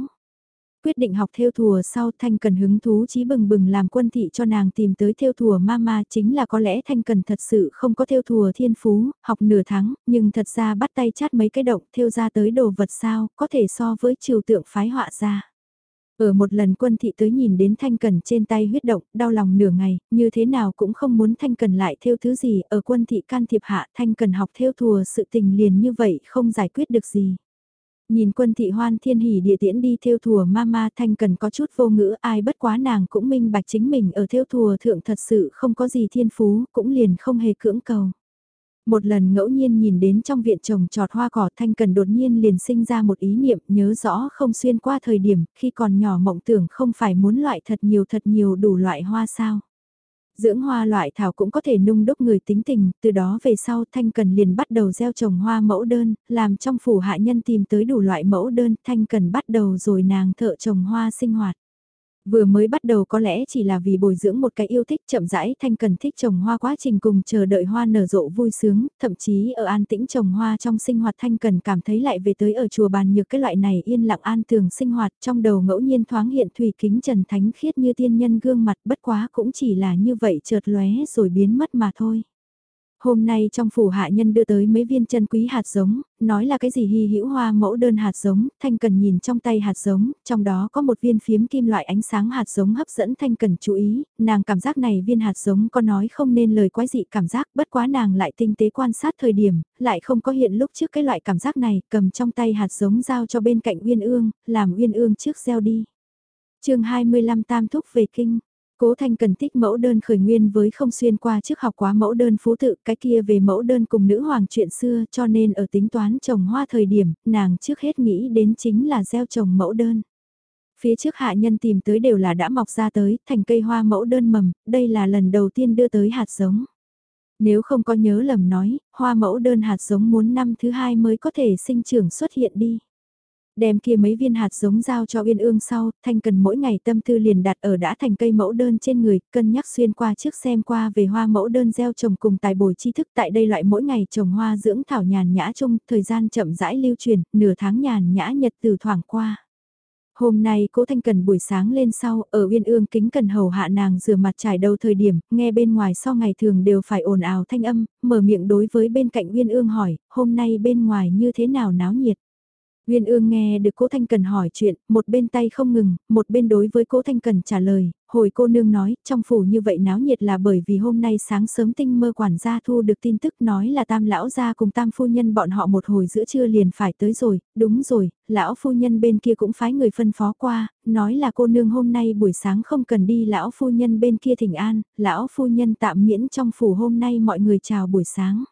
Quyết định học theo thùa sau Thanh Cần hứng thú chí bừng bừng làm quân thị cho nàng tìm tới theo thùa mama chính là có lẽ Thanh Cần thật sự không có theo thùa thiên phú, học nửa tháng, nhưng thật ra bắt tay chát mấy cái động theo ra tới đồ vật sao, có thể so với trừu tượng phái họa ra. Ở một lần quân thị tới nhìn đến Thanh Cần trên tay huyết động, đau lòng nửa ngày, như thế nào cũng không muốn Thanh Cần lại theo thứ gì, ở quân thị can thiệp hạ Thanh Cần học theo thùa sự tình liền như vậy không giải quyết được gì. Nhìn quân thị hoan thiên hỉ địa tiễn đi theo thùa mama thanh cần có chút vô ngữ, ai bất quá nàng cũng minh bạch chính mình ở theo thùa thượng thật sự không có gì thiên phú, cũng liền không hề cưỡng cầu. Một lần ngẫu nhiên nhìn đến trong viện trồng trọt hoa cỏ, thanh cần đột nhiên liền sinh ra một ý niệm, nhớ rõ không xuyên qua thời điểm, khi còn nhỏ mộng tưởng không phải muốn loại thật nhiều thật nhiều đủ loại hoa sao. Dưỡng hoa loại thảo cũng có thể nung đúc người tính tình, từ đó về sau Thanh Cần liền bắt đầu gieo trồng hoa mẫu đơn, làm trong phủ hạ nhân tìm tới đủ loại mẫu đơn, Thanh Cần bắt đầu rồi nàng thợ trồng hoa sinh hoạt. Vừa mới bắt đầu có lẽ chỉ là vì bồi dưỡng một cái yêu thích chậm rãi thanh cần thích trồng hoa quá trình cùng chờ đợi hoa nở rộ vui sướng, thậm chí ở an tĩnh trồng hoa trong sinh hoạt thanh cần cảm thấy lại về tới ở chùa bàn nhược cái loại này yên lặng an tường sinh hoạt trong đầu ngẫu nhiên thoáng hiện thủy kính trần thánh khiết như tiên nhân gương mặt bất quá cũng chỉ là như vậy chợt lóe rồi biến mất mà thôi. Hôm nay trong phủ hạ nhân đưa tới mấy viên chân quý hạt giống, nói là cái gì hy hữu hoa mẫu đơn hạt giống, Thanh Cần nhìn trong tay hạt giống, trong đó có một viên phiếm kim loại ánh sáng hạt giống hấp dẫn Thanh Cần chú ý, nàng cảm giác này viên hạt giống có nói không nên lời quái dị cảm giác, bất quá nàng lại tinh tế quan sát thời điểm, lại không có hiện lúc trước cái loại cảm giác này, cầm trong tay hạt giống giao cho bên cạnh Uyên Ương, làm Uyên Ương trước gieo đi. chương 25 Tam Thúc về Kinh Cố Thanh cần tích mẫu đơn khởi nguyên với không xuyên qua trước học quá mẫu đơn phú tự, cái kia về mẫu đơn cùng nữ hoàng chuyện xưa cho nên ở tính toán trồng hoa thời điểm, nàng trước hết nghĩ đến chính là gieo trồng mẫu đơn. Phía trước hạ nhân tìm tới đều là đã mọc ra tới, thành cây hoa mẫu đơn mầm, đây là lần đầu tiên đưa tới hạt giống. Nếu không có nhớ lầm nói, hoa mẫu đơn hạt giống muốn năm thứ hai mới có thể sinh trưởng xuất hiện đi. Đem kia mấy viên hạt giống giao cho Uyên Ương sau, Thanh Cần mỗi ngày tâm tư liền đặt ở đã thành cây mẫu đơn trên người, cân nhắc xuyên qua trước xem qua về hoa mẫu đơn gieo trồng cùng tài bồi tri thức tại đây loại mỗi ngày trồng hoa dưỡng thảo nhàn nhã chung, thời gian chậm rãi lưu truyền, nửa tháng nhàn nhã nhật từ thoảng qua. Hôm nay cố Thanh Cần buổi sáng lên sau, ở Uyên Ương kính cần hầu hạ nàng rửa mặt trải đầu thời điểm, nghe bên ngoài so ngày thường đều phải ồn ào thanh âm, mở miệng đối với bên cạnh Uyên Ương hỏi, hôm nay bên ngoài như thế nào náo nhiệt. Nguyên ương nghe được cố Thanh Cần hỏi chuyện, một bên tay không ngừng, một bên đối với cố Thanh Cần trả lời, hồi cô nương nói, trong phủ như vậy náo nhiệt là bởi vì hôm nay sáng sớm tinh mơ quản gia thu được tin tức nói là tam lão gia cùng tam phu nhân bọn họ một hồi giữa trưa liền phải tới rồi, đúng rồi, lão phu nhân bên kia cũng phái người phân phó qua, nói là cô nương hôm nay buổi sáng không cần đi lão phu nhân bên kia thỉnh an, lão phu nhân tạm miễn trong phủ hôm nay mọi người chào buổi sáng.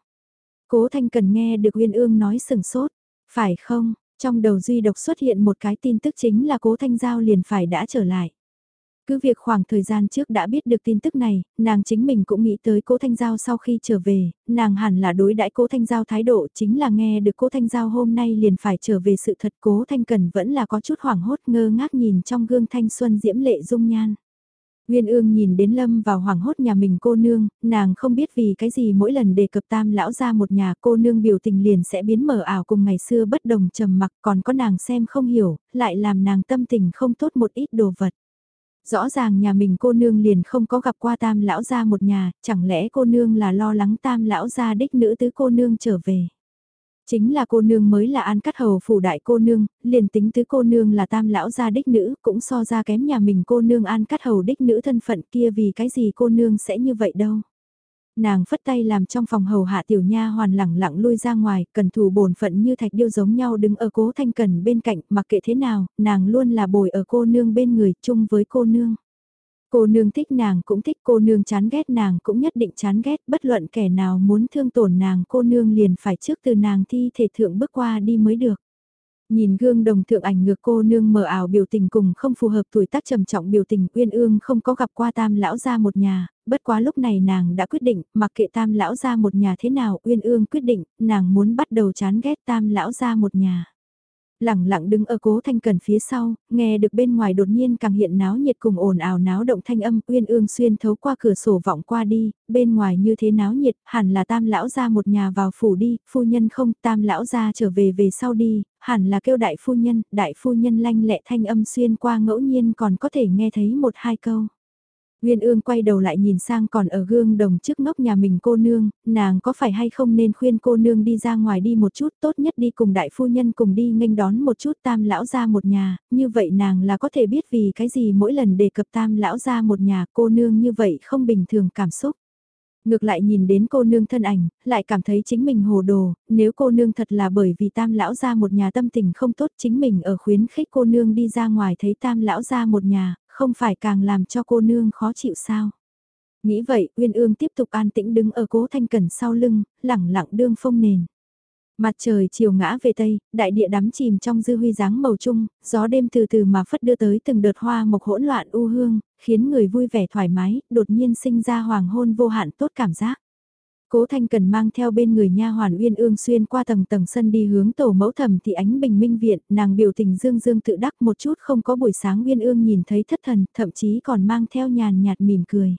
Cố Thanh Cần nghe được Nguyên ương nói sừng sốt, phải không? Trong đầu duy độc xuất hiện một cái tin tức chính là cố thanh giao liền phải đã trở lại. Cứ việc khoảng thời gian trước đã biết được tin tức này, nàng chính mình cũng nghĩ tới cố Thanh Giao sau khi trở về, nàng hẳn là đối đãi cố Thanh Giao thái độ chính là nghe được cố Thanh Giao hôm nay liền phải trở về sự thật cố Thanh Cần vẫn là có chút hoảng hốt ngơ ngác nhìn trong gương thanh xuân diễm lệ dung nhan. Nguyên ương nhìn đến Lâm vào hoảng hốt nhà mình cô nương, nàng không biết vì cái gì mỗi lần đề cập tam lão ra một nhà cô nương biểu tình liền sẽ biến mở ảo cùng ngày xưa bất đồng trầm mặc còn có nàng xem không hiểu, lại làm nàng tâm tình không tốt một ít đồ vật. Rõ ràng nhà mình cô nương liền không có gặp qua tam lão ra một nhà, chẳng lẽ cô nương là lo lắng tam lão ra đích nữ tứ cô nương trở về. Chính là cô nương mới là an cắt hầu phủ đại cô nương, liền tính tứ cô nương là tam lão gia đích nữ, cũng so ra kém nhà mình cô nương an cắt hầu đích nữ thân phận kia vì cái gì cô nương sẽ như vậy đâu. Nàng phất tay làm trong phòng hầu hạ tiểu nha hoàn lẳng lặng lui ra ngoài, cần thù bổn phận như thạch điêu giống nhau đứng ở cố thanh cần bên cạnh, mặc kệ thế nào, nàng luôn là bồi ở cô nương bên người, chung với cô nương. Cô nương thích nàng cũng thích cô nương chán ghét nàng cũng nhất định chán ghét. Bất luận kẻ nào muốn thương tổn nàng cô nương liền phải trước từ nàng thi thể thượng bước qua đi mới được. Nhìn gương đồng thượng ảnh ngược cô nương mờ ảo biểu tình cùng không phù hợp tuổi tác trầm trọng biểu tình uyên ương không có gặp qua tam lão ra một nhà, bất quá lúc này nàng đã quyết định mặc kệ tam lão ra một nhà thế nào uyên ương quyết định nàng muốn bắt đầu chán ghét tam lão ra một nhà lẳng lặng đứng ở cố thanh cần phía sau, nghe được bên ngoài đột nhiên càng hiện náo nhiệt cùng ồn ào náo động thanh âm uyên ương xuyên thấu qua cửa sổ vọng qua đi, bên ngoài như thế náo nhiệt, hẳn là tam lão ra một nhà vào phủ đi, phu nhân không, tam lão ra trở về về sau đi, hẳn là kêu đại phu nhân, đại phu nhân lanh lẹ thanh âm xuyên qua ngẫu nhiên còn có thể nghe thấy một hai câu. Nguyên ương quay đầu lại nhìn sang còn ở gương đồng trước ngốc nhà mình cô nương, nàng có phải hay không nên khuyên cô nương đi ra ngoài đi một chút tốt nhất đi cùng đại phu nhân cùng đi nghênh đón một chút tam lão ra một nhà, như vậy nàng là có thể biết vì cái gì mỗi lần đề cập tam lão ra một nhà cô nương như vậy không bình thường cảm xúc. Ngược lại nhìn đến cô nương thân ảnh, lại cảm thấy chính mình hồ đồ, nếu cô nương thật là bởi vì tam lão ra một nhà tâm tình không tốt chính mình ở khuyến khích cô nương đi ra ngoài thấy tam lão ra một nhà, không phải càng làm cho cô nương khó chịu sao. Nghĩ vậy, Uyên Ương tiếp tục an tĩnh đứng ở cố thanh cẩn sau lưng, lẳng lặng đương phong nền. Mặt trời chiều ngã về tây, đại địa đắm chìm trong dư huy dáng màu trung, gió đêm từ từ mà phất đưa tới từng đợt hoa mộc hỗn loạn u hương, khiến người vui vẻ thoải mái, đột nhiên sinh ra hoàng hôn vô hạn tốt cảm giác. Cố Thanh Cần mang theo bên người nha hoàn Uyên Ương xuyên qua tầng tầng sân đi hướng tổ mẫu thẩm thì ánh bình minh viện, nàng biểu tình dương dương tự đắc một chút không có buổi sáng Uyên Ương nhìn thấy thất thần, thậm chí còn mang theo nhàn nhạt mỉm cười.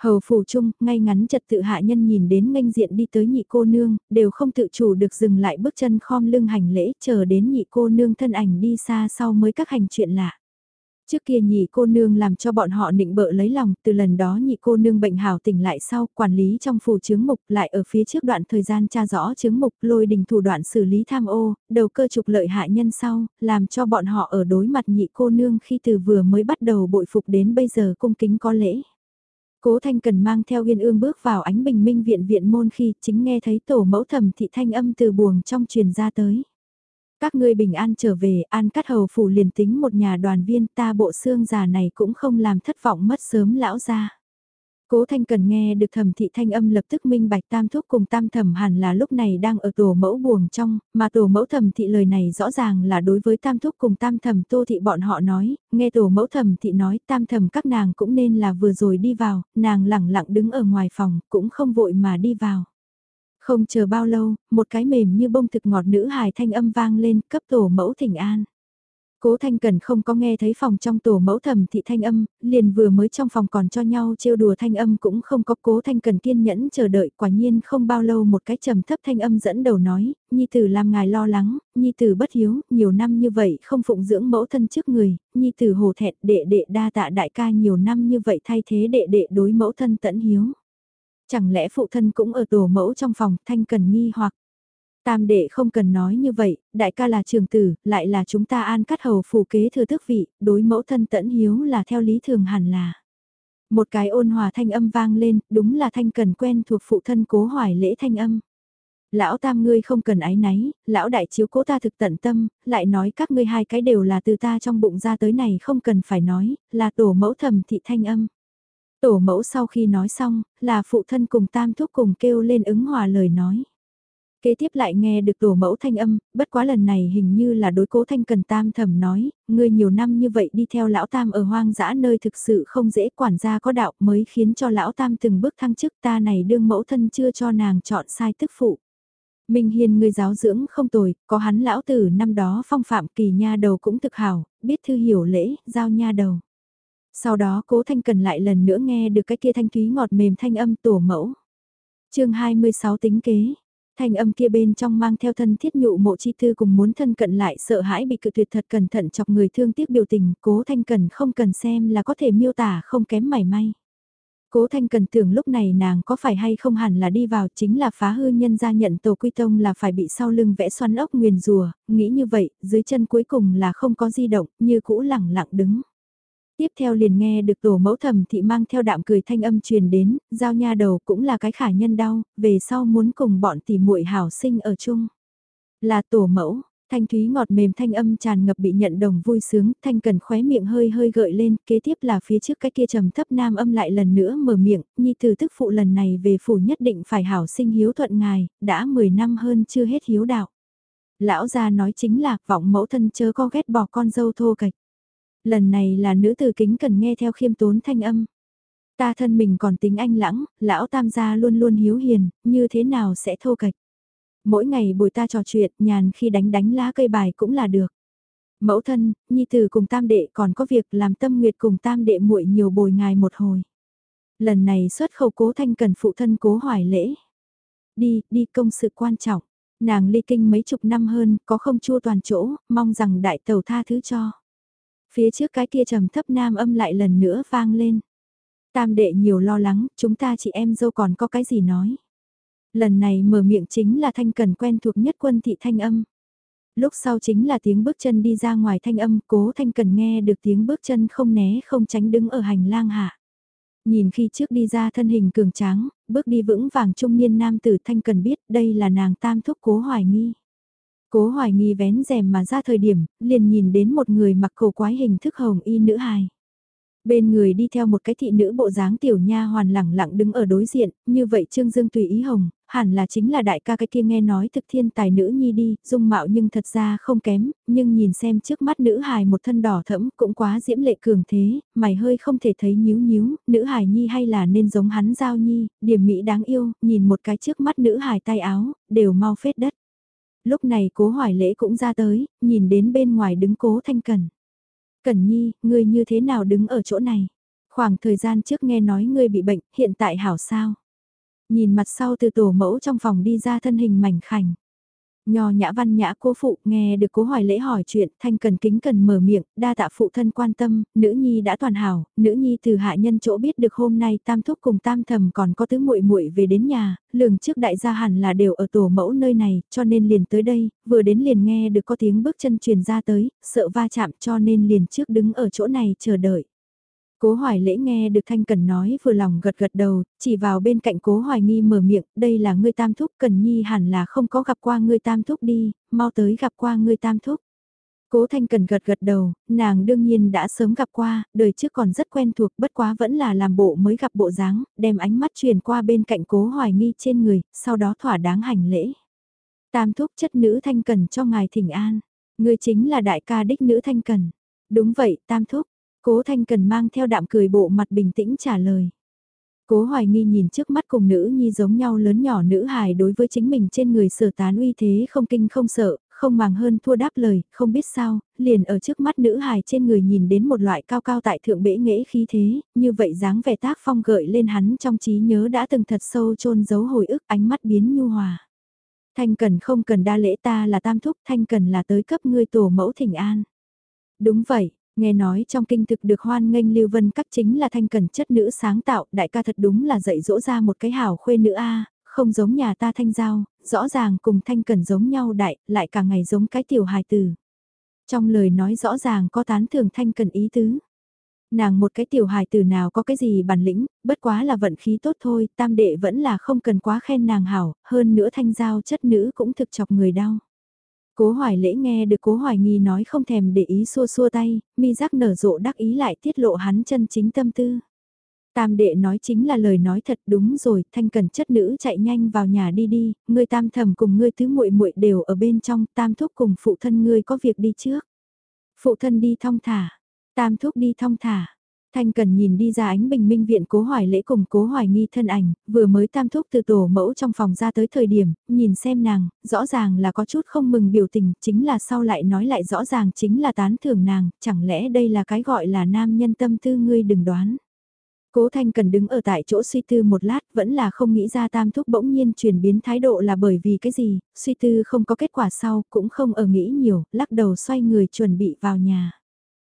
Hầu phủ chung, ngay ngắn trật tự hạ nhân nhìn đến nghênh diện đi tới nhị cô nương, đều không tự chủ được dừng lại bước chân khom lưng hành lễ, chờ đến nhị cô nương thân ảnh đi xa sau mới các hành chuyện lạ. Trước kia nhị cô nương làm cho bọn họ nịnh bợ lấy lòng, từ lần đó nhị cô nương bệnh hào tỉnh lại sau, quản lý trong phủ chứng mục lại ở phía trước đoạn thời gian tra rõ chứng mục lôi đình thủ đoạn xử lý tham ô, đầu cơ trục lợi hạ nhân sau, làm cho bọn họ ở đối mặt nhị cô nương khi từ vừa mới bắt đầu bội phục đến bây giờ cung kính có lễ. Cố Thanh Cần mang theo Uyên Ương bước vào ánh bình minh viện viện môn khi chính nghe thấy tổ mẫu thẩm thị thanh âm từ buồng trong truyền ra tới. Các ngươi bình an trở về, an cắt hầu phủ liền tính một nhà đoàn viên ta bộ xương già này cũng không làm thất vọng mất sớm lão ra. Cố Thanh Cần nghe được thẩm thị thanh âm lập tức minh bạch tam thúc cùng tam thẩm hẳn là lúc này đang ở tổ mẫu buồng trong, mà tổ mẫu thẩm thị lời này rõ ràng là đối với tam thúc cùng tam thẩm tô thị bọn họ nói, nghe tổ mẫu thẩm thị nói tam thẩm các nàng cũng nên là vừa rồi đi vào, nàng lẳng lặng đứng ở ngoài phòng, cũng không vội mà đi vào. Không chờ bao lâu, một cái mềm như bông thực ngọt nữ hài thanh âm vang lên cấp tổ mẫu thỉnh an. Cố Thanh Cần không có nghe thấy phòng trong tổ mẫu thầm, thị thanh âm, liền vừa mới trong phòng còn cho nhau trêu đùa thanh âm cũng không có Cố Thanh Cần kiên nhẫn chờ đợi quả nhiên không bao lâu một cái trầm thấp thanh âm dẫn đầu nói, Nhi tử làm ngài lo lắng, Nhi tử bất hiếu, nhiều năm như vậy không phụng dưỡng mẫu thân trước người, Nhi tử hồ thẹt đệ đệ đa tạ đại ca nhiều năm như vậy thay thế đệ đệ đối mẫu thân tận hiếu. Chẳng lẽ phụ thân cũng ở tổ mẫu trong phòng, Thanh Cần nghi hoặc Tam đệ không cần nói như vậy, đại ca là trường tử, lại là chúng ta an cắt hầu phủ kế thừa tước vị, đối mẫu thân tẫn hiếu là theo lý thường hẳn là. Một cái ôn hòa thanh âm vang lên, đúng là thanh cần quen thuộc phụ thân cố hoài lễ thanh âm. Lão tam ngươi không cần ái náy, lão đại chiếu cố ta thực tận tâm, lại nói các ngươi hai cái đều là từ ta trong bụng ra tới này không cần phải nói, là tổ mẫu thầm thị thanh âm. Tổ mẫu sau khi nói xong, là phụ thân cùng tam thúc cùng kêu lên ứng hòa lời nói. Kế tiếp lại nghe được tổ mẫu thanh âm, bất quá lần này hình như là đối cố thanh cần tam thầm nói, ngươi nhiều năm như vậy đi theo lão tam ở hoang dã nơi thực sự không dễ quản gia có đạo mới khiến cho lão tam từng bước thăng chức ta này đương mẫu thân chưa cho nàng chọn sai tức phụ. Minh Hiền người giáo dưỡng không tồi, có hắn lão tử năm đó phong phạm kỳ nha đầu cũng thực hảo, biết thư hiểu lễ, giao nha đầu. Sau đó cố thanh cần lại lần nữa nghe được cái kia thanh thúy ngọt mềm thanh âm tổ mẫu. chương 26 tính kế, Thanh âm kia bên trong mang theo thân thiết nhụ mộ chi thư cùng muốn thân cận lại sợ hãi bị cự tuyệt thật cẩn thận chọc người thương tiếc biểu tình, cố thanh cần không cần xem là có thể miêu tả không kém mảy may. Cố Thanh Cần tưởng lúc này nàng có phải hay không hẳn là đi vào chính là phá hư nhân gia nhận tổ quy tông là phải bị sau lưng vẽ xoắn ốc nguyền rùa, nghĩ như vậy, dưới chân cuối cùng là không có di động, như cũ lẳng lặng đứng. Tiếp theo liền nghe được tổ mẫu thẩm thị mang theo đạm cười thanh âm truyền đến, giao nha đầu cũng là cái khả nhân đau, về sau muốn cùng bọn tỷ muội hảo sinh ở chung. Là tổ mẫu, thanh thúy ngọt mềm thanh âm tràn ngập bị nhận đồng vui sướng, thanh cần khóe miệng hơi hơi gợi lên, kế tiếp là phía trước cái kia trầm thấp nam âm lại lần nữa mở miệng, nhi từ tức phụ lần này về phủ nhất định phải hảo sinh hiếu thuận ngài, đã 10 năm hơn chưa hết hiếu đạo. Lão gia nói chính là, vọng mẫu thân chớ có ghét bỏ con dâu thô kệch. Lần này là nữ từ kính cần nghe theo khiêm tốn thanh âm. Ta thân mình còn tính anh lãng, lão tam gia luôn luôn hiếu hiền, như thế nào sẽ thô kệch. Mỗi ngày bồi ta trò chuyện, nhàn khi đánh đánh lá cây bài cũng là được. Mẫu thân, nhi tử cùng tam đệ còn có việc làm tâm nguyệt cùng tam đệ muội nhiều bồi ngài một hồi. Lần này xuất khẩu cố thanh cần phụ thân cố hoài lễ. Đi, đi công sự quan trọng. Nàng ly kinh mấy chục năm hơn, có không chua toàn chỗ, mong rằng đại tàu tha thứ cho. Phía trước cái kia trầm thấp nam âm lại lần nữa vang lên. Tam đệ nhiều lo lắng, chúng ta chị em dâu còn có cái gì nói. Lần này mở miệng chính là thanh cần quen thuộc nhất quân thị thanh âm. Lúc sau chính là tiếng bước chân đi ra ngoài thanh âm, cố thanh cần nghe được tiếng bước chân không né không tránh đứng ở hành lang hạ. Nhìn khi trước đi ra thân hình cường tráng, bước đi vững vàng trung niên nam tử thanh cần biết đây là nàng tam thúc cố hoài nghi. Cố hoài nghi vén rèm mà ra thời điểm, liền nhìn đến một người mặc cổ quái hình thức hồng y nữ hài. Bên người đi theo một cái thị nữ bộ dáng tiểu nha hoàn lẳng lặng đứng ở đối diện, như vậy Trương Dương tùy ý hồng, hẳn là chính là đại ca cái kia nghe nói thực thiên tài nữ nhi đi, dung mạo nhưng thật ra không kém, nhưng nhìn xem trước mắt nữ hài một thân đỏ thẫm cũng quá diễm lệ cường thế, mày hơi không thể thấy nhíu nhíu, nữ hài nhi hay là nên giống hắn giao nhi, điểm mỹ đáng yêu, nhìn một cái trước mắt nữ hài tay áo, đều mau phết đất. Lúc này cố hoài lễ cũng ra tới, nhìn đến bên ngoài đứng cố thanh cần. Cẩn Nhi, ngươi như thế nào đứng ở chỗ này? Khoảng thời gian trước nghe nói ngươi bị bệnh, hiện tại hảo sao? Nhìn mặt sau từ tổ mẫu trong phòng đi ra thân hình mảnh khảnh. Nho nhã văn nhã cô phụ nghe được cố hoài lễ hỏi chuyện, thanh cần kính cần mở miệng, đa tạ phụ thân quan tâm, nữ nhi đã toàn hảo, nữ nhi từ hạ nhân chỗ biết được hôm nay tam thúc cùng tam thầm còn có tứ muội muội về đến nhà, lường trước đại gia hẳn là đều ở tổ mẫu nơi này, cho nên liền tới đây, vừa đến liền nghe được có tiếng bước chân truyền ra tới, sợ va chạm cho nên liền trước đứng ở chỗ này chờ đợi. Cố Hoài Lễ nghe được Thanh Cần nói vừa lòng gật gật đầu, chỉ vào bên cạnh Cố Hoài Nghi mở miệng, đây là ngươi tam thúc, Cần Nhi hẳn là không có gặp qua ngươi tam thúc đi, mau tới gặp qua ngươi tam thúc. Cố Thanh Cần gật gật đầu, nàng đương nhiên đã sớm gặp qua, đời trước còn rất quen thuộc bất quá vẫn là làm bộ mới gặp bộ dáng, đem ánh mắt truyền qua bên cạnh Cố Hoài Nghi trên người, sau đó thỏa đáng hành lễ. Tam thúc chất nữ Thanh Cần cho ngài thỉnh an, ngươi chính là đại ca đích nữ Thanh Cần. Đúng vậy, Tam thúc, Cố Thanh Cần mang theo đạm cười bộ mặt bình tĩnh trả lời. Cố Hoài Nghi nhìn trước mắt cùng nữ nhi giống nhau lớn nhỏ nữ hài đối với chính mình trên người sở tán uy thế không kinh không sợ, không màng hơn thua đáp lời, không biết sao, liền ở trước mắt nữ hài trên người nhìn đến một loại cao cao tại thượng bể nghệ khí thế, như vậy dáng vẻ tác phong gợi lên hắn trong trí nhớ đã từng thật sâu chôn giấu hồi ức ánh mắt biến nhu hòa. Thanh Cần không cần đa lễ ta là tam thúc, Thanh Cần là tới cấp ngươi tổ mẫu thỉnh an. Đúng vậy, Nghe nói trong kinh thực được hoan nghênh Lưu Vân Các chính là thanh cần chất nữ sáng tạo, đại ca thật đúng là dạy dỗ ra một cái hảo khuê nữ a không giống nhà ta thanh giao, rõ ràng cùng thanh cần giống nhau đại, lại cả ngày giống cái tiểu hài tử. Trong lời nói rõ ràng có tán thưởng thanh cần ý tứ. Nàng một cái tiểu hài tử nào có cái gì bản lĩnh, bất quá là vận khí tốt thôi, tam đệ vẫn là không cần quá khen nàng hảo, hơn nữa thanh giao chất nữ cũng thực chọc người đau. Cố hoài lễ nghe được cố hoài nghi nói không thèm để ý xua xua tay, mi giác nở rộ đắc ý lại tiết lộ hắn chân chính tâm tư. Tam đệ nói chính là lời nói thật đúng rồi, thanh cần chất nữ chạy nhanh vào nhà đi đi, ngươi tam thầm cùng ngươi tứ muội muội đều ở bên trong, tam thúc cùng phụ thân ngươi có việc đi trước. Phụ thân đi thong thả, tam thúc đi thong thả, Thanh Cần nhìn đi ra ánh bình minh viện cố hoài lễ cùng cố hoài nghi thân ảnh, vừa mới tam thúc từ tổ mẫu trong phòng ra tới thời điểm, nhìn xem nàng, rõ ràng là có chút không mừng biểu tình, chính là sau lại nói lại rõ ràng chính là tán thưởng nàng, chẳng lẽ đây là cái gọi là nam nhân tâm tư ngươi đừng đoán. Cố Thanh Cần đứng ở tại chỗ suy tư một lát, vẫn là không nghĩ ra tam thúc bỗng nhiên chuyển biến thái độ là bởi vì cái gì, suy tư không có kết quả sau, cũng không ở nghĩ nhiều, lắc đầu xoay người chuẩn bị vào nhà.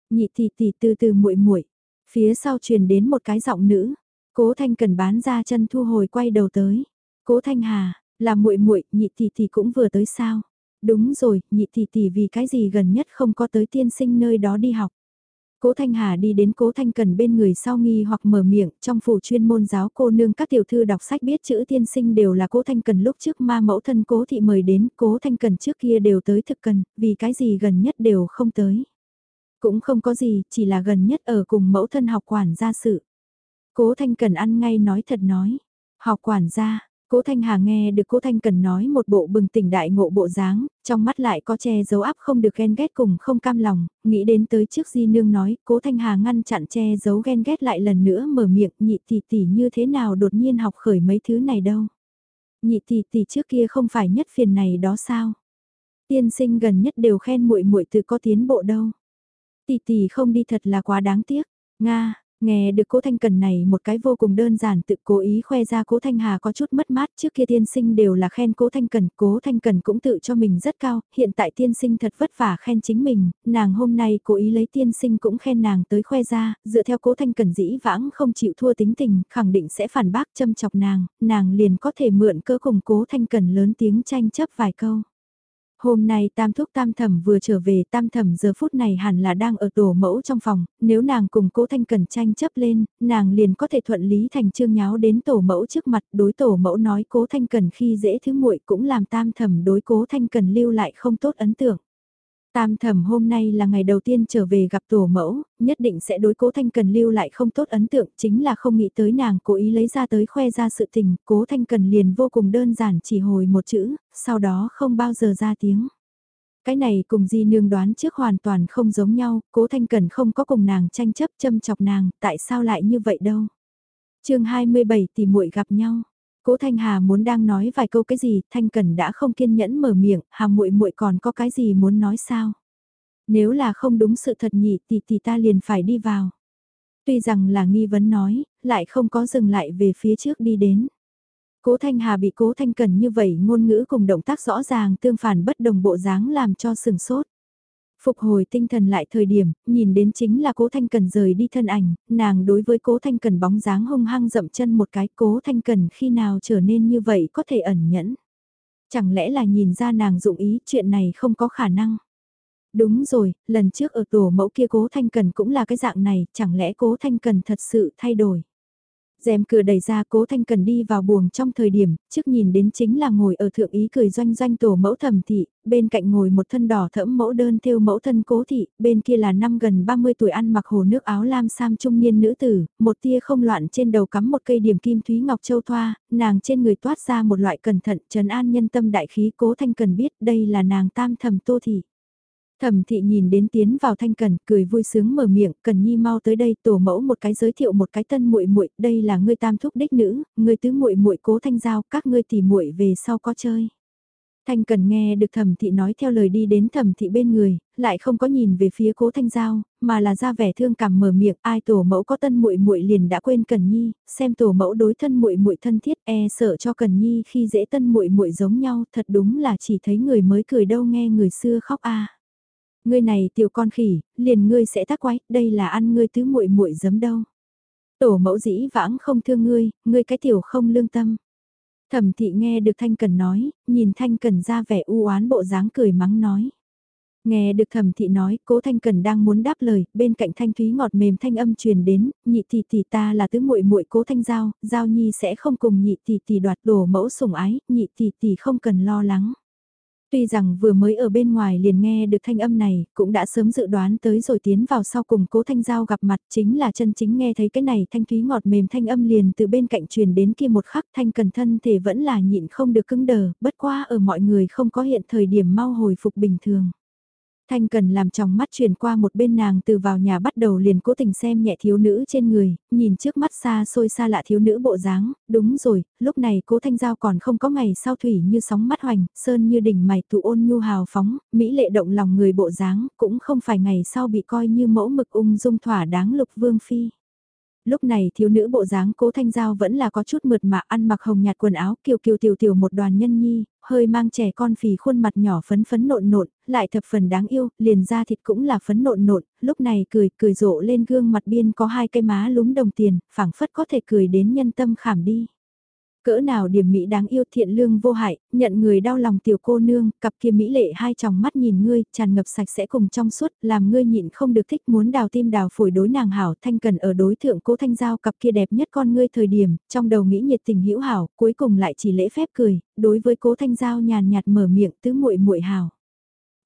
Nhị tỷ tỷ từ từ muội muội Phía sau truyền đến một cái giọng nữ, Cố Thanh cần bán ra chân thu hồi quay đầu tới. Cố Thanh Hà, là muội muội, nhị tỷ tỷ cũng vừa tới sao? Đúng rồi, nhị tỷ tỷ vì cái gì gần nhất không có tới tiên sinh nơi đó đi học. Cố Thanh Hà đi đến Cố Thanh Cần bên người sau nghi hoặc mở miệng, trong phủ chuyên môn giáo cô nương các tiểu thư đọc sách biết chữ tiên sinh đều là Cố Thanh Cần lúc trước ma mẫu thân Cố thị mời đến, Cố Thanh Cần trước kia đều tới thực cần, vì cái gì gần nhất đều không tới. Cũng không có gì, chỉ là gần nhất ở cùng mẫu thân học quản gia sự. Cố Thanh Cần ăn ngay nói thật nói. Học quản gia, Cố Thanh Hà nghe được Cố Thanh Cần nói một bộ bừng tỉnh đại ngộ bộ dáng, trong mắt lại có che giấu áp không được ghen ghét cùng không cam lòng, nghĩ đến tới trước Di Nương nói, Cố Thanh Hà ngăn chặn che giấu ghen ghét lại lần nữa mở miệng nhị tỷ tỷ như thế nào đột nhiên học khởi mấy thứ này đâu. Nhị tỷ tỷ trước kia không phải nhất phiền này đó sao? Tiên sinh gần nhất đều khen muội muội từ có tiến bộ đâu. Tỷ tỷ không đi thật là quá đáng tiếc. Nga, Nghe được cố Thanh Cần này một cái vô cùng đơn giản tự cố ý khoe ra cố Thanh Hà có chút mất mát trước kia tiên sinh đều là khen cố Thanh Cần, cố Thanh Cần cũng tự cho mình rất cao, hiện tại tiên sinh thật vất vả khen chính mình, nàng hôm nay cố ý lấy tiên sinh cũng khen nàng tới khoe ra, dựa theo cố Thanh Cần dĩ vãng không chịu thua tính tình, khẳng định sẽ phản bác châm chọc nàng, nàng liền có thể mượn cơ cùng cố Thanh Cần lớn tiếng tranh chấp vài câu. Hôm nay tam thúc tam thẩm vừa trở về tam thẩm giờ phút này hẳn là đang ở tổ mẫu trong phòng, nếu nàng cùng cố thanh cần tranh chấp lên, nàng liền có thể thuận lý thành trương nháo đến tổ mẫu trước mặt đối tổ mẫu nói cố thanh cần khi dễ thứ muội cũng làm tam thẩm đối cố thanh cần lưu lại không tốt ấn tượng. Tam thẩm hôm nay là ngày đầu tiên trở về gặp tổ mẫu, nhất định sẽ đối cố thanh cần lưu lại không tốt ấn tượng, chính là không nghĩ tới nàng cố ý lấy ra tới khoe ra sự tình, cố thanh cần liền vô cùng đơn giản chỉ hồi một chữ, sau đó không bao giờ ra tiếng. Cái này cùng di nương đoán trước hoàn toàn không giống nhau, cố thanh cần không có cùng nàng tranh chấp châm chọc nàng, tại sao lại như vậy đâu. chương 27 thì muội gặp nhau. Cố Thanh Hà muốn đang nói vài câu cái gì, Thanh Cần đã không kiên nhẫn mở miệng, Hà muội muội còn có cái gì muốn nói sao? Nếu là không đúng sự thật nhỉ thì thì ta liền phải đi vào. Tuy rằng là nghi vấn nói, lại không có dừng lại về phía trước đi đến. Cố Thanh Hà bị Cố Thanh Cần như vậy ngôn ngữ cùng động tác rõ ràng tương phản bất đồng bộ dáng làm cho sừng sốt. Phục hồi tinh thần lại thời điểm, nhìn đến chính là cố Thanh Cần rời đi thân ảnh, nàng đối với cố Thanh Cần bóng dáng hung hăng dậm chân một cái cố Thanh Cần khi nào trở nên như vậy có thể ẩn nhẫn. Chẳng lẽ là nhìn ra nàng dụng ý chuyện này không có khả năng. Đúng rồi, lần trước ở tổ mẫu kia cố Thanh Cần cũng là cái dạng này, chẳng lẽ cố Thanh Cần thật sự thay đổi rèm cửa đẩy ra cố thanh cần đi vào buồng trong thời điểm, trước nhìn đến chính là ngồi ở thượng ý cười doanh doanh tổ mẫu thẩm thị, bên cạnh ngồi một thân đỏ thẫm mẫu đơn theo mẫu thân cố thị, bên kia là năm gần 30 tuổi ăn mặc hồ nước áo lam sam trung niên nữ tử, một tia không loạn trên đầu cắm một cây điểm kim thúy ngọc châu thoa, nàng trên người toát ra một loại cẩn thận trấn an nhân tâm đại khí cố thanh cần biết đây là nàng tam thầm tô thị. Thẩm thị nhìn đến tiến vào thanh cần, cười vui sướng mở miệng, cần nhi mau tới đây, tổ mẫu một cái giới thiệu một cái tân muội muội, đây là ngươi tam thúc đích nữ, ngươi tứ muội muội cố thanh giao, các ngươi tỉ muội về sau có chơi. Thanh cần nghe được thẩm thị nói theo lời đi đến thẩm thị bên người, lại không có nhìn về phía cố thanh giao, mà là ra vẻ thương cảm mở miệng, ai tổ mẫu có tân muội muội liền đã quên cần nhi, xem tổ mẫu đối thân muội muội thân thiết e sợ cho cần nhi khi dễ tân muội muội giống nhau, thật đúng là chỉ thấy người mới cười đâu nghe người xưa khóc a ngươi này tiểu con khỉ, liền ngươi sẽ tác quái, đây là ăn ngươi tứ muội muội giấm đâu. Tổ mẫu dĩ vãng không thương ngươi, ngươi cái tiểu không lương tâm. Thẩm thị nghe được Thanh Cần nói, nhìn Thanh Cần ra vẻ u oán bộ dáng cười mắng nói. Nghe được thẩm thị nói, cố Thanh Cần đang muốn đáp lời, bên cạnh Thanh Thúy ngọt mềm thanh âm truyền đến, nhị tỷ tỷ ta là tứ muội muội cố Thanh Giao, Giao Nhi sẽ không cùng nhị tỷ tỷ đoạt đổ mẫu sủng ái, nhị tỷ tỷ không cần lo lắng. Tuy rằng vừa mới ở bên ngoài liền nghe được thanh âm này, cũng đã sớm dự đoán tới rồi tiến vào sau cùng cố thanh giao gặp mặt chính là chân chính nghe thấy cái này thanh thúy ngọt mềm thanh âm liền từ bên cạnh truyền đến kia một khắc thanh cần thân thể vẫn là nhịn không được cứng đờ, bất qua ở mọi người không có hiện thời điểm mau hồi phục bình thường. Thanh cần làm trong mắt chuyển qua một bên nàng từ vào nhà bắt đầu liền cố tình xem nhẹ thiếu nữ trên người, nhìn trước mắt xa xôi xa lạ thiếu nữ bộ dáng, đúng rồi, lúc này cố thanh giao còn không có ngày sau thủy như sóng mắt hoành, sơn như đỉnh mày tụ ôn nhu hào phóng, mỹ lệ động lòng người bộ dáng, cũng không phải ngày sau bị coi như mẫu mực ung dung thỏa đáng lục vương phi lúc này thiếu nữ bộ dáng cố thanh giao vẫn là có chút mượt mà ăn mặc hồng nhạt quần áo kiều kiều tiểu tiểu một đoàn nhân nhi, hơi mang trẻ con phì khuôn mặt nhỏ phấn phấn nộn nộn, lại thập phần đáng yêu, liền da thịt cũng là phấn nộn nộn, lúc này cười cười rộ lên gương mặt biên có hai cây má lúm đồng tiền, phảng phất có thể cười đến nhân tâm khảm đi. Cỡ nào điểm mỹ đáng yêu thiện lương vô hại, nhận người đau lòng tiểu cô nương, cặp kia mỹ lệ hai tròng mắt nhìn ngươi, tràn ngập sạch sẽ cùng trong suốt, làm ngươi nhịn không được thích muốn đào tim đào phổi đối nàng hảo, thanh cần ở đối thượng cố thanh giao cặp kia đẹp nhất con ngươi thời điểm, trong đầu nghĩ nhiệt tình hữu hảo, cuối cùng lại chỉ lễ phép cười, đối với cố thanh giao nhàn nhạt mở miệng tứ muội muội hảo.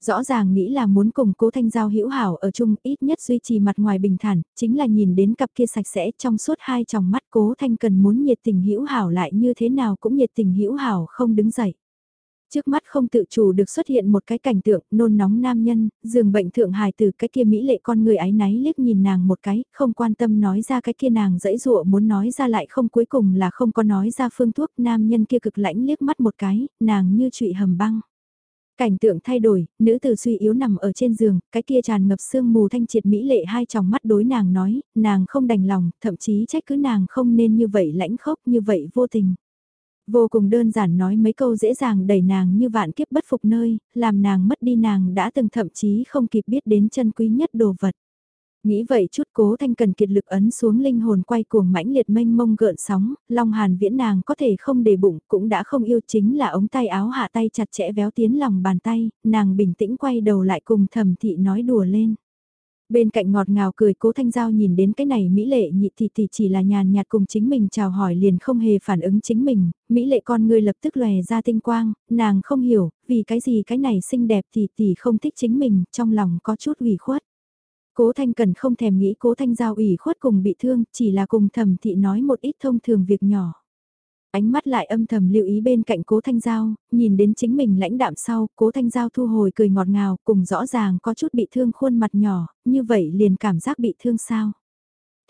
Rõ ràng nghĩ là muốn cùng cố thanh giao hữu hảo ở chung ít nhất duy trì mặt ngoài bình thản, chính là nhìn đến cặp kia sạch sẽ trong suốt hai tròng mắt cố thanh cần muốn nhiệt tình hữu hảo lại như thế nào cũng nhiệt tình hữu hảo không đứng dậy. Trước mắt không tự chủ được xuất hiện một cái cảnh tượng nôn nóng nam nhân, giường bệnh thượng hài từ cái kia mỹ lệ con người ái náy liếc nhìn nàng một cái, không quan tâm nói ra cái kia nàng dãy dụa muốn nói ra lại không cuối cùng là không có nói ra phương thuốc nam nhân kia cực lãnh liếc mắt một cái, nàng như trụy hầm băng. Cảnh tượng thay đổi, nữ tử suy yếu nằm ở trên giường, cái kia tràn ngập sương mù thanh triệt mỹ lệ hai tròng mắt đối nàng nói, nàng không đành lòng, thậm chí trách cứ nàng không nên như vậy lãnh khốc như vậy vô tình. Vô cùng đơn giản nói mấy câu dễ dàng đẩy nàng như vạn kiếp bất phục nơi, làm nàng mất đi nàng đã từng thậm chí không kịp biết đến chân quý nhất đồ vật. Nghĩ vậy chút cố thanh cần kiệt lực ấn xuống linh hồn quay cuồng mãnh liệt mênh mông gợn sóng, long hàn viễn nàng có thể không để bụng cũng đã không yêu chính là ống tay áo hạ tay chặt chẽ véo tiến lòng bàn tay, nàng bình tĩnh quay đầu lại cùng thầm thị nói đùa lên. Bên cạnh ngọt ngào cười cố thanh giao nhìn đến cái này Mỹ lệ nhị thì thì chỉ là nhàn nhạt cùng chính mình chào hỏi liền không hề phản ứng chính mình, Mỹ lệ con người lập tức lòe ra tinh quang, nàng không hiểu, vì cái gì cái này xinh đẹp thì thì không thích chính mình, trong lòng có chút ủy khuất. Cố Thanh Cần không thèm nghĩ Cố Thanh Giao ủy khuất cùng bị thương, chỉ là cùng thầm thị nói một ít thông thường việc nhỏ. Ánh mắt lại âm thầm lưu ý bên cạnh Cố Thanh Giao, nhìn đến chính mình lãnh đạm sau, Cố Thanh Giao thu hồi cười ngọt ngào, cùng rõ ràng có chút bị thương khuôn mặt nhỏ, như vậy liền cảm giác bị thương sao.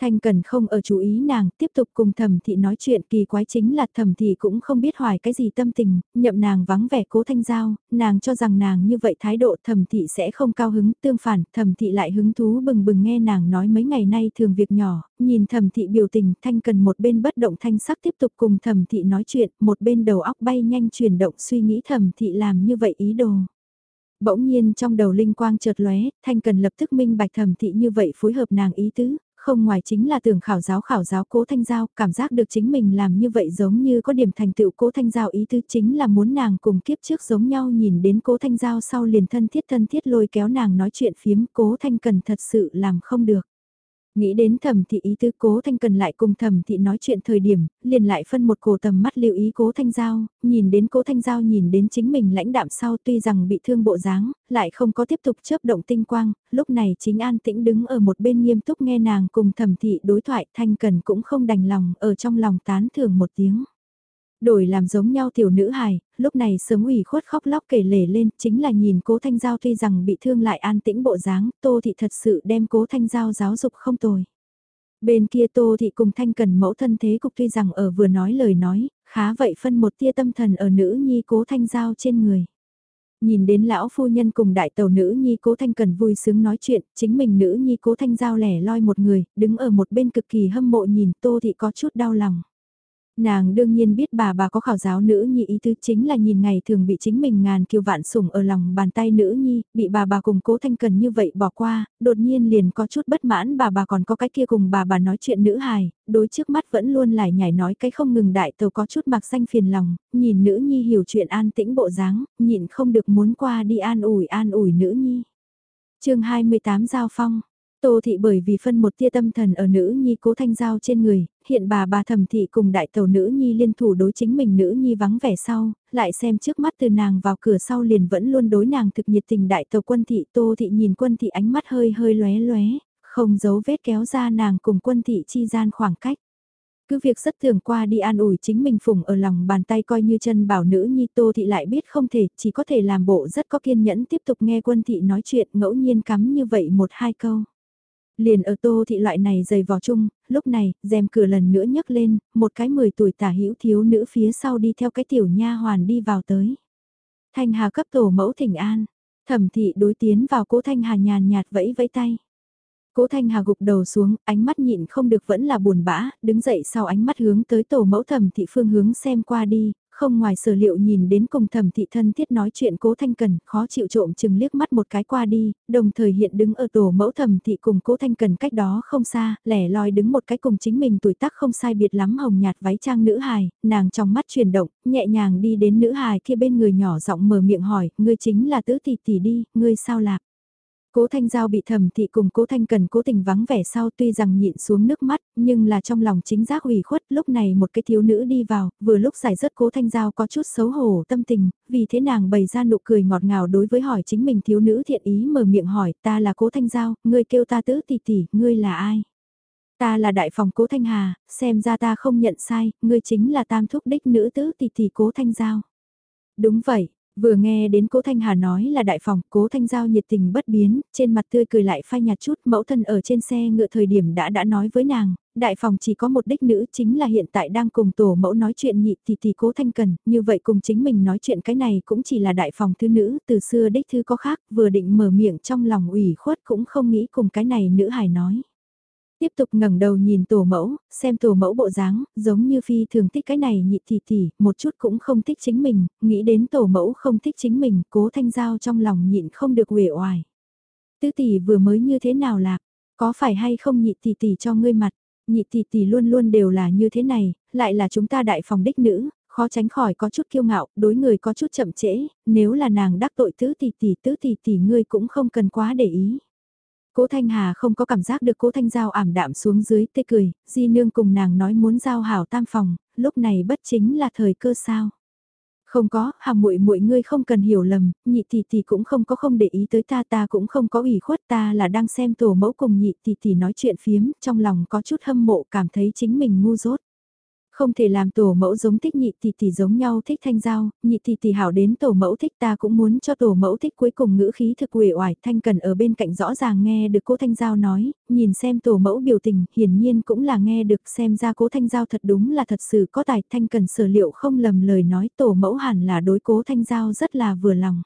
Thanh Cần không ở chú ý nàng, tiếp tục cùng thẩm thị nói chuyện kỳ quái chính là thẩm thị cũng không biết hoài cái gì tâm tình, nhậm nàng vắng vẻ cố thanh giao, nàng cho rằng nàng như vậy thái độ thẩm thị sẽ không cao hứng, tương phản, thẩm thị lại hứng thú bừng bừng nghe nàng nói mấy ngày nay thường việc nhỏ, nhìn thẩm thị biểu tình, Thanh Cần một bên bất động thanh sắc tiếp tục cùng thẩm thị nói chuyện, một bên đầu óc bay nhanh chuyển động suy nghĩ thẩm thị làm như vậy ý đồ. Bỗng nhiên trong đầu linh quang chợt lóe, Thanh Cần lập tức minh bạch thẩm thị như vậy phối hợp nàng ý tứ, không ngoài chính là tưởng khảo giáo khảo giáo cố thanh giao, cảm giác được chính mình làm như vậy giống như có điểm thành tựu cố thanh giao ý tứ chính là muốn nàng cùng kiếp trước giống nhau nhìn đến cố thanh giao sau liền thân thiết thân thiết lôi kéo nàng nói chuyện phiếm cố thanh cần thật sự làm không được. Nghĩ đến thẩm thị ý tứ cố thanh cần lại cùng thẩm thị nói chuyện thời điểm, liền lại phân một cổ tầm mắt lưu ý cố thanh giao, nhìn đến cố thanh giao nhìn đến chính mình lãnh đạm sau tuy rằng bị thương bộ dáng, lại không có tiếp tục chớp động tinh quang, lúc này chính an tĩnh đứng ở một bên nghiêm túc nghe nàng cùng thẩm thị đối thoại thanh cần cũng không đành lòng ở trong lòng tán thưởng một tiếng. Đổi làm giống nhau tiểu nữ hài, lúc này sớm ủy khuất khóc lóc kể lể lên, chính là nhìn cố thanh giao tuy rằng bị thương lại an tĩnh bộ dáng, tô thị thật sự đem cố thanh giao giáo dục không tồi. Bên kia tô thị cùng thanh cần mẫu thân thế cục tuy rằng ở vừa nói lời nói, khá vậy phân một tia tâm thần ở nữ nhi cố thanh giao trên người. Nhìn đến lão phu nhân cùng đại tàu nữ nhi cố thanh cần vui sướng nói chuyện, chính mình nữ nhi cố thanh giao lẻ loi một người, đứng ở một bên cực kỳ hâm mộ nhìn tô thị có chút đau lòng. Nàng đương nhiên biết bà bà có khảo giáo nữ nhi ý tứ chính là nhìn ngày thường bị chính mình ngàn kiều vạn sủng ở lòng bàn tay nữ nhi, bị bà bà cùng cố thanh cần như vậy bỏ qua, đột nhiên liền có chút bất mãn bà bà còn có cái kia cùng bà bà nói chuyện nữ hài, đối trước mắt vẫn luôn lại nhảy nói cái không ngừng đại tàu có chút mặc xanh phiền lòng, nhìn nữ nhi hiểu chuyện an tĩnh bộ dáng, nhịn không được muốn qua đi an ủi an ủi nữ nhi. chương 28 Giao Phong Tô thị bởi vì phân một tia tâm thần ở nữ nhi cố thanh giao trên người, hiện bà bà thẩm thị cùng đại tàu nữ nhi liên thủ đối chính mình nữ nhi vắng vẻ sau, lại xem trước mắt từ nàng vào cửa sau liền vẫn luôn đối nàng thực nhiệt tình đại tàu quân thị tô thị nhìn quân thị ánh mắt hơi hơi lóe lóe, không giấu vết kéo ra nàng cùng quân thị chi gian khoảng cách. Cứ việc rất thường qua đi an ủi chính mình phùng ở lòng bàn tay coi như chân bảo nữ nhi tô thị lại biết không thể, chỉ có thể làm bộ rất có kiên nhẫn tiếp tục nghe quân thị nói chuyện ngẫu nhiên cắm như vậy một hai câu. Liền ở tô thị loại này dày vò chung, lúc này, rèm cửa lần nữa nhấc lên, một cái 10 tuổi tả hữu thiếu nữ phía sau đi theo cái tiểu nha hoàn đi vào tới. Thanh Hà cấp tổ mẫu thỉnh an, thẩm thị đối tiến vào cố Thanh Hà nhàn nhạt vẫy vẫy tay. Cố Thanh Hà gục đầu xuống, ánh mắt nhịn không được vẫn là buồn bã, đứng dậy sau ánh mắt hướng tới tổ mẫu thẩm thị phương hướng xem qua đi, không ngoài sở liệu nhìn đến cùng thẩm thị thân thiết nói chuyện cố thanh cần, khó chịu trộm chừng liếc mắt một cái qua đi, đồng thời hiện đứng ở tổ mẫu thẩm thị cùng cố thanh cần cách đó không xa, lẻ loi đứng một cái cùng chính mình tuổi tác không sai biệt lắm hồng nhạt váy trang nữ hài, nàng trong mắt chuyển động, nhẹ nhàng đi đến nữ hài kia bên người nhỏ giọng mở miệng hỏi, ngươi chính là tứ tỷ tỷ đi, ngươi sao lạc? Cố Thanh Giao bị thẩm thị cùng Cố Thanh Cần cố tình vắng vẻ sau tuy rằng nhịn xuống nước mắt, nhưng là trong lòng chính giác ủy khuất, lúc này một cái thiếu nữ đi vào, vừa lúc giải rớt Cố Thanh Giao có chút xấu hổ tâm tình, vì thế nàng bày ra nụ cười ngọt ngào đối với hỏi chính mình thiếu nữ thiện ý mở miệng hỏi, ta là Cố Thanh Giao, ngươi kêu ta tứ tỷ tỷ, ngươi là ai? Ta là đại phòng Cố Thanh Hà, xem ra ta không nhận sai, ngươi chính là tam thúc đích nữ tứ tỷ tỷ Cố Thanh Giao. Đúng vậy, Vừa nghe đến Cố Thanh Hà nói là đại phòng, Cố Thanh Giao nhiệt tình bất biến, trên mặt tươi cười lại phai nhạt chút, mẫu thân ở trên xe ngựa thời điểm đã đã nói với nàng, đại phòng chỉ có một đích nữ chính là hiện tại đang cùng tổ mẫu nói chuyện nhị thì thì Cố Thanh Cần, như vậy cùng chính mình nói chuyện cái này cũng chỉ là đại phòng thứ nữ, từ xưa đích thư có khác, vừa định mở miệng trong lòng ủy khuất cũng không nghĩ cùng cái này nữ hài nói. Tiếp tục ngẩng đầu nhìn tổ mẫu, xem tổ mẫu bộ dáng, giống như phi thường thích cái này nhị tỷ tỷ, một chút cũng không thích chính mình, nghĩ đến tổ mẫu không thích chính mình, cố thanh giao trong lòng nhịn không được uể oải. Tứ tỷ vừa mới như thế nào lạc, có phải hay không nhị tỷ tỷ cho ngươi mặt, nhị tỷ tỷ luôn luôn đều là như thế này, lại là chúng ta đại phòng đích nữ, khó tránh khỏi có chút kiêu ngạo, đối người có chút chậm trễ, nếu là nàng đắc tội tứ tỷ tỷ tứ tỷ tỷ ngươi cũng không cần quá để ý. Cố Thanh Hà không có cảm giác được Cố Thanh Giao ảm đạm xuống dưới tê cười, Di Nương cùng nàng nói muốn giao hảo tam phòng, lúc này bất chính là thời cơ sao. Không có, hà muội muội ngươi không cần hiểu lầm, nhị tỷ tỷ cũng không có không để ý tới ta ta cũng không có ủy khuất ta là đang xem tổ mẫu cùng nhị tỷ tỷ nói chuyện phiếm, trong lòng có chút hâm mộ cảm thấy chính mình ngu dốt. Không thể làm tổ mẫu giống thích nhị tỷ tỷ giống nhau thích thanh giao, nhị tỷ tỷ hảo đến tổ mẫu thích ta cũng muốn cho tổ mẫu thích cuối cùng ngữ khí thực uể oải thanh cần ở bên cạnh rõ ràng nghe được cố thanh giao nói, nhìn xem tổ mẫu biểu tình hiển nhiên cũng là nghe được xem ra cố thanh giao thật đúng là thật sự có tài thanh cần sở liệu không lầm lời nói tổ mẫu hẳn là đối cố thanh giao rất là vừa lòng.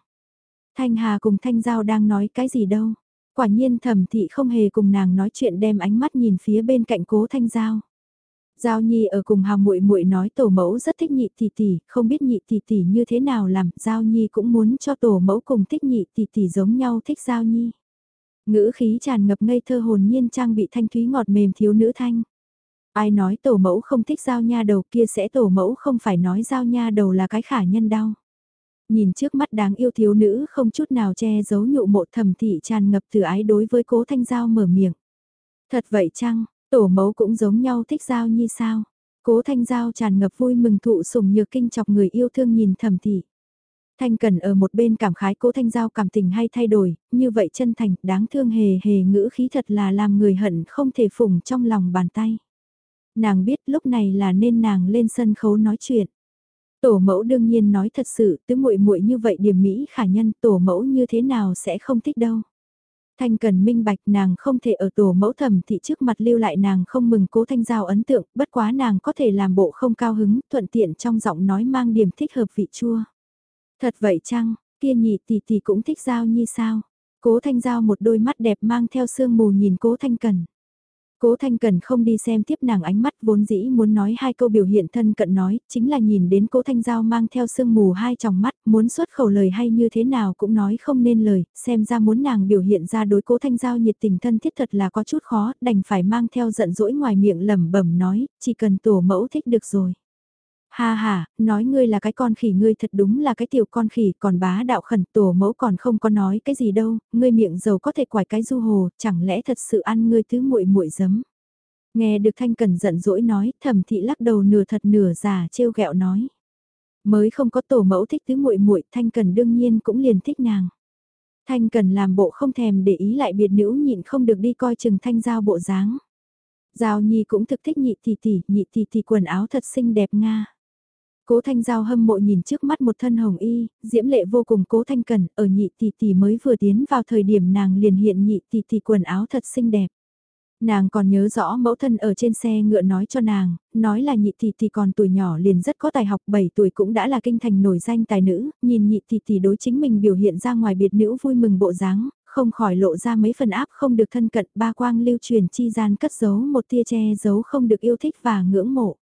Thanh Hà cùng Thanh Giao đang nói cái gì đâu. Quả nhiên thẩm thị không hề cùng nàng nói chuyện đem ánh mắt nhìn phía bên cạnh cố Thanh Giao. Giao Nhi ở cùng Hào muội muội nói tổ mẫu rất thích nhị tỷ tỷ, không biết nhị tỷ tỷ như thế nào làm, Giao Nhi cũng muốn cho tổ mẫu cùng thích nhị tỷ tỷ giống nhau thích Giao Nhi. Ngữ khí tràn ngập ngây thơ hồn nhiên trang bị thanh thúy ngọt mềm thiếu nữ thanh. Ai nói tổ mẫu không thích Giao Nha đầu kia sẽ tổ mẫu không phải nói Giao Nha đầu là cái khả nhân đau. Nhìn trước mắt đáng yêu thiếu nữ không chút nào che giấu nhụ mộ thầm thị tràn ngập từ ái đối với cố thanh giao mở miệng. Thật vậy chăng, Tổ mẫu cũng giống nhau thích giao như sao. Cố thanh giao tràn ngập vui mừng thụ sủng nhược kinh chọc người yêu thương nhìn thầm thị. Thanh cần ở một bên cảm khái cố thanh giao cảm tình hay thay đổi, như vậy chân thành, đáng thương hề hề ngữ khí thật là làm người hận không thể phủng trong lòng bàn tay. Nàng biết lúc này là nên nàng lên sân khấu nói chuyện. Tổ mẫu đương nhiên nói thật sự, tứ muội muội như vậy điểm mỹ khả nhân, tổ mẫu như thế nào sẽ không thích đâu. Thanh cần minh bạch nàng không thể ở tổ mẫu thẩm thị trước mặt lưu lại nàng không mừng cố thanh giao ấn tượng, bất quá nàng có thể làm bộ không cao hứng, thuận tiện trong giọng nói mang điểm thích hợp vị chua. Thật vậy chăng, kia nhị tỷ tỷ cũng thích giao như sao? Cố thanh giao một đôi mắt đẹp mang theo sương mù nhìn cố thanh cần. Cố Thanh Cần không đi xem tiếp nàng ánh mắt vốn dĩ muốn nói hai câu biểu hiện thân cận nói, chính là nhìn đến Cố Thanh Giao mang theo sương mù hai tròng mắt, muốn xuất khẩu lời hay như thế nào cũng nói không nên lời, xem ra muốn nàng biểu hiện ra đối Cố Thanh Giao nhiệt tình thân thiết thật là có chút khó, đành phải mang theo giận dỗi ngoài miệng lẩm bẩm nói, chỉ cần tổ mẫu thích được rồi. Ha ha, nói ngươi là cái con khỉ ngươi thật đúng là cái tiểu con khỉ còn bá đạo khẩn tổ mẫu còn không có nói cái gì đâu, ngươi miệng dầu có thể quải cái du hồ, chẳng lẽ thật sự ăn ngươi thứ muội muội giấm. Nghe được Thanh Cần giận dỗi nói, thẩm thị lắc đầu nửa thật nửa giả trêu ghẹo nói. Mới không có tổ mẫu thích thứ muội muội Thanh Cần đương nhiên cũng liền thích nàng. Thanh Cần làm bộ không thèm để ý lại biệt nữ nhịn không được đi coi chừng Thanh Giao bộ dáng. Giao Nhi cũng thực thích nhị tỷ tỷ, nhị tỷ tỷ quần áo thật xinh đẹp nga. Cố Thanh Giao hâm mộ nhìn trước mắt một thân hồng y, diễm lệ vô cùng Cố Thanh Cần, ở nhị tỷ tỷ mới vừa tiến vào thời điểm nàng liền hiện nhị tỷ tỷ quần áo thật xinh đẹp. Nàng còn nhớ rõ mẫu thân ở trên xe ngựa nói cho nàng, nói là nhị tỷ tỷ còn tuổi nhỏ liền rất có tài học 7 tuổi cũng đã là kinh thành nổi danh tài nữ, nhìn nhị tỷ tỷ đối chính mình biểu hiện ra ngoài biệt nữ vui mừng bộ dáng, không khỏi lộ ra mấy phần áp không được thân cận ba quang lưu truyền chi gian cất giấu một tia che giấu không được yêu thích và ngưỡng mộ.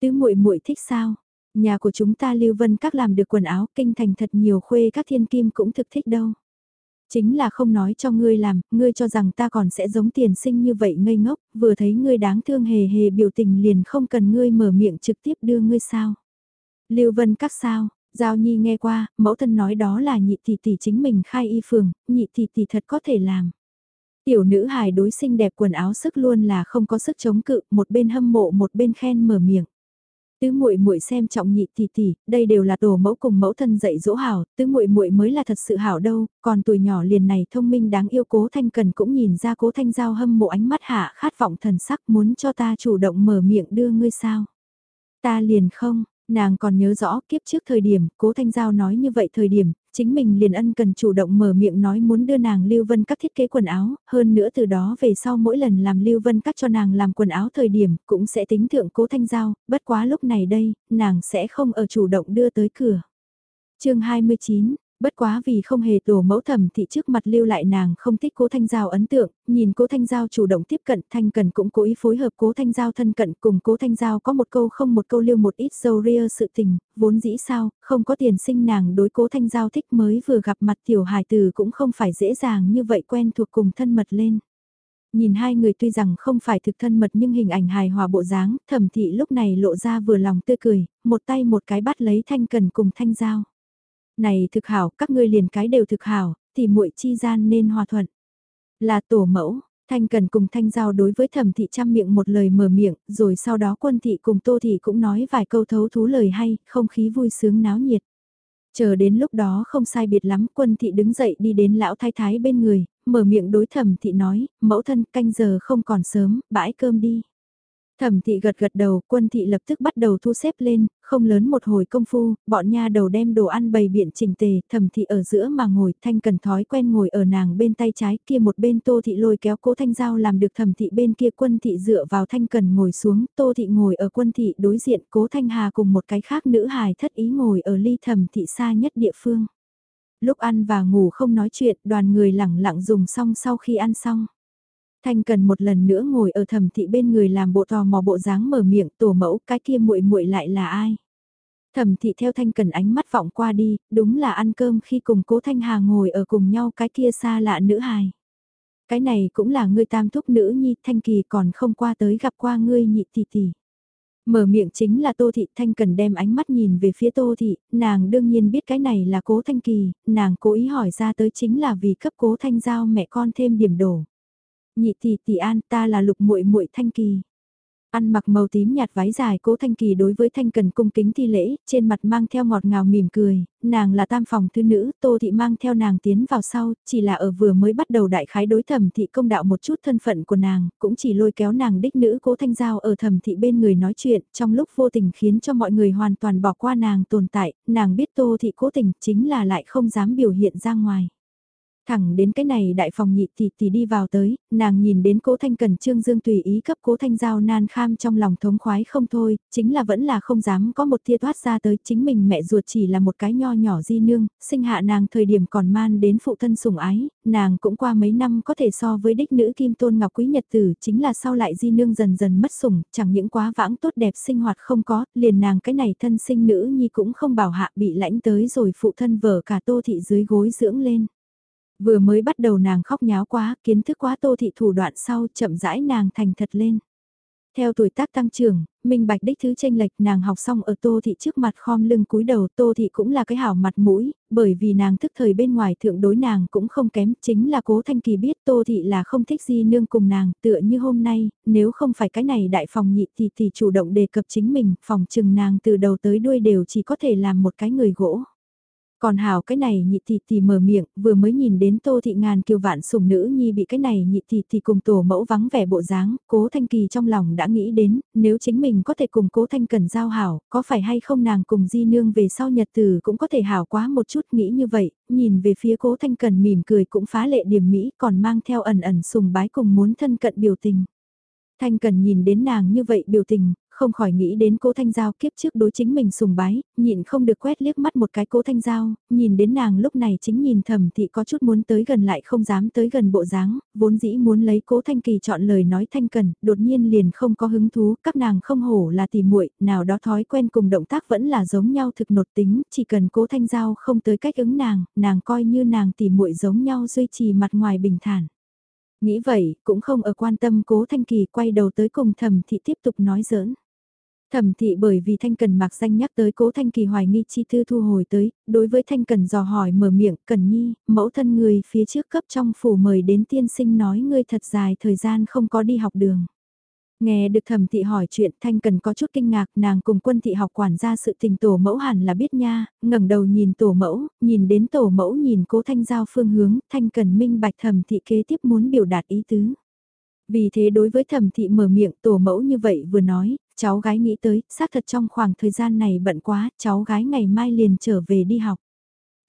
Tứ muội muội thích sao? Nhà của chúng ta Lưu Vân các làm được quần áo kinh thành thật nhiều khuê các thiên kim cũng thực thích đâu. Chính là không nói cho ngươi làm, ngươi cho rằng ta còn sẽ giống tiền sinh như vậy ngây ngốc, vừa thấy ngươi đáng thương hề hề biểu tình liền không cần ngươi mở miệng trực tiếp đưa ngươi sao. Lưu Vân các sao, Giao Nhi nghe qua, mẫu thân nói đó là nhị tỷ tỷ chính mình khai y phường, nhị tỷ tỷ thật có thể làm. Tiểu nữ hài đối sinh đẹp quần áo sức luôn là không có sức chống cự, một bên hâm mộ một bên khen mở miệng. Tứ muội muội xem trọng nhị tỷ tỷ, đây đều là tổ mẫu cùng mẫu thân dạy dỗ hảo, tứ muội muội mới là thật sự hảo đâu, còn tuổi nhỏ liền này thông minh đáng yêu cố thanh cần cũng nhìn ra cố thanh giao hâm mộ ánh mắt hạ khát vọng thần sắc muốn cho ta chủ động mở miệng đưa ngươi sao. Ta liền không, Nàng còn nhớ rõ kiếp trước thời điểm, cố Thanh Giao nói như vậy thời điểm, chính mình liền ân cần chủ động mở miệng nói muốn đưa nàng Lưu Vân các thiết kế quần áo, hơn nữa từ đó về sau mỗi lần làm Lưu Vân các cho nàng làm quần áo thời điểm cũng sẽ tính thượng cố Thanh Giao, bất quá lúc này đây, nàng sẽ không ở chủ động đưa tới cửa. chương 29 Bất quá vì không hề tổ mẫu thẩm thị trước mặt lưu lại nàng không thích cố thanh giao ấn tượng, nhìn cố thanh giao chủ động tiếp cận thanh cần cũng cố ý phối hợp cố thanh giao thân cận cùng cố thanh giao có một câu không một câu lưu một ít dâu ria sự tình, vốn dĩ sao, không có tiền sinh nàng đối cố thanh giao thích mới vừa gặp mặt tiểu hài từ cũng không phải dễ dàng như vậy quen thuộc cùng thân mật lên. Nhìn hai người tuy rằng không phải thực thân mật nhưng hình ảnh hài hòa bộ dáng, thẩm thị lúc này lộ ra vừa lòng tươi cười, một tay một cái bắt lấy thanh cần cùng thanh giao này thực hảo, các ngươi liền cái đều thực hảo, thì muội chi gian nên hòa thuận. Là tổ mẫu, Thanh Cần cùng Thanh Giao đối với thẩm thị trăm miệng một lời mở miệng, rồi sau đó quân thị cùng Tô thị cũng nói vài câu thấu thú lời hay, không khí vui sướng náo nhiệt. Chờ đến lúc đó không sai biệt lắm, quân thị đứng dậy đi đến lão thái thái bên người, mở miệng đối thẩm thị nói, mẫu thân canh giờ không còn sớm, bãi cơm đi. Thẩm thị gật gật đầu, quân thị lập tức bắt đầu thu xếp lên, không lớn một hồi công phu, bọn nha đầu đem đồ ăn bày biện chỉnh tề, thẩm thị ở giữa mà ngồi, thanh cần thói quen ngồi ở nàng bên tay trái, kia một bên tô thị lôi kéo cố thanh giao làm được thẩm thị bên kia quân thị dựa vào thanh cần ngồi xuống, tô thị ngồi ở quân thị đối diện cố thanh hà cùng một cái khác nữ hài thất ý ngồi ở ly thẩm thị xa nhất địa phương. Lúc ăn và ngủ không nói chuyện, đoàn người lẳng lặng dùng xong sau khi ăn xong. Thanh cần một lần nữa ngồi ở thẩm thị bên người làm bộ tò mò bộ dáng mở miệng tổ mẫu cái kia muội muội lại là ai. Thẩm thị theo thanh cần ánh mắt vọng qua đi, đúng là ăn cơm khi cùng cố thanh hà ngồi ở cùng nhau cái kia xa lạ nữ hài. Cái này cũng là ngươi tam thúc nữ nhi thanh kỳ còn không qua tới gặp qua ngươi nhị tỷ tỷ. Mở miệng chính là Tô Thị Thanh cần đem ánh mắt nhìn về phía Tô Thị, nàng đương nhiên biết cái này là cố Thanh Kỳ, nàng cố ý hỏi ra tới chính là vì cấp cố Thanh Giao mẹ con thêm điểm đổ. Nhị tỷ tỷ an ta là lục muội muội thanh kỳ. Ăn mặc màu tím nhạt váy dài cố thanh kỳ đối với thanh cần cung kính thi lễ, trên mặt mang theo ngọt ngào mỉm cười, nàng là tam phòng thư nữ, tô thị mang theo nàng tiến vào sau, chỉ là ở vừa mới bắt đầu đại khái đối thẩm thị công đạo một chút thân phận của nàng, cũng chỉ lôi kéo nàng đích nữ cố thanh giao ở thẩm thị bên người nói chuyện, trong lúc vô tình khiến cho mọi người hoàn toàn bỏ qua nàng tồn tại, nàng biết tô thị cố tình chính là lại không dám biểu hiện ra ngoài. Thẳng đến cái này đại phòng nhị tỷ tỷ đi vào tới, nàng nhìn đến cố thanh cần trương dương tùy ý cấp cố thanh giao nan kham trong lòng thống khoái không thôi, chính là vẫn là không dám có một tia thoát ra tới chính mình mẹ ruột chỉ là một cái nho nhỏ di nương, sinh hạ nàng thời điểm còn man đến phụ thân sủng ái, nàng cũng qua mấy năm có thể so với đích nữ kim tôn ngọc quý nhật tử chính là sau lại di nương dần dần mất sủng, chẳng những quá vãng tốt đẹp sinh hoạt không có, liền nàng cái này thân sinh nữ nhi cũng không bảo hạ bị lãnh tới rồi phụ thân vợ cả tô thị dưới gối dưỡng lên. Vừa mới bắt đầu nàng khóc nháo quá, kiến thức quá tô thị thủ đoạn sau chậm rãi nàng thành thật lên. Theo tuổi tác tăng trưởng, minh bạch đích thứ tranh lệch nàng học xong ở tô thị trước mặt khom lưng cúi đầu tô thị cũng là cái hảo mặt mũi, bởi vì nàng thức thời bên ngoài thượng đối nàng cũng không kém, chính là cố thanh kỳ biết tô thị là không thích gì nương cùng nàng, tựa như hôm nay, nếu không phải cái này đại phòng nhị thì thì chủ động đề cập chính mình, phòng trừng nàng từ đầu tới đuôi đều chỉ có thể làm một cái người gỗ. Còn hào cái này nhị tỷ tỷ mở miệng, vừa mới nhìn đến tô thị ngàn kiều vạn sủng nữ nhi bị cái này nhị tỷ tỷ cùng tổ mẫu vắng vẻ bộ dáng, cố thanh kỳ trong lòng đã nghĩ đến, nếu chính mình có thể cùng cố thanh cần giao hảo, có phải hay không nàng cùng di nương về sau nhật tử cũng có thể hảo quá một chút nghĩ như vậy, nhìn về phía cố thanh cần mỉm cười cũng phá lệ điểm mỹ còn mang theo ẩn ẩn sùng bái cùng muốn thân cận biểu tình. Thanh Cần nhìn đến nàng như vậy biểu tình, không khỏi nghĩ đến cố thanh giao kiếp trước đối chính mình sùng bái, nhịn không được quét liếc mắt một cái cố thanh giao, nhìn đến nàng lúc này chính nhìn thầm thì có chút muốn tới gần lại không dám tới gần bộ dáng, vốn dĩ muốn lấy cố thanh kỳ chọn lời nói thanh cần, đột nhiên liền không có hứng thú, các nàng không hổ là tỉ muội nào đó thói quen cùng động tác vẫn là giống nhau thực nột tính, chỉ cần cố thanh giao không tới cách ứng nàng, nàng coi như nàng tỉ muội giống nhau duy trì mặt ngoài bình thản. Nghĩ vậy, cũng không ở quan tâm cố thanh kỳ quay đầu tới cùng thầm thị tiếp tục nói giỡn. Thẩm thị bởi vì Thanh Cần mặc danh nhắc tới cố Thanh Kỳ hoài nghi chi thư thu hồi tới, đối với Thanh Cần dò hỏi mở miệng, Cần Nhi, mẫu thân người phía trước cấp trong phủ mời đến tiên sinh nói ngươi thật dài thời gian không có đi học đường. Nghe được thẩm thị hỏi chuyện Thanh Cần có chút kinh ngạc nàng cùng quân thị học quản gia sự tình tổ mẫu hẳn là biết nha, ngẩng đầu nhìn tổ mẫu, nhìn đến tổ mẫu nhìn cố Thanh Giao phương hướng, Thanh Cần minh bạch thẩm thị kế tiếp muốn biểu đạt ý tứ. Vì thế đối với thẩm thị mở miệng tổ mẫu như vậy vừa nói, cháu gái nghĩ tới, xác thật trong khoảng thời gian này bận quá, cháu gái ngày mai liền trở về đi học.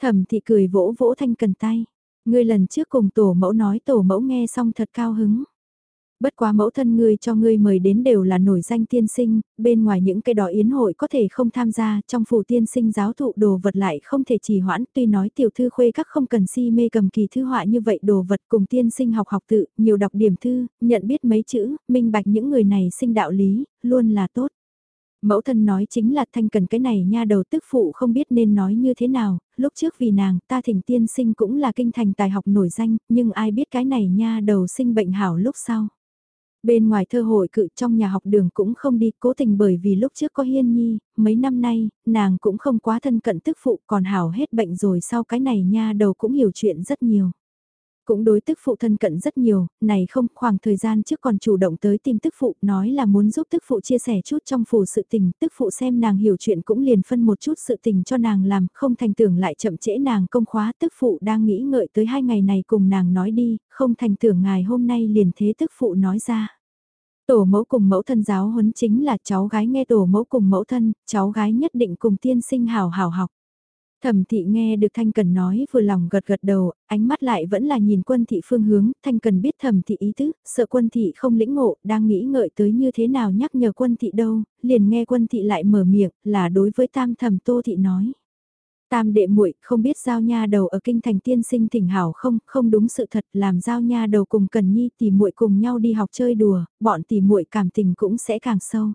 Thẩm thị cười vỗ vỗ thanh cần tay. Ngươi lần trước cùng tổ mẫu nói tổ mẫu nghe xong thật cao hứng. Bất quá mẫu thân ngươi cho ngươi mời đến đều là nổi danh tiên sinh, bên ngoài những cái đó yến hội có thể không tham gia, trong phủ tiên sinh giáo thụ đồ vật lại không thể trì hoãn, tuy nói tiểu thư khuê các không cần si mê cầm kỳ thư họa như vậy đồ vật cùng tiên sinh học học tự, nhiều đọc điểm thư, nhận biết mấy chữ, minh bạch những người này sinh đạo lý, luôn là tốt. Mẫu thân nói chính là thanh cần cái này nha đầu tức phụ không biết nên nói như thế nào, lúc trước vì nàng ta thỉnh tiên sinh cũng là kinh thành tài học nổi danh, nhưng ai biết cái này nha đầu sinh bệnh hảo lúc sau. Bên ngoài thơ hội cự trong nhà học đường cũng không đi, cố tình bởi vì lúc trước có hiên nhi, mấy năm nay, nàng cũng không quá thân cận tức phụ còn hảo hết bệnh rồi sau cái này nha đầu cũng hiểu chuyện rất nhiều. Cũng đối tức phụ thân cận rất nhiều, này không khoảng thời gian trước còn chủ động tới tìm tức phụ nói là muốn giúp tức phụ chia sẻ chút trong phủ sự tình, tức phụ xem nàng hiểu chuyện cũng liền phân một chút sự tình cho nàng làm, không thành tưởng lại chậm trễ nàng công khóa tức phụ đang nghĩ ngợi tới hai ngày này cùng nàng nói đi, không thành tưởng ngài hôm nay liền thế tức phụ nói ra. Tổ mẫu cùng mẫu thân giáo huấn chính là cháu gái nghe tổ mẫu cùng mẫu thân, cháu gái nhất định cùng tiên sinh hào hào học. Thẩm thị nghe được Thanh Cần nói vừa lòng gật gật đầu, ánh mắt lại vẫn là nhìn quân thị phương hướng, Thanh Cần biết thẩm thị ý tứ, sợ quân thị không lĩnh ngộ, đang nghĩ ngợi tới như thế nào nhắc nhở quân thị đâu, liền nghe quân thị lại mở miệng, là đối với tam thẩm tô thị nói. Tam đệ muội không biết giao nha đầu ở kinh thành tiên sinh thỉnh hảo không, không đúng sự thật, làm giao nha đầu cùng Cần Nhi tỷ muội cùng nhau đi học chơi đùa, bọn tỷ muội cảm tình cũng sẽ càng sâu.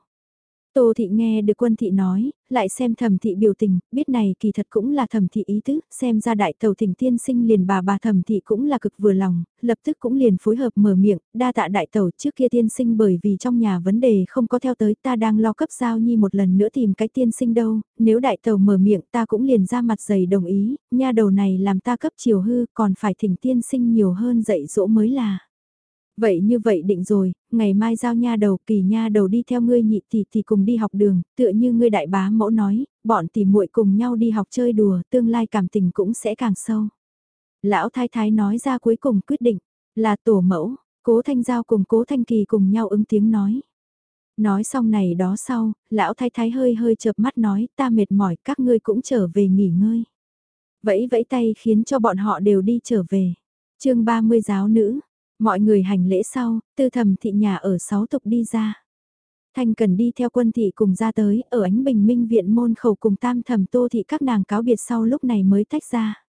Tô thị nghe được quân thị nói, lại xem thẩm thị biểu tình, biết này kỳ thật cũng là thẩm thị ý tứ, xem ra đại tàu thỉnh tiên sinh liền bà bà thẩm thị cũng là cực vừa lòng, lập tức cũng liền phối hợp mở miệng, đa tạ đại tàu trước kia tiên sinh bởi vì trong nhà vấn đề không có theo tới ta đang lo cấp giao nhi một lần nữa tìm cái tiên sinh đâu, nếu đại tàu mở miệng ta cũng liền ra mặt dày đồng ý, nha đầu này làm ta cấp chiều hư còn phải thỉnh tiên sinh nhiều hơn dạy dỗ mới là. Vậy như vậy định rồi, ngày mai giao nha đầu kỳ nha đầu đi theo ngươi nhị tỷ thì cùng đi học đường, tựa như ngươi đại bá mẫu nói, bọn tỷ muội cùng nhau đi học chơi đùa, tương lai cảm tình cũng sẽ càng sâu. Lão thái thái nói ra cuối cùng quyết định, là tổ mẫu, cố thanh giao cùng cố thanh kỳ cùng nhau ứng tiếng nói. Nói xong này đó sau, lão thái thái hơi hơi chợp mắt nói ta mệt mỏi các ngươi cũng trở về nghỉ ngơi. Vẫy vẫy tay khiến cho bọn họ đều đi trở về. chương 30 giáo nữ, Mọi người hành lễ sau, tư thầm thị nhà ở sáu tục đi ra. Thanh cần đi theo quân thị cùng ra tới, ở ánh bình minh viện môn khẩu cùng tam thầm tô thị các nàng cáo biệt sau lúc này mới tách ra.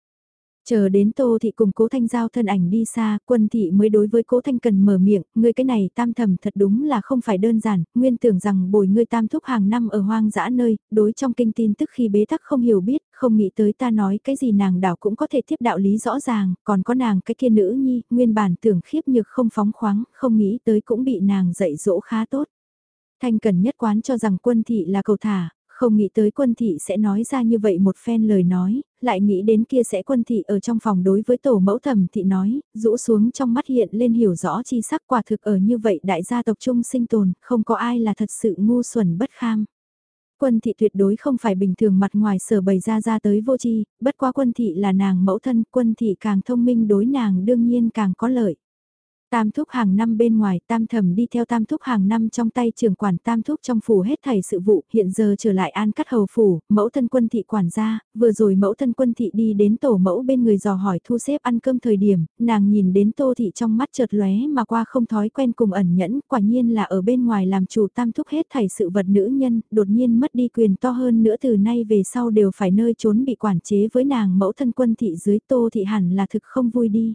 Chờ đến Tô Thị cùng Cố Thanh Giao thân ảnh đi xa, quân thị mới đối với Cố Thanh Cần mở miệng, ngươi cái này tam thầm thật đúng là không phải đơn giản, nguyên tưởng rằng bồi ngươi tam thúc hàng năm ở hoang dã nơi, đối trong kinh tin tức khi bế tắc không hiểu biết, không nghĩ tới ta nói cái gì nàng đảo cũng có thể tiếp đạo lý rõ ràng, còn có nàng cái kia nữ nhi, nguyên bản tưởng khiếp nhược không phóng khoáng, không nghĩ tới cũng bị nàng dạy dỗ khá tốt. Thanh Cần nhất quán cho rằng quân thị là cầu thả, không nghĩ tới quân thị sẽ nói ra như vậy một phen lời nói, lại nghĩ đến kia sẽ quân thị ở trong phòng đối với tổ mẫu thẩm thị nói, rũ xuống trong mắt hiện lên hiểu rõ chi sắc quả thực ở như vậy đại gia tộc chung sinh tồn, không có ai là thật sự ngu xuẩn bất kham. Quân thị tuyệt đối không phải bình thường mặt ngoài sở bày ra ra tới vô chi, bất quá quân thị là nàng mẫu thân, quân thị càng thông minh đối nàng đương nhiên càng có lợi. Tam thúc hàng năm bên ngoài, tam thẩm đi theo tam thúc hàng năm trong tay trưởng quản tam thúc trong phủ hết thảy sự vụ, hiện giờ trở lại an cắt hầu phủ, mẫu thân quân thị quản gia, vừa rồi mẫu thân quân thị đi đến tổ mẫu bên người dò hỏi thu xếp ăn cơm thời điểm, nàng nhìn đến tô thị trong mắt chợt lóe mà qua không thói quen cùng ẩn nhẫn, quả nhiên là ở bên ngoài làm chủ tam thúc hết thảy sự vật nữ nhân, đột nhiên mất đi quyền to hơn nữa từ nay về sau đều phải nơi trốn bị quản chế với nàng mẫu thân quân thị dưới tô thị hẳn là thực không vui đi.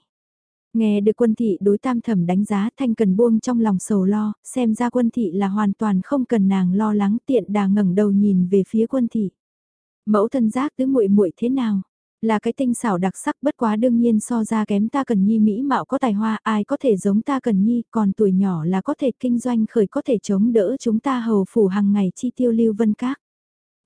Nghe được quân thị đối tam thẩm đánh giá thanh cần buông trong lòng sầu lo, xem ra quân thị là hoàn toàn không cần nàng lo lắng tiện đà ngẩng đầu nhìn về phía quân thị. Mẫu thân giác tứ muội muội thế nào? Là cái tinh xảo đặc sắc bất quá đương nhiên so ra kém ta cần nhi mỹ mạo có tài hoa ai có thể giống ta cần nhi còn tuổi nhỏ là có thể kinh doanh khởi có thể chống đỡ chúng ta hầu phủ hàng ngày chi tiêu lưu vân các.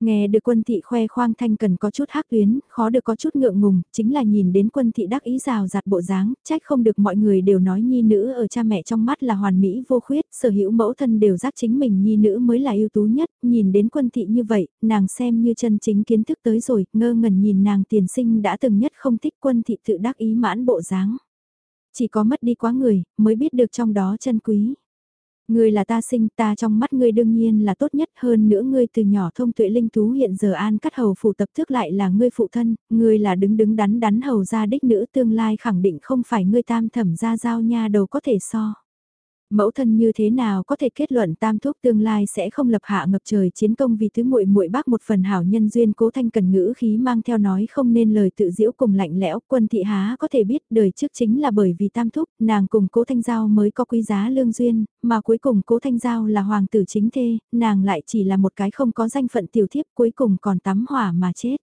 Nghe được quân thị khoe khoang thanh cần có chút hắc tuyến, khó được có chút ngượng ngùng, chính là nhìn đến quân thị đắc ý rào rạt bộ dáng, trách không được mọi người đều nói nhi nữ ở cha mẹ trong mắt là hoàn mỹ vô khuyết, sở hữu mẫu thân đều giác chính mình nhi nữ mới là ưu tú nhất, nhìn đến quân thị như vậy, nàng xem như chân chính kiến thức tới rồi, ngơ ngẩn nhìn nàng tiền sinh đã từng nhất không thích quân thị tự đắc ý mãn bộ dáng. Chỉ có mất đi quá người, mới biết được trong đó chân quý. Ngươi là ta sinh ta trong mắt ngươi đương nhiên là tốt nhất hơn nữa ngươi từ nhỏ thông tuệ linh tú hiện giờ an cắt hầu phụ tập thức lại là ngươi phụ thân, ngươi là đứng đứng đắn đắn hầu gia đích nữ tương lai khẳng định không phải ngươi tam thẩm gia giao nha đầu có thể so. Mẫu thân như thế nào có thể kết luận tam thuốc tương lai sẽ không lập hạ ngập trời chiến công vì thứ muội muội bác một phần hảo nhân duyên cố thanh cần ngữ khí mang theo nói không nên lời tự diễu cùng lạnh lẽo, quân thị há có thể biết đời trước chính là bởi vì tam thúc, nàng cùng cố thanh giao mới có quý giá lương duyên, mà cuối cùng cố thanh giao là hoàng tử chính thê, nàng lại chỉ là một cái không có danh phận tiểu thiếp, cuối cùng còn tắm hỏa mà chết.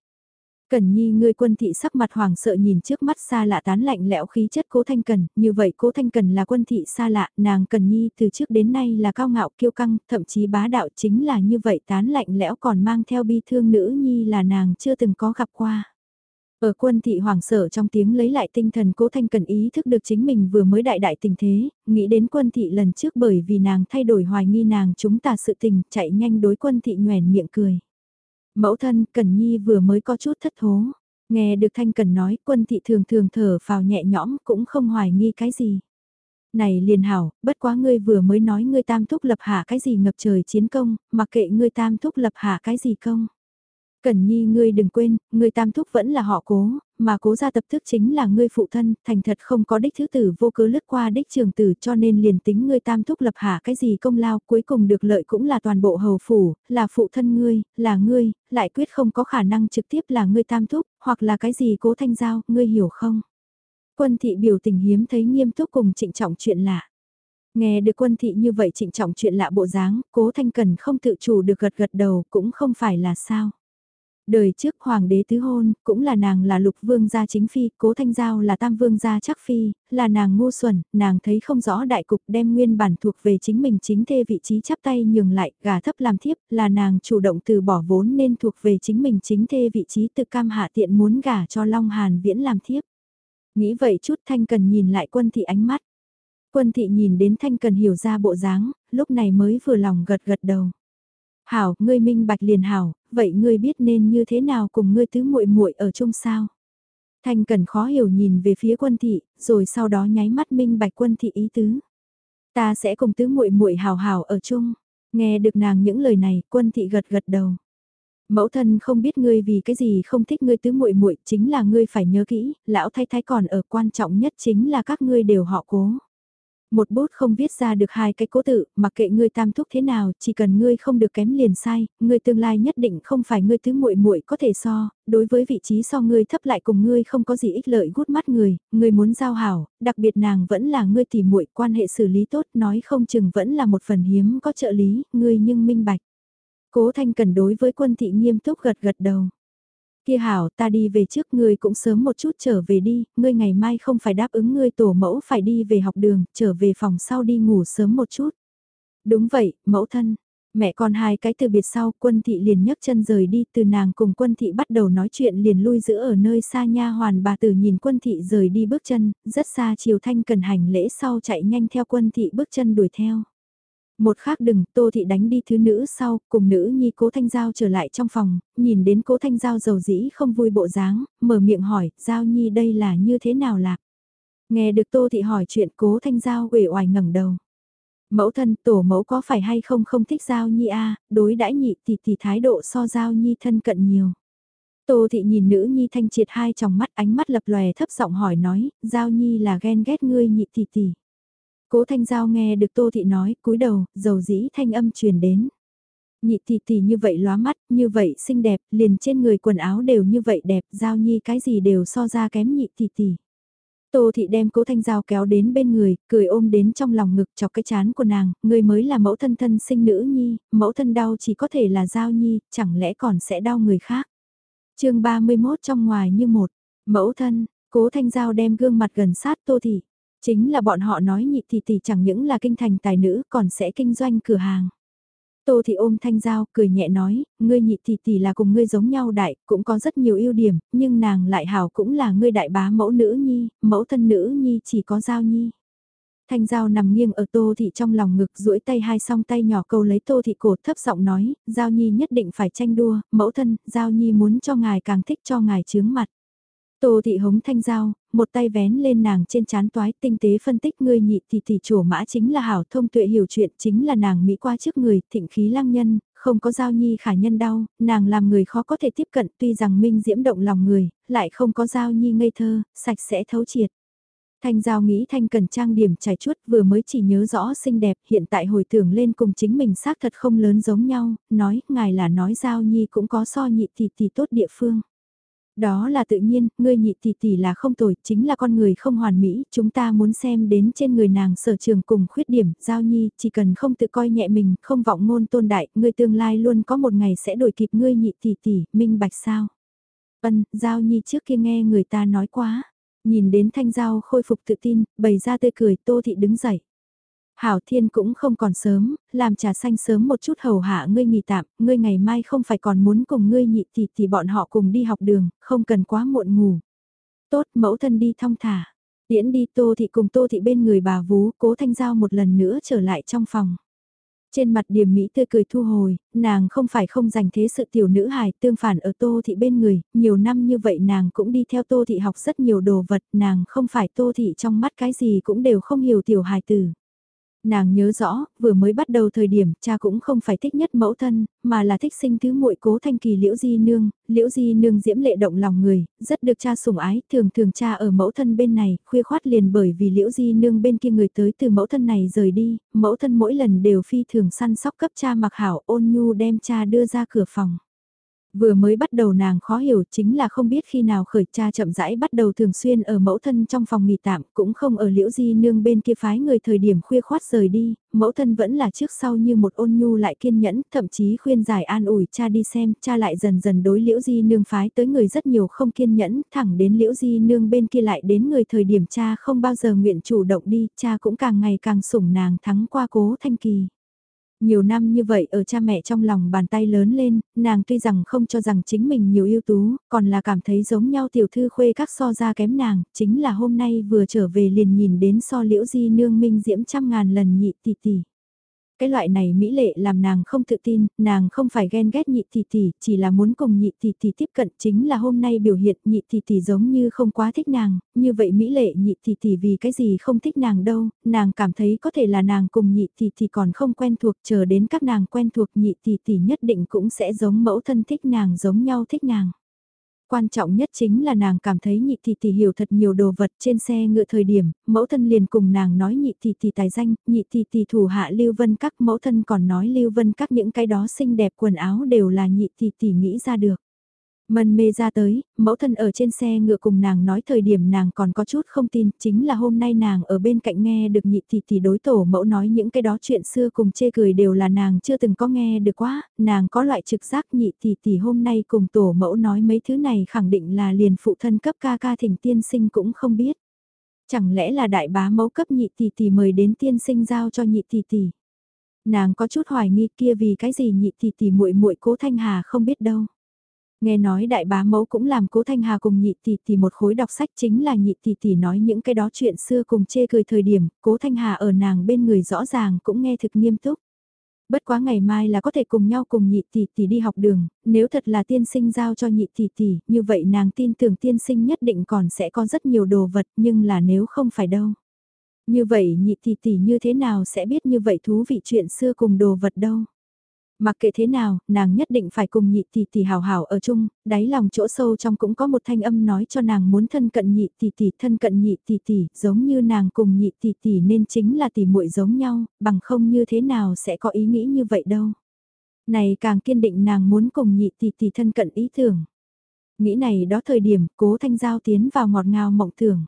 Cẩn Nhi ngươi quân thị sắc mặt hoàng sợ nhìn trước mắt xa lạ tán lạnh lẽo khí chất Cố Thanh Cần, như vậy Cố Thanh Cần là quân thị xa lạ, nàng Cần Nhi từ trước đến nay là cao ngạo kiêu căng, thậm chí bá đạo chính là như vậy tán lạnh lẽo còn mang theo bi thương nữ nhi là nàng chưa từng có gặp qua. Ở quân thị hoàng sở trong tiếng lấy lại tinh thần cố thanh cần ý thức được chính mình vừa mới đại đại tình thế, nghĩ đến quân thị lần trước bởi vì nàng thay đổi hoài nghi nàng chúng ta sự tình, chạy nhanh đối quân thị nhoèn miệng cười. Mẫu thân, Cẩn Nhi vừa mới có chút thất thố. Nghe được Thanh Cần nói, quân thị thường thường thở phào nhẹ nhõm cũng không hoài nghi cái gì. Này liền hảo, bất quá ngươi vừa mới nói ngươi tam thúc lập hạ cái gì ngập trời chiến công, mặc kệ ngươi tam thúc lập hạ cái gì công. Cẩn nhi ngươi đừng quên, ngươi tam thúc vẫn là họ cố, mà cố gia tập thức chính là ngươi phụ thân, thành thật không có đích thứ tử vô cớ lướt qua đích trường tử cho nên liền tính ngươi tam thúc lập hạ cái gì công lao cuối cùng được lợi cũng là toàn bộ hầu phủ, là phụ thân ngươi, là ngươi, lại quyết không có khả năng trực tiếp là ngươi tam thúc, hoặc là cái gì cố thanh giao, ngươi hiểu không? Quân thị biểu tình hiếm thấy nghiêm túc cùng trịnh trọng chuyện lạ. Nghe được quân thị như vậy trịnh trọng chuyện lạ bộ dáng, cố thanh cần không tự chủ được gật gật đầu cũng không phải là sao. Đời trước hoàng đế tứ hôn, cũng là nàng là lục vương gia chính phi, cố thanh giao là tam vương gia chắc phi, là nàng ngu xuẩn, nàng thấy không rõ đại cục đem nguyên bản thuộc về chính mình chính thê vị trí chắp tay nhường lại, gà thấp làm thiếp, là nàng chủ động từ bỏ vốn nên thuộc về chính mình chính thê vị trí tự cam hạ tiện muốn gả cho Long Hàn viễn làm thiếp. Nghĩ vậy chút thanh cần nhìn lại quân thị ánh mắt. Quân thị nhìn đến thanh cần hiểu ra bộ dáng, lúc này mới vừa lòng gật gật đầu. Hảo, ngươi minh bạch liền hảo, vậy ngươi biết nên như thế nào cùng ngươi tứ muội muội ở chung sao? Thanh Cần khó hiểu nhìn về phía quân thị, rồi sau đó nháy mắt minh bạch quân thị ý tứ. Ta sẽ cùng tứ muội muội hào hào ở chung. Nghe được nàng những lời này, quân thị gật gật đầu. Mẫu thân không biết ngươi vì cái gì không thích ngươi tứ muội muội, chính là ngươi phải nhớ kỹ, lão thái thái còn ở quan trọng nhất chính là các ngươi đều họ cố một bút không viết ra được hai cái cố tự, mặc kệ ngươi tam thúc thế nào, chỉ cần ngươi không được kém liền sai, ngươi tương lai nhất định không phải ngươi thứ muội muội có thể so, đối với vị trí so ngươi thấp lại cùng ngươi không có gì ích lợi gút mắt người, ngươi muốn giao hảo, đặc biệt nàng vẫn là ngươi tỉ muội quan hệ xử lý tốt, nói không chừng vẫn là một phần hiếm có trợ lý, ngươi nhưng minh bạch. Cố Thanh Cần đối với quân thị nghiêm túc gật gật đầu. Kia hảo, ta đi về trước ngươi cũng sớm một chút trở về đi, ngươi ngày mai không phải đáp ứng ngươi tổ mẫu phải đi về học đường, trở về phòng sau đi ngủ sớm một chút. Đúng vậy, mẫu thân. Mẹ con hai cái từ biệt sau, quân thị liền nhấc chân rời đi, từ nàng cùng quân thị bắt đầu nói chuyện liền lui giữa ở nơi xa nha hoàn bà tử nhìn quân thị rời đi bước chân, rất xa chiều thanh cần hành lễ sau chạy nhanh theo quân thị bước chân đuổi theo. Một khác đừng, Tô Thị đánh đi thứ nữ sau, cùng nữ nhi cố Thanh Giao trở lại trong phòng, nhìn đến cố Thanh Giao giàu dĩ không vui bộ dáng, mở miệng hỏi, Giao Nhi đây là như thế nào lạc? Nghe được Tô Thị hỏi chuyện cố Thanh Giao uể oải ngẩng đầu. Mẫu thân tổ mẫu có phải hay không không thích Giao Nhi a đối đãi nhị tỷ tỷ thái độ so Giao Nhi thân cận nhiều. Tô Thị nhìn nữ Nhi thanh triệt hai trong mắt ánh mắt lập lòe thấp giọng hỏi nói, Giao Nhi là ghen ghét ngươi nhị tỷ tỷ. Cố Thanh Giao nghe được Tô Thị nói, cúi đầu, dầu dĩ thanh âm truyền đến. Nhị tỷ tỷ như vậy lóa mắt, như vậy xinh đẹp, liền trên người quần áo đều như vậy đẹp, Giao Nhi cái gì đều so ra kém nhị tỷ tỷ. Tô Thị đem Cố Thanh Giao kéo đến bên người, cười ôm đến trong lòng ngực chọc cái chán của nàng, người mới là mẫu thân thân sinh nữ nhi, mẫu thân đau chỉ có thể là Giao Nhi, chẳng lẽ còn sẽ đau người khác. chương 31 trong ngoài như một, mẫu thân, Cố Thanh Giao đem gương mặt gần sát Tô Thị. Chính là bọn họ nói nhị tỷ tỷ chẳng những là kinh thành tài nữ còn sẽ kinh doanh cửa hàng. Tô thị ôm thanh giao, cười nhẹ nói, ngươi nhị tỷ tỷ là cùng ngươi giống nhau đại, cũng có rất nhiều ưu điểm, nhưng nàng lại hảo cũng là ngươi đại bá mẫu nữ nhi, mẫu thân nữ nhi chỉ có giao nhi. Thanh giao nằm nghiêng ở tô thị trong lòng ngực duỗi tay hai song tay nhỏ câu lấy tô thị cột thấp giọng nói, giao nhi nhất định phải tranh đua, mẫu thân, giao nhi muốn cho ngài càng thích cho ngài chướng mặt. Tô thị hống thanh giao, một tay vén lên nàng trên chán toái tinh tế phân tích ngươi nhị thì thì chủ mã chính là hảo thông tuệ hiểu chuyện chính là nàng Mỹ qua trước người, thịnh khí lăng nhân, không có giao nhi khả nhân đau, nàng làm người khó có thể tiếp cận tuy rằng minh diễm động lòng người, lại không có giao nhi ngây thơ, sạch sẽ thấu triệt. Thanh Giao nghĩ Thanh cần trang điểm trải chuốt vừa mới chỉ nhớ rõ xinh đẹp hiện tại hồi tưởng lên cùng chính mình xác thật không lớn giống nhau, nói ngài là nói Giao Nhi cũng có so nhị tỷ tỷ tốt địa phương. Đó là tự nhiên, ngươi nhị tỷ tỷ là không tồi, chính là con người không hoàn mỹ, chúng ta muốn xem đến trên người nàng sở trường cùng khuyết điểm, giao nhi, chỉ cần không tự coi nhẹ mình, không vọng ngôn tôn đại, ngươi tương lai luôn có một ngày sẽ đổi kịp ngươi nhị tỷ tỷ, minh bạch sao. Vân, giao nhi trước kia nghe người ta nói quá, nhìn đến thanh giao khôi phục tự tin, bày ra tươi cười, tô thị đứng dậy. Hảo Thiên cũng không còn sớm, làm trà xanh sớm một chút hầu hạ ngươi nghỉ tạm, ngươi ngày mai không phải còn muốn cùng ngươi nhị tỷ thì bọn họ cùng đi học đường, không cần quá muộn ngủ. Tốt mẫu thân đi thong thả, tiễn đi tô thị cùng tô thị bên người bà vú, cố thanh giao một lần nữa trở lại trong phòng. Trên mặt điểm Mỹ tươi cười thu hồi, nàng không phải không dành thế sự tiểu nữ hài tương phản ở tô thị bên người, nhiều năm như vậy nàng cũng đi theo tô thị học rất nhiều đồ vật, nàng không phải tô thị trong mắt cái gì cũng đều không hiểu tiểu hài tử. Nàng nhớ rõ, vừa mới bắt đầu thời điểm, cha cũng không phải thích nhất mẫu thân, mà là thích sinh thứ muội cố thanh kỳ liễu di nương, liễu di nương diễm lệ động lòng người, rất được cha sủng ái, thường thường cha ở mẫu thân bên này, khuya khoát liền bởi vì liễu di nương bên kia người tới từ mẫu thân này rời đi, mẫu thân mỗi lần đều phi thường săn sóc cấp cha mặc hảo ôn nhu đem cha đưa ra cửa phòng. Vừa mới bắt đầu nàng khó hiểu chính là không biết khi nào khởi cha chậm rãi bắt đầu thường xuyên ở mẫu thân trong phòng nghỉ tạm cũng không ở liễu di nương bên kia phái người thời điểm khuya khoát rời đi, mẫu thân vẫn là trước sau như một ôn nhu lại kiên nhẫn, thậm chí khuyên giải an ủi cha đi xem, cha lại dần dần đối liễu di nương phái tới người rất nhiều không kiên nhẫn, thẳng đến liễu di nương bên kia lại đến người thời điểm cha không bao giờ nguyện chủ động đi, cha cũng càng ngày càng sủng nàng thắng qua cố thanh kỳ. Nhiều năm như vậy ở cha mẹ trong lòng bàn tay lớn lên, nàng tuy rằng không cho rằng chính mình nhiều ưu tú, còn là cảm thấy giống nhau tiểu thư khuê các so ra kém nàng, chính là hôm nay vừa trở về liền nhìn đến so liễu di nương minh diễm trăm ngàn lần nhị tỷ tỷ. Cái loại này mỹ lệ làm nàng không tự tin, nàng không phải ghen ghét nhị tỷ tỷ, chỉ là muốn cùng nhị tỷ tỷ tiếp cận chính là hôm nay biểu hiện nhị tỷ tỷ giống như không quá thích nàng, như vậy mỹ lệ nhị tỷ tỷ vì cái gì không thích nàng đâu, nàng cảm thấy có thể là nàng cùng nhị tỷ tỷ còn không quen thuộc chờ đến các nàng quen thuộc nhị tỷ tỷ nhất định cũng sẽ giống mẫu thân thích nàng giống nhau thích nàng. Quan trọng nhất chính là nàng cảm thấy nhị tỷ tỷ hiểu thật nhiều đồ vật trên xe ngựa thời điểm, mẫu thân liền cùng nàng nói nhị tỷ tỷ tài danh, nhị tỷ tỷ thủ hạ Lưu Vân Các, mẫu thân còn nói Lưu Vân Các những cái đó xinh đẹp quần áo đều là nhị tỷ tỷ nghĩ ra được. Mân mê ra tới, mẫu thân ở trên xe ngựa cùng nàng nói thời điểm nàng còn có chút không tin, chính là hôm nay nàng ở bên cạnh nghe được nhị tỷ tỷ đối tổ mẫu nói những cái đó chuyện xưa cùng chê cười đều là nàng chưa từng có nghe được quá, nàng có loại trực giác nhị tỷ tỷ hôm nay cùng tổ mẫu nói mấy thứ này khẳng định là liền phụ thân cấp ca ca thỉnh tiên sinh cũng không biết. Chẳng lẽ là đại bá mẫu cấp nhị tỷ tỷ mời đến tiên sinh giao cho nhị tỷ tỷ. Nàng có chút hoài nghi kia vì cái gì nhị tỷ tỷ muội muội cố thanh hà không biết đâu. Nghe nói đại bá mẫu cũng làm cố thanh hà cùng nhị tỷ tỷ một khối đọc sách chính là nhị tỷ tỷ nói những cái đó chuyện xưa cùng chê cười thời điểm, cố thanh hà ở nàng bên người rõ ràng cũng nghe thực nghiêm túc. Bất quá ngày mai là có thể cùng nhau cùng nhị tỷ tỷ đi học đường, nếu thật là tiên sinh giao cho nhị tỷ tỷ, như vậy nàng tin tưởng tiên sinh nhất định còn sẽ có rất nhiều đồ vật nhưng là nếu không phải đâu. Như vậy nhị tỷ tỷ như thế nào sẽ biết như vậy thú vị chuyện xưa cùng đồ vật đâu. Mặc kệ thế nào, nàng nhất định phải cùng nhị tỷ tỷ hào hảo ở chung, đáy lòng chỗ sâu trong cũng có một thanh âm nói cho nàng muốn thân cận nhị tỷ tỷ, thân cận nhị tỷ tỷ, giống như nàng cùng nhị tỷ tỷ nên chính là tỷ muội giống nhau, bằng không như thế nào sẽ có ý nghĩ như vậy đâu. Này càng kiên định nàng muốn cùng nhị tỷ tỷ thân cận ý tưởng. Nghĩ này đó thời điểm, cố thanh giao tiến vào ngọt ngào mộng tưởng.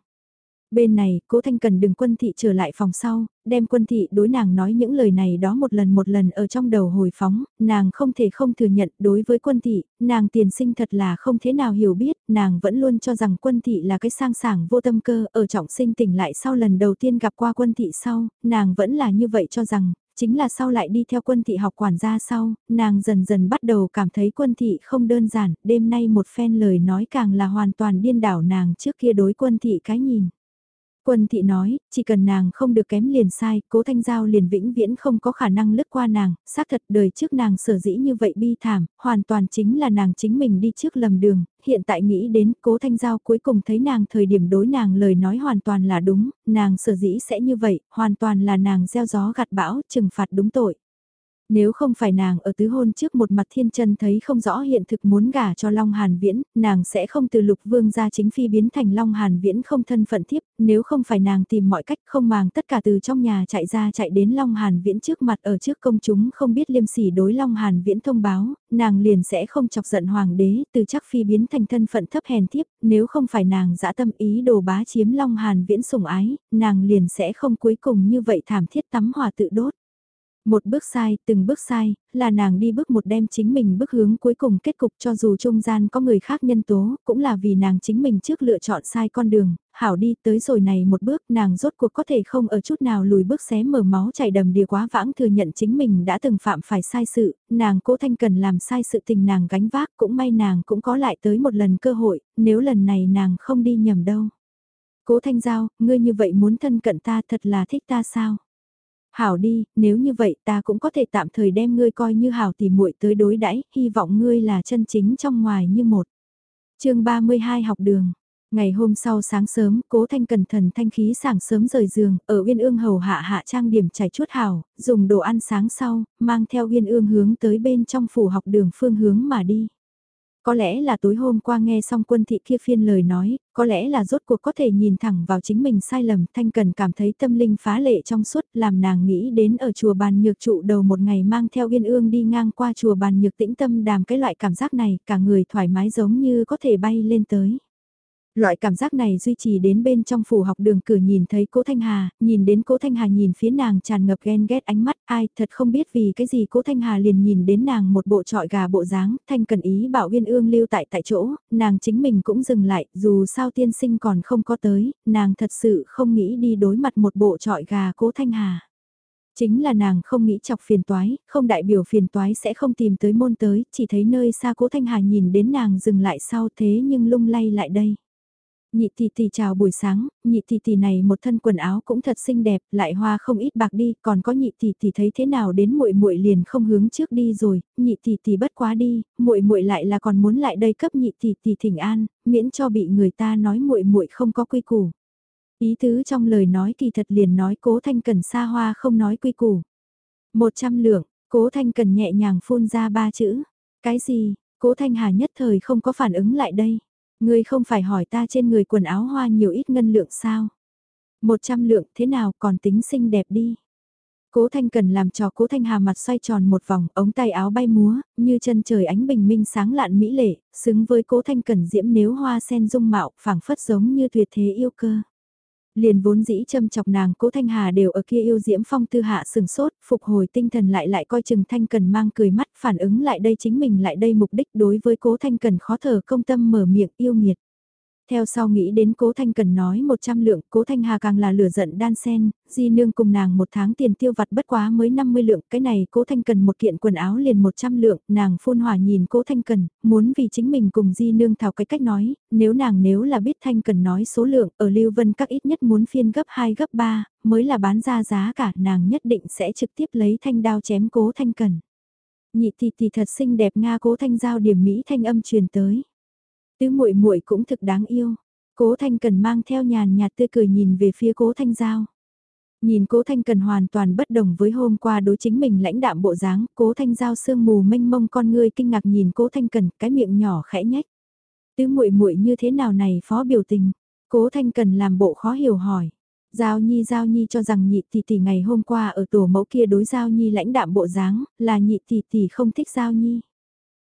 Bên này, cố Thanh Cần đừng quân thị trở lại phòng sau, đem quân thị đối nàng nói những lời này đó một lần một lần ở trong đầu hồi phóng, nàng không thể không thừa nhận đối với quân thị, nàng tiền sinh thật là không thế nào hiểu biết, nàng vẫn luôn cho rằng quân thị là cái sang sảng vô tâm cơ, ở trọng sinh tỉnh lại sau lần đầu tiên gặp qua quân thị sau, nàng vẫn là như vậy cho rằng, chính là sau lại đi theo quân thị học quản gia sau, nàng dần dần bắt đầu cảm thấy quân thị không đơn giản, đêm nay một phen lời nói càng là hoàn toàn điên đảo nàng trước kia đối quân thị cái nhìn. Quân thị nói, chỉ cần nàng không được kém liền sai, cố thanh giao liền vĩnh viễn không có khả năng lướt qua nàng, xác thật đời trước nàng sở dĩ như vậy bi thảm, hoàn toàn chính là nàng chính mình đi trước lầm đường, hiện tại nghĩ đến cố thanh giao cuối cùng thấy nàng thời điểm đối nàng lời nói hoàn toàn là đúng, nàng sở dĩ sẽ như vậy, hoàn toàn là nàng gieo gió gặt bão, trừng phạt đúng tội. Nếu không phải nàng ở tứ hôn trước một mặt thiên chân thấy không rõ hiện thực muốn gả cho Long Hàn Viễn, nàng sẽ không từ lục vương ra chính phi biến thành Long Hàn Viễn không thân phận thiếp, nếu không phải nàng tìm mọi cách không màng tất cả từ trong nhà chạy ra chạy đến Long Hàn Viễn trước mặt ở trước công chúng không biết liêm sỉ đối Long Hàn Viễn thông báo, nàng liền sẽ không chọc giận hoàng đế từ chắc phi biến thành thân phận thấp hèn thiếp, nếu không phải nàng dã tâm ý đồ bá chiếm Long Hàn Viễn sủng ái, nàng liền sẽ không cuối cùng như vậy thảm thiết tắm hòa tự đốt. Một bước sai, từng bước sai, là nàng đi bước một đem chính mình bước hướng cuối cùng kết cục cho dù trung gian có người khác nhân tố, cũng là vì nàng chính mình trước lựa chọn sai con đường, hảo đi tới rồi này một bước nàng rốt cuộc có thể không ở chút nào lùi bước xé mở máu chảy đầm đìa quá vãng thừa nhận chính mình đã từng phạm phải sai sự, nàng cố thanh cần làm sai sự tình nàng gánh vác cũng may nàng cũng có lại tới một lần cơ hội, nếu lần này nàng không đi nhầm đâu. Cố thanh giao, ngươi như vậy muốn thân cận ta thật là thích ta sao? Hảo đi, nếu như vậy ta cũng có thể tạm thời đem ngươi coi như hảo tỉ muội tới đối đãi, hy vọng ngươi là chân chính trong ngoài như một. chương 32 học đường. Ngày hôm sau sáng sớm, cố thanh cẩn thận thanh khí sảng sớm rời giường, ở Uyên Ương hầu hạ hạ trang điểm chảy chút hảo, dùng đồ ăn sáng sau, mang theo Uyên Ương hướng tới bên trong phủ học đường phương hướng mà đi. Có lẽ là tối hôm qua nghe xong quân thị kia phiên lời nói, có lẽ là rốt cuộc có thể nhìn thẳng vào chính mình sai lầm, Thanh Cần cảm thấy tâm linh phá lệ trong suốt, làm nàng nghĩ đến ở chùa bàn nhược trụ đầu một ngày mang theo yên ương đi ngang qua chùa bàn nhược tĩnh tâm đàm cái loại cảm giác này, cả người thoải mái giống như có thể bay lên tới. Loại cảm giác này duy trì đến bên trong phủ học đường cửa nhìn thấy cố Thanh Hà, nhìn đến cố Thanh Hà nhìn phía nàng tràn ngập ghen ghét ánh mắt, ai thật không biết vì cái gì cố Thanh Hà liền nhìn đến nàng một bộ trọi gà bộ dáng, Thanh cần ý bảo Uyên Ương lưu tại tại chỗ, nàng chính mình cũng dừng lại, dù sao tiên sinh còn không có tới, nàng thật sự không nghĩ đi đối mặt một bộ trọi gà cố Thanh Hà. Chính là nàng không nghĩ chọc phiền toái, không đại biểu phiền toái sẽ không tìm tới môn tới, chỉ thấy nơi xa cố Thanh Hà nhìn đến nàng dừng lại sau thế nhưng lung lay lại đây. Nhị tỷ tỷ chào buổi sáng, nhị tỷ tỷ này một thân quần áo cũng thật xinh đẹp, lại hoa không ít bạc đi, còn có nhị tỷ tỷ thấy thế nào đến muội muội liền không hướng trước đi rồi, nhị tỷ tỷ bất quá đi, muội muội lại là còn muốn lại đây cấp nhị tỷ tỷ thỉnh an, miễn cho bị người ta nói muội muội không có quy củ. Ý tứ trong lời nói kỳ thật liền nói Cố Thanh Cần xa hoa không nói quy củ. Một trăm lượng, Cố Thanh Cần nhẹ nhàng phun ra ba chữ. Cái gì? Cố Thanh Hà nhất thời không có phản ứng lại đây. Ngươi không phải hỏi ta trên người quần áo hoa nhiều ít ngân lượng sao? Một trăm lượng thế nào còn tính xinh đẹp đi. Cố Thanh Cần làm cho Cố Thanh Hà mặt xoay tròn một vòng, ống tay áo bay múa, như chân trời ánh bình minh sáng lạn mỹ lệ, xứng với Cố Thanh Cần diễm nếu hoa sen dung mạo, phảng phất giống như tuyệt thế yêu cơ liền vốn dĩ châm chọc nàng cố thanh hà đều ở kia yêu diễm phong tư hạ sừng sốt, phục hồi tinh thần lại lại coi chừng thanh cần mang cười mắt phản ứng lại đây chính mình lại đây mục đích đối với cố thanh cần khó thở công tâm mở miệng yêu nghiệt. Theo sau nghĩ đến cố thanh cần nói 100 lượng, cố thanh hà càng là lửa giận đan sen, di nương cùng nàng một tháng tiền tiêu vặt bất quá mới 50 lượng, cái này cố thanh cần một kiện quần áo liền 100 lượng, nàng phun hỏa nhìn cố thanh cần, muốn vì chính mình cùng di nương thảo cái cách nói, nếu nàng nếu là biết thanh cần nói số lượng, ở Lưu Vân các ít nhất muốn phiên gấp 2 gấp 3, mới là bán ra giá cả, nàng nhất định sẽ trực tiếp lấy thanh đao chém cố thanh cần. Nhị tỷ tỷ thật xinh đẹp Nga cố thanh giao điểm Mỹ thanh âm truyền tới. Tứ muội muội cũng thực đáng yêu. Cố Thanh Cần mang theo nhàn nhạt tươi cười nhìn về phía Cố Thanh Giao. Nhìn Cố Thanh Cần hoàn toàn bất đồng với hôm qua đối chính mình lãnh đạm bộ dáng, Cố Thanh Giao sương mù mênh mông con ngươi kinh ngạc nhìn Cố Thanh Cần, cái miệng nhỏ khẽ nhếch. Tứ muội muội như thế nào này phó biểu tình? Cố Thanh Cần làm bộ khó hiểu hỏi. Giao Nhi Giao Nhi cho rằng nhị tỷ tỷ ngày hôm qua ở tổ mẫu kia đối Giao Nhi lãnh đạm bộ dáng, là nhị tỷ tỷ không thích Giao Nhi.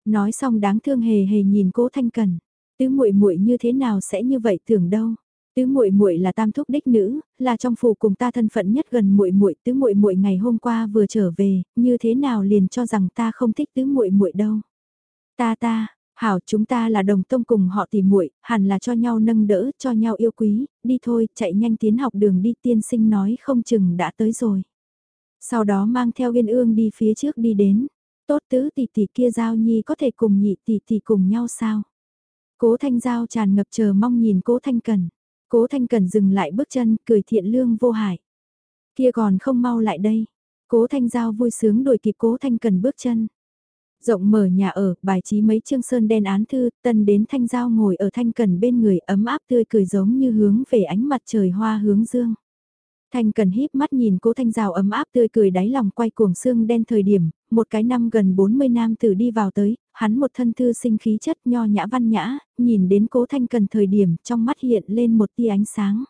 Nói xong đáng thương hề hề nhìn Cố Thanh Cần. Tứ muội muội như thế nào sẽ như vậy tưởng đâu? Tứ muội muội là tam thúc đích nữ, là trong phủ cùng ta thân phận nhất gần muội muội, tứ muội muội ngày hôm qua vừa trở về, như thế nào liền cho rằng ta không thích tứ muội muội đâu. Ta ta, hảo chúng ta là đồng tông cùng họ tìm muội, hẳn là cho nhau nâng đỡ, cho nhau yêu quý, đi thôi, chạy nhanh tiến học đường đi tiên sinh nói không chừng đã tới rồi. Sau đó mang theo yên ương đi phía trước đi đến, tốt tứ tỷ tỷ kia giao nhi có thể cùng nhị tỷ tỷ cùng nhau sao? Cố Thanh Giao tràn ngập chờ mong nhìn Cố Thanh Cần. Cố Thanh Cần dừng lại bước chân, cười thiện lương vô hại. Kia còn không mau lại đây. Cố Thanh Giao vui sướng đuổi kịp Cố Thanh Cần bước chân. Rộng mở nhà ở, bài trí mấy chương sơn đen án thư, tân đến Thanh Giao ngồi ở Thanh Cần bên người ấm áp tươi cười giống như hướng về ánh mặt trời hoa hướng dương. Thanh Cần híp mắt nhìn cố Thanh Giao ấm áp tươi cười đáy lòng quay cuồng xương đen thời điểm, một cái năm gần 40 nam tử đi vào tới, hắn một thân thư sinh khí chất nho nhã văn nhã, nhìn đến cố Thanh Cần thời điểm trong mắt hiện lên một tia ánh sáng.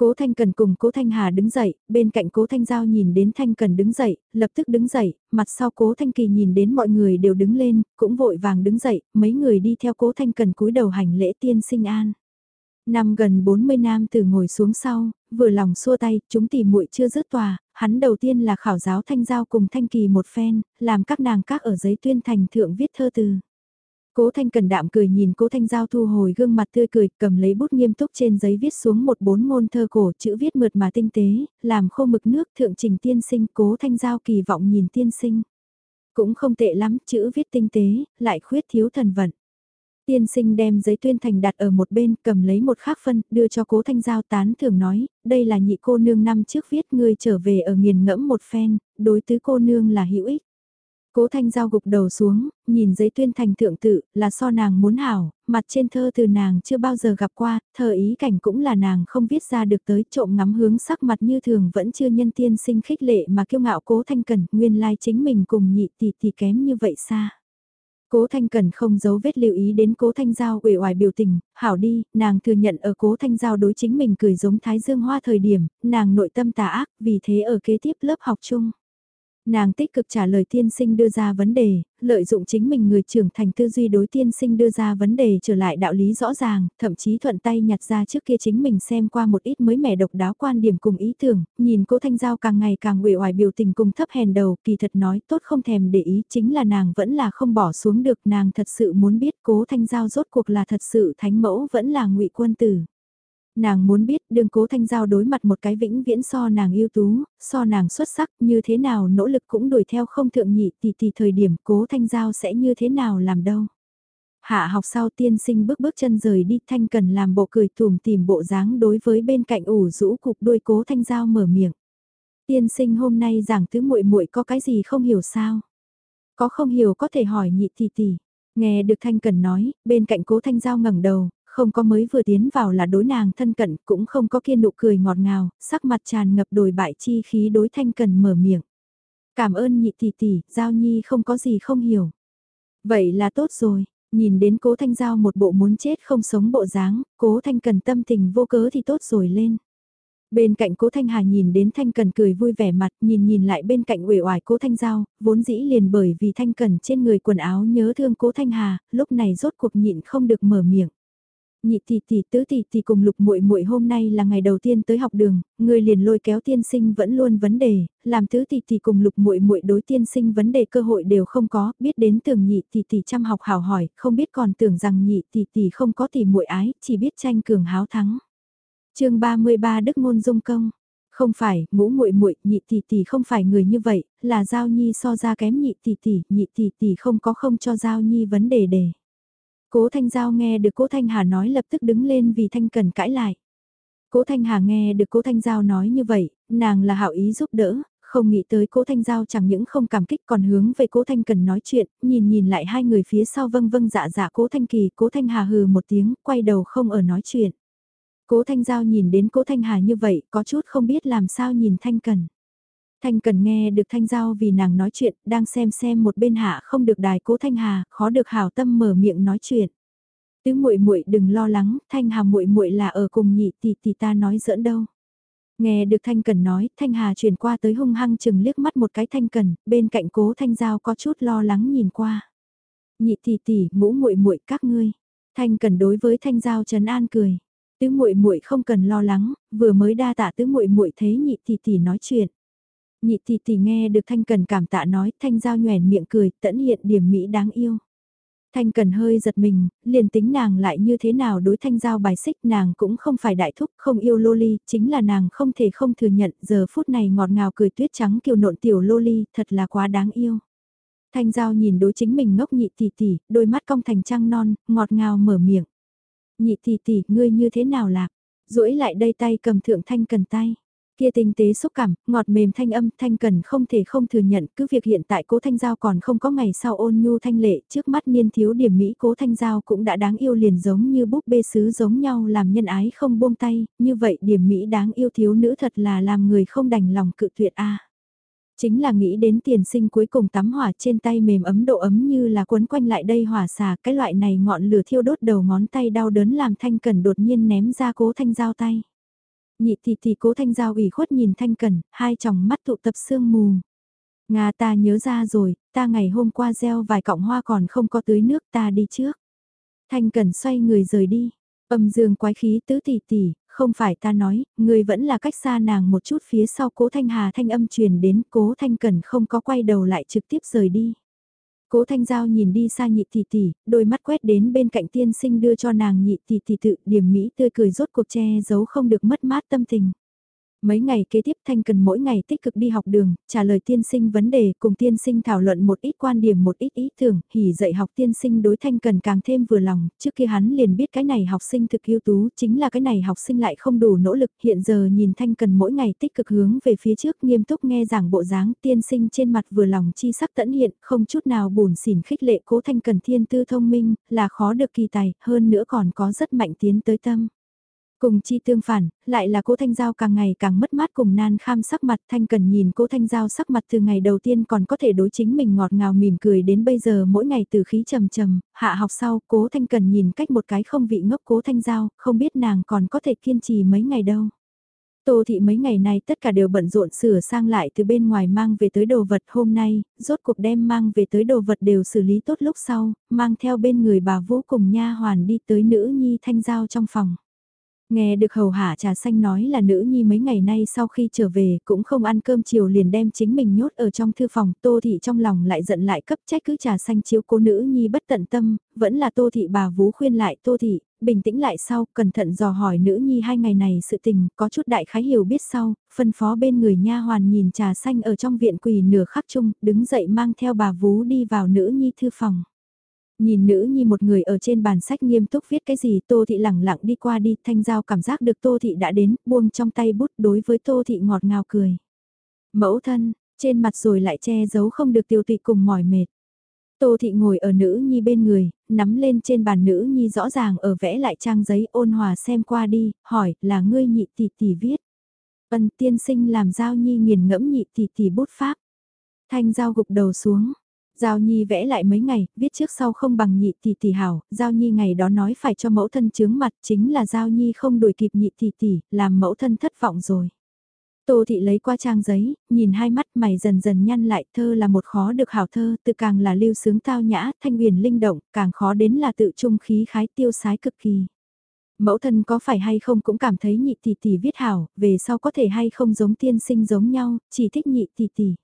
Cố Thanh Cần cùng Cố Thanh Hà đứng dậy, bên cạnh Cố Thanh Giao nhìn đến Thanh Cần đứng dậy, lập tức đứng dậy, mặt sau Cố Thanh Kỳ nhìn đến mọi người đều đứng lên, cũng vội vàng đứng dậy, mấy người đi theo Cố Thanh Cần cúi đầu hành lễ tiên sinh an. Năm gần 40 nam từ ngồi xuống sau, vừa lòng xua tay, chúng tỉ muội chưa dứt tòa, hắn đầu tiên là khảo giáo Thanh Giao cùng Thanh Kỳ một phen, làm các nàng các ở giấy tuyên thành thượng viết thơ từ. Cố Thanh Cần đạm cười nhìn Cố Thanh Giao thu hồi gương mặt tươi cười, cầm lấy bút nghiêm túc trên giấy viết xuống một bốn ngôn thơ cổ, chữ viết mượt mà tinh tế, làm khô mực nước thượng trình tiên sinh, Cố Thanh Giao kỳ vọng nhìn tiên sinh. Cũng không tệ lắm, chữ viết tinh tế, lại khuyết thiếu thần vận. Tiên sinh đem giấy tuyên thành đặt ở một bên, cầm lấy một khắc phân, đưa cho cố thanh giao tán thưởng nói, đây là nhị cô nương năm trước viết người trở về ở nghiền ngẫm một phen, đối tứ cô nương là hữu ích. Cố thanh giao gục đầu xuống, nhìn giấy tuyên thành thượng tự, là so nàng muốn hảo, mặt trên thơ từ nàng chưa bao giờ gặp qua, thơ ý cảnh cũng là nàng không viết ra được tới trộm ngắm hướng sắc mặt như thường vẫn chưa nhân tiên sinh khích lệ mà kiêu ngạo cố thanh cần, nguyên lai chính mình cùng nhị tỷ tỷ kém như vậy xa. Cố Thanh Cần không giấu vết lưu ý đến Cố Thanh Giao uể oải biểu tình, hảo đi, nàng thừa nhận ở Cố Thanh Giao đối chính mình cười giống Thái Dương Hoa thời điểm, nàng nội tâm tà ác, vì thế ở kế tiếp lớp học chung. Nàng tích cực trả lời tiên sinh đưa ra vấn đề, lợi dụng chính mình người trưởng thành tư duy đối tiên sinh đưa ra vấn đề trở lại đạo lý rõ ràng, thậm chí thuận tay nhặt ra trước kia chính mình xem qua một ít mới mẻ độc đáo quan điểm cùng ý tưởng, nhìn cố thanh giao càng ngày càng uể oải biểu tình cùng thấp hèn đầu, kỳ thật nói tốt không thèm để ý chính là nàng vẫn là không bỏ xuống được nàng thật sự muốn biết cố thanh giao rốt cuộc là thật sự thánh mẫu vẫn là ngụy quân tử. Nàng muốn biết đường cố thanh giao đối mặt một cái vĩnh viễn so nàng ưu tú, so nàng xuất sắc như thế nào nỗ lực cũng đuổi theo không thượng nhị tỷ tỷ thời điểm cố thanh giao sẽ như thế nào làm đâu. Hạ học sau tiên sinh bước bước chân rời đi thanh cần làm bộ cười tùm tìm bộ dáng đối với bên cạnh ủ rũ cục đuôi cố thanh giao mở miệng. Tiên sinh hôm nay giảng tứ muội muội có cái gì không hiểu sao? Có không hiểu có thể hỏi nhị tỷ tỷ. Nghe được Thanh Cần nói, bên cạnh cố Thanh Giao ngẩng đầu, không có mới vừa tiến vào là đối nàng thân cận, cũng không có kia nụ cười ngọt ngào, sắc mặt tràn ngập đồi bại chi khí đối thanh cần mở miệng. Cảm ơn nhị tỷ tỷ, Giao Nhi không có gì không hiểu. Vậy là tốt rồi, nhìn đến cố thanh giao một bộ muốn chết không sống bộ dáng, cố thanh cần tâm tình vô cớ thì tốt rồi lên. Bên cạnh cố Thanh Hà nhìn đến Thanh Cần cười vui vẻ mặt, nhìn nhìn lại bên cạnh uể oải cố Thanh Giao, vốn dĩ liền bởi vì Thanh Cần trên người quần áo nhớ thương cố Thanh Hà, lúc này rốt cuộc nhịn không được mở miệng nhị tỷ tỷ tứ tỷ tỷ cùng lục muội muội hôm nay là ngày đầu tiên tới học đường, người liền lôi kéo tiên sinh vẫn luôn vấn đề, làm tứ tỷ tỷ cùng lục muội muội đối tiên sinh vấn đề cơ hội đều không có, biết đến tưởng nhị tỷ tỷ chăm học hào hỏi, không biết còn tưởng rằng nhị tỷ tỷ không có tỷ muội ái, chỉ biết tranh cường háo thắng. Chương 33 Đức ngôn dung công không phải, ngũ muội muội, nhị tỷ tỷ không phải người như vậy, là giao nhi so ra kém nhị tỷ tỷ, nhị tỷ tỷ không có không cho giao nhi vấn đề đề. Cố Thanh Giao nghe được Cố Thanh Hà nói lập tức đứng lên vì Thanh Cần cãi lại. Cố Thanh Hà nghe được Cố Thanh Giao nói như vậy, nàng là hảo ý giúp đỡ, không nghĩ tới Cố Thanh Giao chẳng những không cảm kích còn hướng về Cố Thanh Cần nói chuyện, nhìn nhìn lại hai người phía sau vâng vâng dạ dạ Cố Thanh Kỳ, Cố Thanh Hà hừ một tiếng, quay đầu không ở nói chuyện. Cố Thanh Giao nhìn đến Cố Thanh Hà như vậy, có chút không biết làm sao nhìn Thanh Cần. Thanh Cần nghe được Thanh Giao vì nàng nói chuyện, đang xem xem một bên hạ không được đài cố Thanh Hà, khó được hảo tâm mở miệng nói chuyện. Tứ muội muội đừng lo lắng, Thanh Hà muội muội là ở cùng nhị tỷ tỷ ta nói giỡn đâu. Nghe được Thanh Cần nói, Thanh Hà chuyển qua tới hung hăng chừng liếc mắt một cái Thanh Cần, bên cạnh cố Thanh Giao có chút lo lắng nhìn qua. Nhị tỷ tỷ, ngũ muội muội các ngươi. Thanh Cần đối với Thanh Giao trấn an cười. Tứ muội muội không cần lo lắng, vừa mới đa tạ tứ muội muội thấy nhị tỷ tỷ nói chuyện. Nhị tỷ tỷ nghe được Thanh Cần cảm tạ nói, Thanh Giao nhoèn miệng cười, tẫn hiện điểm mỹ đáng yêu. Thanh Cần hơi giật mình, liền tính nàng lại như thế nào đối Thanh Giao bài xích nàng cũng không phải đại thúc, không yêu loli, chính là nàng không thể không thừa nhận giờ phút này ngọt ngào cười tuyết trắng kiều nộn tiểu loli, thật là quá đáng yêu. Thanh Giao nhìn đối chính mình ngốc nhị tỷ tỷ, đôi mắt cong thành trăng non, ngọt ngào mở miệng. Nhị tỷ tỷ, ngươi như thế nào lạc? duỗi lại đây tay cầm thượng thanh cần tay. Kia tinh tế xúc cảm, ngọt mềm thanh âm, thanh cần không thể không thừa nhận, cứ việc hiện tại cố thanh giao còn không có ngày sau ôn nhu thanh lệ, trước mắt niên thiếu điểm Mỹ cố thanh giao cũng đã đáng yêu liền giống như búp bê sứ giống nhau làm nhân ái không buông tay, như vậy điểm Mỹ đáng yêu thiếu nữ thật là làm người không đành lòng cự tuyệt a Chính là nghĩ đến tiền sinh cuối cùng tắm hỏa trên tay mềm ấm độ ấm như là quấn quanh lại đây hỏa xà, cái loại này ngọn lửa thiêu đốt đầu ngón tay đau đớn làm thanh cần đột nhiên ném ra cố thanh giao tay. Nhị tỷ tỷ cố thanh giao ủy khuất nhìn thanh cần, hai tròng mắt tụ tập sương mù. Nga ta nhớ ra rồi, ta ngày hôm qua gieo vài cọng hoa còn không có tưới nước ta đi trước. Thanh cần xoay người rời đi. Âm dương quái khí tứ tỷ tỷ, không phải ta nói, người vẫn là cách xa nàng một chút phía sau cố thanh hà thanh âm truyền đến cố thanh cần không có quay đầu lại trực tiếp rời đi. Cố Thanh Giao nhìn đi xa nhị tỷ tỷ, đôi mắt quét đến bên cạnh tiên sinh đưa cho nàng nhị tỷ tỷ tự điểm mỹ tươi cười rốt cuộc che giấu không được mất mát tâm tình. Mấy ngày kế tiếp Thanh cần mỗi ngày tích cực đi học đường, trả lời tiên sinh vấn đề, cùng tiên sinh thảo luận một ít quan điểm một ít ý tưởng, hỉ dạy học tiên sinh đối Thanh cần càng thêm vừa lòng, trước kia hắn liền biết cái này học sinh thực ưu tú, chính là cái này học sinh lại không đủ nỗ lực, hiện giờ nhìn Thanh cần mỗi ngày tích cực hướng về phía trước nghiêm túc nghe giảng bộ dáng, tiên sinh trên mặt vừa lòng chi sắc tẫn hiện, không chút nào buồn xỉn khích lệ cố Thanh cần thiên tư thông minh, là khó được kỳ tài, hơn nữa còn có rất mạnh tiến tới tâm. Cùng chi tương phản, lại là cố Thanh Giao càng ngày càng mất mát cùng nan kham sắc mặt Thanh Cần nhìn cố Thanh Giao sắc mặt từ ngày đầu tiên còn có thể đối chính mình ngọt ngào mỉm cười đến bây giờ mỗi ngày từ khí trầm trầm, hạ học sau cố Thanh Cần nhìn cách một cái không vị ngốc cố Thanh Giao, không biết nàng còn có thể kiên trì mấy ngày đâu. Tô thị mấy ngày nay tất cả đều bận rộn sửa sang lại từ bên ngoài mang về tới đồ vật hôm nay, rốt cuộc đem mang về tới đồ vật đều xử lý tốt lúc sau, mang theo bên người bà vũ cùng nha hoàn đi tới nữ nhi thanh giao trong phòng. Nghe được hầu hạ trà xanh nói là nữ nhi mấy ngày nay sau khi trở về cũng không ăn cơm chiều liền đem chính mình nhốt ở trong thư phòng, tô thị trong lòng lại giận lại cấp trách cứ trà xanh chiếu cố nữ nhi bất tận tâm, vẫn là tô thị bà vú khuyên lại tô thị, bình tĩnh lại sau, cẩn thận dò hỏi nữ nhi hai ngày này sự tình, có chút đại khái hiểu biết sau, phân phó bên người nha hoàn nhìn trà xanh ở trong viện quỳ nửa khắc chung, đứng dậy mang theo bà vú đi vào nữ nhi thư phòng. Nhìn nữ nhi một người ở trên bàn sách nghiêm túc viết cái gì Tô Thị lẳng lặng đi qua đi thanh giao cảm giác được Tô Thị đã đến buông trong tay bút đối với Tô Thị ngọt ngào cười. Mẫu thân, trên mặt rồi lại che giấu không được tiêu tụy cùng mỏi mệt. Tô Thị ngồi ở nữ nhi bên người, nắm lên trên bàn nữ nhi rõ ràng ở vẽ lại trang giấy ôn hòa xem qua đi, hỏi là ngươi nhị tỷ tỷ viết. Ân tiên sinh làm giao nhi nghiền ngẫm nhị tỷ tỷ bút pháp. Thanh giao gục đầu xuống, Giao Nhi vẽ lại mấy ngày, viết trước sau không bằng nhị tỷ tỷ hảo, Giao Nhi ngày đó nói phải cho mẫu thân chướng mặt, chính là Giao Nhi không đuổi kịp nhị tỷ tỷ, làm mẫu thân thất vọng rồi. Tô thị lấy qua trang giấy, nhìn hai mắt mày dần dần nhăn lại, thơ là một khó được hảo thơ, tự càng là lưu sướng tao nhã, thanh huyền linh động, càng khó đến là tự trung khí khái tiêu sái cực kỳ. Mẫu thân có phải hay không cũng cảm thấy nhị tỷ tỷ viết hảo, về sau có thể hay không giống tiên sinh giống nhau, chỉ thích nhị tỷ tỷ.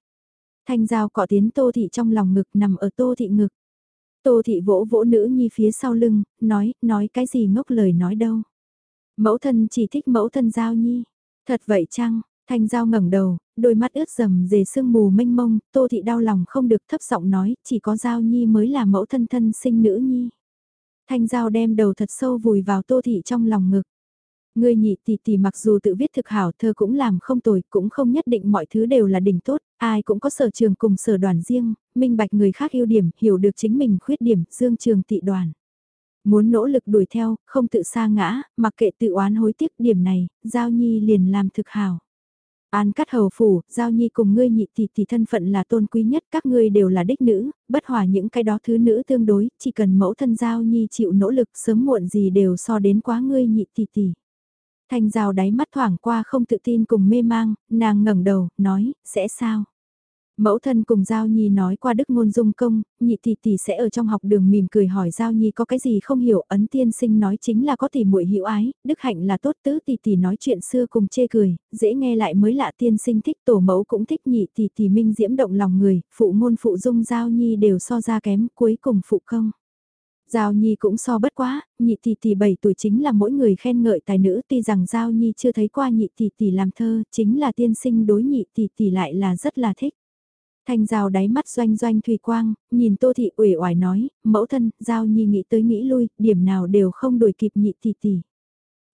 Thanh dao cọ tiến tô thị trong lòng ngực nằm ở tô thị ngực. Tô thị vỗ vỗ nữ nhi phía sau lưng, nói, nói cái gì ngốc lời nói đâu. Mẫu thân chỉ thích mẫu thân giao nhi. Thật vậy chăng, thanh giao ngẩng đầu, đôi mắt ướt rầm dề sương mù mênh mông, tô thị đau lòng không được thấp giọng nói, chỉ có giao nhi mới là mẫu thân thân sinh nữ nhi. Thanh giao đem đầu thật sâu vùi vào tô thị trong lòng ngực. Ngươi nhị tỷ tỷ mặc dù tự viết thực hảo thơ cũng làm không tồi, cũng không nhất định mọi thứ đều là đỉnh tốt, ai cũng có sở trường cùng sở đoàn riêng, minh bạch người khác ưu điểm, hiểu được chính mình khuyết điểm, dương trường tị đoàn. Muốn nỗ lực đuổi theo, không tự sa ngã, mặc kệ tự oán hối tiếc điểm này, Giao Nhi liền làm thực hảo. An cắt hầu phủ, Giao Nhi cùng ngươi nhị tỷ tỷ thân phận là tôn quý nhất, các ngươi đều là đích nữ, bất hòa những cái đó thứ nữ tương đối, chỉ cần mẫu thân Giao Nhi chịu nỗ lực sớm muộn gì đều so đến quá ngươi nhị tỷ tỷ. Thanh rào đáy mắt thoảng qua không tự tin cùng mê mang, nàng ngẩng đầu, nói, sẽ sao? Mẫu thân cùng Giao Nhi nói qua đức ngôn dung công, nhị tỷ tỷ sẽ ở trong học đường mỉm cười hỏi Giao Nhi có cái gì không hiểu, ấn tiên sinh nói chính là có tỷ muội hữu ái, đức hạnh là tốt tứ tỷ tỷ nói chuyện xưa cùng chê cười, dễ nghe lại mới lạ tiên sinh thích tổ mẫu cũng thích nhị tỷ tỷ minh diễm động lòng người, phụ ngôn phụ dung Giao Nhi đều so ra kém, cuối cùng phụ công. Giao Nhi cũng so bất quá, nhị tỷ tỷ 7 tuổi chính là mỗi người khen ngợi tài nữ tuy rằng Giao Nhi chưa thấy qua nhị tỷ tỷ làm thơ, chính là tiên sinh đối nhị tỷ tỷ lại là rất là thích. Thanh Giao đáy mắt doanh doanh thủy quang, nhìn Tô Thị uể oải nói, mẫu thân, Giao Nhi nghĩ tới nghĩ lui, điểm nào đều không đuổi kịp nhị tỷ tỷ.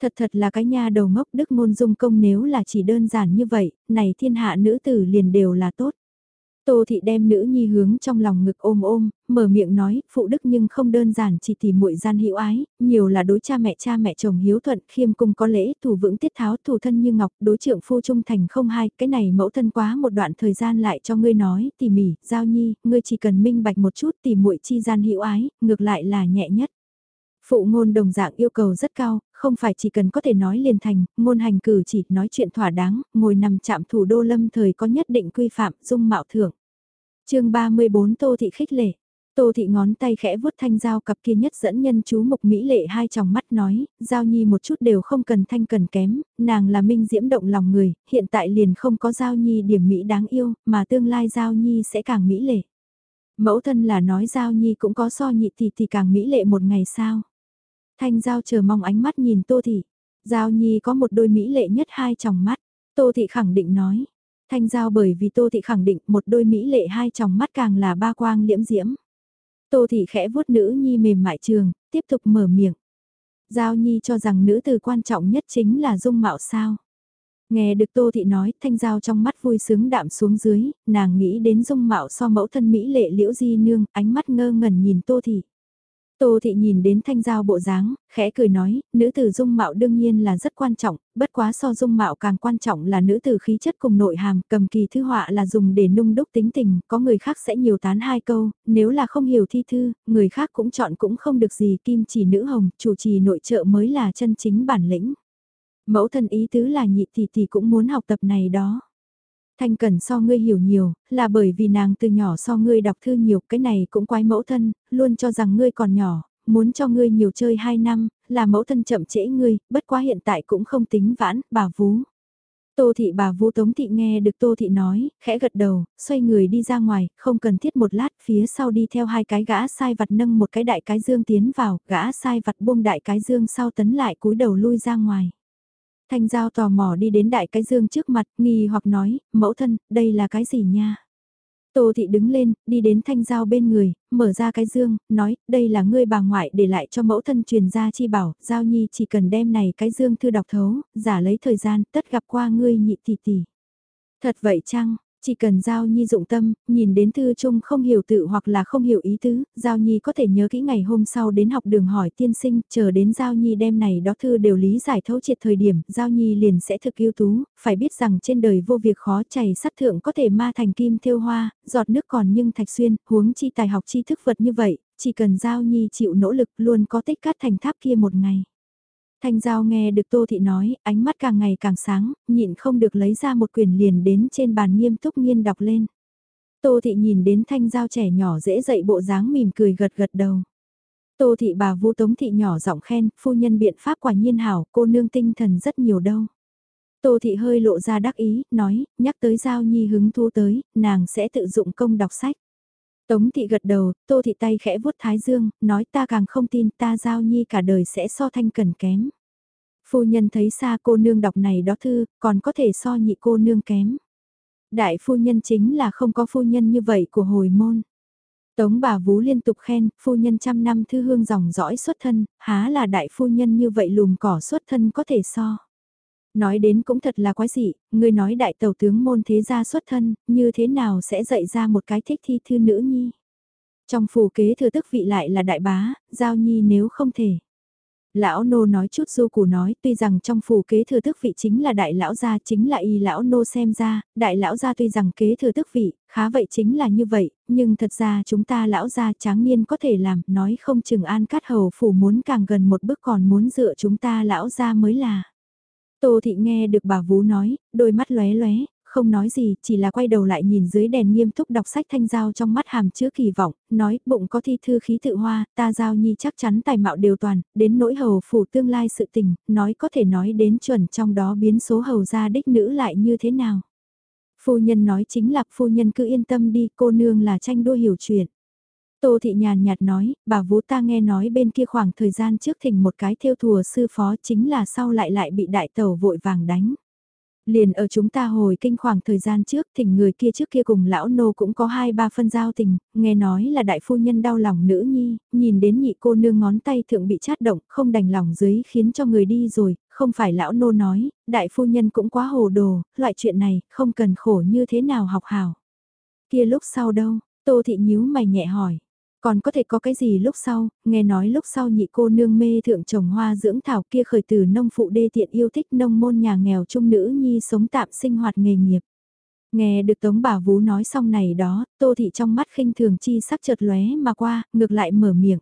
Thật thật là cái nha đầu ngốc đức môn dung công nếu là chỉ đơn giản như vậy, này thiên hạ nữ tử liền đều là tốt. Tô thị đem nữ nhi hướng trong lòng ngực ôm ôm, mở miệng nói, phụ đức nhưng không đơn giản chỉ tìm muội gian hữu ái, nhiều là đối cha mẹ cha mẹ chồng hiếu thuận, khiêm cung có lễ, thủ vững tiết tháo, thủ thân như ngọc, đối trưởng phu trung thành không hai, cái này mẫu thân quá một đoạn thời gian lại cho ngươi nói, tỉ mỉ, giao nhi, ngươi chỉ cần minh bạch một chút tìm muội chi gian hữu ái, ngược lại là nhẹ nhất. Phụ ngôn đồng dạng yêu cầu rất cao, không phải chỉ cần có thể nói liền thành, ngôn hành cử chỉ nói chuyện thỏa đáng, ngồi nằm chạm thủ đô lâm thời có nhất định quy phạm, dung mạo thưởng chương 34 Tô Thị khích lệ. Tô Thị ngón tay khẽ vuốt thanh dao cặp kia nhất dẫn nhân chú mục mỹ lệ hai tròng mắt nói, giao nhi một chút đều không cần thanh cần kém, nàng là minh diễm động lòng người, hiện tại liền không có giao nhi điểm mỹ đáng yêu, mà tương lai giao nhi sẽ càng mỹ lệ. Mẫu thân là nói giao nhi cũng có so nhị thì thì càng mỹ lệ một ngày sao. Thanh giao chờ mong ánh mắt nhìn Tô Thị, giao nhi có một đôi mỹ lệ nhất hai tròng mắt, Tô Thị khẳng định nói, Thanh giao bởi vì Tô Thị khẳng định một đôi mỹ lệ hai tròng mắt càng là ba quang liễm diễm. Tô Thị khẽ vuốt nữ nhi mềm mại trường, tiếp tục mở miệng. Giao nhi cho rằng nữ từ quan trọng nhất chính là dung mạo sao. Nghe được Tô Thị nói, thanh giao trong mắt vui sướng đạm xuống dưới, nàng nghĩ đến dung mạo so mẫu thân Mỹ lệ liễu di nương, ánh mắt ngơ ngẩn nhìn Tô Thị. Tô Thị nhìn đến thanh giao bộ dáng, khẽ cười nói, nữ tử dung mạo đương nhiên là rất quan trọng, bất quá so dung mạo càng quan trọng là nữ tử khí chất cùng nội hàm, cầm kỳ thư họa là dùng để nung đúc tính tình, có người khác sẽ nhiều tán hai câu, nếu là không hiểu thi thư, người khác cũng chọn cũng không được gì, kim chỉ nữ hồng, chủ trì nội trợ mới là chân chính bản lĩnh. Mẫu thân ý tứ là nhị thì thì cũng muốn học tập này đó. Thanh cần so ngươi hiểu nhiều, là bởi vì nàng từ nhỏ so ngươi đọc thư nhiều, cái này cũng quái mẫu thân, luôn cho rằng ngươi còn nhỏ, muốn cho ngươi nhiều chơi 2 năm, là mẫu thân chậm trễ ngươi, bất quá hiện tại cũng không tính vãn, bà vú. Tô thị bà vú Tống thị nghe được Tô thị nói, khẽ gật đầu, xoay người đi ra ngoài, không cần thiết một lát, phía sau đi theo hai cái gã sai vặt nâng một cái đại cái dương tiến vào, gã sai vặt buông đại cái dương sau tấn lại cúi đầu lui ra ngoài. Thanh Giao tò mò đi đến đại cái dương trước mặt, nghi hoặc nói, mẫu thân, đây là cái gì nha? Tô Thị đứng lên, đi đến Thanh Giao bên người, mở ra cái dương, nói, đây là ngươi bà ngoại để lại cho mẫu thân truyền ra chi bảo, Giao Nhi chỉ cần đem này cái dương thư đọc thấu, giả lấy thời gian, tất gặp qua ngươi nhị tỷ tỷ. Thật vậy chăng, chỉ cần Giao Nhi dụng tâm, nhìn đến thư chung không hiểu tự hoặc là không hiểu ý tứ, Giao Nhi có thể nhớ kỹ ngày hôm sau đến học đường hỏi tiên sinh, chờ đến Giao Nhi đem này đó thư đều lý giải thấu triệt thời điểm, Giao Nhi liền sẽ thực yêu tú, phải biết rằng trên đời vô việc khó chảy sắt thượng có thể ma thành kim thêu hoa, giọt nước còn nhưng thạch xuyên, huống chi tài học chi thức vật như vậy, chỉ cần Giao Nhi chịu nỗ lực luôn có tích cát thành tháp kia một ngày. Thanh Giao nghe được Tô Thị nói, ánh mắt càng ngày càng sáng, nhịn không được lấy ra một quyển liền đến trên bàn nghiêm túc nghiên đọc lên. Tô Thị nhìn đến Thanh Giao trẻ nhỏ dễ dậy bộ dáng mỉm cười gật gật đầu. Tô Thị bà Vu Tống Thị nhỏ giọng khen, phu nhân biện pháp quả nhiên hảo, cô nương tinh thần rất nhiều đâu. Tô Thị hơi lộ ra đắc ý, nói, nhắc tới Giao Nhi hứng thú tới, nàng sẽ tự dụng công đọc sách. Tống thị gật đầu, tô thị tay khẽ vuốt thái dương, nói ta càng không tin ta giao nhi cả đời sẽ so thanh cần kém. Phu nhân thấy xa cô nương đọc này đó thư, còn có thể so nhị cô nương kém. Đại phu nhân chính là không có phu nhân như vậy của hồi môn. Tống bà vú liên tục khen, phu nhân trăm năm thư hương dòng dõi xuất thân, há là đại phu nhân như vậy lùm cỏ xuất thân có thể so. Nói đến cũng thật là quái dị, người nói đại tàu tướng môn thế gia xuất thân, như thế nào sẽ dạy ra một cái thích thi thư nữ nhi. Trong phù kế thừa tức vị lại là đại bá, giao nhi nếu không thể. Lão nô nói chút du củ nói, tuy rằng trong phù kế thừa tức vị chính là đại lão gia chính là y lão nô xem ra, đại lão gia tuy rằng kế thừa tức vị, khá vậy chính là như vậy, nhưng thật ra chúng ta lão gia tráng niên có thể làm, nói không chừng an cát hầu phủ muốn càng gần một bước còn muốn dựa chúng ta lão gia mới là. Tô Thị nghe được bà Vú nói, đôi mắt lóe lóe, không nói gì, chỉ là quay đầu lại nhìn dưới đèn nghiêm túc đọc sách thanh giao trong mắt hàm chứa kỳ vọng, nói, bụng có thi thư khí tự hoa, ta giao nhi chắc chắn tài mạo đều toàn, đến nỗi hầu phủ tương lai sự tình, nói có thể nói đến chuẩn trong đó biến số hầu gia đích nữ lại như thế nào. Phu nhân nói chính là phu nhân cứ yên tâm đi, cô nương là tranh đua hiểu chuyện. Tô Thị nhàn nhạt nói, bà Vũ ta nghe nói bên kia khoảng thời gian trước thỉnh một cái theo thùa sư phó chính là sau lại lại bị đại tàu vội vàng đánh. Liền ở chúng ta hồi kinh khoảng thời gian trước thỉnh người kia trước kia cùng lão nô cũng có hai ba phân giao tình, nghe nói là đại phu nhân đau lòng nữ nhi, nhìn đến nhị cô nương ngón tay thượng bị chát động, không đành lòng dưới khiến cho người đi rồi, không phải lão nô nói, đại phu nhân cũng quá hồ đồ, loại chuyện này, không cần khổ như thế nào học hào. Kia lúc sau đâu, tô thị nhíu mày nhẹ hỏi. Còn có thể có cái gì lúc sau, nghe nói lúc sau nhị cô nương mê thượng trồng hoa dưỡng thảo kia khởi từ nông phụ đê tiện yêu thích nông môn nhà nghèo trung nữ nhi sống tạm sinh hoạt nghề nghiệp. Nghe được Tống bà Vú nói xong này đó, Tô Thị trong mắt khinh thường chi sắc chợt lóe mà qua, ngược lại mở miệng.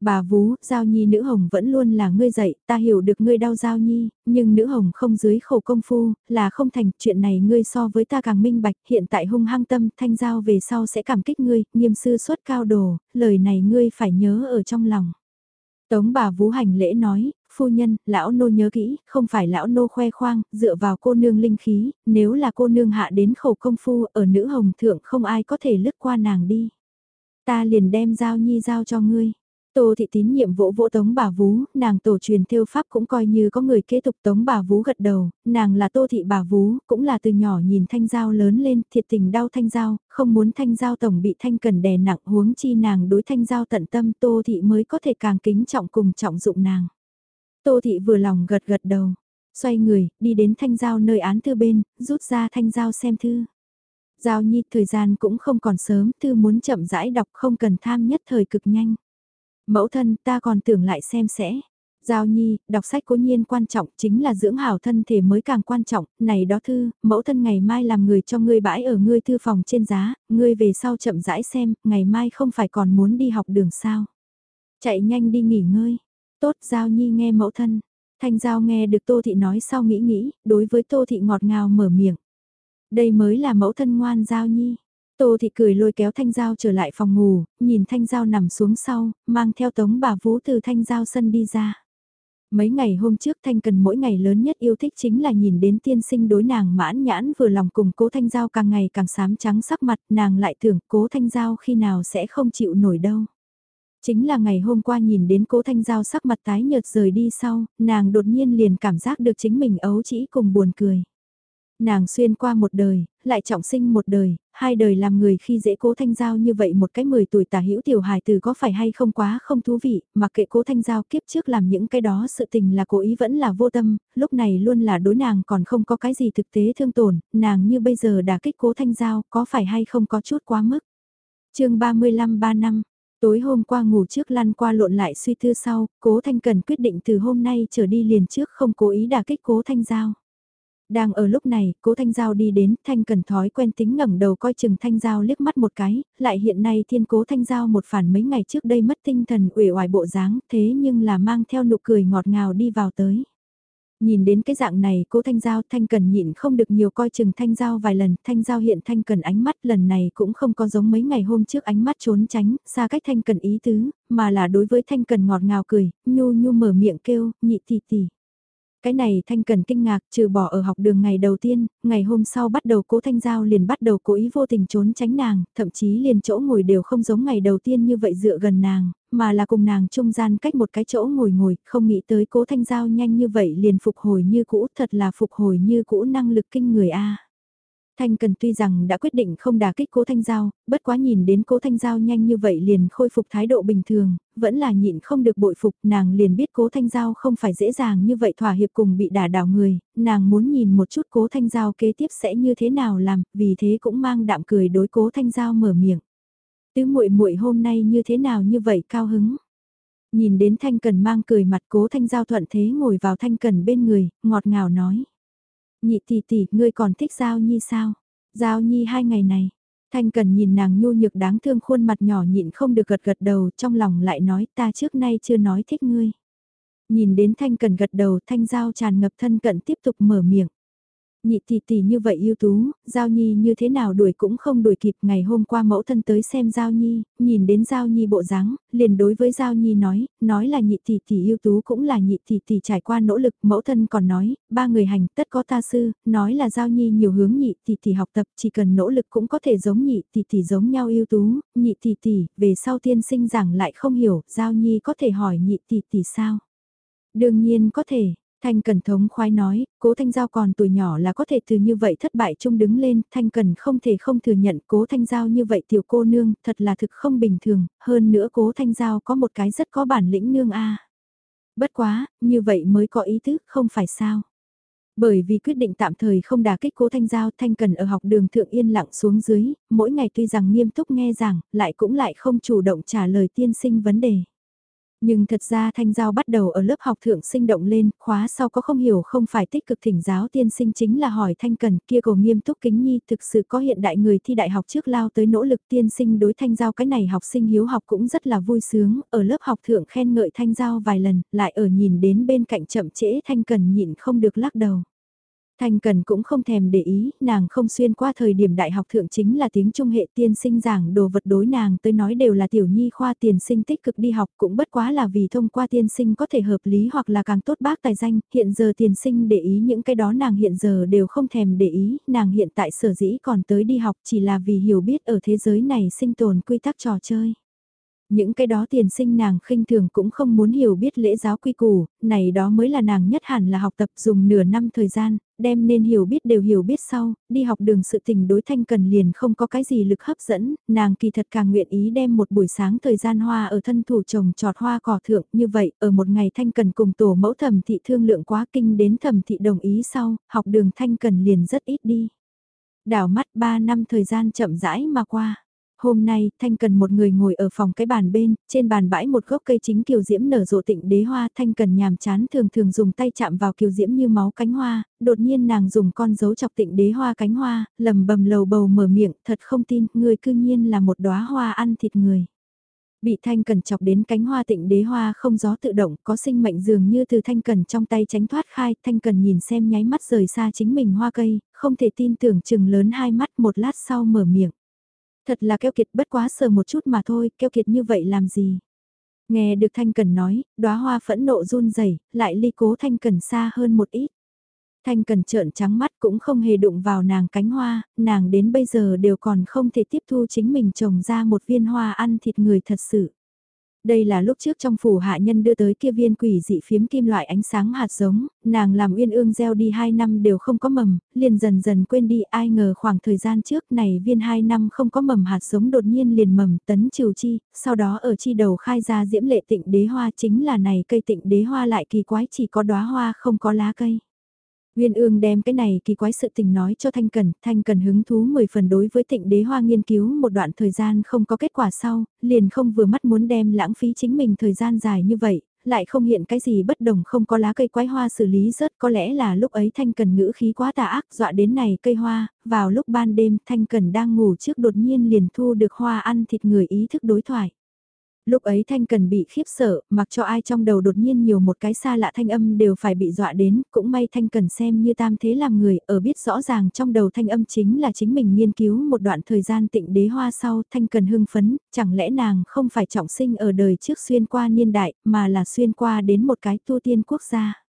Bà Vú, Giao Nhi nữ hồng vẫn luôn là ngươi dạy, ta hiểu được ngươi đau Giao Nhi, nhưng nữ hồng không dưới khổ công phu, là không thành, chuyện này ngươi so với ta càng minh bạch, hiện tại hung hăng tâm, thanh giao về sau sẽ cảm kích ngươi, nghiêm sư xuất cao đồ, lời này ngươi phải nhớ ở trong lòng. Tống bà Vú hành lễ nói, phu nhân, lão nô nhớ kỹ, không phải lão nô khoe khoang, dựa vào cô nương linh khí, nếu là cô nương hạ đến khổ công phu, ở nữ hồng thượng không ai có thể lướt qua nàng đi. Ta liền đem giao nhi giao cho ngươi. Tô thị tín nhiệm vỗ vỗ tống bà vú, nàng tổ truyền theo pháp cũng coi như có người kế tục tống bà vú gật đầu, nàng là tô thị bà vú, cũng là từ nhỏ nhìn thanh giao lớn lên, thiệt tình đau thanh giao, không muốn thanh giao tổng bị thanh cần đè nặng huống chi nàng đối thanh giao tận tâm tô thị mới có thể càng kính trọng cùng trọng dụng nàng. Tô thị vừa lòng gật gật đầu, xoay người, đi đến thanh giao nơi án thư bên, rút ra thanh giao xem thư. Giao nhi thời gian cũng không còn sớm, thư muốn chậm rãi đọc không cần tham nhất thời cực nhanh. Mẫu thân ta còn tưởng lại xem sẽ. Giao nhi, đọc sách cố nhiên quan trọng chính là dưỡng hảo thân thể mới càng quan trọng, này đó thư, mẫu thân ngày mai làm người cho ngươi bãi ở ngươi thư phòng trên giá, ngươi về sau chậm rãi xem, ngày mai không phải còn muốn đi học đường sao. Chạy nhanh đi nghỉ ngơi, tốt Giao nhi nghe mẫu thân, thanh Giao nghe được Tô Thị nói sau nghĩ nghĩ, đối với Tô Thị ngọt ngào mở miệng. Đây mới là mẫu thân ngoan Giao nhi. Tô Thị cười lôi kéo Thanh Giao trở lại phòng ngủ, nhìn Thanh Giao nằm xuống sau, mang theo tống bà vú từ Thanh Giao sân đi ra. Mấy ngày hôm trước Thanh Cần mỗi ngày lớn nhất yêu thích chính là nhìn đến tiên sinh đối nàng mãn nhãn vừa lòng cùng cố Thanh Giao càng ngày càng xám trắng sắc mặt nàng lại tưởng cố Thanh Giao khi nào sẽ không chịu nổi đâu. Chính là ngày hôm qua nhìn đến cố Thanh Giao sắc mặt tái nhợt rời đi sau, nàng đột nhiên liền cảm giác được chính mình ấu chỉ cùng buồn cười. Nàng xuyên qua một đời, lại trọng sinh một đời, hai đời làm người khi dễ cố thanh giao như vậy một cái 10 tuổi tả hữu tiểu hài từ có phải hay không quá không thú vị, mà kệ cố thanh giao kiếp trước làm những cái đó sự tình là cố ý vẫn là vô tâm, lúc này luôn là đối nàng còn không có cái gì thực tế thương tổn, nàng như bây giờ đã kích cố thanh giao có phải hay không có chút quá mức. chương 35 3 năm, tối hôm qua ngủ trước lăn qua lộn lại suy tư sau, cố thanh cần quyết định từ hôm nay trở đi liền trước không cố ý đả kích cố thanh giao. Đang ở lúc này, cố Thanh Giao đi đến, Thanh cần thói quen tính ngẩng đầu coi chừng Thanh Giao liếc mắt một cái, lại hiện nay thiên cố Thanh Giao một phản mấy ngày trước đây mất tinh thần uể oải bộ dáng, thế nhưng là mang theo nụ cười ngọt ngào đi vào tới. Nhìn đến cái dạng này cố Thanh Giao Thanh Cần nhịn không được nhiều coi chừng Thanh Giao vài lần, Thanh Giao hiện Thanh Cần ánh mắt lần này cũng không có giống mấy ngày hôm trước ánh mắt trốn tránh, xa cách Thanh Cần ý tứ, mà là đối với Thanh Cần ngọt ngào cười, nhu nhu mở miệng kêu, nhị tỷ tỷ. Cái này Thanh Cần kinh ngạc trừ bỏ ở học đường ngày đầu tiên, ngày hôm sau bắt đầu cố Thanh Giao liền bắt đầu cố ý vô tình trốn tránh nàng, thậm chí liền chỗ ngồi đều không giống ngày đầu tiên như vậy dựa gần nàng, mà là cùng nàng trung gian cách một cái chỗ ngồi ngồi, không nghĩ tới cố Thanh Giao nhanh như vậy liền phục hồi như cũ, thật là phục hồi như cũ năng lực kinh người a. Thanh Cần tuy rằng đã quyết định không đả kích Cố Thanh Giao, bất quá nhìn đến Cố Thanh Giao nhanh như vậy liền khôi phục thái độ bình thường, vẫn là nhịn không được bội phục, nàng liền biết Cố Thanh Giao không phải dễ dàng như vậy thỏa hiệp cùng bị đả đảo người, nàng muốn nhìn một chút Cố Thanh Giao kế tiếp sẽ như thế nào làm, vì thế cũng mang đạm cười đối Cố Thanh Giao mở miệng. Tứ muội muội hôm nay như thế nào như vậy cao hứng. Nhìn đến Thanh Cần mang cười mặt Cố Thanh Giao thuận thế ngồi vào Thanh Cần bên người, ngọt ngào nói. Nhị tỷ tỷ, ngươi còn thích Giao Nhi sao? Giao Nhi hai ngày này. Thanh Cần nhìn nàng nhu nhược đáng thương khuôn mặt nhỏ nhịn không được gật gật đầu, trong lòng lại nói ta trước nay chưa nói thích ngươi. Nhìn đến Thanh Cần gật đầu, Thanh Giao tràn ngập thân cận tiếp tục mở miệng. Nhị tỷ tỷ như vậy ưu tú, Giao Nhi như thế nào đuổi cũng không đuổi kịp. Ngày hôm qua mẫu thân tới xem Giao Nhi, nhìn đến Giao Nhi bộ dáng, liền đối với Giao Nhi nói, nói là nhị tỷ tỷ ưu tú cũng là nhị tỷ tỷ trải qua nỗ lực. Mẫu thân còn nói, ba người hành tất có ta sư, nói là Giao Nhi nhiều hướng nhị tỷ tỷ học tập, chỉ cần nỗ lực cũng có thể giống nhị tỷ tỷ giống nhau ưu tú, nhị tỷ tỷ, về sau tiên sinh giảng lại không hiểu, Giao Nhi có thể hỏi nhị tỷ tỷ sao? Đương nhiên có thể, Thanh Cần thống khoái nói, cố Thanh Giao còn tuổi nhỏ là có thể từ như vậy thất bại chung đứng lên, Thanh Cần không thể không thừa nhận cố Thanh Giao như vậy tiểu cô nương, thật là thực không bình thường, hơn nữa cố Thanh Giao có một cái rất có bản lĩnh nương a. Bất quá, như vậy mới có ý thức không phải sao. Bởi vì quyết định tạm thời không đả kích cố thanh giao thanh cần ở học đường thượng yên lặng xuống dưới, mỗi ngày tuy rằng nghiêm túc nghe giảng, lại cũng lại không chủ động trả lời tiên sinh vấn đề. Nhưng thật ra Thanh Giao bắt đầu ở lớp học thượng sinh động lên, khóa sau có không hiểu không phải tích cực thỉnh giáo tiên sinh chính là hỏi Thanh Cần kia cổ nghiêm túc kính nhi thực sự có hiện đại người thi đại học trước lao tới nỗ lực tiên sinh đối Thanh Giao cái này học sinh hiếu học cũng rất là vui sướng, ở lớp học thượng khen ngợi Thanh Giao vài lần, lại ở nhìn đến bên cạnh chậm trễ Thanh Cần nhịn không được lắc đầu. Thanh Cần cũng không thèm để ý, nàng không xuyên qua thời điểm đại học thượng chính là tiếng trung hệ tiên sinh giảng đồ vật đối nàng tới nói đều là tiểu nhi khoa tiền sinh tích cực đi học cũng bất quá là vì thông qua tiên sinh có thể hợp lý hoặc là càng tốt bác tài danh, hiện giờ tiền sinh để ý những cái đó nàng hiện giờ đều không thèm để ý, nàng hiện tại sở dĩ còn tới đi học chỉ là vì hiểu biết ở thế giới này sinh tồn quy tắc trò chơi. Những cái đó tiền sinh nàng khinh thường cũng không muốn hiểu biết lễ giáo quy củ, này đó mới là nàng nhất hẳn là học tập dùng nửa năm thời gian, đem nên hiểu biết đều hiểu biết sau, đi học đường sự tình đối thanh cần liền không có cái gì lực hấp dẫn, nàng kỳ thật càng nguyện ý đem một buổi sáng thời gian hoa ở thân thủ trồng trọt hoa cỏ thượng, như vậy, ở một ngày thanh cần cùng tổ mẫu thẩm thị thương lượng quá kinh đến thẩm thị đồng ý sau, học đường thanh cần liền rất ít đi. Đảo mắt 3 năm thời gian chậm rãi mà qua. Hôm nay, Thanh Cần một người ngồi ở phòng cái bàn bên, trên bàn bãi một gốc cây chính kiều diễm nở rộ tịnh đế hoa, Thanh Cần nhàm chán thường thường dùng tay chạm vào kiều diễm như máu cánh hoa, đột nhiên nàng dùng con dấu chọc tịnh đế hoa cánh hoa, lầm bầm lầu bầu mở miệng, thật không tin, người cư nhiên là một đóa hoa ăn thịt người. Bị Thanh Cần chọc đến cánh hoa tịnh đế hoa không gió tự động, có sinh mệnh dường như từ Thanh Cần trong tay tránh thoát khai, Thanh Cần nhìn xem nháy mắt rời xa chính mình hoa cây, không thể tin tưởng chừng lớn hai mắt một lát sau mở miệng. Thật là keo kiệt bất quá sờ một chút mà thôi, keo kiệt như vậy làm gì? Nghe được Thanh Cần nói, đóa hoa phẫn nộ run rẩy, lại ly cố Thanh Cần xa hơn một ít. Thanh Cần trợn trắng mắt cũng không hề đụng vào nàng cánh hoa, nàng đến bây giờ đều còn không thể tiếp thu chính mình trồng ra một viên hoa ăn thịt người thật sự. Đây là lúc trước trong phủ hạ nhân đưa tới kia viên quỷ dị phiếm kim loại ánh sáng hạt giống, nàng làm uyên ương gieo đi 2 năm đều không có mầm, liền dần dần quên đi ai ngờ khoảng thời gian trước này viên 2 năm không có mầm hạt giống đột nhiên liền mầm tấn triều chi, sau đó ở chi đầu khai ra diễm lệ tịnh đế hoa chính là này cây tịnh đế hoa lại kỳ quái chỉ có đóa hoa không có lá cây. Nguyên ương đem cái này kỳ quái sự tình nói cho Thanh Cần, Thanh Cần hứng thú 10 phần đối với tịnh đế hoa nghiên cứu một đoạn thời gian không có kết quả sau, liền không vừa mắt muốn đem lãng phí chính mình thời gian dài như vậy, lại không hiện cái gì bất đồng không có lá cây quái hoa xử lý rớt. Có lẽ là lúc ấy Thanh Cần ngữ khí quá tà ác dọa đến này cây hoa, vào lúc ban đêm Thanh Cần đang ngủ trước đột nhiên liền thu được hoa ăn thịt người ý thức đối thoại. Lúc ấy Thanh Cần bị khiếp sợ, mặc cho ai trong đầu đột nhiên nhiều một cái xa lạ thanh âm đều phải bị dọa đến, cũng may Thanh Cần xem như tam thế làm người, ở biết rõ ràng trong đầu thanh âm chính là chính mình nghiên cứu một đoạn thời gian tịnh đế hoa sau, Thanh Cần hưng phấn, chẳng lẽ nàng không phải trọng sinh ở đời trước xuyên qua niên đại, mà là xuyên qua đến một cái tu tiên quốc gia.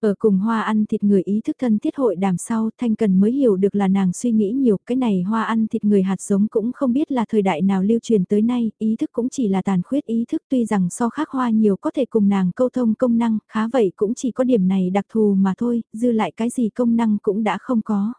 Ở cùng hoa ăn thịt người ý thức thân thiết hội đàm sau Thanh Cần mới hiểu được là nàng suy nghĩ nhiều cái này hoa ăn thịt người hạt giống cũng không biết là thời đại nào lưu truyền tới nay, ý thức cũng chỉ là tàn khuyết ý thức tuy rằng so khác hoa nhiều có thể cùng nàng câu thông công năng, khá vậy cũng chỉ có điểm này đặc thù mà thôi, dư lại cái gì công năng cũng đã không có.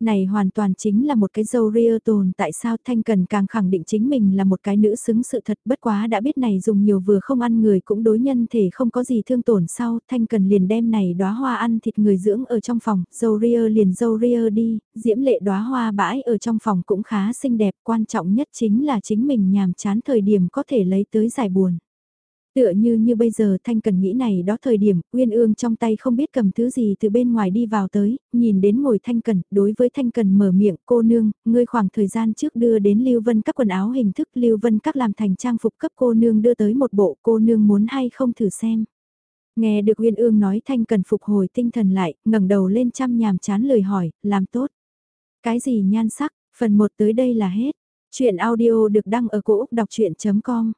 Này hoàn toàn chính là một cái dâu ria tồn tại sao Thanh Cần càng khẳng định chính mình là một cái nữ xứng sự thật bất quá đã biết này dùng nhiều vừa không ăn người cũng đối nhân thể không có gì thương tổn sau Thanh Cần liền đem này đóa hoa ăn thịt người dưỡng ở trong phòng, dâu ria liền dâu ria đi, diễm lệ đóa hoa bãi ở trong phòng cũng khá xinh đẹp quan trọng nhất chính là chính mình nhàm chán thời điểm có thể lấy tới giải buồn. Tựa như như bây giờ Thanh Cần nghĩ này đó thời điểm, Uyên Ương trong tay không biết cầm thứ gì từ bên ngoài đi vào tới, nhìn đến ngồi Thanh Cần, đối với Thanh Cần mở miệng, cô nương, ngươi khoảng thời gian trước đưa đến Lưu Vân các quần áo hình thức Lưu Vân các làm thành trang phục cấp cô nương đưa tới một bộ cô nương muốn hay không thử xem. Nghe được Uyên Ương nói Thanh Cần phục hồi tinh thần lại, ngẩng đầu lên chăm nhàm chán lời hỏi, làm tốt. Cái gì nhan sắc, phần 1 tới đây là hết. Chuyện audio được đăng ở cổ Úc đọc chuyện.com